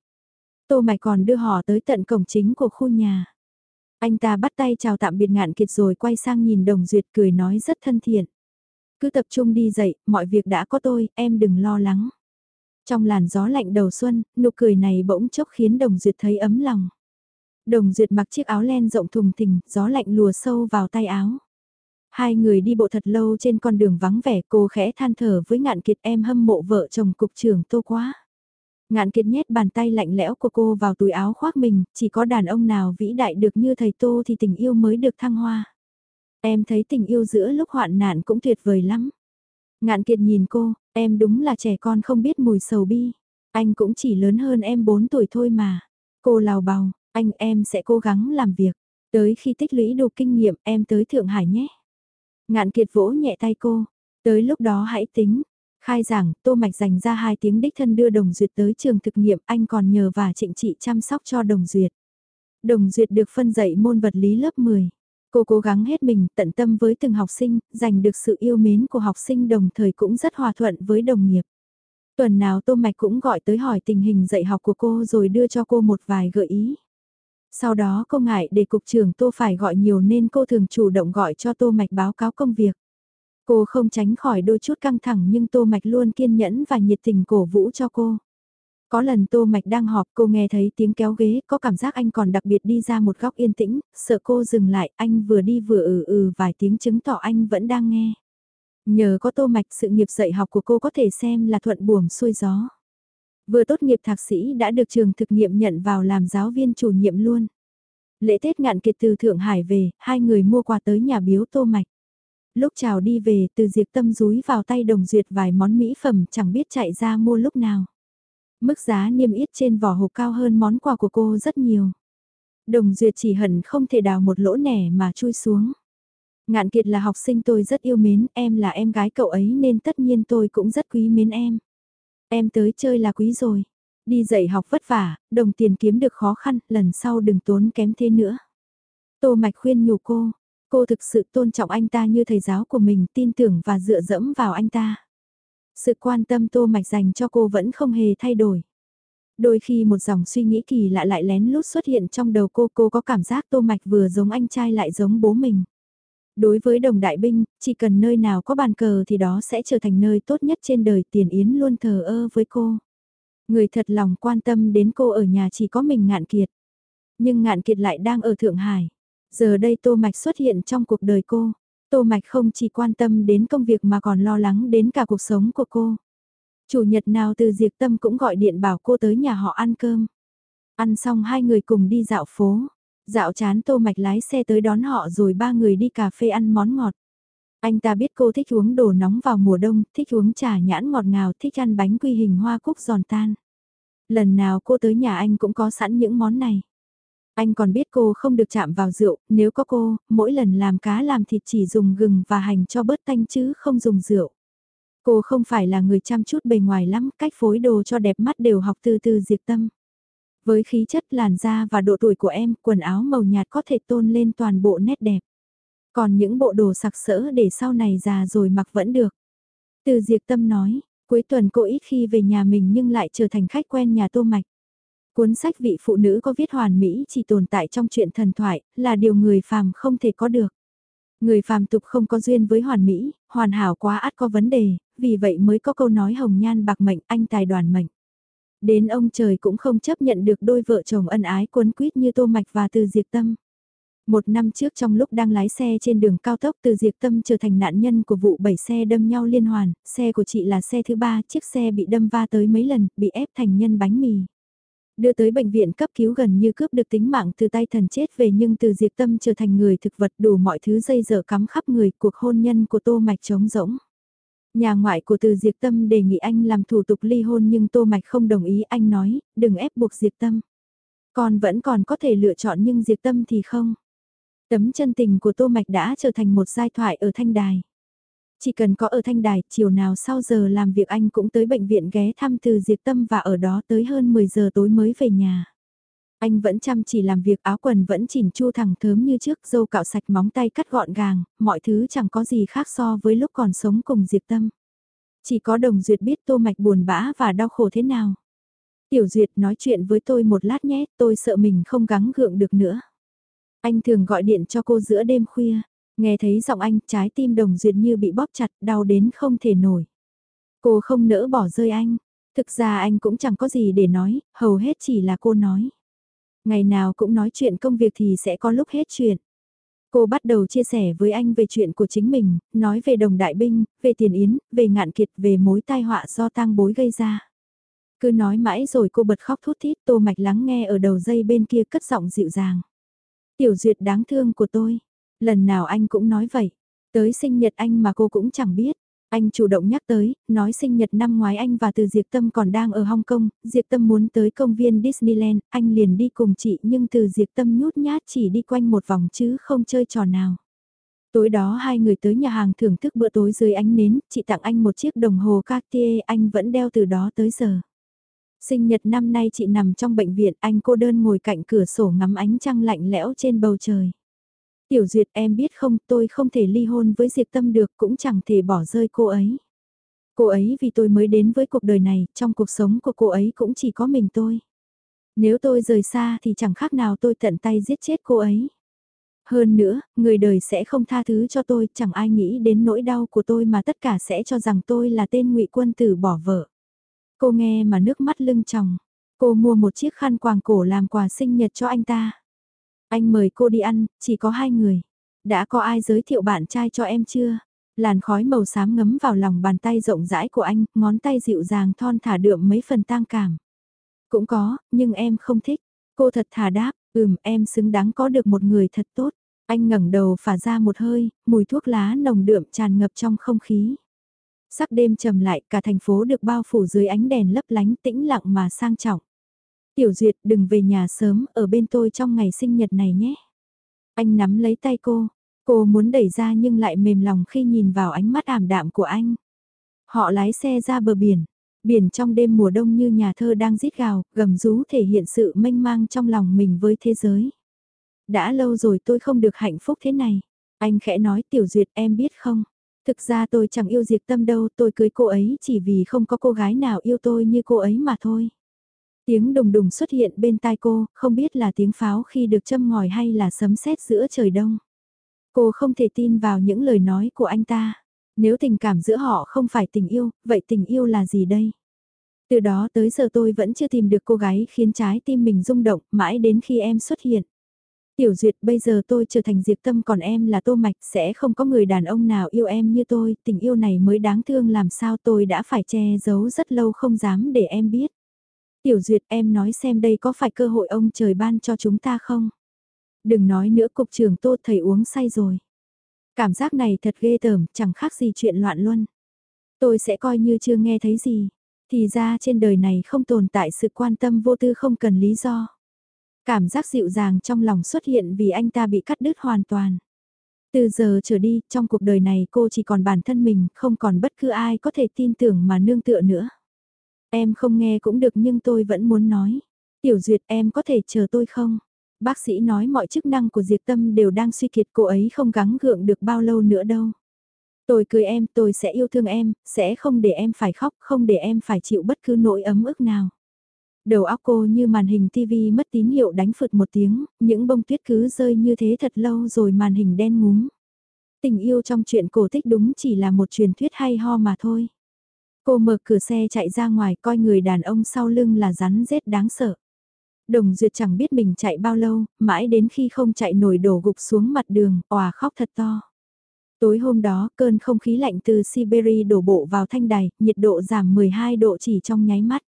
Tô Mạch còn đưa họ tới tận cổng chính của khu nhà. Anh ta bắt tay chào tạm biệt ngạn kiệt rồi quay sang nhìn đồng duyệt cười nói rất thân thiện. Cứ tập trung đi dậy, mọi việc đã có tôi, em đừng lo lắng. Trong làn gió lạnh đầu xuân, nụ cười này bỗng chốc khiến đồng duyệt thấy ấm lòng. Đồng duyệt mặc chiếc áo len rộng thùng thình, gió lạnh lùa sâu vào tay áo. Hai người đi bộ thật lâu trên con đường vắng vẻ cô khẽ than thở với ngạn kiệt em hâm mộ vợ chồng cục trưởng tô quá. Ngạn kiệt nhét bàn tay lạnh lẽo của cô vào túi áo khoác mình, chỉ có đàn ông nào vĩ đại được như thầy tô thì tình yêu mới được thăng hoa. Em thấy tình yêu giữa lúc hoạn nạn cũng tuyệt vời lắm. Ngạn kiệt nhìn cô, em đúng là trẻ con không biết mùi sầu bi. Anh cũng chỉ lớn hơn em 4 tuổi thôi mà. Cô lào bào, anh em sẽ cố gắng làm việc. Tới khi tích lũy đủ kinh nghiệm em tới Thượng Hải nhé. Ngạn kiệt vỗ nhẹ tay cô. Tới lúc đó hãy tính. Khai giảng, Tô Mạch dành ra 2 tiếng đích thân đưa Đồng Duyệt tới trường thực nghiệm anh còn nhờ và trịnh trị chăm sóc cho Đồng Duyệt. Đồng Duyệt được phân dạy môn vật lý lớp 10. Cô cố gắng hết mình, tận tâm với từng học sinh, giành được sự yêu mến của học sinh đồng thời cũng rất hòa thuận với đồng nghiệp. Tuần nào Tô Mạch cũng gọi tới hỏi tình hình dạy học của cô rồi đưa cho cô một vài gợi ý. Sau đó cô ngại để cục trưởng Tô phải gọi nhiều nên cô thường chủ động gọi cho Tô Mạch báo cáo công việc. Cô không tránh khỏi đôi chút căng thẳng nhưng Tô Mạch luôn kiên nhẫn và nhiệt tình cổ vũ cho cô. Có lần Tô Mạch đang họp cô nghe thấy tiếng kéo ghế, có cảm giác anh còn đặc biệt đi ra một góc yên tĩnh, sợ cô dừng lại, anh vừa đi vừa ừ ừ vài tiếng chứng tỏ anh vẫn đang nghe. Nhờ có Tô Mạch sự nghiệp dạy học của cô có thể xem là thuận buồm xuôi gió. Vừa tốt nghiệp thạc sĩ đã được trường thực nghiệm nhận vào làm giáo viên chủ nhiệm luôn. Lễ Tết ngạn kiệt từ Thượng Hải về, hai người mua quà tới nhà biếu Tô Mạch. Lúc chào đi về từ diệt tâm rúi vào tay đồng duyệt vài món mỹ phẩm chẳng biết chạy ra mua lúc nào. Mức giá niêm yết trên vỏ hộp cao hơn món quà của cô rất nhiều. Đồng duyệt chỉ hận không thể đào một lỗ nẻ mà chui xuống. Ngạn kiệt là học sinh tôi rất yêu mến, em là em gái cậu ấy nên tất nhiên tôi cũng rất quý mến em. Em tới chơi là quý rồi. Đi dạy học vất vả, đồng tiền kiếm được khó khăn, lần sau đừng tốn kém thế nữa. Tô Mạch khuyên nhủ cô, cô thực sự tôn trọng anh ta như thầy giáo của mình, tin tưởng và dựa dẫm vào anh ta. Sự quan tâm Tô Mạch dành cho cô vẫn không hề thay đổi. Đôi khi một dòng suy nghĩ kỳ lạ lại lén lút xuất hiện trong đầu cô, cô có cảm giác Tô Mạch vừa giống anh trai lại giống bố mình. Đối với đồng đại binh, chỉ cần nơi nào có bàn cờ thì đó sẽ trở thành nơi tốt nhất trên đời tiền yến luôn thờ ơ với cô. Người thật lòng quan tâm đến cô ở nhà chỉ có mình ngạn kiệt. Nhưng ngạn kiệt lại đang ở Thượng Hải. Giờ đây Tô Mạch xuất hiện trong cuộc đời cô. Tô Mạch không chỉ quan tâm đến công việc mà còn lo lắng đến cả cuộc sống của cô. Chủ nhật nào từ Diệp Tâm cũng gọi điện bảo cô tới nhà họ ăn cơm. Ăn xong hai người cùng đi dạo phố. Dạo chán Tô Mạch lái xe tới đón họ rồi ba người đi cà phê ăn món ngọt. Anh ta biết cô thích uống đồ nóng vào mùa đông, thích uống trà nhãn ngọt ngào, thích ăn bánh quy hình hoa cúc giòn tan. Lần nào cô tới nhà anh cũng có sẵn những món này. Anh còn biết cô không được chạm vào rượu, nếu có cô, mỗi lần làm cá làm thịt chỉ dùng gừng và hành cho bớt tanh chứ không dùng rượu. Cô không phải là người chăm chút bề ngoài lắm, cách phối đồ cho đẹp mắt đều học từ từ diệt tâm. Với khí chất làn da và độ tuổi của em, quần áo màu nhạt có thể tôn lên toàn bộ nét đẹp. Còn những bộ đồ sặc sỡ để sau này già rồi mặc vẫn được. Từ diệt tâm nói, cuối tuần cô ít khi về nhà mình nhưng lại trở thành khách quen nhà tô mạch. Cuốn sách vị phụ nữ có viết hoàn mỹ chỉ tồn tại trong chuyện thần thoại, là điều người phàm không thể có được. Người phàm tục không có duyên với hoàn mỹ, hoàn hảo quá át có vấn đề, vì vậy mới có câu nói hồng nhan bạc mệnh anh tài đoàn mệnh. Đến ông trời cũng không chấp nhận được đôi vợ chồng ân ái cuốn quýt như Tô Mạch và Từ Diệp Tâm. Một năm trước trong lúc đang lái xe trên đường cao tốc từ Diệp Tâm trở thành nạn nhân của vụ bảy xe đâm nhau liên hoàn, xe của chị là xe thứ ba, chiếc xe bị đâm va tới mấy lần, bị ép thành nhân bánh mì. Đưa tới bệnh viện cấp cứu gần như cướp được tính mạng từ tay thần chết về nhưng từ Diệp Tâm trở thành người thực vật đủ mọi thứ dây dở cắm khắp người cuộc hôn nhân của Tô Mạch trống rỗng. Nhà ngoại của từ Diệp Tâm đề nghị anh làm thủ tục ly hôn nhưng Tô Mạch không đồng ý anh nói, đừng ép buộc Diệp Tâm. Con vẫn còn có thể lựa chọn nhưng Diệp Tâm thì không. Tấm chân tình của Tô Mạch đã trở thành một giai thoại ở Thanh Đài. Chỉ cần có ở Thanh Đài, chiều nào sau giờ làm việc anh cũng tới bệnh viện ghé thăm từ Diệp Tâm và ở đó tới hơn 10 giờ tối mới về nhà. Anh vẫn chăm chỉ làm việc áo quần vẫn chỉnh chu thẳng thớm như trước, dâu cạo sạch móng tay cắt gọn gàng, mọi thứ chẳng có gì khác so với lúc còn sống cùng Diệp Tâm. Chỉ có đồng duyệt biết tô mạch buồn bã và đau khổ thế nào. Tiểu duyệt nói chuyện với tôi một lát nhé, tôi sợ mình không gắng gượng được nữa. Anh thường gọi điện cho cô giữa đêm khuya, nghe thấy giọng anh trái tim đồng duyệt như bị bóp chặt đau đến không thể nổi. Cô không nỡ bỏ rơi anh, thực ra anh cũng chẳng có gì để nói, hầu hết chỉ là cô nói. Ngày nào cũng nói chuyện công việc thì sẽ có lúc hết chuyện. Cô bắt đầu chia sẻ với anh về chuyện của chính mình, nói về đồng đại binh, về tiền yến, về ngạn kiệt, về mối tai họa do tang bối gây ra. Cứ nói mãi rồi cô bật khóc thút thít tô mạch lắng nghe ở đầu dây bên kia cất giọng dịu dàng. Tiểu duyệt đáng thương của tôi, lần nào anh cũng nói vậy, tới sinh nhật anh mà cô cũng chẳng biết. Anh chủ động nhắc tới, nói sinh nhật năm ngoái anh và từ Diệp Tâm còn đang ở Hong Kong, Diệp Tâm muốn tới công viên Disneyland, anh liền đi cùng chị nhưng từ Diệp Tâm nhút nhát chỉ đi quanh một vòng chứ không chơi trò nào. Tối đó hai người tới nhà hàng thưởng thức bữa tối dưới ánh nến, chị tặng anh một chiếc đồng hồ Cartier anh vẫn đeo từ đó tới giờ. Sinh nhật năm nay chị nằm trong bệnh viện, anh cô đơn ngồi cạnh cửa sổ ngắm ánh trăng lạnh lẽo trên bầu trời. Tiểu Duyệt em biết không, tôi không thể ly hôn với Diệp Tâm được, cũng chẳng thể bỏ rơi cô ấy. Cô ấy vì tôi mới đến với cuộc đời này, trong cuộc sống của cô ấy cũng chỉ có mình tôi. Nếu tôi rời xa thì chẳng khác nào tôi tận tay giết chết cô ấy. Hơn nữa, người đời sẽ không tha thứ cho tôi, chẳng ai nghĩ đến nỗi đau của tôi mà tất cả sẽ cho rằng tôi là tên ngụy quân tử bỏ vợ. Cô nghe mà nước mắt lưng tròng. Cô mua một chiếc khăn quàng cổ làm quà sinh nhật cho anh ta. Anh mời cô đi ăn, chỉ có hai người. Đã có ai giới thiệu bạn trai cho em chưa? Làn khói màu xám ngấm vào lòng bàn tay rộng rãi của anh, ngón tay dịu dàng thon thả đượm mấy phần tang cảm. Cũng có, nhưng em không thích. Cô thật thà đáp, ừm em xứng đáng có được một người thật tốt. Anh ngẩng đầu phả ra một hơi, mùi thuốc lá nồng đượm tràn ngập trong không khí. Sắc đêm trầm lại, cả thành phố được bao phủ dưới ánh đèn lấp lánh tĩnh lặng mà sang trọng. Tiểu Duyệt đừng về nhà sớm, ở bên tôi trong ngày sinh nhật này nhé. Anh nắm lấy tay cô, cô muốn đẩy ra nhưng lại mềm lòng khi nhìn vào ánh mắt ảm đạm của anh. Họ lái xe ra bờ biển, biển trong đêm mùa đông như nhà thơ đang rít gào, gầm rú thể hiện sự mênh mang trong lòng mình với thế giới. Đã lâu rồi tôi không được hạnh phúc thế này. Anh khẽ nói Tiểu Duyệt em biết không? Thực ra tôi chẳng yêu Diệp Tâm đâu, tôi cưới cô ấy chỉ vì không có cô gái nào yêu tôi như cô ấy mà thôi. Tiếng đùng đùng xuất hiện bên tai cô, không biết là tiếng pháo khi được châm ngòi hay là sấm sét giữa trời đông. Cô không thể tin vào những lời nói của anh ta. Nếu tình cảm giữa họ không phải tình yêu, vậy tình yêu là gì đây? Từ đó tới giờ tôi vẫn chưa tìm được cô gái khiến trái tim mình rung động, mãi đến khi em xuất hiện. Tiểu Duyệt bây giờ tôi trở thành Diệp Tâm còn em là Tô Mạch sẽ không có người đàn ông nào yêu em như tôi, tình yêu này mới đáng thương làm sao tôi đã phải che giấu rất lâu không dám để em biết. Tiểu Duyệt em nói xem đây có phải cơ hội ông trời ban cho chúng ta không? Đừng nói nữa cục trưởng Tô thầy uống say rồi. Cảm giác này thật ghê tởm, chẳng khác gì chuyện loạn luân. Tôi sẽ coi như chưa nghe thấy gì. Thì ra trên đời này không tồn tại sự quan tâm vô tư không cần lý do. Cảm giác dịu dàng trong lòng xuất hiện vì anh ta bị cắt đứt hoàn toàn. Từ giờ trở đi, trong cuộc đời này cô chỉ còn bản thân mình, không còn bất cứ ai có thể tin tưởng mà nương tựa nữa. Em không nghe cũng được nhưng tôi vẫn muốn nói. Tiểu Duyệt em có thể chờ tôi không? Bác sĩ nói mọi chức năng của Diệp Tâm đều đang suy kiệt cô ấy không gắng gượng được bao lâu nữa đâu. Tôi cười em, tôi sẽ yêu thương em, sẽ không để em phải khóc, không để em phải chịu bất cứ nỗi ấm ức nào. Đầu óc cô như màn hình TV mất tín hiệu đánh phượt một tiếng, những bông tuyết cứ rơi như thế thật lâu rồi màn hình đen ngúm. Tình yêu trong chuyện cổ tích đúng chỉ là một truyền thuyết hay ho mà thôi. Cô mở cửa xe chạy ra ngoài coi người đàn ông sau lưng là rắn rết đáng sợ. Đồng Duyệt chẳng biết mình chạy bao lâu, mãi đến khi không chạy nổi đổ gục xuống mặt đường, òa khóc thật to. Tối hôm đó, cơn không khí lạnh từ Siberia đổ bộ vào thanh đài, nhiệt độ giảm 12 độ chỉ trong nháy mắt.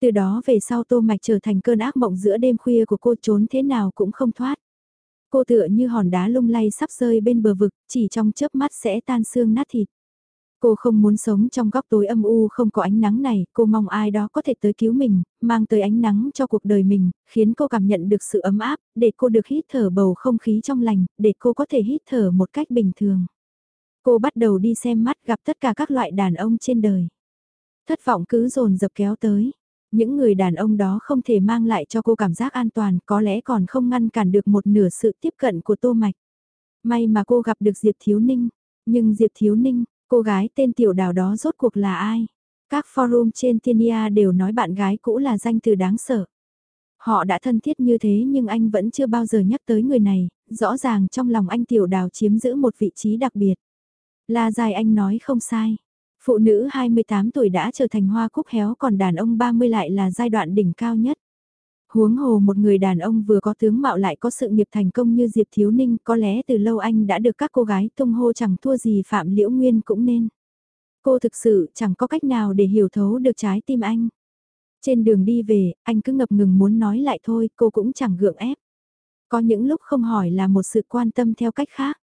Từ đó về sau Tô Mạch trở thành cơn ác mộng giữa đêm khuya của cô trốn thế nào cũng không thoát. Cô tựa như hòn đá lung lay sắp rơi bên bờ vực, chỉ trong chớp mắt sẽ tan xương nát thịt. Cô không muốn sống trong góc tối âm u không có ánh nắng này, cô mong ai đó có thể tới cứu mình, mang tới ánh nắng cho cuộc đời mình, khiến cô cảm nhận được sự ấm áp, để cô được hít thở bầu không khí trong lành, để cô có thể hít thở một cách bình thường. Cô bắt đầu đi xem mắt gặp tất cả các loại đàn ông trên đời. Thất vọng cứ dồn dập kéo tới. Những người đàn ông đó không thể mang lại cho cô cảm giác an toàn, có lẽ còn không ngăn cản được một nửa sự tiếp cận của Tô Mạch. May mà cô gặp được Diệp Thiếu Ninh, nhưng Diệp Thiếu Ninh, cô gái tên tiểu đào đó rốt cuộc là ai? Các forum trên Tinia đều nói bạn gái cũ là danh từ đáng sợ. Họ đã thân thiết như thế nhưng anh vẫn chưa bao giờ nhắc tới người này, rõ ràng trong lòng anh tiểu đào chiếm giữ một vị trí đặc biệt. La dài anh nói không sai. Phụ nữ 28 tuổi đã trở thành hoa cúc héo còn đàn ông 30 lại là giai đoạn đỉnh cao nhất. Huống hồ một người đàn ông vừa có tướng mạo lại có sự nghiệp thành công như Diệp Thiếu Ninh có lẽ từ lâu anh đã được các cô gái tung hô chẳng thua gì Phạm Liễu Nguyên cũng nên. Cô thực sự chẳng có cách nào để hiểu thấu được trái tim anh. Trên đường đi về, anh cứ ngập ngừng muốn nói lại thôi, cô cũng chẳng gượng ép. Có những lúc không hỏi là một sự quan tâm theo cách khác.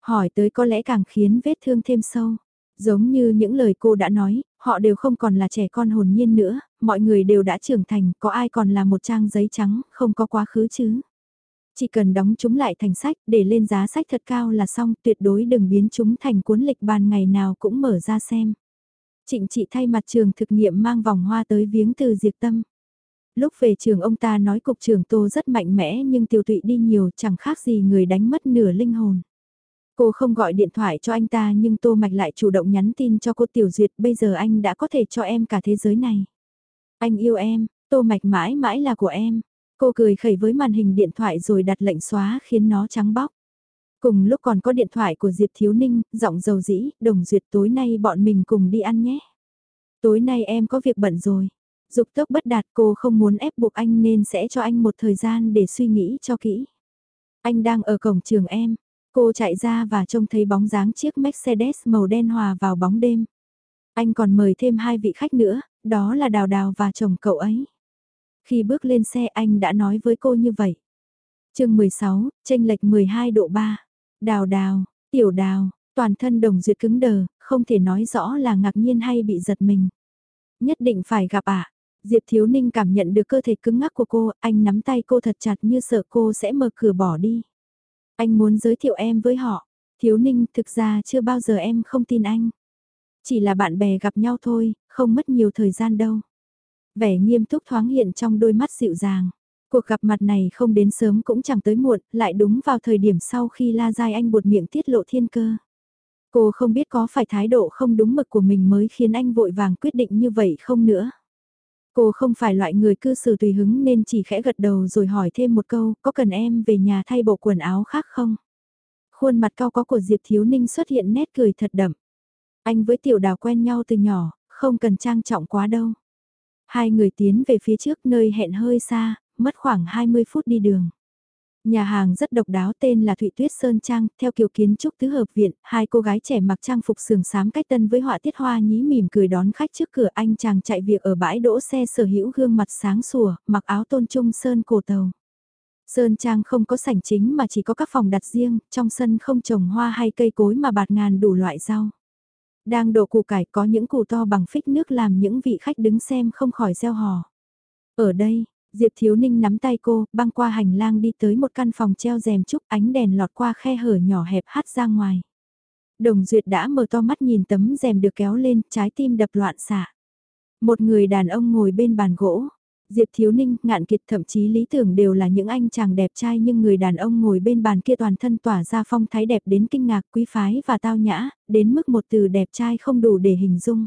Hỏi tới có lẽ càng khiến vết thương thêm sâu. Giống như những lời cô đã nói, họ đều không còn là trẻ con hồn nhiên nữa, mọi người đều đã trưởng thành, có ai còn là một trang giấy trắng, không có quá khứ chứ. Chỉ cần đóng chúng lại thành sách, để lên giá sách thật cao là xong, tuyệt đối đừng biến chúng thành cuốn lịch bàn ngày nào cũng mở ra xem. Trịnh trị thay mặt trường thực nghiệm mang vòng hoa tới viếng từ diệt tâm. Lúc về trường ông ta nói cục trưởng tô rất mạnh mẽ nhưng tiêu tụy đi nhiều chẳng khác gì người đánh mất nửa linh hồn. Cô không gọi điện thoại cho anh ta nhưng Tô Mạch lại chủ động nhắn tin cho cô Tiểu Duyệt bây giờ anh đã có thể cho em cả thế giới này. Anh yêu em, Tô Mạch mãi mãi là của em. Cô cười khẩy với màn hình điện thoại rồi đặt lệnh xóa khiến nó trắng bóc. Cùng lúc còn có điện thoại của Diệp Thiếu Ninh, giọng dầu dĩ, đồng duyệt tối nay bọn mình cùng đi ăn nhé. Tối nay em có việc bận rồi. Dục tốc bất đạt cô không muốn ép buộc anh nên sẽ cho anh một thời gian để suy nghĩ cho kỹ. Anh đang ở cổng trường em. Cô chạy ra và trông thấy bóng dáng chiếc Mercedes màu đen hòa vào bóng đêm. Anh còn mời thêm hai vị khách nữa, đó là Đào Đào và chồng cậu ấy. Khi bước lên xe anh đã nói với cô như vậy. chương 16, tranh lệch 12 độ 3. Đào đào, tiểu đào, toàn thân đồng duyệt cứng đờ, không thể nói rõ là ngạc nhiên hay bị giật mình. Nhất định phải gặp ạ. À. Diệp Thiếu Ninh cảm nhận được cơ thể cứng ngắc của cô, anh nắm tay cô thật chặt như sợ cô sẽ mở cửa bỏ đi. Anh muốn giới thiệu em với họ. Thiếu Ninh thực ra chưa bao giờ em không tin anh. Chỉ là bạn bè gặp nhau thôi, không mất nhiều thời gian đâu. Vẻ nghiêm túc thoáng hiện trong đôi mắt dịu dàng. Cuộc gặp mặt này không đến sớm cũng chẳng tới muộn, lại đúng vào thời điểm sau khi La Giai Anh buột miệng tiết lộ thiên cơ. Cô không biết có phải thái độ không đúng mực của mình mới khiến anh vội vàng quyết định như vậy không nữa. Cô không phải loại người cư xử tùy hứng nên chỉ khẽ gật đầu rồi hỏi thêm một câu, có cần em về nhà thay bộ quần áo khác không? Khuôn mặt cao có của Diệp Thiếu Ninh xuất hiện nét cười thật đậm. Anh với tiểu đào quen nhau từ nhỏ, không cần trang trọng quá đâu. Hai người tiến về phía trước nơi hẹn hơi xa, mất khoảng 20 phút đi đường. Nhà hàng rất độc đáo tên là Thụy Tuyết Sơn Trang, theo kiểu kiến trúc tứ hợp viện, hai cô gái trẻ mặc trang phục sườn sám cách tân với họa tiết hoa nhí mỉm cười đón khách trước cửa anh chàng chạy việc ở bãi đỗ xe sở hữu gương mặt sáng sủa, mặc áo tôn trung sơn cổ tàu. Sơn Trang không có sảnh chính mà chỉ có các phòng đặt riêng, trong sân không trồng hoa hay cây cối mà bạt ngàn đủ loại rau. Đang đổ củ cải có những củ to bằng phích nước làm những vị khách đứng xem không khỏi gieo hò. Ở đây, Diệp Thiếu Ninh nắm tay cô, băng qua hành lang đi tới một căn phòng treo rèm trúc ánh đèn lọt qua khe hở nhỏ hẹp hắt ra ngoài. Đồng Duyệt đã mở to mắt nhìn tấm rèm được kéo lên, trái tim đập loạn xạ. Một người đàn ông ngồi bên bàn gỗ. Diệp Thiếu Ninh, ngạn kiệt thậm chí lý tưởng đều là những anh chàng đẹp trai nhưng người đàn ông ngồi bên bàn kia toàn thân tỏa ra phong thái đẹp đến kinh ngạc quý phái và tao nhã, đến mức một từ đẹp trai không đủ để hình dung.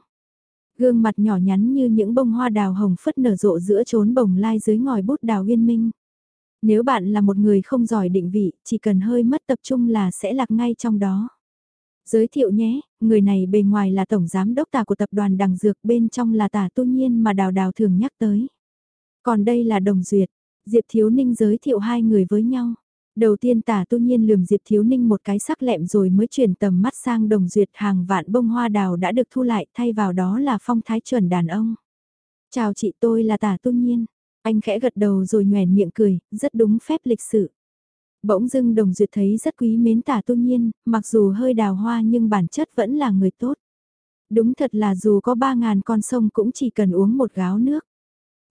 Gương mặt nhỏ nhắn như những bông hoa đào hồng phất nở rộ giữa chốn bồng lai dưới ngòi bút đào uyên minh. Nếu bạn là một người không giỏi định vị, chỉ cần hơi mất tập trung là sẽ lạc ngay trong đó. Giới thiệu nhé, người này bề ngoài là tổng giám đốc tà của tập đoàn Đằng Dược bên trong là tà tu nhiên mà đào đào thường nhắc tới. Còn đây là Đồng Duyệt, Diệp Thiếu Ninh giới thiệu hai người với nhau. Đầu tiên tả tu nhiên lườm Diệp Thiếu Ninh một cái sắc lẹm rồi mới chuyển tầm mắt sang đồng duyệt hàng vạn bông hoa đào đã được thu lại thay vào đó là phong thái chuẩn đàn ông. Chào chị tôi là tả tu nhiên. Anh khẽ gật đầu rồi nhoèn miệng cười, rất đúng phép lịch sự. Bỗng dưng đồng duyệt thấy rất quý mến tả tu nhiên, mặc dù hơi đào hoa nhưng bản chất vẫn là người tốt. Đúng thật là dù có ba ngàn con sông cũng chỉ cần uống một gáo nước.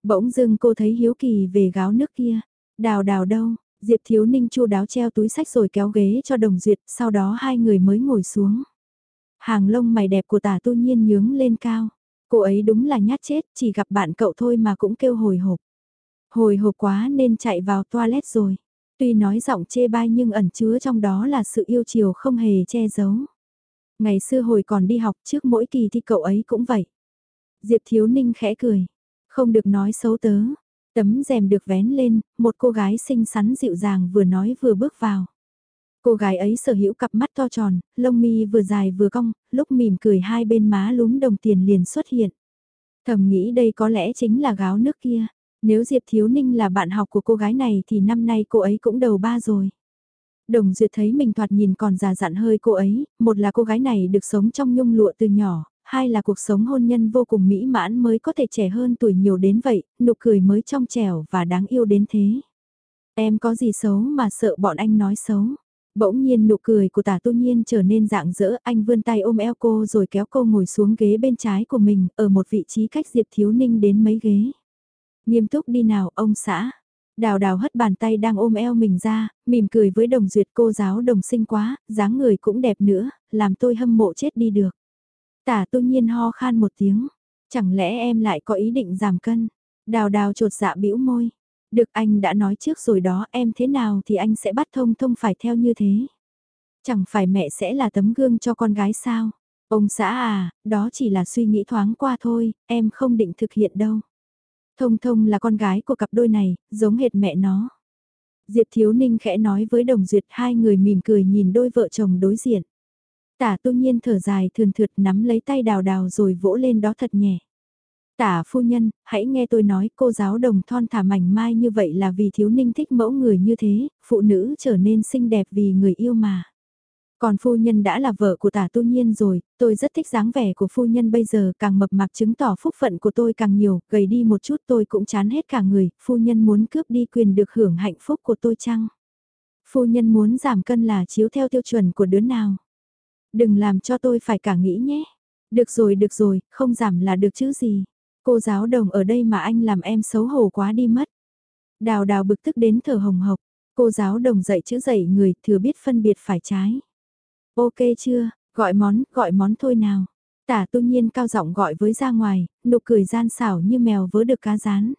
Bỗng dưng cô thấy hiếu kỳ về gáo nước kia. Đào đào đâu, Diệp Thiếu Ninh chu đáo treo túi sách rồi kéo ghế cho Đồng Duyệt, sau đó hai người mới ngồi xuống. Hàng lông mày đẹp của tả tu nhiên nhướng lên cao. Cô ấy đúng là nhát chết, chỉ gặp bạn cậu thôi mà cũng kêu hồi hộp. Hồi hộp quá nên chạy vào toilet rồi. Tuy nói giọng chê bai nhưng ẩn chứa trong đó là sự yêu chiều không hề che giấu. Ngày xưa hồi còn đi học trước mỗi kỳ thì cậu ấy cũng vậy. Diệp Thiếu Ninh khẽ cười. Không được nói xấu tớ, Tấm rèm được vén lên, một cô gái xinh xắn dịu dàng vừa nói vừa bước vào. Cô gái ấy sở hữu cặp mắt to tròn, lông mi vừa dài vừa cong, lúc mỉm cười hai bên má lúm đồng tiền liền xuất hiện. Thầm nghĩ đây có lẽ chính là gáo nước kia. Nếu Diệp Thiếu Ninh là bạn học của cô gái này thì năm nay cô ấy cũng đầu ba rồi. Đồng Duyệt thấy mình thoạt nhìn còn già dặn hơi cô ấy, một là cô gái này được sống trong nhung lụa từ nhỏ, hai là cuộc sống hôn nhân vô cùng mỹ mãn mới có thể trẻ hơn tuổi nhiều đến vậy, nụ cười mới trong trẻo và đáng yêu đến thế. Em có gì xấu mà sợ bọn anh nói xấu. Bỗng nhiên nụ cười của tả tu nhiên trở nên dạng dỡ, anh vươn tay ôm eo cô rồi kéo cô ngồi xuống ghế bên trái của mình, ở một vị trí cách Diệp Thiếu Ninh đến mấy ghế. Nghiêm túc đi nào, ông xã. Đào đào hất bàn tay đang ôm eo mình ra, mỉm cười với đồng duyệt cô giáo đồng sinh quá, dáng người cũng đẹp nữa, làm tôi hâm mộ chết đi được. Tả tu nhiên ho khan một tiếng, chẳng lẽ em lại có ý định giảm cân? Đào đào trột dạ bĩu môi. Được anh đã nói trước rồi đó em thế nào thì anh sẽ bắt thông thông phải theo như thế. Chẳng phải mẹ sẽ là tấm gương cho con gái sao? Ông xã à, đó chỉ là suy nghĩ thoáng qua thôi, em không định thực hiện đâu. Thông thông là con gái của cặp đôi này, giống hệt mẹ nó. Diệp Thiếu Ninh khẽ nói với Đồng Duyệt hai người mỉm cười nhìn đôi vợ chồng đối diện. Tả tu nhiên thở dài thường thượt nắm lấy tay đào đào rồi vỗ lên đó thật nhẹ. Tả phu nhân, hãy nghe tôi nói cô giáo đồng thon thả mảnh mai như vậy là vì thiếu ninh thích mẫu người như thế, phụ nữ trở nên xinh đẹp vì người yêu mà. Còn phu nhân đã là vợ của tả tu nhiên rồi, tôi rất thích dáng vẻ của phu nhân bây giờ càng mập mạp chứng tỏ phúc phận của tôi càng nhiều, gầy đi một chút tôi cũng chán hết cả người, phu nhân muốn cướp đi quyền được hưởng hạnh phúc của tôi chăng? Phu nhân muốn giảm cân là chiếu theo tiêu chuẩn của đứa nào? Đừng làm cho tôi phải cả nghĩ nhé. Được rồi được rồi, không giảm là được chứ gì. Cô giáo đồng ở đây mà anh làm em xấu hổ quá đi mất. Đào đào bực tức đến thở hồng hộc. Cô giáo đồng dạy chữ dạy người thừa biết phân biệt phải trái. Ok chưa, gọi món, gọi món thôi nào. Tả tu nhiên cao giọng gọi với ra ngoài, nụ cười gian xảo như mèo vớ được cá rán.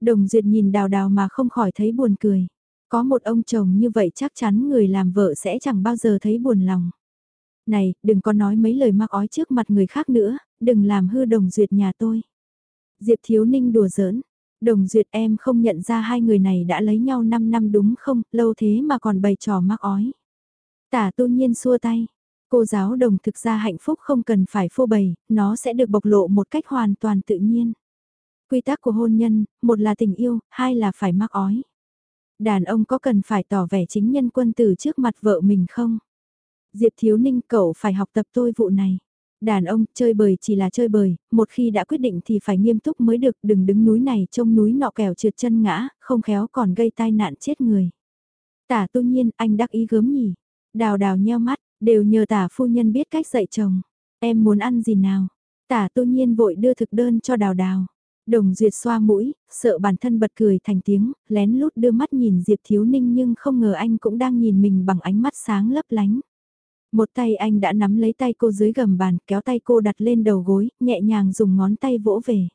Đồng duyệt nhìn đào đào mà không khỏi thấy buồn cười. Có một ông chồng như vậy chắc chắn người làm vợ sẽ chẳng bao giờ thấy buồn lòng. Này, đừng có nói mấy lời mắc ói trước mặt người khác nữa, đừng làm hư đồng duyệt nhà tôi. Diệp Thiếu Ninh đùa giỡn. Đồng Duyệt em không nhận ra hai người này đã lấy nhau 5 năm đúng không, lâu thế mà còn bày trò mắc ói. Tả tu nhiên xua tay. Cô giáo đồng thực ra hạnh phúc không cần phải phô bày, nó sẽ được bộc lộ một cách hoàn toàn tự nhiên. Quy tắc của hôn nhân, một là tình yêu, hai là phải mắc ói. Đàn ông có cần phải tỏ vẻ chính nhân quân tử trước mặt vợ mình không? Diệp Thiếu Ninh cậu phải học tập tôi vụ này. Đàn ông, chơi bời chỉ là chơi bời, một khi đã quyết định thì phải nghiêm túc mới được, đừng đứng núi này trông núi nọ kèo trượt chân ngã, không khéo còn gây tai nạn chết người. Tả tu nhiên, anh đắc ý gớm nhỉ. Đào đào nheo mắt, đều nhờ tả phu nhân biết cách dạy chồng. Em muốn ăn gì nào? Tả tu nhiên vội đưa thực đơn cho đào đào. Đồng duyệt xoa mũi, sợ bản thân bật cười thành tiếng, lén lút đưa mắt nhìn Diệp Thiếu Ninh nhưng không ngờ anh cũng đang nhìn mình bằng ánh mắt sáng lấp lánh. Một tay anh đã nắm lấy tay cô dưới gầm bàn, kéo tay cô đặt lên đầu gối, nhẹ nhàng dùng ngón tay vỗ về.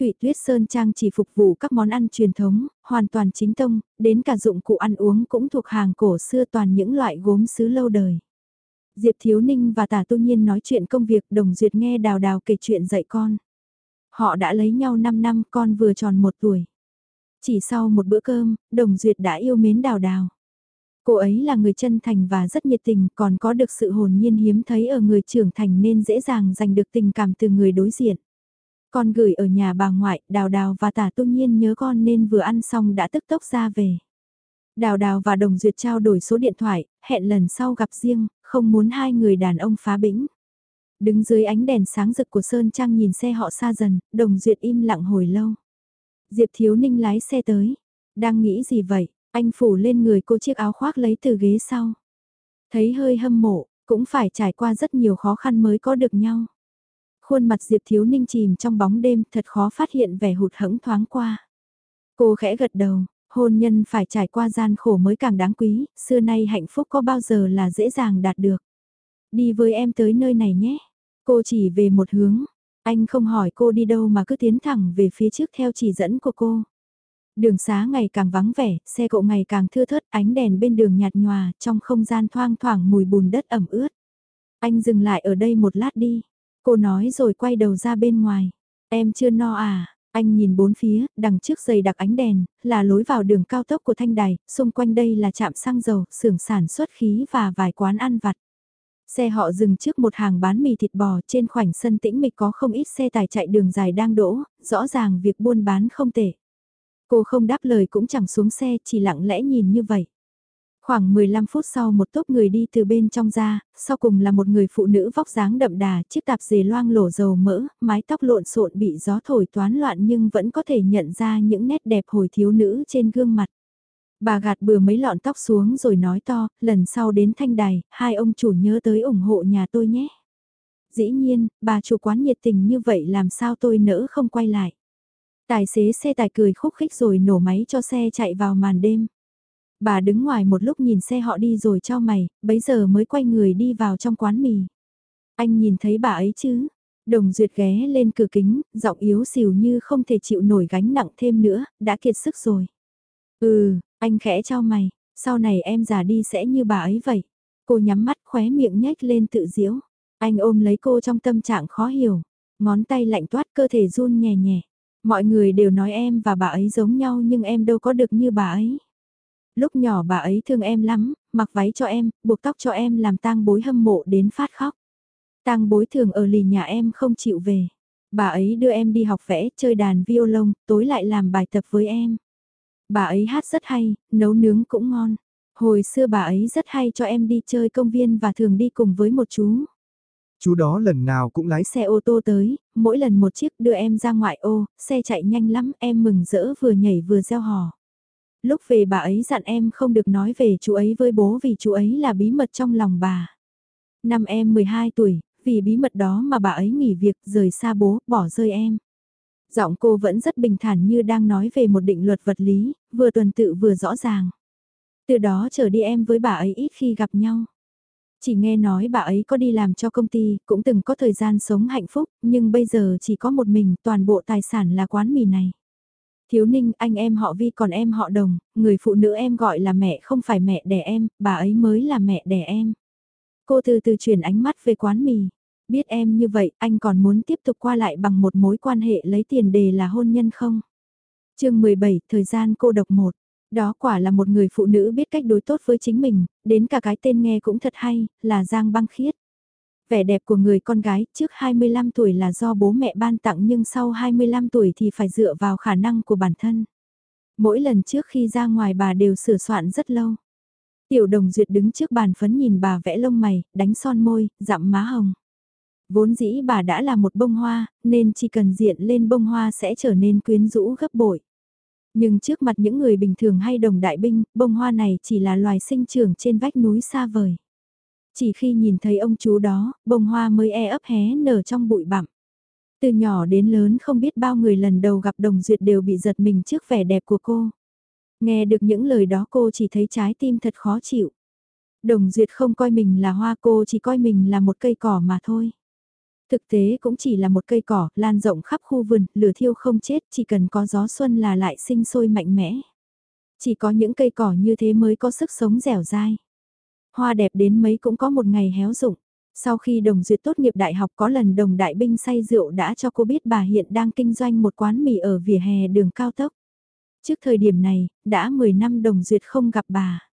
Thủy Tuyết Sơn Trang chỉ phục vụ các món ăn truyền thống, hoàn toàn chính tông, đến cả dụng cụ ăn uống cũng thuộc hàng cổ xưa toàn những loại gốm sứ lâu đời. Diệp Thiếu Ninh và Tả Tu Nhiên nói chuyện công việc đồng duyệt nghe đào đào kể chuyện dạy con. Họ đã lấy nhau 5 năm con vừa tròn một tuổi. Chỉ sau một bữa cơm, đồng duyệt đã yêu mến đào đào. Cô ấy là người chân thành và rất nhiệt tình còn có được sự hồn nhiên hiếm thấy ở người trưởng thành nên dễ dàng giành được tình cảm từ người đối diện. Con gửi ở nhà bà ngoại, đào đào và tả tu nhiên nhớ con nên vừa ăn xong đã tức tốc ra về. Đào đào và đồng duyệt trao đổi số điện thoại, hẹn lần sau gặp riêng, không muốn hai người đàn ông phá bĩnh. Đứng dưới ánh đèn sáng rực của Sơn Trang nhìn xe họ xa dần, đồng duyệt im lặng hồi lâu. Diệp Thiếu Ninh lái xe tới. Đang nghĩ gì vậy? Anh phủ lên người cô chiếc áo khoác lấy từ ghế sau. Thấy hơi hâm mộ, cũng phải trải qua rất nhiều khó khăn mới có được nhau. Khuôn mặt Diệp Thiếu Ninh chìm trong bóng đêm thật khó phát hiện vẻ hụt hẫng thoáng qua. Cô khẽ gật đầu, hôn nhân phải trải qua gian khổ mới càng đáng quý, xưa nay hạnh phúc có bao giờ là dễ dàng đạt được. Đi với em tới nơi này nhé. Cô chỉ về một hướng, anh không hỏi cô đi đâu mà cứ tiến thẳng về phía trước theo chỉ dẫn của cô. Đường xá ngày càng vắng vẻ, xe cộ ngày càng thưa thớt, ánh đèn bên đường nhạt nhòa, trong không gian thoang thoảng mùi bùn đất ẩm ướt. Anh dừng lại ở đây một lát đi. Cô nói rồi quay đầu ra bên ngoài. Em chưa no à? Anh nhìn bốn phía, đằng trước dày đặc ánh đèn, là lối vào đường cao tốc của Thanh Đài, xung quanh đây là trạm xăng dầu, xưởng sản xuất khí và vài quán ăn vặt. Xe họ dừng trước một hàng bán mì thịt bò trên khoảnh sân tĩnh mịch có không ít xe tải chạy đường dài đang đỗ, rõ ràng việc buôn bán không tệ. Cô không đáp lời cũng chẳng xuống xe, chỉ lặng lẽ nhìn như vậy. Khoảng 15 phút sau một tốp người đi từ bên trong ra, sau cùng là một người phụ nữ vóc dáng đậm đà, chiếc tạp dề loang lổ dầu mỡ, mái tóc lộn xộn bị gió thổi toán loạn nhưng vẫn có thể nhận ra những nét đẹp hồi thiếu nữ trên gương mặt. Bà gạt bừa mấy lọn tóc xuống rồi nói to, lần sau đến thanh đài, hai ông chủ nhớ tới ủng hộ nhà tôi nhé. Dĩ nhiên, bà chủ quán nhiệt tình như vậy làm sao tôi nỡ không quay lại. Tài xế xe tải cười khúc khích rồi nổ máy cho xe chạy vào màn đêm. Bà đứng ngoài một lúc nhìn xe họ đi rồi cho mày, bấy giờ mới quay người đi vào trong quán mì. Anh nhìn thấy bà ấy chứ? Đồng Duyệt ghé lên cửa kính, giọng yếu xìu như không thể chịu nổi gánh nặng thêm nữa, đã kiệt sức rồi. Ừ, anh khẽ cho mày, sau này em già đi sẽ như bà ấy vậy. Cô nhắm mắt khóe miệng nhếch lên tự diễu. Anh ôm lấy cô trong tâm trạng khó hiểu. Ngón tay lạnh toát cơ thể run nhẹ nhẹ. Mọi người đều nói em và bà ấy giống nhau nhưng em đâu có được như bà ấy. Lúc nhỏ bà ấy thương em lắm, mặc váy cho em, buộc tóc cho em làm tang bối hâm mộ đến phát khóc. Tang bối thường ở lì nhà em không chịu về. Bà ấy đưa em đi học vẽ, chơi đàn violon, tối lại làm bài tập với em. Bà ấy hát rất hay, nấu nướng cũng ngon. Hồi xưa bà ấy rất hay cho em đi chơi công viên và thường đi cùng với một chú. Chú đó lần nào cũng lái xe ô tô tới, mỗi lần một chiếc đưa em ra ngoại ô, xe chạy nhanh lắm, em mừng rỡ vừa nhảy vừa gieo hò. Lúc về bà ấy dặn em không được nói về chú ấy với bố vì chú ấy là bí mật trong lòng bà. Năm em 12 tuổi, vì bí mật đó mà bà ấy nghỉ việc rời xa bố, bỏ rơi em. Giọng cô vẫn rất bình thản như đang nói về một định luật vật lý, vừa tuần tự vừa rõ ràng. Từ đó trở đi em với bà ấy ít khi gặp nhau. Chỉ nghe nói bà ấy có đi làm cho công ty, cũng từng có thời gian sống hạnh phúc, nhưng bây giờ chỉ có một mình, toàn bộ tài sản là quán mì này. Thiếu ninh, anh em họ Vi còn em họ đồng, người phụ nữ em gọi là mẹ không phải mẹ đẻ em, bà ấy mới là mẹ đẻ em. Cô từ từ chuyển ánh mắt về quán mì. Biết em như vậy, anh còn muốn tiếp tục qua lại bằng một mối quan hệ lấy tiền đề là hôn nhân không? chương 17, thời gian cô độc một. Đó quả là một người phụ nữ biết cách đối tốt với chính mình, đến cả cái tên nghe cũng thật hay, là Giang Băng Khiết. Vẻ đẹp của người con gái trước 25 tuổi là do bố mẹ ban tặng nhưng sau 25 tuổi thì phải dựa vào khả năng của bản thân. Mỗi lần trước khi ra ngoài bà đều sửa soạn rất lâu. Tiểu đồng duyệt đứng trước bàn phấn nhìn bà vẽ lông mày, đánh son môi, dặm má hồng. Vốn dĩ bà đã là một bông hoa, nên chỉ cần diện lên bông hoa sẽ trở nên quyến rũ gấp bội. Nhưng trước mặt những người bình thường hay đồng đại binh, bông hoa này chỉ là loài sinh trưởng trên vách núi xa vời. Chỉ khi nhìn thấy ông chú đó, bông hoa mới e ấp hé nở trong bụi bặm. Từ nhỏ đến lớn không biết bao người lần đầu gặp đồng duyệt đều bị giật mình trước vẻ đẹp của cô. Nghe được những lời đó cô chỉ thấy trái tim thật khó chịu. Đồng duyệt không coi mình là hoa cô chỉ coi mình là một cây cỏ mà thôi. Thực tế cũng chỉ là một cây cỏ, lan rộng khắp khu vườn, lửa thiêu không chết, chỉ cần có gió xuân là lại sinh sôi mạnh mẽ. Chỉ có những cây cỏ như thế mới có sức sống dẻo dai. Hoa đẹp đến mấy cũng có một ngày héo rụng. Sau khi đồng duyệt tốt nghiệp đại học có lần đồng đại binh say rượu đã cho cô biết bà hiện đang kinh doanh một quán mì ở vỉa hè đường cao tốc. Trước thời điểm này, đã 10 năm đồng duyệt không gặp bà.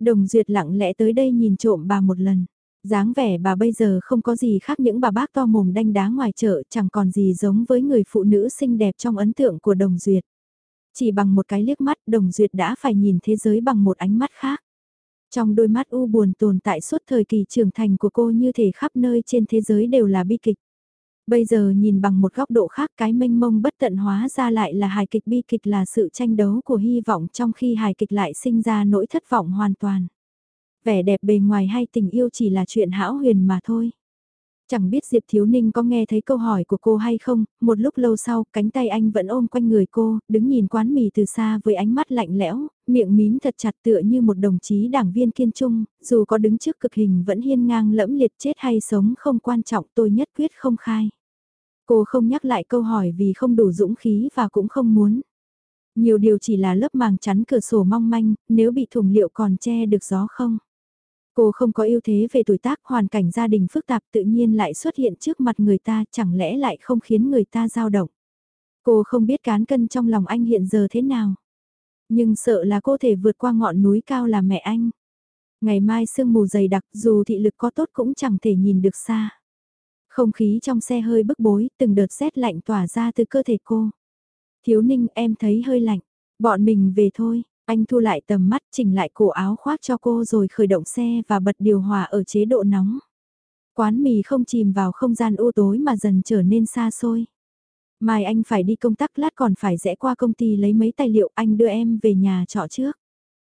Đồng duyệt lặng lẽ tới đây nhìn trộm bà một lần dáng vẻ bà bây giờ không có gì khác những bà bác to mồm đanh đá ngoài chợ, chẳng còn gì giống với người phụ nữ xinh đẹp trong ấn tượng của Đồng Duyệt. Chỉ bằng một cái liếc mắt, Đồng Duyệt đã phải nhìn thế giới bằng một ánh mắt khác. Trong đôi mắt u buồn tồn tại suốt thời kỳ trưởng thành của cô như thể khắp nơi trên thế giới đều là bi kịch. Bây giờ nhìn bằng một góc độ khác, cái mênh mông bất tận hóa ra lại là hài kịch bi kịch là sự tranh đấu của hy vọng trong khi hài kịch lại sinh ra nỗi thất vọng hoàn toàn vẻ đẹp bề ngoài hay tình yêu chỉ là chuyện hão huyền mà thôi. Chẳng biết Diệp Thiếu Ninh có nghe thấy câu hỏi của cô hay không, một lúc lâu sau, cánh tay anh vẫn ôm quanh người cô, đứng nhìn quán mì từ xa với ánh mắt lạnh lẽo, miệng mím thật chặt tựa như một đồng chí đảng viên kiên trung, dù có đứng trước cực hình vẫn hiên ngang lẫm liệt chết hay sống không quan trọng tôi nhất quyết không khai. Cô không nhắc lại câu hỏi vì không đủ dũng khí và cũng không muốn. Nhiều điều chỉ là lớp màng chắn cửa sổ mong manh, nếu bị thủng liệu còn che được gió không? Cô không có ưu thế về tuổi tác, hoàn cảnh gia đình phức tạp tự nhiên lại xuất hiện trước mặt người ta, chẳng lẽ lại không khiến người ta dao động. Cô không biết cán cân trong lòng anh hiện giờ thế nào. Nhưng sợ là cô thể vượt qua ngọn núi cao là mẹ anh. Ngày mai sương mù dày đặc dù thị lực có tốt cũng chẳng thể nhìn được xa. Không khí trong xe hơi bức bối, từng đợt rét lạnh tỏa ra từ cơ thể cô. Thiếu ninh em thấy hơi lạnh. Bọn mình về thôi, anh thu lại tầm mắt chỉnh lại cổ áo khoác cho cô rồi khởi động xe và bật điều hòa ở chế độ nóng. Quán mì không chìm vào không gian u tối mà dần trở nên xa xôi. Mai anh phải đi công tác lát còn phải rẽ qua công ty lấy mấy tài liệu anh đưa em về nhà trọ trước.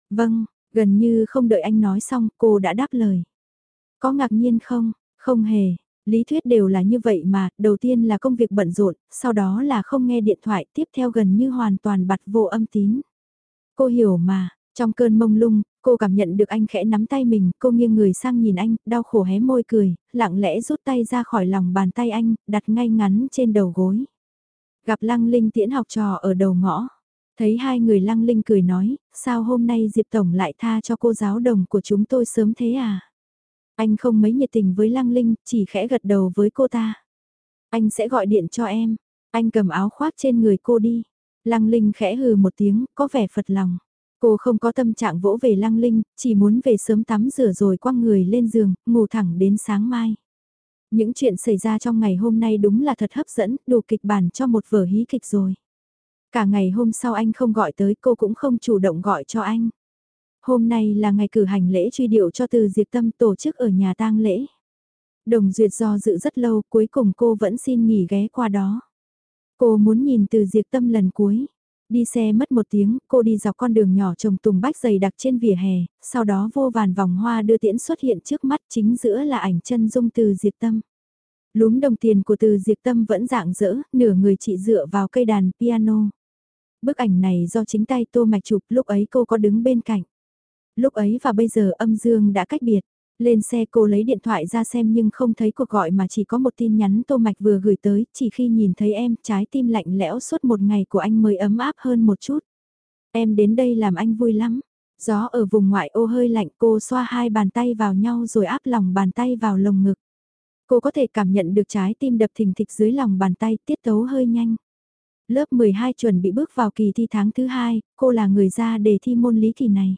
Vâng, gần như không đợi anh nói xong cô đã đáp lời. Có ngạc nhiên không? Không hề. Lý thuyết đều là như vậy mà, đầu tiên là công việc bận rộn, sau đó là không nghe điện thoại, tiếp theo gần như hoàn toàn bặt vô âm tín. Cô hiểu mà, trong cơn mông lung, cô cảm nhận được anh khẽ nắm tay mình, cô nghiêng người sang nhìn anh, đau khổ hé môi cười, lặng lẽ rút tay ra khỏi lòng bàn tay anh, đặt ngay ngắn trên đầu gối. Gặp Lăng Linh tiễn học trò ở đầu ngõ. Thấy hai người Lăng Linh cười nói, sao hôm nay Diệp Tổng lại tha cho cô giáo đồng của chúng tôi sớm thế à? Anh không mấy nhiệt tình với Lăng Linh, chỉ khẽ gật đầu với cô ta. Anh sẽ gọi điện cho em. Anh cầm áo khoác trên người cô đi. Lăng Linh khẽ hừ một tiếng, có vẻ phật lòng. Cô không có tâm trạng vỗ về Lăng Linh, chỉ muốn về sớm tắm rửa rồi quăng người lên giường, ngủ thẳng đến sáng mai. Những chuyện xảy ra trong ngày hôm nay đúng là thật hấp dẫn, đủ kịch bản cho một vở hí kịch rồi. Cả ngày hôm sau anh không gọi tới cô cũng không chủ động gọi cho anh. Hôm nay là ngày cử hành lễ truy điệu cho từ Diệp Tâm tổ chức ở nhà tang lễ. Đồng Duyệt do dự rất lâu cuối cùng cô vẫn xin nghỉ ghé qua đó. Cô muốn nhìn từ diệt Tâm lần cuối. Đi xe mất một tiếng, cô đi dọc con đường nhỏ trồng tùng bách dày đặc trên vỉa hè, sau đó vô vàn vòng hoa đưa tiễn xuất hiện trước mắt chính giữa là ảnh chân dung từ diệt Tâm. Lúm đồng tiền của từ diệt Tâm vẫn dạng dỡ, nửa người chị dựa vào cây đàn piano. Bức ảnh này do chính tay Tô Mạch chụp lúc ấy cô có đứng bên cạnh. Lúc ấy và bây giờ âm dương đã cách biệt. Lên xe cô lấy điện thoại ra xem nhưng không thấy cuộc gọi mà chỉ có một tin nhắn Tô Mạch vừa gửi tới, chỉ khi nhìn thấy em trái tim lạnh lẽo suốt một ngày của anh mới ấm áp hơn một chút. Em đến đây làm anh vui lắm. Gió ở vùng ngoại ô hơi lạnh cô xoa hai bàn tay vào nhau rồi áp lòng bàn tay vào lồng ngực. Cô có thể cảm nhận được trái tim đập thình thịch dưới lòng bàn tay tiết tấu hơi nhanh. Lớp 12 chuẩn bị bước vào kỳ thi tháng thứ hai, cô là người ra đề thi môn lý kỳ này.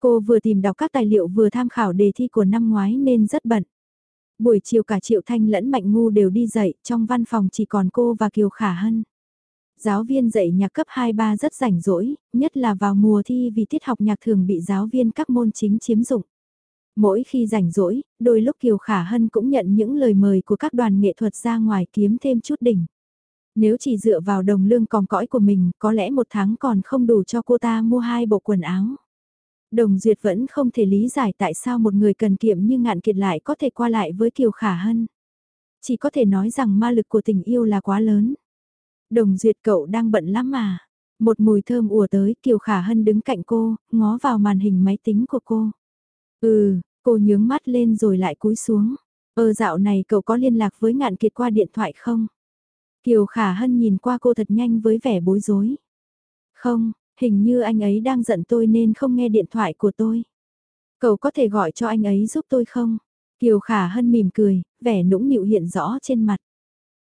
Cô vừa tìm đọc các tài liệu vừa tham khảo đề thi của năm ngoái nên rất bận. Buổi chiều cả Triệu Thanh lẫn Mạnh Ngu đều đi dạy, trong văn phòng chỉ còn cô và Kiều Khả Hân. Giáo viên dạy nhạc cấp 2-3 rất rảnh rỗi, nhất là vào mùa thi vì tiết học nhạc thường bị giáo viên các môn chính chiếm dụng. Mỗi khi rảnh rỗi, đôi lúc Kiều Khả Hân cũng nhận những lời mời của các đoàn nghệ thuật ra ngoài kiếm thêm chút đỉnh. Nếu chỉ dựa vào đồng lương còn cõi của mình, có lẽ một tháng còn không đủ cho cô ta mua hai bộ quần áo. Đồng Duyệt vẫn không thể lý giải tại sao một người cần kiệm như ngạn kiệt lại có thể qua lại với Kiều Khả Hân. Chỉ có thể nói rằng ma lực của tình yêu là quá lớn. Đồng Duyệt cậu đang bận lắm mà. Một mùi thơm ùa tới, Kiều Khả Hân đứng cạnh cô, ngó vào màn hình máy tính của cô. Ừ, cô nhướng mắt lên rồi lại cúi xuống. Ờ dạo này cậu có liên lạc với ngạn kiệt qua điện thoại không? Kiều Khả Hân nhìn qua cô thật nhanh với vẻ bối rối. Không, hình như anh ấy đang giận tôi nên không nghe điện thoại của tôi. Cậu có thể gọi cho anh ấy giúp tôi không? Kiều Khả Hân mỉm cười, vẻ nũng nịu hiện rõ trên mặt.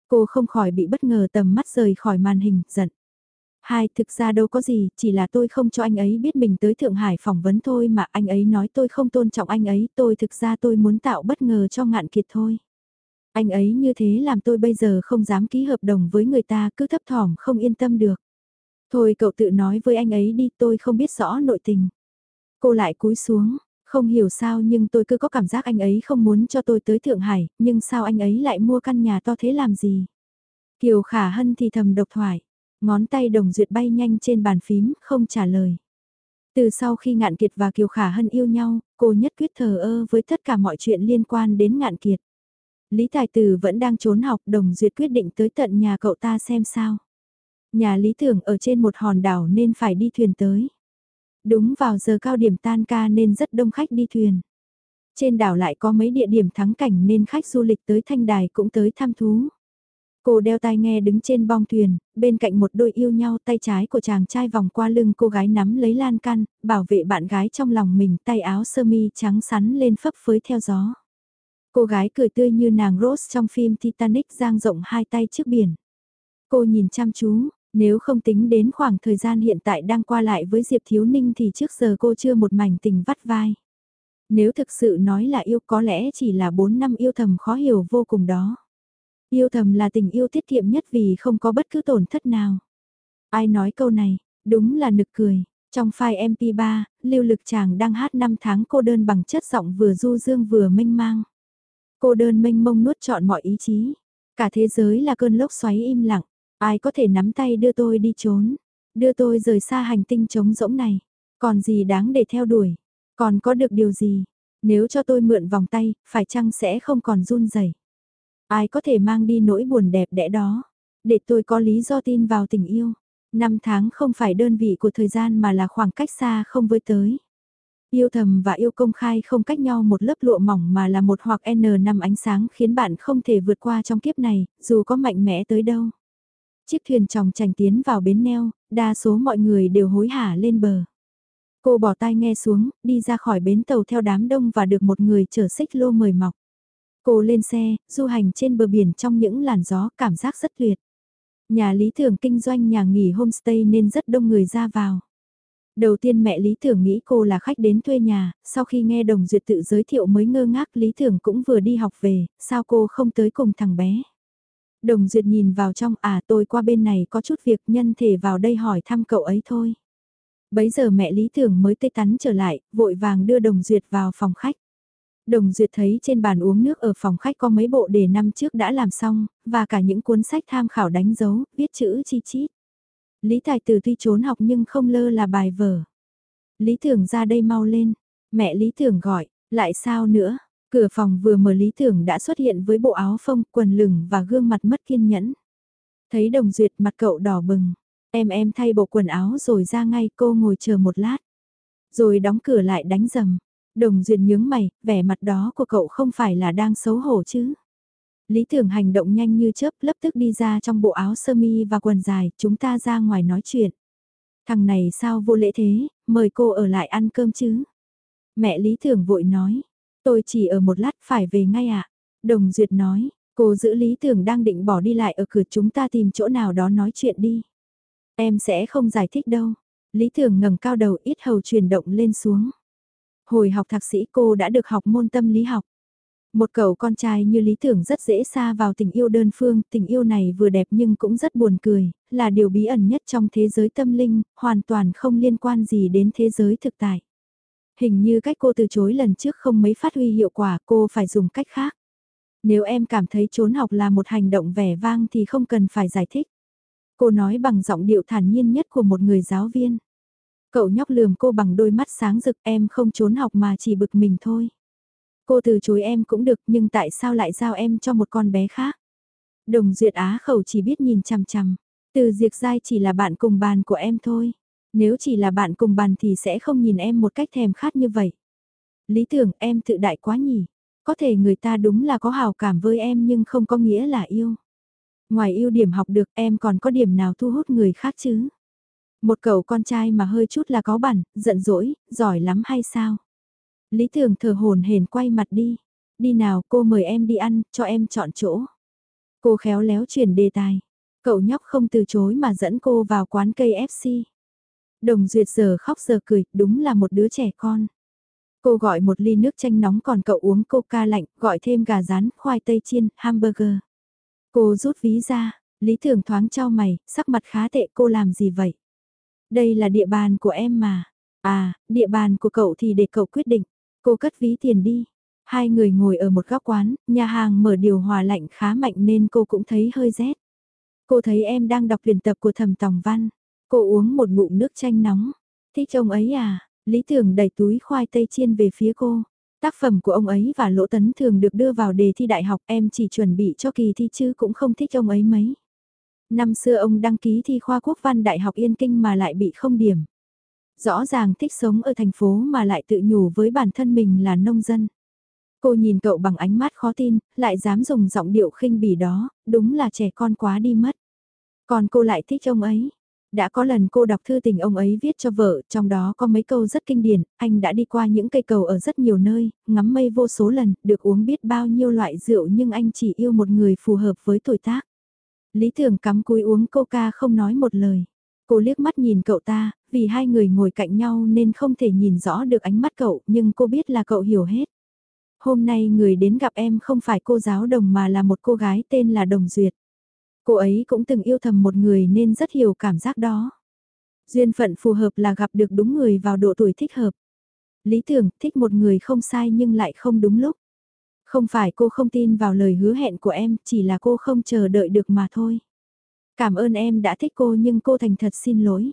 Cô không khỏi bị bất ngờ tầm mắt rời khỏi màn hình, giận. Hai, thực ra đâu có gì, chỉ là tôi không cho anh ấy biết mình tới Thượng Hải phỏng vấn thôi mà anh ấy nói tôi không tôn trọng anh ấy, tôi thực ra tôi muốn tạo bất ngờ cho ngạn kiệt thôi. Anh ấy như thế làm tôi bây giờ không dám ký hợp đồng với người ta cứ thấp thỏm không yên tâm được. Thôi cậu tự nói với anh ấy đi tôi không biết rõ nội tình. Cô lại cúi xuống, không hiểu sao nhưng tôi cứ có cảm giác anh ấy không muốn cho tôi tới Thượng Hải, nhưng sao anh ấy lại mua căn nhà to thế làm gì? Kiều Khả Hân thì thầm độc thoại, ngón tay đồng duyệt bay nhanh trên bàn phím, không trả lời. Từ sau khi Ngạn Kiệt và Kiều Khả Hân yêu nhau, cô nhất quyết thờ ơ với tất cả mọi chuyện liên quan đến Ngạn Kiệt. Lý Tài Tử vẫn đang trốn học, đồng duyệt quyết định tới tận nhà cậu ta xem sao. Nhà Lý Tưởng ở trên một hòn đảo nên phải đi thuyền tới. Đúng vào giờ cao điểm tan ca nên rất đông khách đi thuyền. Trên đảo lại có mấy địa điểm thắng cảnh nên khách du lịch tới Thanh Đài cũng tới thăm thú. Cô đeo tai nghe đứng trên bong thuyền, bên cạnh một đôi yêu nhau tay trái của chàng trai vòng qua lưng cô gái nắm lấy lan can, bảo vệ bạn gái trong lòng mình tay áo sơ mi trắng sắn lên phấp phới theo gió. Cô gái cười tươi như nàng Rose trong phim Titanic giang rộng hai tay trước biển. Cô nhìn chăm chú, nếu không tính đến khoảng thời gian hiện tại đang qua lại với Diệp Thiếu Ninh thì trước giờ cô chưa một mảnh tình vắt vai. Nếu thực sự nói là yêu có lẽ chỉ là 4 năm yêu thầm khó hiểu vô cùng đó. Yêu thầm là tình yêu tiết kiệm nhất vì không có bất cứ tổn thất nào. Ai nói câu này, Đúng là nực cười, trong file MP3, lưu lực chàng đang hát năm tháng cô đơn bằng chất giọng vừa du dương vừa mênh mang. Cô đơn mênh mông nuốt trọn mọi ý chí. Cả thế giới là cơn lốc xoáy im lặng. Ai có thể nắm tay đưa tôi đi trốn. Đưa tôi rời xa hành tinh trống rỗng này. Còn gì đáng để theo đuổi. Còn có được điều gì. Nếu cho tôi mượn vòng tay, phải chăng sẽ không còn run rẩy Ai có thể mang đi nỗi buồn đẹp đẽ đó. Để tôi có lý do tin vào tình yêu. Năm tháng không phải đơn vị của thời gian mà là khoảng cách xa không với tới. Yêu thầm và yêu công khai không cách nhau một lớp lụa mỏng mà là một hoặc N năm ánh sáng khiến bạn không thể vượt qua trong kiếp này, dù có mạnh mẽ tới đâu. Chiếc thuyền tròng trành tiến vào bến neo, đa số mọi người đều hối hả lên bờ. Cô bỏ tai nghe xuống, đi ra khỏi bến tàu theo đám đông và được một người chở xích lô mời mọc. Cô lên xe, du hành trên bờ biển trong những làn gió, cảm giác rất tuyệt. Nhà lý tưởng kinh doanh nhà nghỉ homestay nên rất đông người ra vào. Đầu tiên mẹ Lý Tưởng nghĩ cô là khách đến thuê nhà, sau khi nghe Đồng Duyệt tự giới thiệu mới ngơ ngác Lý Tưởng cũng vừa đi học về, sao cô không tới cùng thằng bé. Đồng Duyệt nhìn vào trong à tôi qua bên này có chút việc nhân thể vào đây hỏi thăm cậu ấy thôi. Bấy giờ mẹ Lý Tưởng mới tê tắn trở lại, vội vàng đưa Đồng Duyệt vào phòng khách. Đồng Duyệt thấy trên bàn uống nước ở phòng khách có mấy bộ đề năm trước đã làm xong, và cả những cuốn sách tham khảo đánh dấu, viết chữ chi chít. Lý Tài Tử tuy trốn học nhưng không lơ là bài vở. Lý Thường ra đây mau lên, mẹ Lý Thường gọi, lại sao nữa, cửa phòng vừa mở Lý tưởng đã xuất hiện với bộ áo phông, quần lửng và gương mặt mất kiên nhẫn. Thấy Đồng Duyệt mặt cậu đỏ bừng, em em thay bộ quần áo rồi ra ngay cô ngồi chờ một lát. Rồi đóng cửa lại đánh rầm. Đồng Duyệt nhướng mày, vẻ mặt đó của cậu không phải là đang xấu hổ chứ. Lý Tưởng hành động nhanh như chớp lập tức đi ra trong bộ áo sơ mi và quần dài, chúng ta ra ngoài nói chuyện. Thằng này sao vô lễ thế, mời cô ở lại ăn cơm chứ. Mẹ Lý Tưởng vội nói, tôi chỉ ở một lát phải về ngay ạ. À? Đồng Duyệt nói, cô giữ Lý Tưởng đang định bỏ đi lại ở cửa chúng ta tìm chỗ nào đó nói chuyện đi. Em sẽ không giải thích đâu. Lý Tưởng ngẩng cao đầu ít hầu chuyển động lên xuống. Hồi học thạc sĩ cô đã được học môn tâm lý học. Một cậu con trai như lý tưởng rất dễ xa vào tình yêu đơn phương, tình yêu này vừa đẹp nhưng cũng rất buồn cười, là điều bí ẩn nhất trong thế giới tâm linh, hoàn toàn không liên quan gì đến thế giới thực tại. Hình như cách cô từ chối lần trước không mấy phát huy hiệu quả, cô phải dùng cách khác. Nếu em cảm thấy trốn học là một hành động vẻ vang thì không cần phải giải thích. Cô nói bằng giọng điệu thản nhiên nhất của một người giáo viên. Cậu nhóc lườm cô bằng đôi mắt sáng rực em không trốn học mà chỉ bực mình thôi. Cô từ chối em cũng được nhưng tại sao lại giao em cho một con bé khác? Đồng Duyệt Á khẩu chỉ biết nhìn chằm chằm. Từ Diệp Giai chỉ là bạn cùng bàn của em thôi. Nếu chỉ là bạn cùng bàn thì sẽ không nhìn em một cách thèm khát như vậy. Lý tưởng em tự đại quá nhỉ. Có thể người ta đúng là có hào cảm với em nhưng không có nghĩa là yêu. Ngoài ưu điểm học được em còn có điểm nào thu hút người khác chứ? Một cậu con trai mà hơi chút là có bản, giận dỗi, giỏi lắm hay sao? Lý tưởng thờ hồn hển quay mặt đi. Đi nào cô mời em đi ăn, cho em chọn chỗ. Cô khéo léo chuyển đề tài. Cậu nhóc không từ chối mà dẫn cô vào quán cây FC. Đồng Duyệt giờ khóc giờ cười, đúng là một đứa trẻ con. Cô gọi một ly nước chanh nóng còn cậu uống coca lạnh, gọi thêm gà rán, khoai tây chiên, hamburger. Cô rút ví ra, Lý Thường thoáng trao mày, sắc mặt khá tệ cô làm gì vậy? Đây là địa bàn của em mà. À, địa bàn của cậu thì để cậu quyết định. Cô cất ví tiền đi. Hai người ngồi ở một góc quán, nhà hàng mở điều hòa lạnh khá mạnh nên cô cũng thấy hơi rét. Cô thấy em đang đọc tuyển tập của thầm tòng văn. Cô uống một ngụm nước chanh nóng. Thích ông ấy à? Lý tưởng đẩy túi khoai tây chiên về phía cô. Tác phẩm của ông ấy và Lỗ Tấn thường được đưa vào đề thi đại học em chỉ chuẩn bị cho kỳ thi chứ cũng không thích ông ấy mấy. Năm xưa ông đăng ký thi khoa quốc văn Đại học Yên Kinh mà lại bị không điểm. Rõ ràng thích sống ở thành phố mà lại tự nhủ với bản thân mình là nông dân. Cô nhìn cậu bằng ánh mắt khó tin, lại dám dùng giọng điệu khinh bỉ đó, đúng là trẻ con quá đi mất. Còn cô lại thích ông ấy. Đã có lần cô đọc thư tình ông ấy viết cho vợ, trong đó có mấy câu rất kinh điển, anh đã đi qua những cây cầu ở rất nhiều nơi, ngắm mây vô số lần, được uống biết bao nhiêu loại rượu nhưng anh chỉ yêu một người phù hợp với tuổi tác. Lý tưởng cắm cúi uống coca không nói một lời. Cô liếc mắt nhìn cậu ta, vì hai người ngồi cạnh nhau nên không thể nhìn rõ được ánh mắt cậu, nhưng cô biết là cậu hiểu hết. Hôm nay người đến gặp em không phải cô giáo đồng mà là một cô gái tên là Đồng Duyệt. Cô ấy cũng từng yêu thầm một người nên rất hiểu cảm giác đó. Duyên phận phù hợp là gặp được đúng người vào độ tuổi thích hợp. Lý tưởng thích một người không sai nhưng lại không đúng lúc. Không phải cô không tin vào lời hứa hẹn của em, chỉ là cô không chờ đợi được mà thôi. Cảm ơn em đã thích cô nhưng cô thành thật xin lỗi.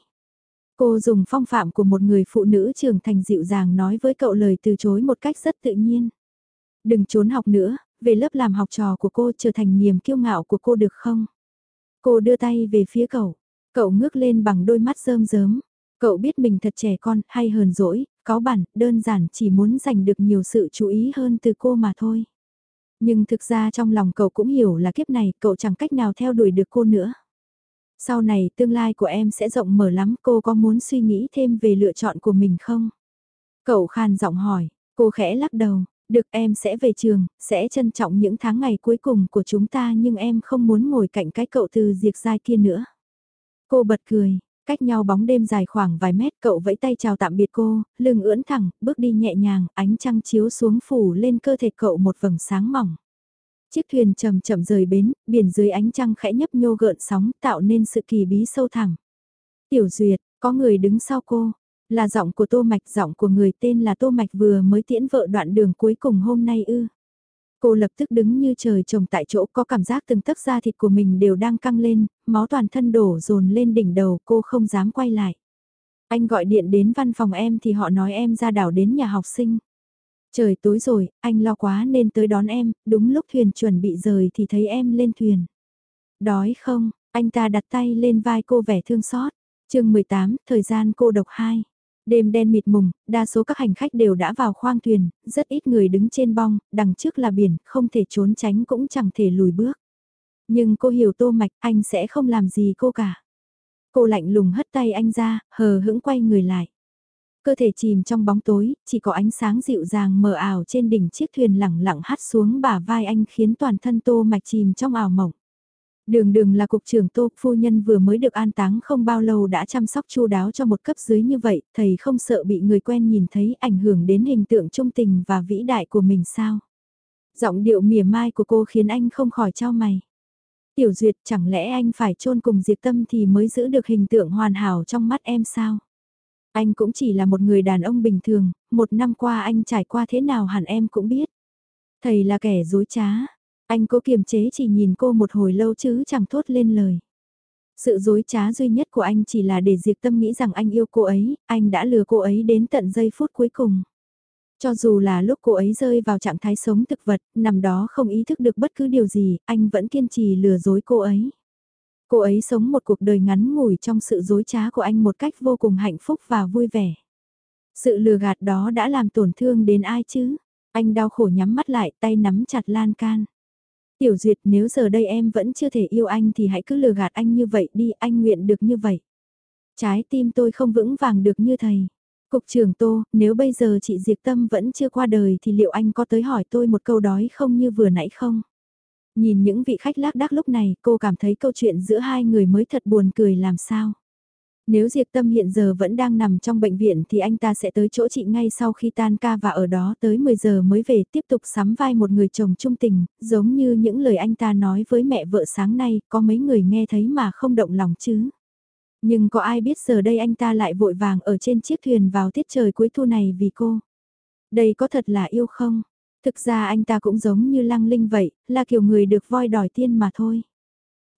Cô dùng phong phạm của một người phụ nữ trưởng thành dịu dàng nói với cậu lời từ chối một cách rất tự nhiên. Đừng trốn học nữa, về lớp làm học trò của cô trở thành niềm kiêu ngạo của cô được không? Cô đưa tay về phía cậu, cậu ngước lên bằng đôi mắt rơm rớm. Cậu biết mình thật trẻ con, hay hờn dỗi, có bản, đơn giản chỉ muốn giành được nhiều sự chú ý hơn từ cô mà thôi. Nhưng thực ra trong lòng cậu cũng hiểu là kiếp này cậu chẳng cách nào theo đuổi được cô nữa. Sau này tương lai của em sẽ rộng mở lắm cô có muốn suy nghĩ thêm về lựa chọn của mình không? Cậu khàn giọng hỏi, cô khẽ lắc đầu, được em sẽ về trường, sẽ trân trọng những tháng ngày cuối cùng của chúng ta nhưng em không muốn ngồi cạnh cái cậu từ diệt dai kia nữa. Cô bật cười, cách nhau bóng đêm dài khoảng vài mét cậu vẫy tay chào tạm biệt cô, lưng ưỡn thẳng, bước đi nhẹ nhàng, ánh trăng chiếu xuống phủ lên cơ thể cậu một vầng sáng mỏng. Chiếc thuyền chậm chậm rời bến, biển dưới ánh trăng khẽ nhấp nhô gợn sóng tạo nên sự kỳ bí sâu thẳm. Tiểu Duyệt, có người đứng sau cô, là giọng của Tô Mạch, giọng của người tên là Tô Mạch vừa mới tiễn vợ đoạn đường cuối cùng hôm nay ư. Cô lập tức đứng như trời trồng tại chỗ có cảm giác từng tấc da thịt của mình đều đang căng lên, máu toàn thân đổ dồn lên đỉnh đầu cô không dám quay lại. Anh gọi điện đến văn phòng em thì họ nói em ra đảo đến nhà học sinh. Trời tối rồi, anh lo quá nên tới đón em, đúng lúc thuyền chuẩn bị rời thì thấy em lên thuyền. Đói không, anh ta đặt tay lên vai cô vẻ thương xót. chương 18, thời gian cô độc 2. Đêm đen mịt mùng, đa số các hành khách đều đã vào khoang thuyền, rất ít người đứng trên bong, đằng trước là biển, không thể trốn tránh cũng chẳng thể lùi bước. Nhưng cô hiểu tô mạch, anh sẽ không làm gì cô cả. Cô lạnh lùng hất tay anh ra, hờ hững quay người lại. Cơ thể chìm trong bóng tối, chỉ có ánh sáng dịu dàng mờ ảo trên đỉnh chiếc thuyền lẳng lặng hắt xuống bả vai anh khiến toàn thân tô mạch chìm trong ảo mộng. Đường đường là cục trưởng tô, phu nhân vừa mới được an táng không bao lâu đã chăm sóc chu đáo cho một cấp dưới như vậy, thầy không sợ bị người quen nhìn thấy ảnh hưởng đến hình tượng trung tình và vĩ đại của mình sao. Giọng điệu mỉa mai của cô khiến anh không khỏi trao mày. Tiểu Duyệt chẳng lẽ anh phải chôn cùng diệt Tâm thì mới giữ được hình tượng hoàn hảo trong mắt em sao? Anh cũng chỉ là một người đàn ông bình thường, một năm qua anh trải qua thế nào hẳn em cũng biết. Thầy là kẻ dối trá, anh cố kiềm chế chỉ nhìn cô một hồi lâu chứ chẳng thốt lên lời. Sự dối trá duy nhất của anh chỉ là để Diệp Tâm nghĩ rằng anh yêu cô ấy, anh đã lừa cô ấy đến tận giây phút cuối cùng. Cho dù là lúc cô ấy rơi vào trạng thái sống thực vật, nằm đó không ý thức được bất cứ điều gì, anh vẫn kiên trì lừa dối cô ấy. Cô ấy sống một cuộc đời ngắn ngủi trong sự dối trá của anh một cách vô cùng hạnh phúc và vui vẻ. Sự lừa gạt đó đã làm tổn thương đến ai chứ? Anh đau khổ nhắm mắt lại tay nắm chặt lan can. Tiểu Duyệt nếu giờ đây em vẫn chưa thể yêu anh thì hãy cứ lừa gạt anh như vậy đi, anh nguyện được như vậy. Trái tim tôi không vững vàng được như thầy. Cục trưởng Tô, nếu bây giờ chị Diệp Tâm vẫn chưa qua đời thì liệu anh có tới hỏi tôi một câu đói không như vừa nãy không? Nhìn những vị khách lác đác lúc này cô cảm thấy câu chuyện giữa hai người mới thật buồn cười làm sao. Nếu Diệp Tâm hiện giờ vẫn đang nằm trong bệnh viện thì anh ta sẽ tới chỗ chị ngay sau khi tan ca và ở đó tới 10 giờ mới về tiếp tục sắm vai một người chồng trung tình, giống như những lời anh ta nói với mẹ vợ sáng nay, có mấy người nghe thấy mà không động lòng chứ. Nhưng có ai biết giờ đây anh ta lại vội vàng ở trên chiếc thuyền vào tiết trời cuối thu này vì cô. Đây có thật là yêu không? Thực ra anh ta cũng giống như lăng linh vậy, là kiểu người được voi đòi tiên mà thôi.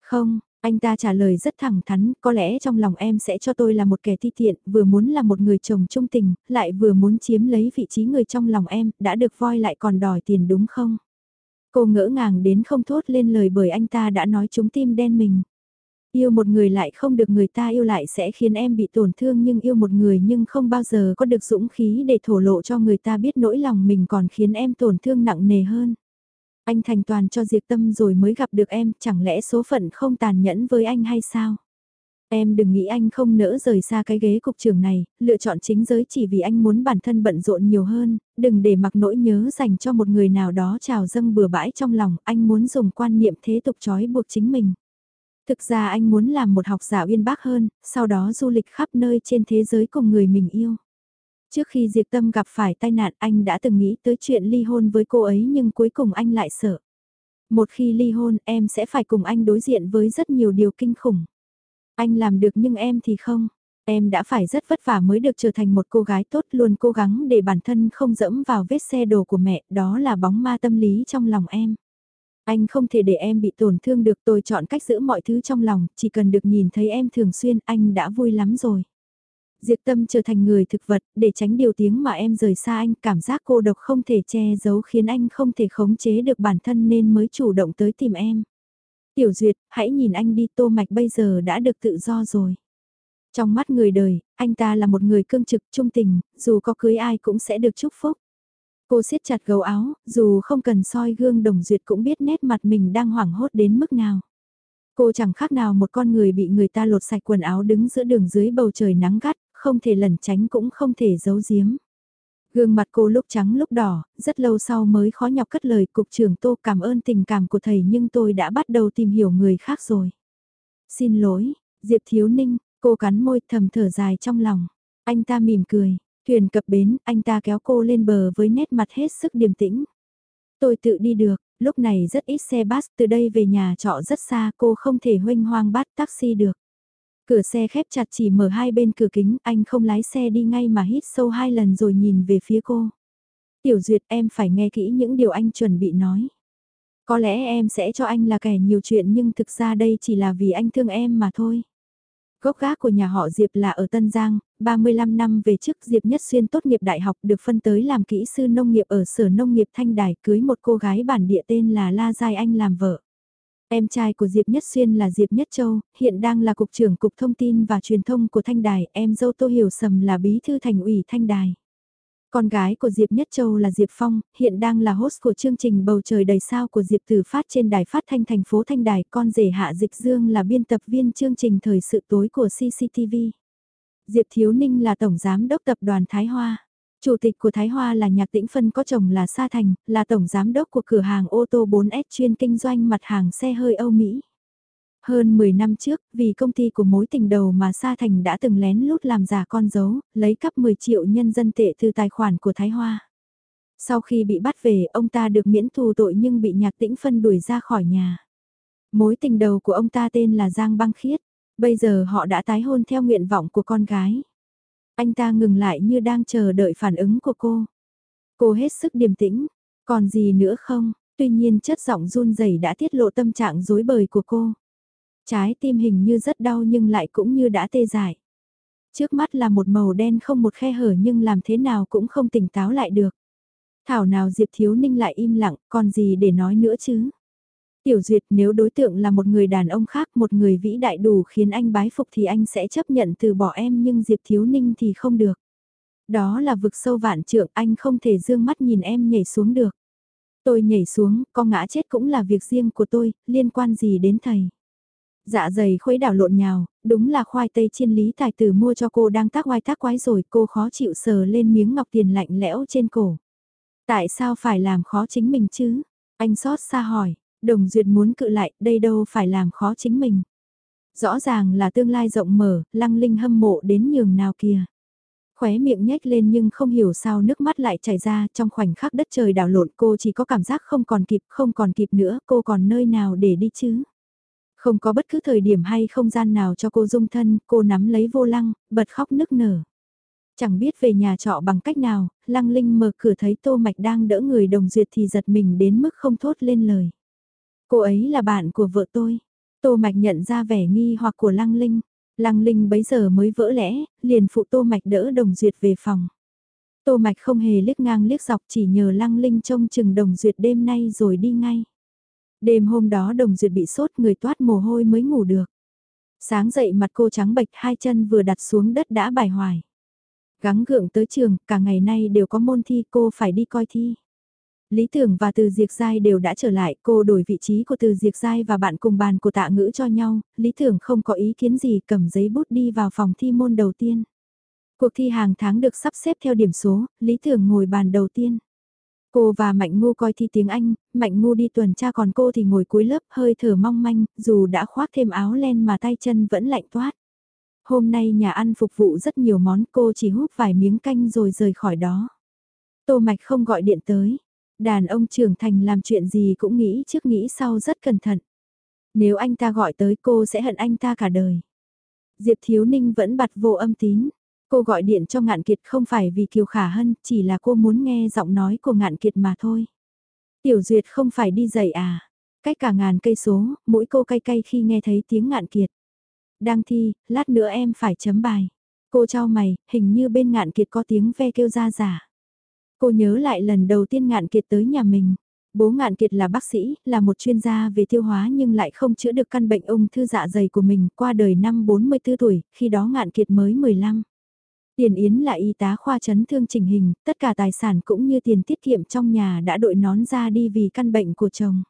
Không, anh ta trả lời rất thẳng thắn, có lẽ trong lòng em sẽ cho tôi là một kẻ thi tiện, vừa muốn là một người chồng trung tình, lại vừa muốn chiếm lấy vị trí người trong lòng em, đã được voi lại còn đòi tiền đúng không? Cô ngỡ ngàng đến không thốt lên lời bởi anh ta đã nói chúng tim đen mình. Yêu một người lại không được người ta yêu lại sẽ khiến em bị tổn thương nhưng yêu một người nhưng không bao giờ có được dũng khí để thổ lộ cho người ta biết nỗi lòng mình còn khiến em tổn thương nặng nề hơn. Anh thành toàn cho Diệp Tâm rồi mới gặp được em, chẳng lẽ số phận không tàn nhẫn với anh hay sao? Em đừng nghĩ anh không nỡ rời xa cái ghế cục trưởng này, lựa chọn chính giới chỉ vì anh muốn bản thân bận rộn nhiều hơn, đừng để mặc nỗi nhớ dành cho một người nào đó trào dâng bừa bãi trong lòng, anh muốn dùng quan niệm thế tục trói buộc chính mình. Thực ra anh muốn làm một học giả uyên bác hơn, sau đó du lịch khắp nơi trên thế giới cùng người mình yêu. Trước khi Diệp Tâm gặp phải tai nạn anh đã từng nghĩ tới chuyện ly hôn với cô ấy nhưng cuối cùng anh lại sợ. Một khi ly hôn em sẽ phải cùng anh đối diện với rất nhiều điều kinh khủng. Anh làm được nhưng em thì không. Em đã phải rất vất vả mới được trở thành một cô gái tốt luôn cố gắng để bản thân không dẫm vào vết xe đồ của mẹ, đó là bóng ma tâm lý trong lòng em. Anh không thể để em bị tổn thương được tôi chọn cách giữ mọi thứ trong lòng, chỉ cần được nhìn thấy em thường xuyên anh đã vui lắm rồi. Diệp Tâm trở thành người thực vật, để tránh điều tiếng mà em rời xa anh, cảm giác cô độc không thể che giấu khiến anh không thể khống chế được bản thân nên mới chủ động tới tìm em. Tiểu Duyệt, hãy nhìn anh đi, Tô Mạch bây giờ đã được tự do rồi. Trong mắt người đời, anh ta là một người cương trực trung tình, dù có cưới ai cũng sẽ được chúc phúc. Cô siết chặt gấu áo, dù không cần soi gương đồng duyệt cũng biết nét mặt mình đang hoảng hốt đến mức nào. Cô chẳng khác nào một con người bị người ta lột sạch quần áo đứng giữa đường dưới bầu trời nắng gắt, không thể lẩn tránh cũng không thể giấu giếm. Gương mặt cô lúc trắng lúc đỏ, rất lâu sau mới khó nhọc cất lời cục trưởng tô cảm ơn tình cảm của thầy nhưng tôi đã bắt đầu tìm hiểu người khác rồi. Xin lỗi, Diệp Thiếu Ninh, cô cắn môi thầm thở dài trong lòng. Anh ta mỉm cười, thuyền cập bến, anh ta kéo cô lên bờ với nét mặt hết sức điềm tĩnh. Tôi tự đi được, lúc này rất ít xe bus từ đây về nhà trọ rất xa cô không thể huênh hoang bắt taxi được. Cửa xe khép chặt chỉ mở hai bên cửa kính, anh không lái xe đi ngay mà hít sâu hai lần rồi nhìn về phía cô. Tiểu Duyệt em phải nghe kỹ những điều anh chuẩn bị nói. Có lẽ em sẽ cho anh là kẻ nhiều chuyện nhưng thực ra đây chỉ là vì anh thương em mà thôi. Gốc gác của nhà họ Diệp là ở Tân Giang, 35 năm về trước Diệp Nhất Xuyên tốt nghiệp đại học được phân tới làm kỹ sư nông nghiệp ở Sở Nông nghiệp Thanh Đài cưới một cô gái bản địa tên là La Giai Anh làm vợ. Em trai của Diệp Nhất Xuyên là Diệp Nhất Châu, hiện đang là Cục trưởng Cục Thông tin và Truyền thông của Thanh Đài, em dâu Tô Hiểu Sầm là Bí thư Thành ủy Thanh Đài. Con gái của Diệp Nhất Châu là Diệp Phong, hiện đang là host của chương trình Bầu Trời Đầy Sao của Diệp Tử Phát trên đài phát thanh thành phố Thanh Đài. Con rể Hạ Dịch Dương là biên tập viên chương trình Thời sự tối của CCTV. Diệp Thiếu Ninh là Tổng Giám đốc Tập đoàn Thái Hoa. Chủ tịch của Thái Hoa là Nhạc Tĩnh Phân có chồng là Sa Thành, là tổng giám đốc của cửa hàng ô tô 4S chuyên kinh doanh mặt hàng xe hơi Âu Mỹ. Hơn 10 năm trước, vì công ty của mối tình đầu mà Sa Thành đã từng lén lút làm giả con dấu, lấy cắp 10 triệu nhân dân tệ từ tài khoản của Thái Hoa. Sau khi bị bắt về, ông ta được miễn thù tội nhưng bị Nhạc Tĩnh Phân đuổi ra khỏi nhà. Mối tình đầu của ông ta tên là Giang Băng Khiết. Bây giờ họ đã tái hôn theo nguyện vọng của con gái. Anh ta ngừng lại như đang chờ đợi phản ứng của cô. Cô hết sức điềm tĩnh, còn gì nữa không? Tuy nhiên chất giọng run rẩy đã tiết lộ tâm trạng dối bời của cô. Trái tim hình như rất đau nhưng lại cũng như đã tê dại. Trước mắt là một màu đen không một khe hở nhưng làm thế nào cũng không tỉnh táo lại được. Thảo nào Diệp Thiếu Ninh lại im lặng, còn gì để nói nữa chứ? Tiểu Duyệt nếu đối tượng là một người đàn ông khác, một người vĩ đại đủ khiến anh bái phục thì anh sẽ chấp nhận từ bỏ em nhưng Diệp Thiếu Ninh thì không được. Đó là vực sâu vạn trượng anh không thể dương mắt nhìn em nhảy xuống được. Tôi nhảy xuống, có ngã chết cũng là việc riêng của tôi, liên quan gì đến thầy. Dạ dày khuấy đảo lộn nhào, đúng là khoai tây chiên lý tài tử mua cho cô đang tác oai tác quái rồi cô khó chịu sờ lên miếng ngọc tiền lạnh lẽo trên cổ. Tại sao phải làm khó chính mình chứ? Anh xót xa hỏi, Đồng Duyệt muốn cự lại, đây đâu phải làm khó chính mình. Rõ ràng là tương lai rộng mở, lăng linh hâm mộ đến nhường nào kìa. Khóe miệng nhếch lên nhưng không hiểu sao nước mắt lại chảy ra trong khoảnh khắc đất trời đảo lộn cô chỉ có cảm giác không còn kịp, không còn kịp nữa, cô còn nơi nào để đi chứ. Không có bất cứ thời điểm hay không gian nào cho cô dung thân, cô nắm lấy vô lăng, bật khóc nức nở. Chẳng biết về nhà trọ bằng cách nào, lăng linh mở cửa thấy tô mạch đang đỡ người đồng duyệt thì giật mình đến mức không thốt lên lời. Cô ấy là bạn của vợ tôi. Tô Mạch nhận ra vẻ nghi hoặc của Lăng Linh. Lăng Linh bấy giờ mới vỡ lẽ, liền phụ Tô Mạch đỡ Đồng Duyệt về phòng. Tô Mạch không hề liếc ngang liếc dọc chỉ nhờ Lăng Linh trông chừng Đồng Duyệt đêm nay rồi đi ngay. Đêm hôm đó Đồng Duyệt bị sốt người toát mồ hôi mới ngủ được. Sáng dậy mặt cô trắng bệch hai chân vừa đặt xuống đất đã bài hoài. Gắng gượng tới trường, cả ngày nay đều có môn thi cô phải đi coi thi. Lý Tưởng và Từ Diệc Giai đều đã trở lại, cô đổi vị trí của Từ Diệc Giai và bạn cùng bàn của tạ ngữ cho nhau, Lý Tưởng không có ý kiến gì cầm giấy bút đi vào phòng thi môn đầu tiên. Cuộc thi hàng tháng được sắp xếp theo điểm số, Lý Tưởng ngồi bàn đầu tiên. Cô và Mạnh Ngu coi thi tiếng Anh, Mạnh Ngu đi tuần tra còn cô thì ngồi cuối lớp hơi thở mong manh, dù đã khoác thêm áo len mà tay chân vẫn lạnh toát. Hôm nay nhà ăn phục vụ rất nhiều món cô chỉ hút vài miếng canh rồi rời khỏi đó. Tô Mạch không gọi điện tới, Đàn ông trưởng thành làm chuyện gì cũng nghĩ trước nghĩ sau rất cẩn thận. Nếu anh ta gọi tới cô sẽ hận anh ta cả đời. Diệp Thiếu Ninh vẫn bật vô âm tín. Cô gọi điện cho Ngạn Kiệt không phải vì Kiều Khả Hân, chỉ là cô muốn nghe giọng nói của Ngạn Kiệt mà thôi. Tiểu Duyệt không phải đi dậy à? Cách cả ngàn cây số, mũi cô cay cay khi nghe thấy tiếng Ngạn Kiệt. Đang thi, lát nữa em phải chấm bài. Cô trao mày, hình như bên Ngạn Kiệt có tiếng ve kêu ra giả. Cô nhớ lại lần đầu tiên Ngạn Kiệt tới nhà mình. Bố Ngạn Kiệt là bác sĩ, là một chuyên gia về tiêu hóa nhưng lại không chữa được căn bệnh ung thư dạ dày của mình qua đời năm 44 tuổi, khi đó Ngạn Kiệt mới 15. Tiền Yến là y tá khoa chấn thương chỉnh hình, tất cả tài sản cũng như tiền tiết kiệm trong nhà đã đội nón ra đi vì căn bệnh của chồng.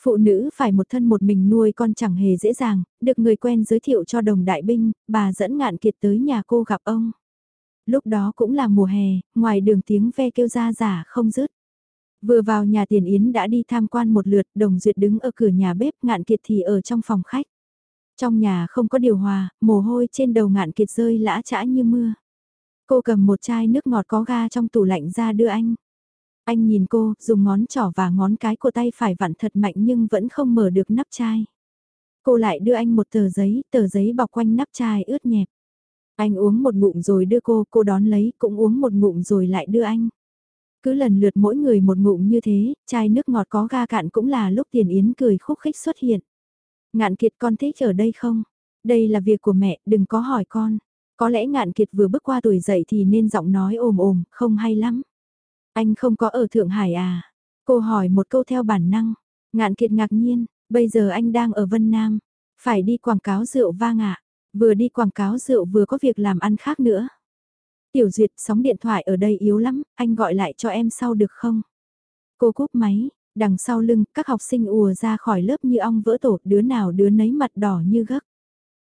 Phụ nữ phải một thân một mình nuôi con chẳng hề dễ dàng, được người quen giới thiệu cho đồng đại binh, bà dẫn ngạn kiệt tới nhà cô gặp ông. Lúc đó cũng là mùa hè, ngoài đường tiếng ve kêu ra giả không dứt. Vừa vào nhà tiền yến đã đi tham quan một lượt, đồng duyệt đứng ở cửa nhà bếp, ngạn kiệt thì ở trong phòng khách. Trong nhà không có điều hòa, mồ hôi trên đầu ngạn kiệt rơi lã trã như mưa. Cô cầm một chai nước ngọt có ga trong tủ lạnh ra đưa anh. Anh nhìn cô, dùng ngón trỏ và ngón cái của tay phải vặn thật mạnh nhưng vẫn không mở được nắp chai. Cô lại đưa anh một tờ giấy, tờ giấy bọc quanh nắp chai ướt nhẹp. Anh uống một ngụm rồi đưa cô, cô đón lấy, cũng uống một ngụm rồi lại đưa anh. Cứ lần lượt mỗi người một ngụm như thế, chai nước ngọt có ga cạn cũng là lúc tiền yến cười khúc khích xuất hiện. Ngạn kiệt con thích ở đây không? Đây là việc của mẹ, đừng có hỏi con. Có lẽ ngạn kiệt vừa bước qua tuổi dậy thì nên giọng nói ồm ồm, không hay lắm. Anh không có ở Thượng Hải à? Cô hỏi một câu theo bản năng. Ngạn kiệt ngạc nhiên, bây giờ anh đang ở Vân Nam. Phải đi quảng cáo rượu vang ạ. Vừa đi quảng cáo rượu vừa có việc làm ăn khác nữa. Tiểu Duyệt sóng điện thoại ở đây yếu lắm, anh gọi lại cho em sau được không? Cô cúp máy, đằng sau lưng các học sinh ùa ra khỏi lớp như ong vỡ tổ, đứa nào đứa nấy mặt đỏ như gấc.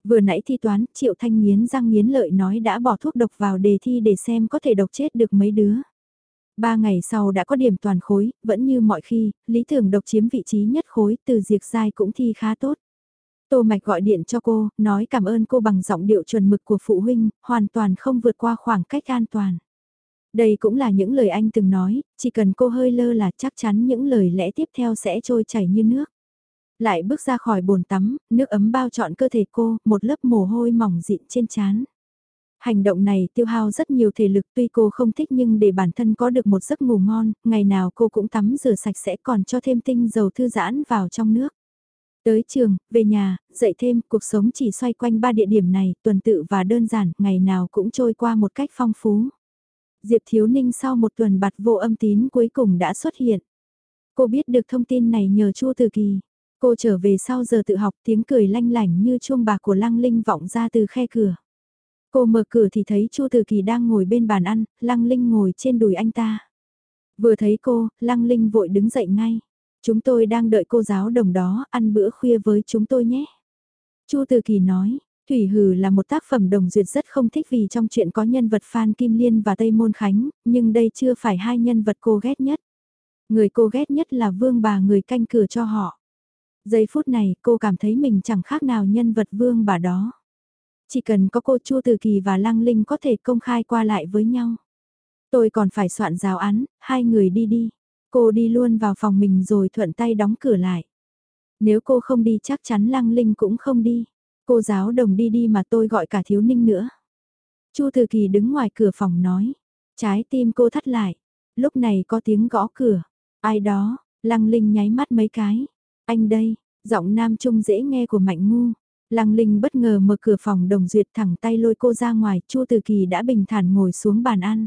Vừa nãy thi toán, Triệu Thanh nghiến răng nghiến lợi nói đã bỏ thuốc độc vào đề thi để xem có thể độc chết được mấy đứa. Ba ngày sau đã có điểm toàn khối, vẫn như mọi khi, lý tưởng độc chiếm vị trí nhất khối, từ diệt giai cũng thi khá tốt. Tô Mạch gọi điện cho cô, nói cảm ơn cô bằng giọng điệu chuẩn mực của phụ huynh, hoàn toàn không vượt qua khoảng cách an toàn. Đây cũng là những lời anh từng nói, chỉ cần cô hơi lơ là chắc chắn những lời lẽ tiếp theo sẽ trôi chảy như nước. Lại bước ra khỏi bồn tắm, nước ấm bao trọn cơ thể cô, một lớp mồ hôi mỏng dịn trên trán. Hành động này tiêu hao rất nhiều thể lực tuy cô không thích nhưng để bản thân có được một giấc ngủ ngon, ngày nào cô cũng tắm rửa sạch sẽ còn cho thêm tinh dầu thư giãn vào trong nước. Tới trường, về nhà, dạy thêm, cuộc sống chỉ xoay quanh ba địa điểm này, tuần tự và đơn giản, ngày nào cũng trôi qua một cách phong phú. Diệp Thiếu Ninh sau một tuần bạt vô âm tín cuối cùng đã xuất hiện. Cô biết được thông tin này nhờ Chu Từ Kỳ. Cô trở về sau giờ tự học tiếng cười lanh lảnh như chuông bạc của Lăng Linh vọng ra từ khe cửa. Cô mở cửa thì thấy Chu Từ Kỳ đang ngồi bên bàn ăn, Lăng Linh ngồi trên đùi anh ta. Vừa thấy cô, Lăng Linh vội đứng dậy ngay. Chúng tôi đang đợi cô giáo đồng đó ăn bữa khuya với chúng tôi nhé. Chu Từ Kỳ nói, Thủy Hử là một tác phẩm đồng duyệt rất không thích vì trong chuyện có nhân vật Phan Kim Liên và Tây Môn Khánh, nhưng đây chưa phải hai nhân vật cô ghét nhất. Người cô ghét nhất là vương bà người canh cửa cho họ. Giây phút này cô cảm thấy mình chẳng khác nào nhân vật vương bà đó. Chỉ cần có cô Chu Từ Kỳ và Lăng Linh có thể công khai qua lại với nhau. Tôi còn phải soạn giáo án, hai người đi đi. Cô đi luôn vào phòng mình rồi thuận tay đóng cửa lại. Nếu cô không đi chắc chắn Lăng Linh cũng không đi. Cô giáo đồng đi đi mà tôi gọi cả thiếu ninh nữa. Chu Từ Kỳ đứng ngoài cửa phòng nói. Trái tim cô thắt lại. Lúc này có tiếng gõ cửa. Ai đó, Lăng Linh nháy mắt mấy cái. Anh đây, giọng nam trung dễ nghe của Mạnh Ngu. Lăng Linh bất ngờ mở cửa phòng đồng duyệt thẳng tay lôi cô ra ngoài, Chu Từ Kỳ đã bình thản ngồi xuống bàn ăn.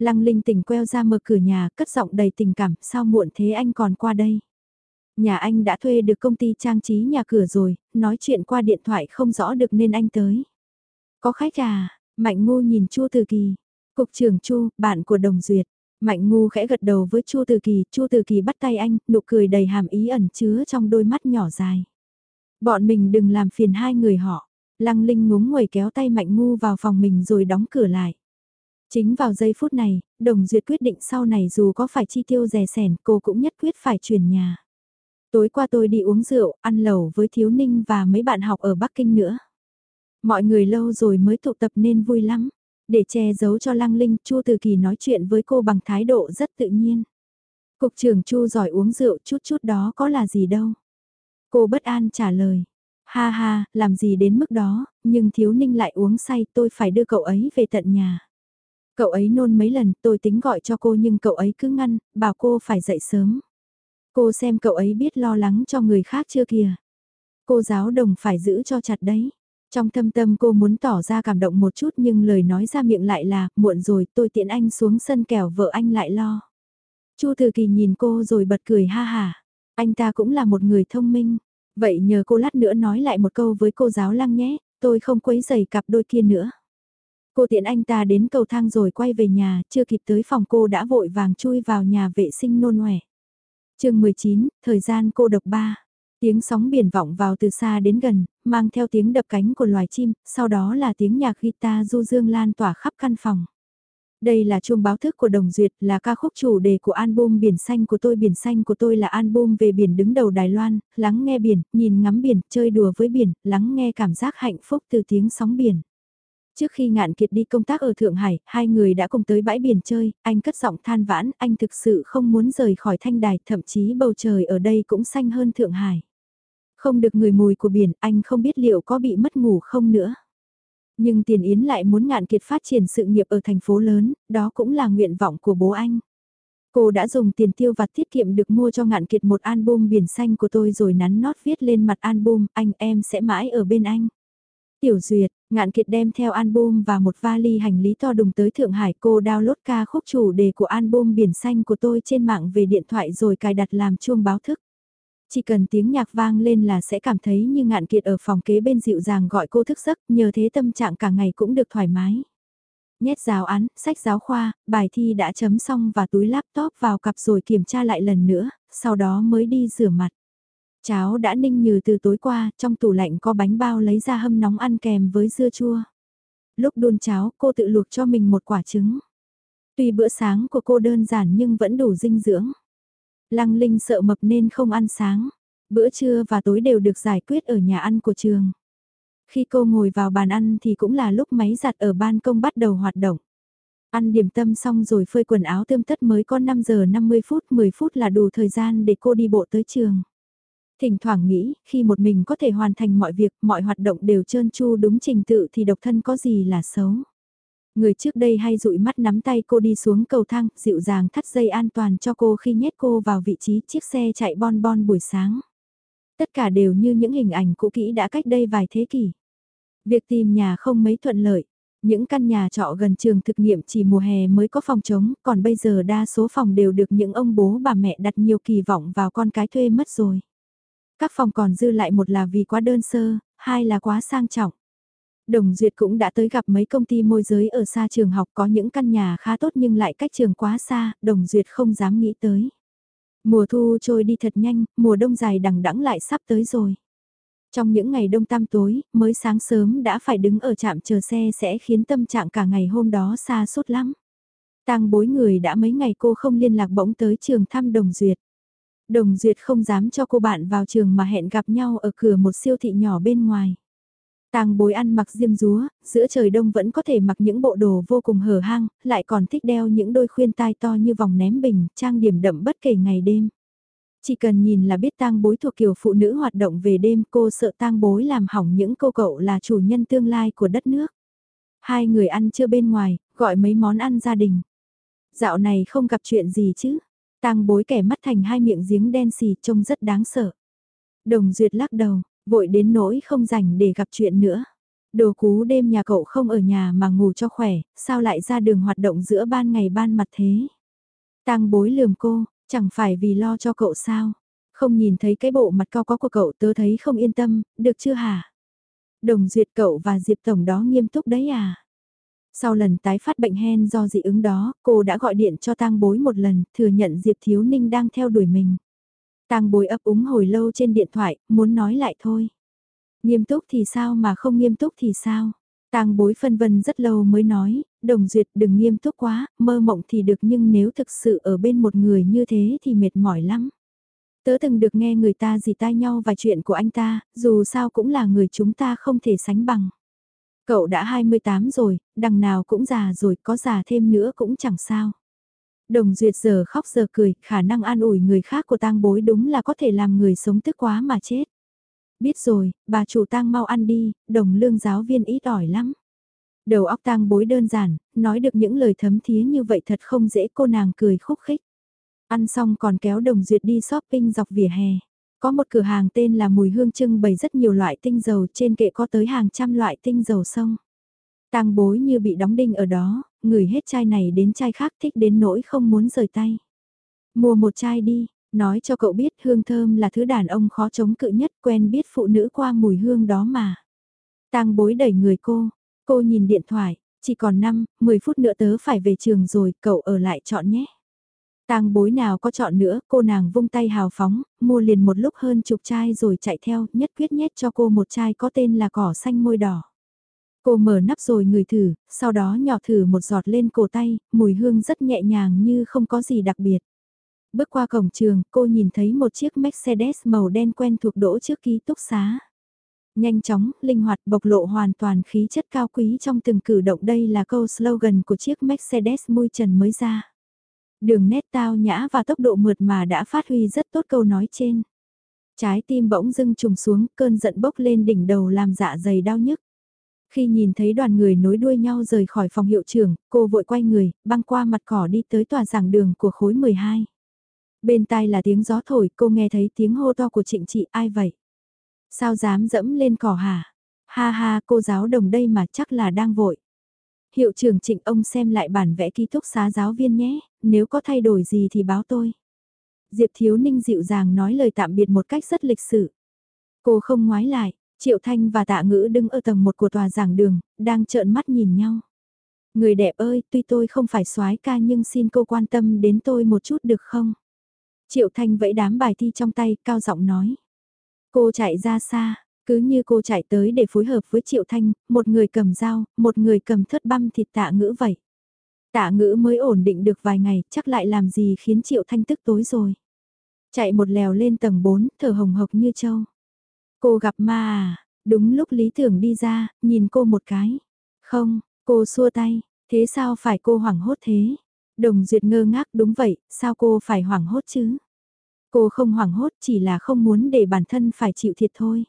Lăng Linh tỉnh queo ra mở cửa nhà, cất giọng đầy tình cảm, sao muộn thế anh còn qua đây? Nhà anh đã thuê được công ty trang trí nhà cửa rồi, nói chuyện qua điện thoại không rõ được nên anh tới. Có khách à? Mạnh Ngu nhìn Chu Từ Kỳ. Cục trưởng Chu, bạn của Đồng Duyệt. Mạnh Ngu khẽ gật đầu với Chu Từ Kỳ, Chu Từ Kỳ bắt tay anh, nụ cười đầy hàm ý ẩn chứa trong đôi mắt nhỏ dài. Bọn mình đừng làm phiền hai người họ. Lăng Linh ngúng nguẩy kéo tay Mạnh Ngu vào phòng mình rồi đóng cửa lại. Chính vào giây phút này, Đồng Duyệt quyết định sau này dù có phải chi tiêu rẻ sẻn cô cũng nhất quyết phải chuyển nhà. Tối qua tôi đi uống rượu, ăn lẩu với Thiếu Ninh và mấy bạn học ở Bắc Kinh nữa. Mọi người lâu rồi mới tụ tập nên vui lắm. Để che giấu cho Lăng Linh, Chu Từ Kỳ nói chuyện với cô bằng thái độ rất tự nhiên. Cục trưởng Chu giỏi uống rượu chút chút đó có là gì đâu. Cô bất an trả lời. Ha ha, làm gì đến mức đó, nhưng thiếu ninh lại uống say tôi phải đưa cậu ấy về tận nhà. Cậu ấy nôn mấy lần tôi tính gọi cho cô nhưng cậu ấy cứ ngăn, bảo cô phải dậy sớm. Cô xem cậu ấy biết lo lắng cho người khác chưa kìa. Cô giáo đồng phải giữ cho chặt đấy. Trong thâm tâm cô muốn tỏ ra cảm động một chút nhưng lời nói ra miệng lại là, muộn rồi tôi tiện anh xuống sân kẻo vợ anh lại lo. Chu Từ Kỳ nhìn cô rồi bật cười ha hà. Anh ta cũng là một người thông minh. Vậy nhờ cô lát nữa nói lại một câu với cô giáo lăng nhé, tôi không quấy giày cặp đôi kia nữa. Cô tiện anh ta đến cầu thang rồi quay về nhà, chưa kịp tới phòng cô đã vội vàng chui vào nhà vệ sinh nôn ngoẻ. chương 19, thời gian cô độc 3. Tiếng sóng biển vọng vào từ xa đến gần, mang theo tiếng đập cánh của loài chim, sau đó là tiếng nhạc guitar du dương lan tỏa khắp căn phòng. Đây là chuông báo thức của Đồng Duyệt, là ca khúc chủ đề của album Biển Xanh của tôi. Biển Xanh của tôi là album về biển đứng đầu Đài Loan, lắng nghe biển, nhìn ngắm biển, chơi đùa với biển, lắng nghe cảm giác hạnh phúc từ tiếng sóng biển. Trước khi ngạn kiệt đi công tác ở Thượng Hải, hai người đã cùng tới bãi biển chơi, anh cất giọng than vãn, anh thực sự không muốn rời khỏi thanh đài, thậm chí bầu trời ở đây cũng xanh hơn Thượng Hải. Không được người mùi của biển, anh không biết liệu có bị mất ngủ không nữa. Nhưng Tiền Yến lại muốn ngạn kiệt phát triển sự nghiệp ở thành phố lớn, đó cũng là nguyện vọng của bố anh. Cô đã dùng tiền tiêu vặt tiết kiệm được mua cho ngạn kiệt một album biển xanh của tôi rồi nắn nót viết lên mặt album, anh em sẽ mãi ở bên anh. Tiểu Duyệt, ngạn kiệt đem theo album và một vali hành lý to đùng tới Thượng Hải cô download ca khúc chủ đề của album biển xanh của tôi trên mạng về điện thoại rồi cài đặt làm chuông báo thức. Chỉ cần tiếng nhạc vang lên là sẽ cảm thấy như ngạn kiệt ở phòng kế bên dịu dàng gọi cô thức giấc, nhờ thế tâm trạng cả ngày cũng được thoải mái. Nhét giáo án, sách giáo khoa, bài thi đã chấm xong và túi laptop vào cặp rồi kiểm tra lại lần nữa, sau đó mới đi rửa mặt. Cháo đã ninh nhừ từ tối qua, trong tủ lạnh có bánh bao lấy ra hâm nóng ăn kèm với dưa chua. Lúc đun cháo, cô tự luộc cho mình một quả trứng. Tuy bữa sáng của cô đơn giản nhưng vẫn đủ dinh dưỡng. Lăng Linh sợ mập nên không ăn sáng. Bữa trưa và tối đều được giải quyết ở nhà ăn của trường. Khi cô ngồi vào bàn ăn thì cũng là lúc máy giặt ở ban công bắt đầu hoạt động. Ăn điểm tâm xong rồi phơi quần áo tươm tất mới có 5 giờ 50 phút, 10 phút là đủ thời gian để cô đi bộ tới trường. Thỉnh thoảng nghĩ, khi một mình có thể hoàn thành mọi việc, mọi hoạt động đều trơn tru đúng trình tự thì độc thân có gì là xấu. Người trước đây hay dụi mắt nắm tay cô đi xuống cầu thang, dịu dàng thắt dây an toàn cho cô khi nhét cô vào vị trí chiếc xe chạy bon bon buổi sáng. Tất cả đều như những hình ảnh cũ kỹ đã cách đây vài thế kỷ. Việc tìm nhà không mấy thuận lợi. Những căn nhà trọ gần trường thực nghiệm chỉ mùa hè mới có phòng trống, còn bây giờ đa số phòng đều được những ông bố bà mẹ đặt nhiều kỳ vọng vào con cái thuê mất rồi. Các phòng còn dư lại một là vì quá đơn sơ, hai là quá sang trọng. Đồng Duyệt cũng đã tới gặp mấy công ty môi giới ở xa trường học có những căn nhà khá tốt nhưng lại cách trường quá xa, Đồng Duyệt không dám nghĩ tới. Mùa thu trôi đi thật nhanh, mùa đông dài đằng đẵng lại sắp tới rồi. Trong những ngày đông tăm tối, mới sáng sớm đã phải đứng ở trạm chờ xe sẽ khiến tâm trạng cả ngày hôm đó xa suốt lắm. Tang bối người đã mấy ngày cô không liên lạc bỗng tới trường thăm Đồng Duyệt. Đồng Duyệt không dám cho cô bạn vào trường mà hẹn gặp nhau ở cửa một siêu thị nhỏ bên ngoài. Tang bối ăn mặc diêm rúa, giữa trời đông vẫn có thể mặc những bộ đồ vô cùng hở hang, lại còn thích đeo những đôi khuyên tai to như vòng ném bình, trang điểm đậm bất kể ngày đêm. Chỉ cần nhìn là biết tang bối thuộc kiểu phụ nữ hoạt động về đêm cô sợ tang bối làm hỏng những cô cậu là chủ nhân tương lai của đất nước. Hai người ăn trưa bên ngoài, gọi mấy món ăn gia đình. Dạo này không gặp chuyện gì chứ. Tang bối kẻ mắt thành hai miệng giếng đen xì trông rất đáng sợ. Đồng Duyệt lắc đầu, vội đến nỗi không rảnh để gặp chuyện nữa. Đồ cú đêm nhà cậu không ở nhà mà ngủ cho khỏe, sao lại ra đường hoạt động giữa ban ngày ban mặt thế? Tang bối lườm cô, chẳng phải vì lo cho cậu sao? Không nhìn thấy cái bộ mặt cao có của cậu tớ thấy không yên tâm, được chưa hả? Đồng duyệt cậu và Diệp Tổng đó nghiêm túc đấy à? Sau lần tái phát bệnh hen do dị ứng đó, cô đã gọi điện cho tang bối một lần, thừa nhận Diệp Thiếu Ninh đang theo đuổi mình. Tang bối ấp úng hồi lâu trên điện thoại, muốn nói lại thôi. Nghiêm túc thì sao mà không nghiêm túc thì sao? Tang bối phân vân rất lâu mới nói, đồng duyệt đừng nghiêm túc quá, mơ mộng thì được nhưng nếu thực sự ở bên một người như thế thì mệt mỏi lắm. Tớ từng được nghe người ta dì tai nhau vài chuyện của anh ta, dù sao cũng là người chúng ta không thể sánh bằng. Cậu đã 28 rồi, đằng nào cũng già rồi, có già thêm nữa cũng chẳng sao. Đồng Duyệt giờ khóc giờ cười, khả năng an ủi người khác của tang bối đúng là có thể làm người sống tức quá mà chết. Biết rồi, bà chủ tang mau ăn đi, đồng lương giáo viên ít ỏi lắm. Đầu óc tang bối đơn giản, nói được những lời thấm thía như vậy thật không dễ cô nàng cười khúc khích. Ăn xong còn kéo đồng duyệt đi shopping dọc vỉa hè. Có một cửa hàng tên là Mùi Hương trưng bày rất nhiều loại tinh dầu trên kệ có tới hàng trăm loại tinh dầu sông. Tang bối như bị đóng đinh ở đó, ngửi hết chai này đến chai khác thích đến nỗi không muốn rời tay. Mua một chai đi, nói cho cậu biết hương thơm là thứ đàn ông khó chống cự nhất quen biết phụ nữ qua mùi hương đó mà. Tang bối đẩy người cô, cô nhìn điện thoại, chỉ còn 5, 10 phút nữa tớ phải về trường rồi, cậu ở lại chọn nhé. Tang bối nào có chọn nữa, cô nàng vung tay hào phóng, mua liền một lúc hơn chục chai rồi chạy theo, nhất quyết nhét cho cô một chai có tên là cỏ xanh môi đỏ. Cô mở nắp rồi ngửi thử, sau đó nhỏ thử một giọt lên cổ tay, mùi hương rất nhẹ nhàng như không có gì đặc biệt. Bước qua cổng trường, cô nhìn thấy một chiếc Mercedes màu đen quen thuộc đỗ trước ký túc xá. Nhanh chóng, linh hoạt bộc lộ hoàn toàn khí chất cao quý trong từng cử động đây là câu slogan của chiếc Mercedes mui trần mới ra. Đường nét tao nhã và tốc độ mượt mà đã phát huy rất tốt câu nói trên. Trái tim bỗng dưng trùng xuống, cơn giận bốc lên đỉnh đầu làm dạ dày đau nhức. Khi nhìn thấy đoàn người nối đuôi nhau rời khỏi phòng hiệu trưởng, cô vội quay người, băng qua mặt cỏ đi tới tòa giảng đường của khối 12. Bên tai là tiếng gió thổi, cô nghe thấy tiếng hô to của trịnh chị, ai vậy? Sao dám dẫm lên cỏ hả? Ha ha, cô giáo đồng đây mà chắc là đang vội. Hiệu trưởng trịnh ông xem lại bản vẽ ký túc xá giáo viên nhé, nếu có thay đổi gì thì báo tôi. Diệp Thiếu Ninh dịu dàng nói lời tạm biệt một cách rất lịch sự. Cô không ngoái lại, Triệu Thanh và Tạ Ngữ đứng ở tầng một của tòa giảng đường, đang trợn mắt nhìn nhau. Người đẹp ơi, tuy tôi không phải soái ca nhưng xin cô quan tâm đến tôi một chút được không? Triệu Thanh vẫy đám bài thi trong tay, cao giọng nói. Cô chạy ra xa, cứ như cô chạy tới để phối hợp với Triệu Thanh, một người cầm dao, một người cầm thất băm thịt tạ ngữ vậy. Tạ ngữ mới ổn định được vài ngày, chắc lại làm gì khiến Triệu Thanh tức tối rồi. Chạy một lèo lên tầng 4, thở hồng hộc như trâu. Cô gặp ma à, đúng lúc lý tưởng đi ra, nhìn cô một cái. Không, cô xua tay, thế sao phải cô hoảng hốt thế? Đồng Duyệt ngơ ngác đúng vậy, sao cô phải hoảng hốt chứ? Cô không hoảng hốt chỉ là không muốn để bản thân phải chịu thiệt thôi.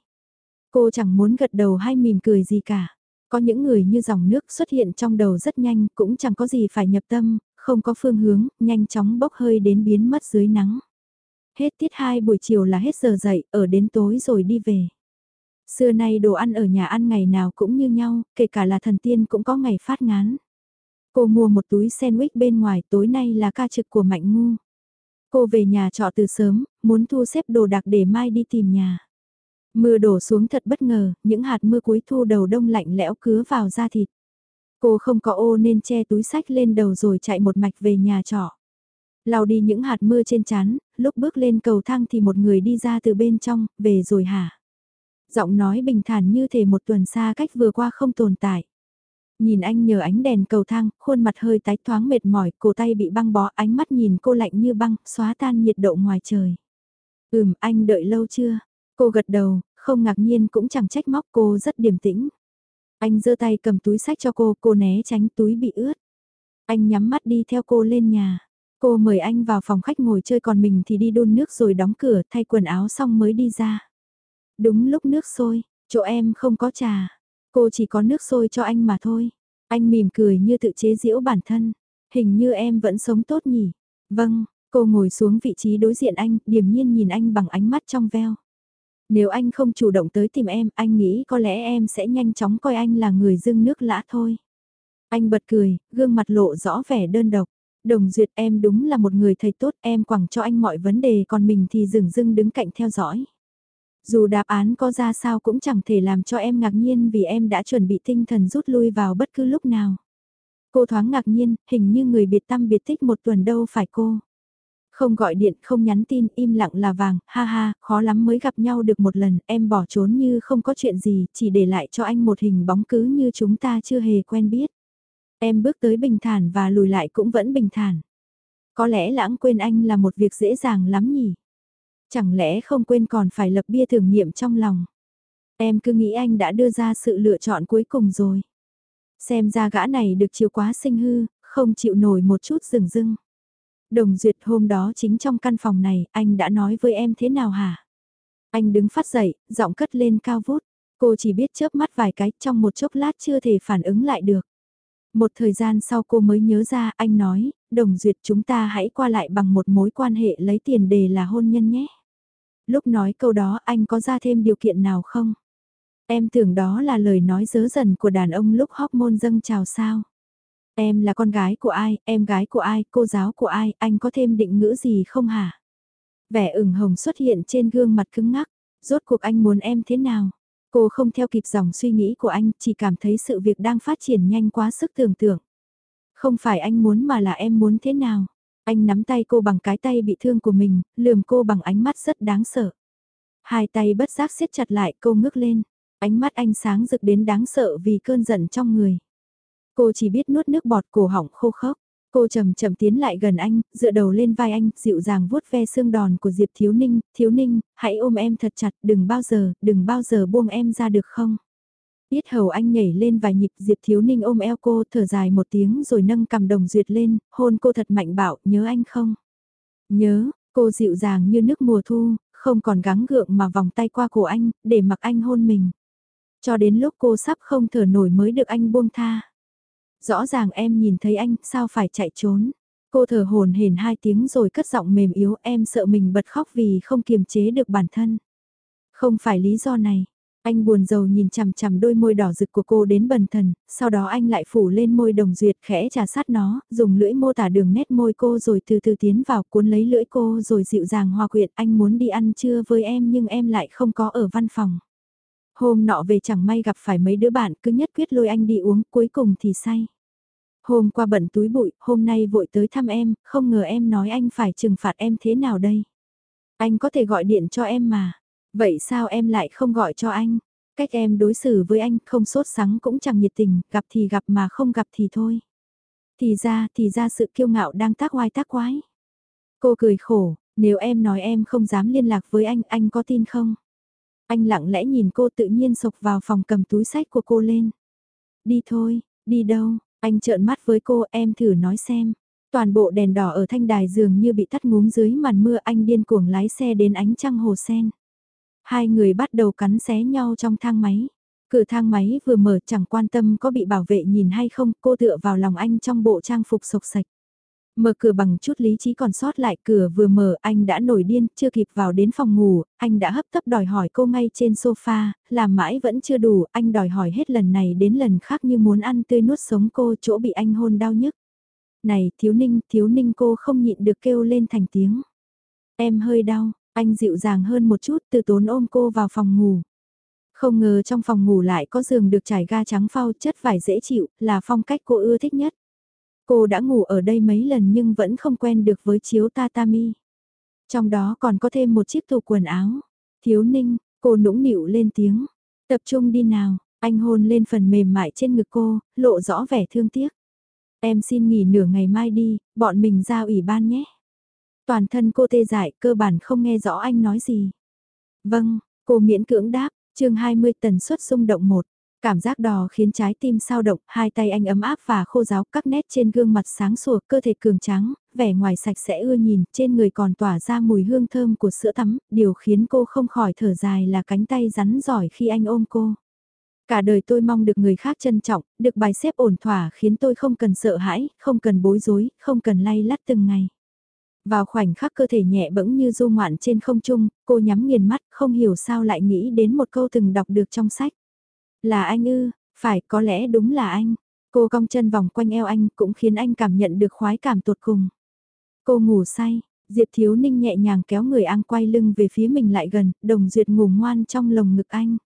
Cô chẳng muốn gật đầu hay mỉm cười gì cả. Có những người như dòng nước xuất hiện trong đầu rất nhanh, cũng chẳng có gì phải nhập tâm, không có phương hướng, nhanh chóng bốc hơi đến biến mất dưới nắng. Hết tiết 2 buổi chiều là hết giờ dậy, ở đến tối rồi đi về. Xưa nay đồ ăn ở nhà ăn ngày nào cũng như nhau, kể cả là thần tiên cũng có ngày phát ngán. Cô mua một túi sandwich bên ngoài tối nay là ca trực của Mạnh Ngu. Cô về nhà trọ từ sớm, muốn thu xếp đồ đạc để mai đi tìm nhà. Mưa đổ xuống thật bất ngờ, những hạt mưa cuối thu đầu đông lạnh lẽo cứa vào da thịt. Cô không có ô nên che túi sách lên đầu rồi chạy một mạch về nhà trọ. Lau đi những hạt mưa trên chán, lúc bước lên cầu thang thì một người đi ra từ bên trong, về rồi hả? Giọng nói bình thản như thể một tuần xa cách vừa qua không tồn tại. Nhìn anh nhờ ánh đèn cầu thang, khuôn mặt hơi tái thoáng mệt mỏi, cổ tay bị băng bó, ánh mắt nhìn cô lạnh như băng, xóa tan nhiệt độ ngoài trời. Ừm, anh đợi lâu chưa? Cô gật đầu, không ngạc nhiên cũng chẳng trách móc cô rất điềm tĩnh. Anh giơ tay cầm túi sách cho cô, cô né tránh túi bị ướt. Anh nhắm mắt đi theo cô lên nhà. Cô mời anh vào phòng khách ngồi chơi còn mình thì đi đun nước rồi đóng cửa thay quần áo xong mới đi ra. Đúng lúc nước sôi, chỗ em không có trà. Cô chỉ có nước sôi cho anh mà thôi. Anh mỉm cười như tự chế giễu bản thân. Hình như em vẫn sống tốt nhỉ. Vâng, cô ngồi xuống vị trí đối diện anh, điềm nhiên nhìn anh bằng ánh mắt trong veo. Nếu anh không chủ động tới tìm em, anh nghĩ có lẽ em sẽ nhanh chóng coi anh là người dưng nước lã thôi. Anh bật cười, gương mặt lộ rõ vẻ đơn độc. Đồng duyệt em đúng là một người thầy tốt, em quẳng cho anh mọi vấn đề còn mình thì dừng dưng đứng cạnh theo dõi. Dù đáp án có ra sao cũng chẳng thể làm cho em ngạc nhiên vì em đã chuẩn bị tinh thần rút lui vào bất cứ lúc nào. Cô thoáng ngạc nhiên, hình như người biệt tâm biệt tích một tuần đâu phải cô. Không gọi điện, không nhắn tin, im lặng là vàng, ha ha, khó lắm mới gặp nhau được một lần, em bỏ trốn như không có chuyện gì, chỉ để lại cho anh một hình bóng cứ như chúng ta chưa hề quen biết. Em bước tới bình thản và lùi lại cũng vẫn bình thản. Có lẽ lãng quên anh là một việc dễ dàng lắm nhỉ? Chẳng lẽ không quên còn phải lập bia tưởng niệm trong lòng? Em cứ nghĩ anh đã đưa ra sự lựa chọn cuối cùng rồi. Xem ra gã này được chiều quá sinh hư, không chịu nổi một chút rừng rưng. Đồng duyệt hôm đó chính trong căn phòng này, anh đã nói với em thế nào hả? Anh đứng phát dậy, giọng cất lên cao vút. Cô chỉ biết chớp mắt vài cái trong một chốc lát chưa thể phản ứng lại được. Một thời gian sau cô mới nhớ ra anh nói, đồng duyệt chúng ta hãy qua lại bằng một mối quan hệ lấy tiền đề là hôn nhân nhé. Lúc nói câu đó anh có ra thêm điều kiện nào không? Em tưởng đó là lời nói dớ dần của đàn ông lúc hormone dâng trào sao. Em là con gái của ai, em gái của ai, cô giáo của ai, anh có thêm định ngữ gì không hả? Vẻ ửng hồng xuất hiện trên gương mặt cứng ngắc, rốt cuộc anh muốn em thế nào? Cô không theo kịp dòng suy nghĩ của anh, chỉ cảm thấy sự việc đang phát triển nhanh quá sức tưởng tượng. Không phải anh muốn mà là em muốn thế nào? Anh nắm tay cô bằng cái tay bị thương của mình, lườm cô bằng ánh mắt rất đáng sợ. Hai tay bất giác siết chặt lại cô ngước lên. Ánh mắt anh sáng rực đến đáng sợ vì cơn giận trong người. Cô chỉ biết nuốt nước bọt cổ họng khô khốc. Cô chậm chậm tiến lại gần anh, dựa đầu lên vai anh, dịu dàng vuốt ve xương đòn của Diệp Thiếu Ninh, Thiếu Ninh, hãy ôm em thật chặt, đừng bao giờ, đừng bao giờ buông em ra được không? Biết hầu anh nhảy lên vài nhịp Diệp Thiếu Ninh ôm eo cô thở dài một tiếng rồi nâng cầm đồng duyệt lên, hôn cô thật mạnh bạo, nhớ anh không? Nhớ, cô dịu dàng như nước mùa thu, không còn gắng gượng mà vòng tay qua cổ anh, để mặc anh hôn mình. Cho đến lúc cô sắp không thở nổi mới được anh buông tha. Rõ ràng em nhìn thấy anh, sao phải chạy trốn? Cô thở hồn hển hai tiếng rồi cất giọng mềm yếu em sợ mình bật khóc vì không kiềm chế được bản thân. Không phải lý do này. Anh buồn rầu nhìn chằm chằm đôi môi đỏ rực của cô đến bần thần, sau đó anh lại phủ lên môi đồng duyệt khẽ trà sát nó, dùng lưỡi mô tả đường nét môi cô rồi từ từ tiến vào cuốn lấy lưỡi cô rồi dịu dàng hòa quyện anh muốn đi ăn trưa với em nhưng em lại không có ở văn phòng. Hôm nọ về chẳng may gặp phải mấy đứa bạn cứ nhất quyết lôi anh đi uống, cuối cùng thì say. Hôm qua bận túi bụi, hôm nay vội tới thăm em, không ngờ em nói anh phải trừng phạt em thế nào đây. Anh có thể gọi điện cho em mà. Vậy sao em lại không gọi cho anh? Cách em đối xử với anh không sốt sắng cũng chẳng nhiệt tình, gặp thì gặp mà không gặp thì thôi. Thì ra, thì ra sự kiêu ngạo đang tác oai tác quái. Cô cười khổ, nếu em nói em không dám liên lạc với anh, anh có tin không? Anh lặng lẽ nhìn cô tự nhiên sộc vào phòng cầm túi sách của cô lên. Đi thôi, đi đâu, anh trợn mắt với cô em thử nói xem. Toàn bộ đèn đỏ ở thanh đài dường như bị tắt ngúm dưới màn mưa anh điên cuồng lái xe đến ánh trăng hồ sen. Hai người bắt đầu cắn xé nhau trong thang máy. Cửa thang máy vừa mở chẳng quan tâm có bị bảo vệ nhìn hay không, cô tựa vào lòng anh trong bộ trang phục sộc sạch. Mở cửa bằng chút lý trí còn sót lại cửa vừa mở anh đã nổi điên, chưa kịp vào đến phòng ngủ, anh đã hấp tấp đòi hỏi cô ngay trên sofa, làm mãi vẫn chưa đủ, anh đòi hỏi hết lần này đến lần khác như muốn ăn tươi nuốt sống cô chỗ bị anh hôn đau nhức. Này thiếu ninh, thiếu ninh cô không nhịn được kêu lên thành tiếng. Em hơi đau, anh dịu dàng hơn một chút từ tốn ôm cô vào phòng ngủ. Không ngờ trong phòng ngủ lại có giường được trải ga trắng phao chất vải dễ chịu, là phong cách cô ưa thích nhất. Cô đã ngủ ở đây mấy lần nhưng vẫn không quen được với chiếu tatami. Trong đó còn có thêm một chiếc tủ quần áo. Thiếu ninh, cô nũng nịu lên tiếng. Tập trung đi nào, anh hôn lên phần mềm mại trên ngực cô, lộ rõ vẻ thương tiếc. Em xin nghỉ nửa ngày mai đi, bọn mình ra ủy ban nhé. Toàn thân cô tê dại, cơ bản không nghe rõ anh nói gì. Vâng, cô miễn cưỡng đáp, chương 20 tần suất xung động 1. Cảm giác đò khiến trái tim sao động, hai tay anh ấm áp và khô ráo các nét trên gương mặt sáng sủa, cơ thể cường tráng, vẻ ngoài sạch sẽ ưa nhìn, trên người còn tỏa ra mùi hương thơm của sữa tắm, điều khiến cô không khỏi thở dài là cánh tay rắn giỏi khi anh ôm cô. Cả đời tôi mong được người khác trân trọng, được bài xếp ổn thỏa khiến tôi không cần sợ hãi, không cần bối rối, không cần lay lắt từng ngày. Vào khoảnh khắc cơ thể nhẹ bẫng như du ngoạn trên không trung, cô nhắm nghiền mắt, không hiểu sao lại nghĩ đến một câu từng đọc được trong sách. Là anh ư, phải có lẽ đúng là anh. Cô cong chân vòng quanh eo anh cũng khiến anh cảm nhận được khoái cảm tột cùng. Cô ngủ say, Diệp Thiếu Ninh nhẹ nhàng kéo người an quay lưng về phía mình lại gần, đồng duyệt ngủ ngoan trong lồng ngực anh.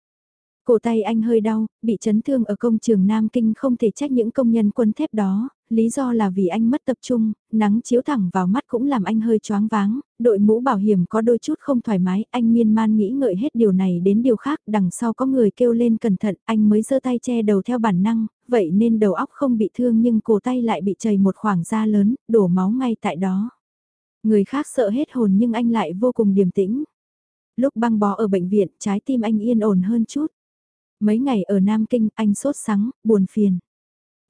Cổ tay anh hơi đau, bị chấn thương ở công trường Nam Kinh không thể trách những công nhân quân thép đó, lý do là vì anh mất tập trung, nắng chiếu thẳng vào mắt cũng làm anh hơi choáng váng, đội mũ bảo hiểm có đôi chút không thoải mái, anh miên man nghĩ ngợi hết điều này đến điều khác, đằng sau có người kêu lên cẩn thận, anh mới giơ tay che đầu theo bản năng, vậy nên đầu óc không bị thương nhưng cổ tay lại bị chảy một khoảng da lớn, đổ máu ngay tại đó. Người khác sợ hết hồn nhưng anh lại vô cùng điềm tĩnh. Lúc băng bó ở bệnh viện, trái tim anh yên ổn hơn chút. Mấy ngày ở Nam Kinh, anh sốt sắng, buồn phiền.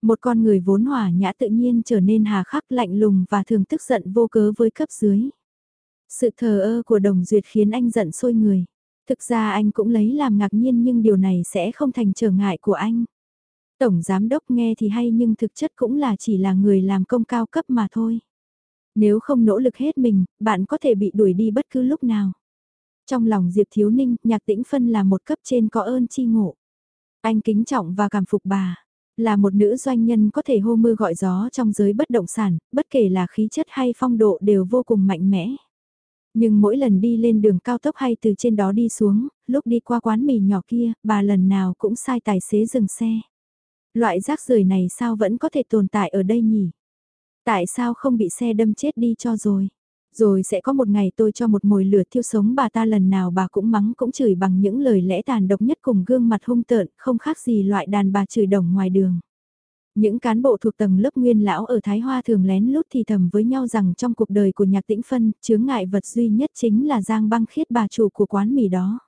Một con người vốn hòa nhã tự nhiên trở nên hà khắc lạnh lùng và thường tức giận vô cớ với cấp dưới. Sự thờ ơ của đồng duyệt khiến anh giận sôi người. Thực ra anh cũng lấy làm ngạc nhiên nhưng điều này sẽ không thành trở ngại của anh. Tổng giám đốc nghe thì hay nhưng thực chất cũng là chỉ là người làm công cao cấp mà thôi. Nếu không nỗ lực hết mình, bạn có thể bị đuổi đi bất cứ lúc nào. Trong lòng Diệp Thiếu Ninh, Nhạc Tĩnh Phân là một cấp trên có ơn chi ngộ. Anh kính trọng và cảm phục bà. Là một nữ doanh nhân có thể hô mưa gọi gió trong giới bất động sản, bất kể là khí chất hay phong độ đều vô cùng mạnh mẽ. Nhưng mỗi lần đi lên đường cao tốc hay từ trên đó đi xuống, lúc đi qua quán mì nhỏ kia, bà lần nào cũng sai tài xế dừng xe. Loại rác rưởi này sao vẫn có thể tồn tại ở đây nhỉ? Tại sao không bị xe đâm chết đi cho rồi? Rồi sẽ có một ngày tôi cho một mồi lửa thiêu sống bà ta lần nào bà cũng mắng cũng chửi bằng những lời lẽ tàn độc nhất cùng gương mặt hung tợn, không khác gì loại đàn bà chửi đồng ngoài đường. Những cán bộ thuộc tầng lớp nguyên lão ở Thái Hoa thường lén lút thì thầm với nhau rằng trong cuộc đời của nhạc tĩnh phân, chướng ngại vật duy nhất chính là Giang băng khiết bà chủ của quán mì đó.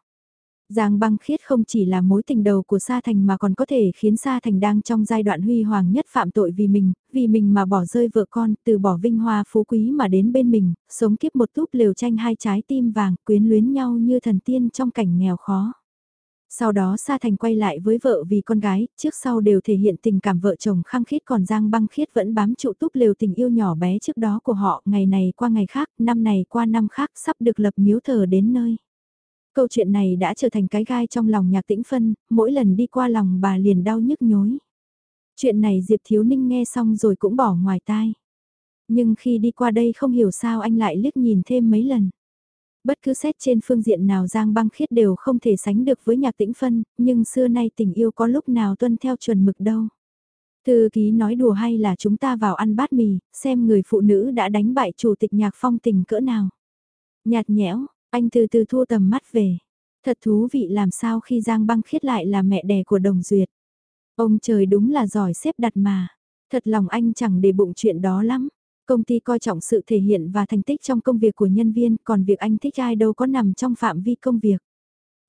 Giang băng khiết không chỉ là mối tình đầu của Sa Thành mà còn có thể khiến Sa Thành đang trong giai đoạn huy hoàng nhất phạm tội vì mình, vì mình mà bỏ rơi vợ con, từ bỏ vinh hoa phú quý mà đến bên mình, sống kiếp một túp liều tranh hai trái tim vàng, quyến luyến nhau như thần tiên trong cảnh nghèo khó. Sau đó Sa Thành quay lại với vợ vì con gái, trước sau đều thể hiện tình cảm vợ chồng khăng khít còn Giang băng khiết vẫn bám trụ túp liều tình yêu nhỏ bé trước đó của họ, ngày này qua ngày khác, năm này qua năm khác sắp được lập miếu thờ đến nơi. Câu chuyện này đã trở thành cái gai trong lòng nhạc tĩnh phân, mỗi lần đi qua lòng bà liền đau nhức nhối. Chuyện này Diệp Thiếu Ninh nghe xong rồi cũng bỏ ngoài tai. Nhưng khi đi qua đây không hiểu sao anh lại liếc nhìn thêm mấy lần. Bất cứ xét trên phương diện nào Giang băng khiết đều không thể sánh được với nhạc tĩnh phân, nhưng xưa nay tình yêu có lúc nào tuân theo chuẩn mực đâu. Thư ký nói đùa hay là chúng ta vào ăn bát mì, xem người phụ nữ đã đánh bại chủ tịch nhạc phong tình cỡ nào. Nhạt nhẽo, anh từ từ thu tầm mắt về. Thật thú vị làm sao khi Giang băng khiết lại là mẹ đẻ của Đồng Duyệt. Ông trời đúng là giỏi xếp đặt mà. Thật lòng anh chẳng để bụng chuyện đó lắm. Công ty coi trọng sự thể hiện và thành tích trong công việc của nhân viên, còn việc anh thích ai đâu có nằm trong phạm vi công việc.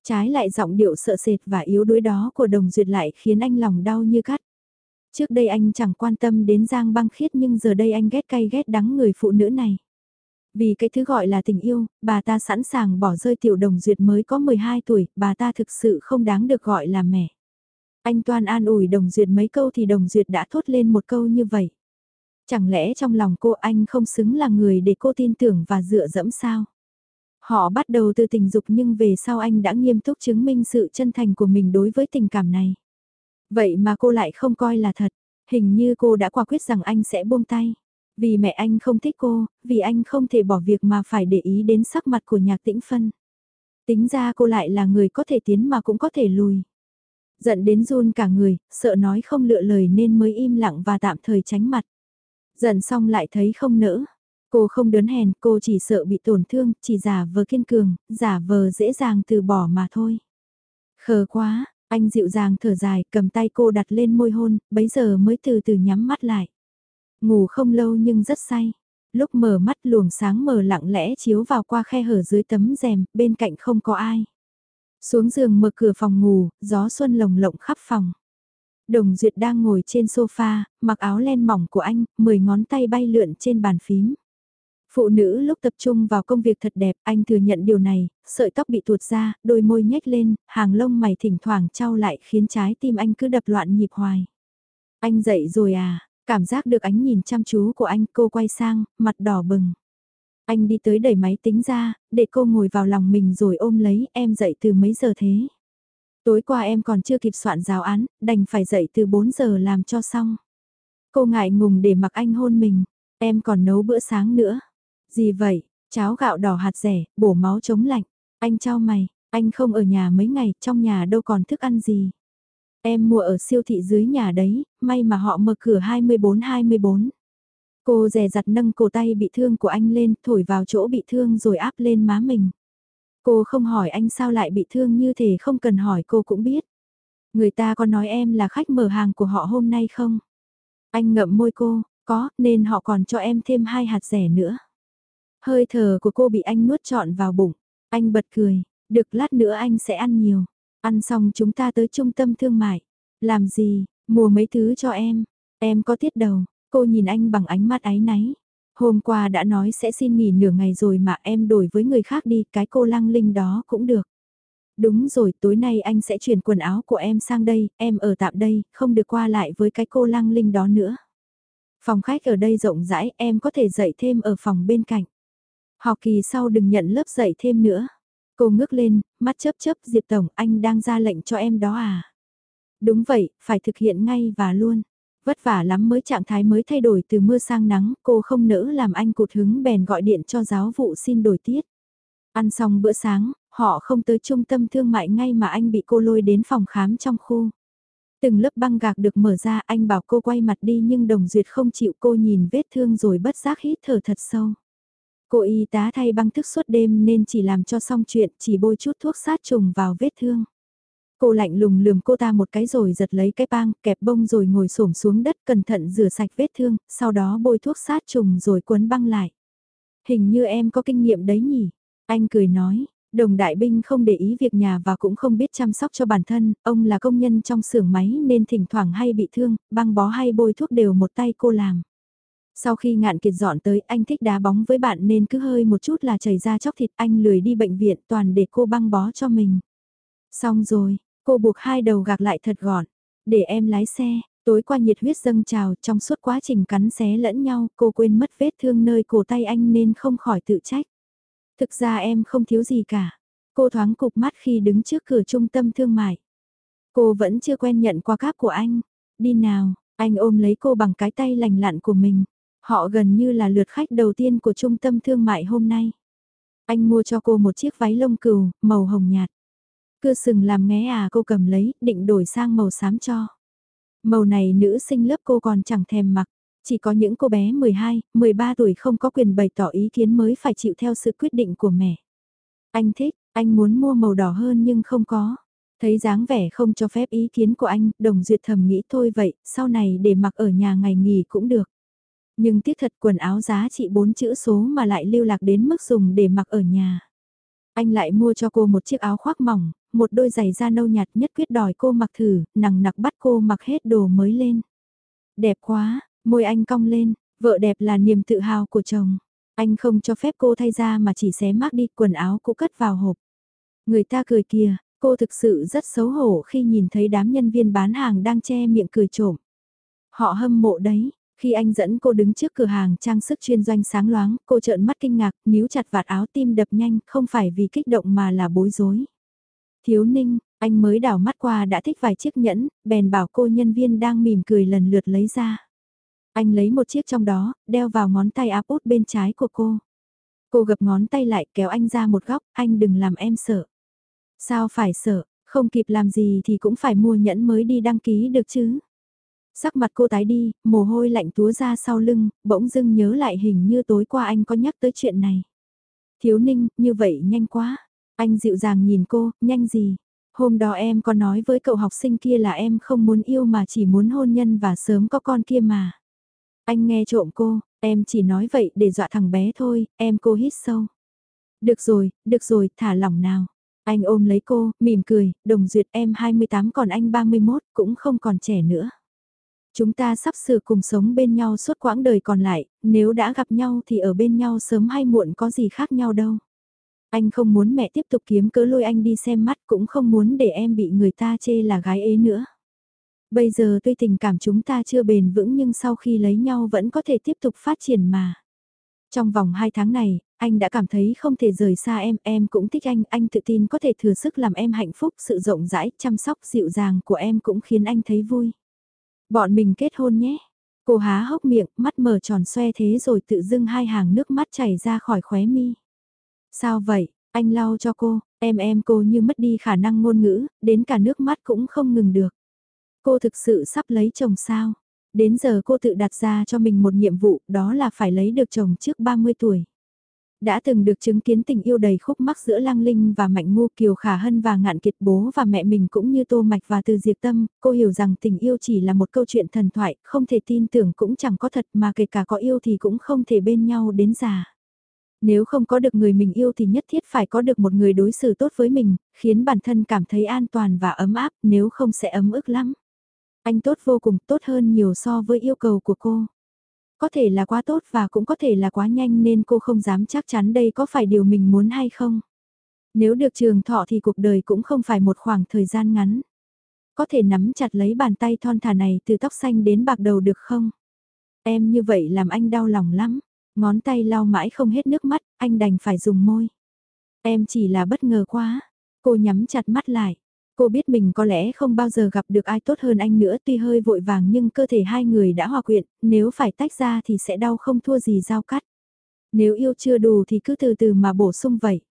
Trái lại giọng điệu sợ sệt và yếu đuối đó của Đồng Duyệt lại khiến anh lòng đau như cắt. Trước đây anh chẳng quan tâm đến Giang băng khiết nhưng giờ đây anh ghét cay ghét đắng người phụ nữ này. Vì cái thứ gọi là tình yêu, bà ta sẵn sàng bỏ rơi tiểu đồng duyệt mới có 12 tuổi, bà ta thực sự không đáng được gọi là mẹ. Anh toan an ủi đồng duyệt mấy câu thì đồng duyệt đã thốt lên một câu như vậy. Chẳng lẽ trong lòng cô anh không xứng là người để cô tin tưởng và dựa dẫm sao? Họ bắt đầu từ tình dục nhưng về sau anh đã nghiêm túc chứng minh sự chân thành của mình đối với tình cảm này. Vậy mà cô lại không coi là thật, hình như cô đã quả quyết rằng anh sẽ buông tay. Vì mẹ anh không thích cô, vì anh không thể bỏ việc mà phải để ý đến sắc mặt của nhạc tĩnh phân. Tính ra cô lại là người có thể tiến mà cũng có thể lùi. Giận đến run cả người, sợ nói không lựa lời nên mới im lặng và tạm thời tránh mặt. Giận xong lại thấy không nỡ. Cô không đớn hèn, cô chỉ sợ bị tổn thương, chỉ giả vờ kiên cường, giả vờ dễ dàng từ bỏ mà thôi. Khờ quá, anh dịu dàng thở dài, cầm tay cô đặt lên môi hôn, bấy giờ mới từ từ nhắm mắt lại. Ngủ không lâu nhưng rất say. Lúc mở mắt luồng sáng mờ lặng lẽ chiếu vào qua khe hở dưới tấm rèm, bên cạnh không có ai. Xuống giường mở cửa phòng ngủ, gió xuân lồng lộng khắp phòng. Đồng Duyệt đang ngồi trên sofa, mặc áo len mỏng của anh, mười ngón tay bay lượn trên bàn phím. Phụ nữ lúc tập trung vào công việc thật đẹp, anh thừa nhận điều này, sợi tóc bị tuột ra, đôi môi nhếch lên, hàng lông mày thỉnh thoảng trao lại khiến trái tim anh cứ đập loạn nhịp hoài. Anh dậy rồi à, Cảm giác được ánh nhìn chăm chú của anh cô quay sang, mặt đỏ bừng. Anh đi tới đẩy máy tính ra, để cô ngồi vào lòng mình rồi ôm lấy em dậy từ mấy giờ thế. Tối qua em còn chưa kịp soạn giáo án, đành phải dậy từ 4 giờ làm cho xong. Cô ngại ngùng để mặc anh hôn mình, em còn nấu bữa sáng nữa. Gì vậy, cháo gạo đỏ hạt rẻ, bổ máu chống lạnh. Anh cho mày, anh không ở nhà mấy ngày, trong nhà đâu còn thức ăn gì. Em mua ở siêu thị dưới nhà đấy, may mà họ mở cửa 24-24. Cô rè rặt nâng cổ tay bị thương của anh lên, thổi vào chỗ bị thương rồi áp lên má mình. Cô không hỏi anh sao lại bị thương như thế không cần hỏi cô cũng biết. Người ta có nói em là khách mở hàng của họ hôm nay không? Anh ngậm môi cô, có, nên họ còn cho em thêm hai hạt rẻ nữa. Hơi thở của cô bị anh nuốt trọn vào bụng. Anh bật cười, được lát nữa anh sẽ ăn nhiều. Ăn xong chúng ta tới trung tâm thương mại. Làm gì, mua mấy thứ cho em. Em có tiết đầu, cô nhìn anh bằng ánh mắt áy náy. Hôm qua đã nói sẽ xin nghỉ nửa ngày rồi mà em đổi với người khác đi, cái cô lăng linh đó cũng được. Đúng rồi, tối nay anh sẽ chuyển quần áo của em sang đây, em ở tạm đây, không được qua lại với cái cô lăng linh đó nữa. Phòng khách ở đây rộng rãi, em có thể dạy thêm ở phòng bên cạnh. Học kỳ sau đừng nhận lớp dạy thêm nữa. Cô ngước lên, mắt chớp chớp Diệp Tổng, anh đang ra lệnh cho em đó à? Đúng vậy, phải thực hiện ngay và luôn. Vất vả lắm mới trạng thái mới thay đổi từ mưa sang nắng, cô không nỡ làm anh cụt hứng bèn gọi điện cho giáo vụ xin đổi tiết. Ăn xong bữa sáng, họ không tới trung tâm thương mại ngay mà anh bị cô lôi đến phòng khám trong khu. Từng lớp băng gạc được mở ra anh bảo cô quay mặt đi nhưng đồng duyệt không chịu cô nhìn vết thương rồi bất giác hít thở thật sâu. Cô y tá thay băng thức suốt đêm nên chỉ làm cho xong chuyện chỉ bôi chút thuốc sát trùng vào vết thương. Cô lạnh lùng lườm cô ta một cái rồi giật lấy cái băng, kẹp bông rồi ngồi xổm xuống đất cẩn thận rửa sạch vết thương, sau đó bôi thuốc sát trùng rồi quấn băng lại. Hình như em có kinh nghiệm đấy nhỉ? Anh cười nói, đồng đại binh không để ý việc nhà và cũng không biết chăm sóc cho bản thân, ông là công nhân trong xưởng máy nên thỉnh thoảng hay bị thương, băng bó hay bôi thuốc đều một tay cô làm. Sau khi ngạn kiệt dọn tới anh thích đá bóng với bạn nên cứ hơi một chút là chảy ra chóc thịt anh lười đi bệnh viện toàn để cô băng bó cho mình. Xong rồi, cô buộc hai đầu gạc lại thật gọn, để em lái xe, tối qua nhiệt huyết dâng trào trong suốt quá trình cắn xé lẫn nhau cô quên mất vết thương nơi cổ tay anh nên không khỏi tự trách. Thực ra em không thiếu gì cả. Cô thoáng cục mắt khi đứng trước cửa trung tâm thương mại. Cô vẫn chưa quen nhận qua cáp của anh. Đi nào, anh ôm lấy cô bằng cái tay lành lặn của mình. Họ gần như là lượt khách đầu tiên của trung tâm thương mại hôm nay. Anh mua cho cô một chiếc váy lông cừu, màu hồng nhạt. Cưa sừng làm nghe à cô cầm lấy, định đổi sang màu xám cho. Màu này nữ sinh lớp cô còn chẳng thèm mặc. Chỉ có những cô bé 12, 13 tuổi không có quyền bày tỏ ý kiến mới phải chịu theo sự quyết định của mẹ. Anh thích, anh muốn mua màu đỏ hơn nhưng không có. Thấy dáng vẻ không cho phép ý kiến của anh, đồng duyệt thầm nghĩ thôi vậy, sau này để mặc ở nhà ngày nghỉ cũng được. Nhưng tiếc thật quần áo giá trị 4 chữ số mà lại lưu lạc đến mức dùng để mặc ở nhà. Anh lại mua cho cô một chiếc áo khoác mỏng, một đôi giày da nâu nhạt nhất quyết đòi cô mặc thử, nằng nặc bắt cô mặc hết đồ mới lên. Đẹp quá, Môi anh cong lên, vợ đẹp là niềm tự hào của chồng. Anh không cho phép cô thay ra mà chỉ xé mác đi quần áo cũ cất vào hộp. Người ta cười kìa, cô thực sự rất xấu hổ khi nhìn thấy đám nhân viên bán hàng đang che miệng cười trộm. Họ hâm mộ đấy, khi anh dẫn cô đứng trước cửa hàng trang sức chuyên doanh sáng loáng, cô trợn mắt kinh ngạc, níu chặt vạt áo tim đập nhanh, không phải vì kích động mà là bối rối. Thiếu ninh, anh mới đảo mắt qua đã thích vài chiếc nhẫn, bèn bảo cô nhân viên đang mỉm cười lần lượt lấy ra. Anh lấy một chiếc trong đó, đeo vào ngón tay áp út bên trái của cô. Cô gập ngón tay lại kéo anh ra một góc, anh đừng làm em sợ. Sao phải sợ, không kịp làm gì thì cũng phải mua nhẫn mới đi đăng ký được chứ. Sắc mặt cô tái đi, mồ hôi lạnh túa ra sau lưng, bỗng dưng nhớ lại hình như tối qua anh có nhắc tới chuyện này. Thiếu ninh, như vậy nhanh quá. Anh dịu dàng nhìn cô, nhanh gì. Hôm đó em có nói với cậu học sinh kia là em không muốn yêu mà chỉ muốn hôn nhân và sớm có con kia mà. Anh nghe trộm cô, em chỉ nói vậy để dọa thằng bé thôi, em cô hít sâu. Được rồi, được rồi, thả lỏng nào. Anh ôm lấy cô, mỉm cười, đồng duyệt em 28 còn anh 31, cũng không còn trẻ nữa. Chúng ta sắp sửa cùng sống bên nhau suốt quãng đời còn lại, nếu đã gặp nhau thì ở bên nhau sớm hay muộn có gì khác nhau đâu. Anh không muốn mẹ tiếp tục kiếm cớ lôi anh đi xem mắt cũng không muốn để em bị người ta chê là gái ế nữa. Bây giờ tuy tình cảm chúng ta chưa bền vững nhưng sau khi lấy nhau vẫn có thể tiếp tục phát triển mà. Trong vòng 2 tháng này, anh đã cảm thấy không thể rời xa em, em cũng thích anh, anh tự tin có thể thừa sức làm em hạnh phúc, sự rộng rãi, chăm sóc dịu dàng của em cũng khiến anh thấy vui. Bọn mình kết hôn nhé. Cô há hốc miệng, mắt mở tròn xoe thế rồi tự dưng hai hàng nước mắt chảy ra khỏi khóe mi. Sao vậy, anh lau cho cô, em em cô như mất đi khả năng ngôn ngữ, đến cả nước mắt cũng không ngừng được. Cô thực sự sắp lấy chồng sao? Đến giờ cô tự đặt ra cho mình một nhiệm vụ, đó là phải lấy được chồng trước 30 tuổi. Đã từng được chứng kiến tình yêu đầy khúc mắc giữa Lăng Linh và Mạnh Ngu Kiều Khả Hân và Ngạn Kiệt bố và mẹ mình cũng như Tô Mạch và Từ Diệp Tâm, cô hiểu rằng tình yêu chỉ là một câu chuyện thần thoại, không thể tin tưởng cũng chẳng có thật mà kể cả có yêu thì cũng không thể bên nhau đến già. Nếu không có được người mình yêu thì nhất thiết phải có được một người đối xử tốt với mình, khiến bản thân cảm thấy an toàn và ấm áp, nếu không sẽ ấm ức lắm. Anh tốt vô cùng tốt hơn nhiều so với yêu cầu của cô. Có thể là quá tốt và cũng có thể là quá nhanh nên cô không dám chắc chắn đây có phải điều mình muốn hay không. Nếu được trường thọ thì cuộc đời cũng không phải một khoảng thời gian ngắn. Có thể nắm chặt lấy bàn tay thon thả này từ tóc xanh đến bạc đầu được không? Em như vậy làm anh đau lòng lắm. Ngón tay lau mãi không hết nước mắt, anh đành phải dùng môi. Em chỉ là bất ngờ quá. Cô nhắm chặt mắt lại. Cô biết mình có lẽ không bao giờ gặp được ai tốt hơn anh nữa tuy hơi vội vàng nhưng cơ thể hai người đã hòa quyện, nếu phải tách ra thì sẽ đau không thua gì dao cắt. Nếu yêu chưa đủ thì cứ từ từ mà bổ sung vậy.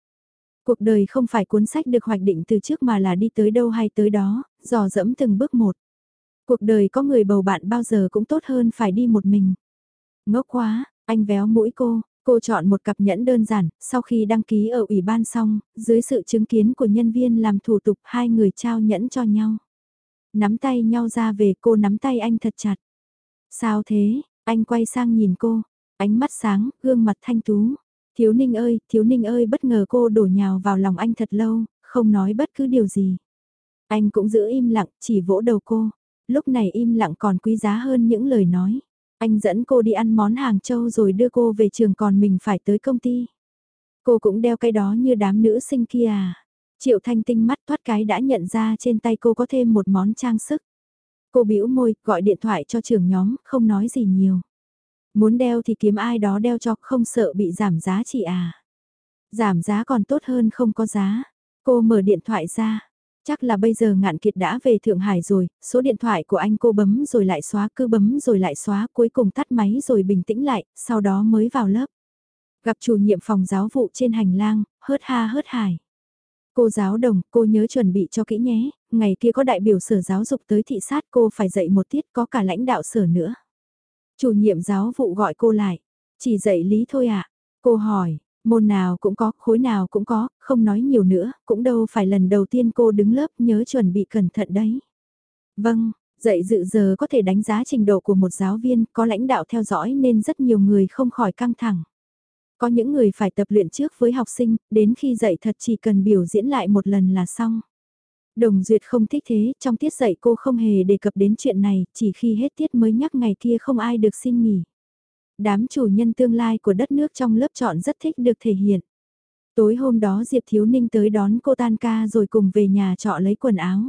Cuộc đời không phải cuốn sách được hoạch định từ trước mà là đi tới đâu hay tới đó, dò dẫm từng bước một. Cuộc đời có người bầu bạn bao giờ cũng tốt hơn phải đi một mình. Ngốc quá, anh véo mũi cô, cô chọn một cặp nhẫn đơn giản, sau khi đăng ký ở ủy ban xong, dưới sự chứng kiến của nhân viên làm thủ tục hai người trao nhẫn cho nhau. Nắm tay nhau ra về cô nắm tay anh thật chặt. Sao thế, anh quay sang nhìn cô, ánh mắt sáng, gương mặt thanh tú. Thiếu ninh ơi, thiếu ninh ơi bất ngờ cô đổ nhào vào lòng anh thật lâu, không nói bất cứ điều gì. Anh cũng giữ im lặng, chỉ vỗ đầu cô. Lúc này im lặng còn quý giá hơn những lời nói. Anh dẫn cô đi ăn món hàng châu rồi đưa cô về trường còn mình phải tới công ty. Cô cũng đeo cái đó như đám nữ sinh kia à. Triệu Thanh tinh mắt thoát cái đã nhận ra trên tay cô có thêm một món trang sức. Cô bĩu môi, gọi điện thoại cho trưởng nhóm, không nói gì nhiều. Muốn đeo thì kiếm ai đó đeo cho, không sợ bị giảm giá chị à. Giảm giá còn tốt hơn không có giá. Cô mở điện thoại ra. Chắc là bây giờ ngạn kiệt đã về Thượng Hải rồi, số điện thoại của anh cô bấm rồi lại xóa, cứ bấm rồi lại xóa, cuối cùng tắt máy rồi bình tĩnh lại, sau đó mới vào lớp. Gặp chủ nhiệm phòng giáo vụ trên hành lang, hớt ha hớt hải. Cô giáo đồng, cô nhớ chuẩn bị cho kỹ nhé, ngày kia có đại biểu sở giáo dục tới thị sát cô phải dạy một tiết có cả lãnh đạo sở nữa. Chủ nhiệm giáo vụ gọi cô lại, chỉ dạy lý thôi ạ. À? Cô hỏi, môn nào cũng có, khối nào cũng có, không nói nhiều nữa, cũng đâu phải lần đầu tiên cô đứng lớp nhớ chuẩn bị cẩn thận đấy. Vâng, dạy dự giờ có thể đánh giá trình độ của một giáo viên, có lãnh đạo theo dõi nên rất nhiều người không khỏi căng thẳng. Có những người phải tập luyện trước với học sinh, đến khi dạy thật chỉ cần biểu diễn lại một lần là xong. Đồng Duyệt không thích thế, trong tiết dạy cô không hề đề cập đến chuyện này, chỉ khi hết tiết mới nhắc ngày kia không ai được xin nghỉ. Đám chủ nhân tương lai của đất nước trong lớp chọn rất thích được thể hiện. Tối hôm đó Diệp Thiếu Ninh tới đón cô tan ca rồi cùng về nhà trọ lấy quần áo.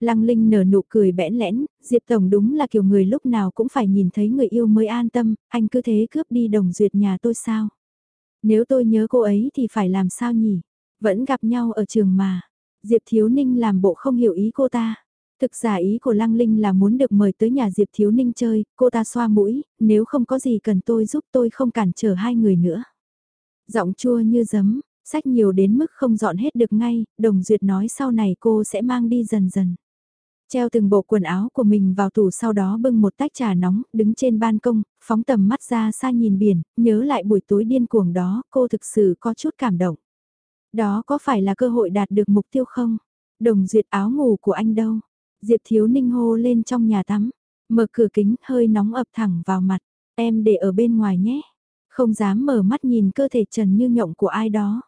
Lăng Linh nở nụ cười bẽn lẽn, Diệp Tổng đúng là kiểu người lúc nào cũng phải nhìn thấy người yêu mới an tâm, anh cứ thế cướp đi đồng duyệt nhà tôi sao? Nếu tôi nhớ cô ấy thì phải làm sao nhỉ? Vẫn gặp nhau ở trường mà. Diệp Thiếu Ninh làm bộ không hiểu ý cô ta. Thực giả ý của Lăng Linh là muốn được mời tới nhà Diệp Thiếu Ninh chơi, cô ta xoa mũi, nếu không có gì cần tôi giúp tôi không cản trở hai người nữa. Giọng chua như giấm, sách nhiều đến mức không dọn hết được ngay, Đồng Duyệt nói sau này cô sẽ mang đi dần dần. Treo từng bộ quần áo của mình vào tủ sau đó bưng một tách trà nóng, đứng trên ban công, phóng tầm mắt ra xa nhìn biển, nhớ lại buổi tối điên cuồng đó, cô thực sự có chút cảm động. Đó có phải là cơ hội đạt được mục tiêu không? Đồng duyệt áo ngủ của anh đâu? Diệp Thiếu Ninh hô lên trong nhà tắm, mở cửa kính hơi nóng ập thẳng vào mặt, em để ở bên ngoài nhé. Không dám mở mắt nhìn cơ thể trần như nhộng của ai đó.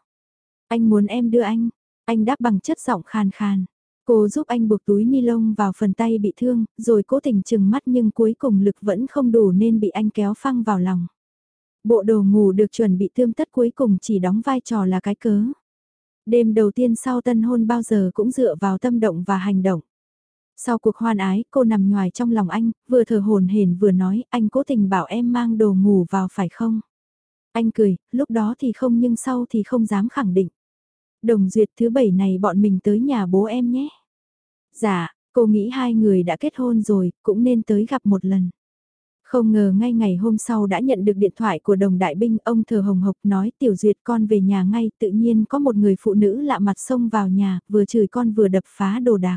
Anh muốn em đưa anh, anh đáp bằng chất giọng khàn khàn. Cô giúp anh buộc túi ni lông vào phần tay bị thương, rồi cố tình chừng mắt nhưng cuối cùng lực vẫn không đủ nên bị anh kéo phăng vào lòng. Bộ đồ ngủ được chuẩn bị tươm tất cuối cùng chỉ đóng vai trò là cái cớ. Đêm đầu tiên sau tân hôn bao giờ cũng dựa vào tâm động và hành động. Sau cuộc hoan ái, cô nằm ngoài trong lòng anh, vừa thở hồn hển vừa nói, anh cố tình bảo em mang đồ ngủ vào phải không? Anh cười, lúc đó thì không nhưng sau thì không dám khẳng định. Đồng duyệt thứ bảy này bọn mình tới nhà bố em nhé. Dạ, cô nghĩ hai người đã kết hôn rồi, cũng nên tới gặp một lần. Không ngờ ngay ngày hôm sau đã nhận được điện thoại của đồng đại binh, ông thờ hồng hộc nói tiểu duyệt con về nhà ngay, tự nhiên có một người phụ nữ lạ mặt xông vào nhà, vừa chửi con vừa đập phá đồ đạc.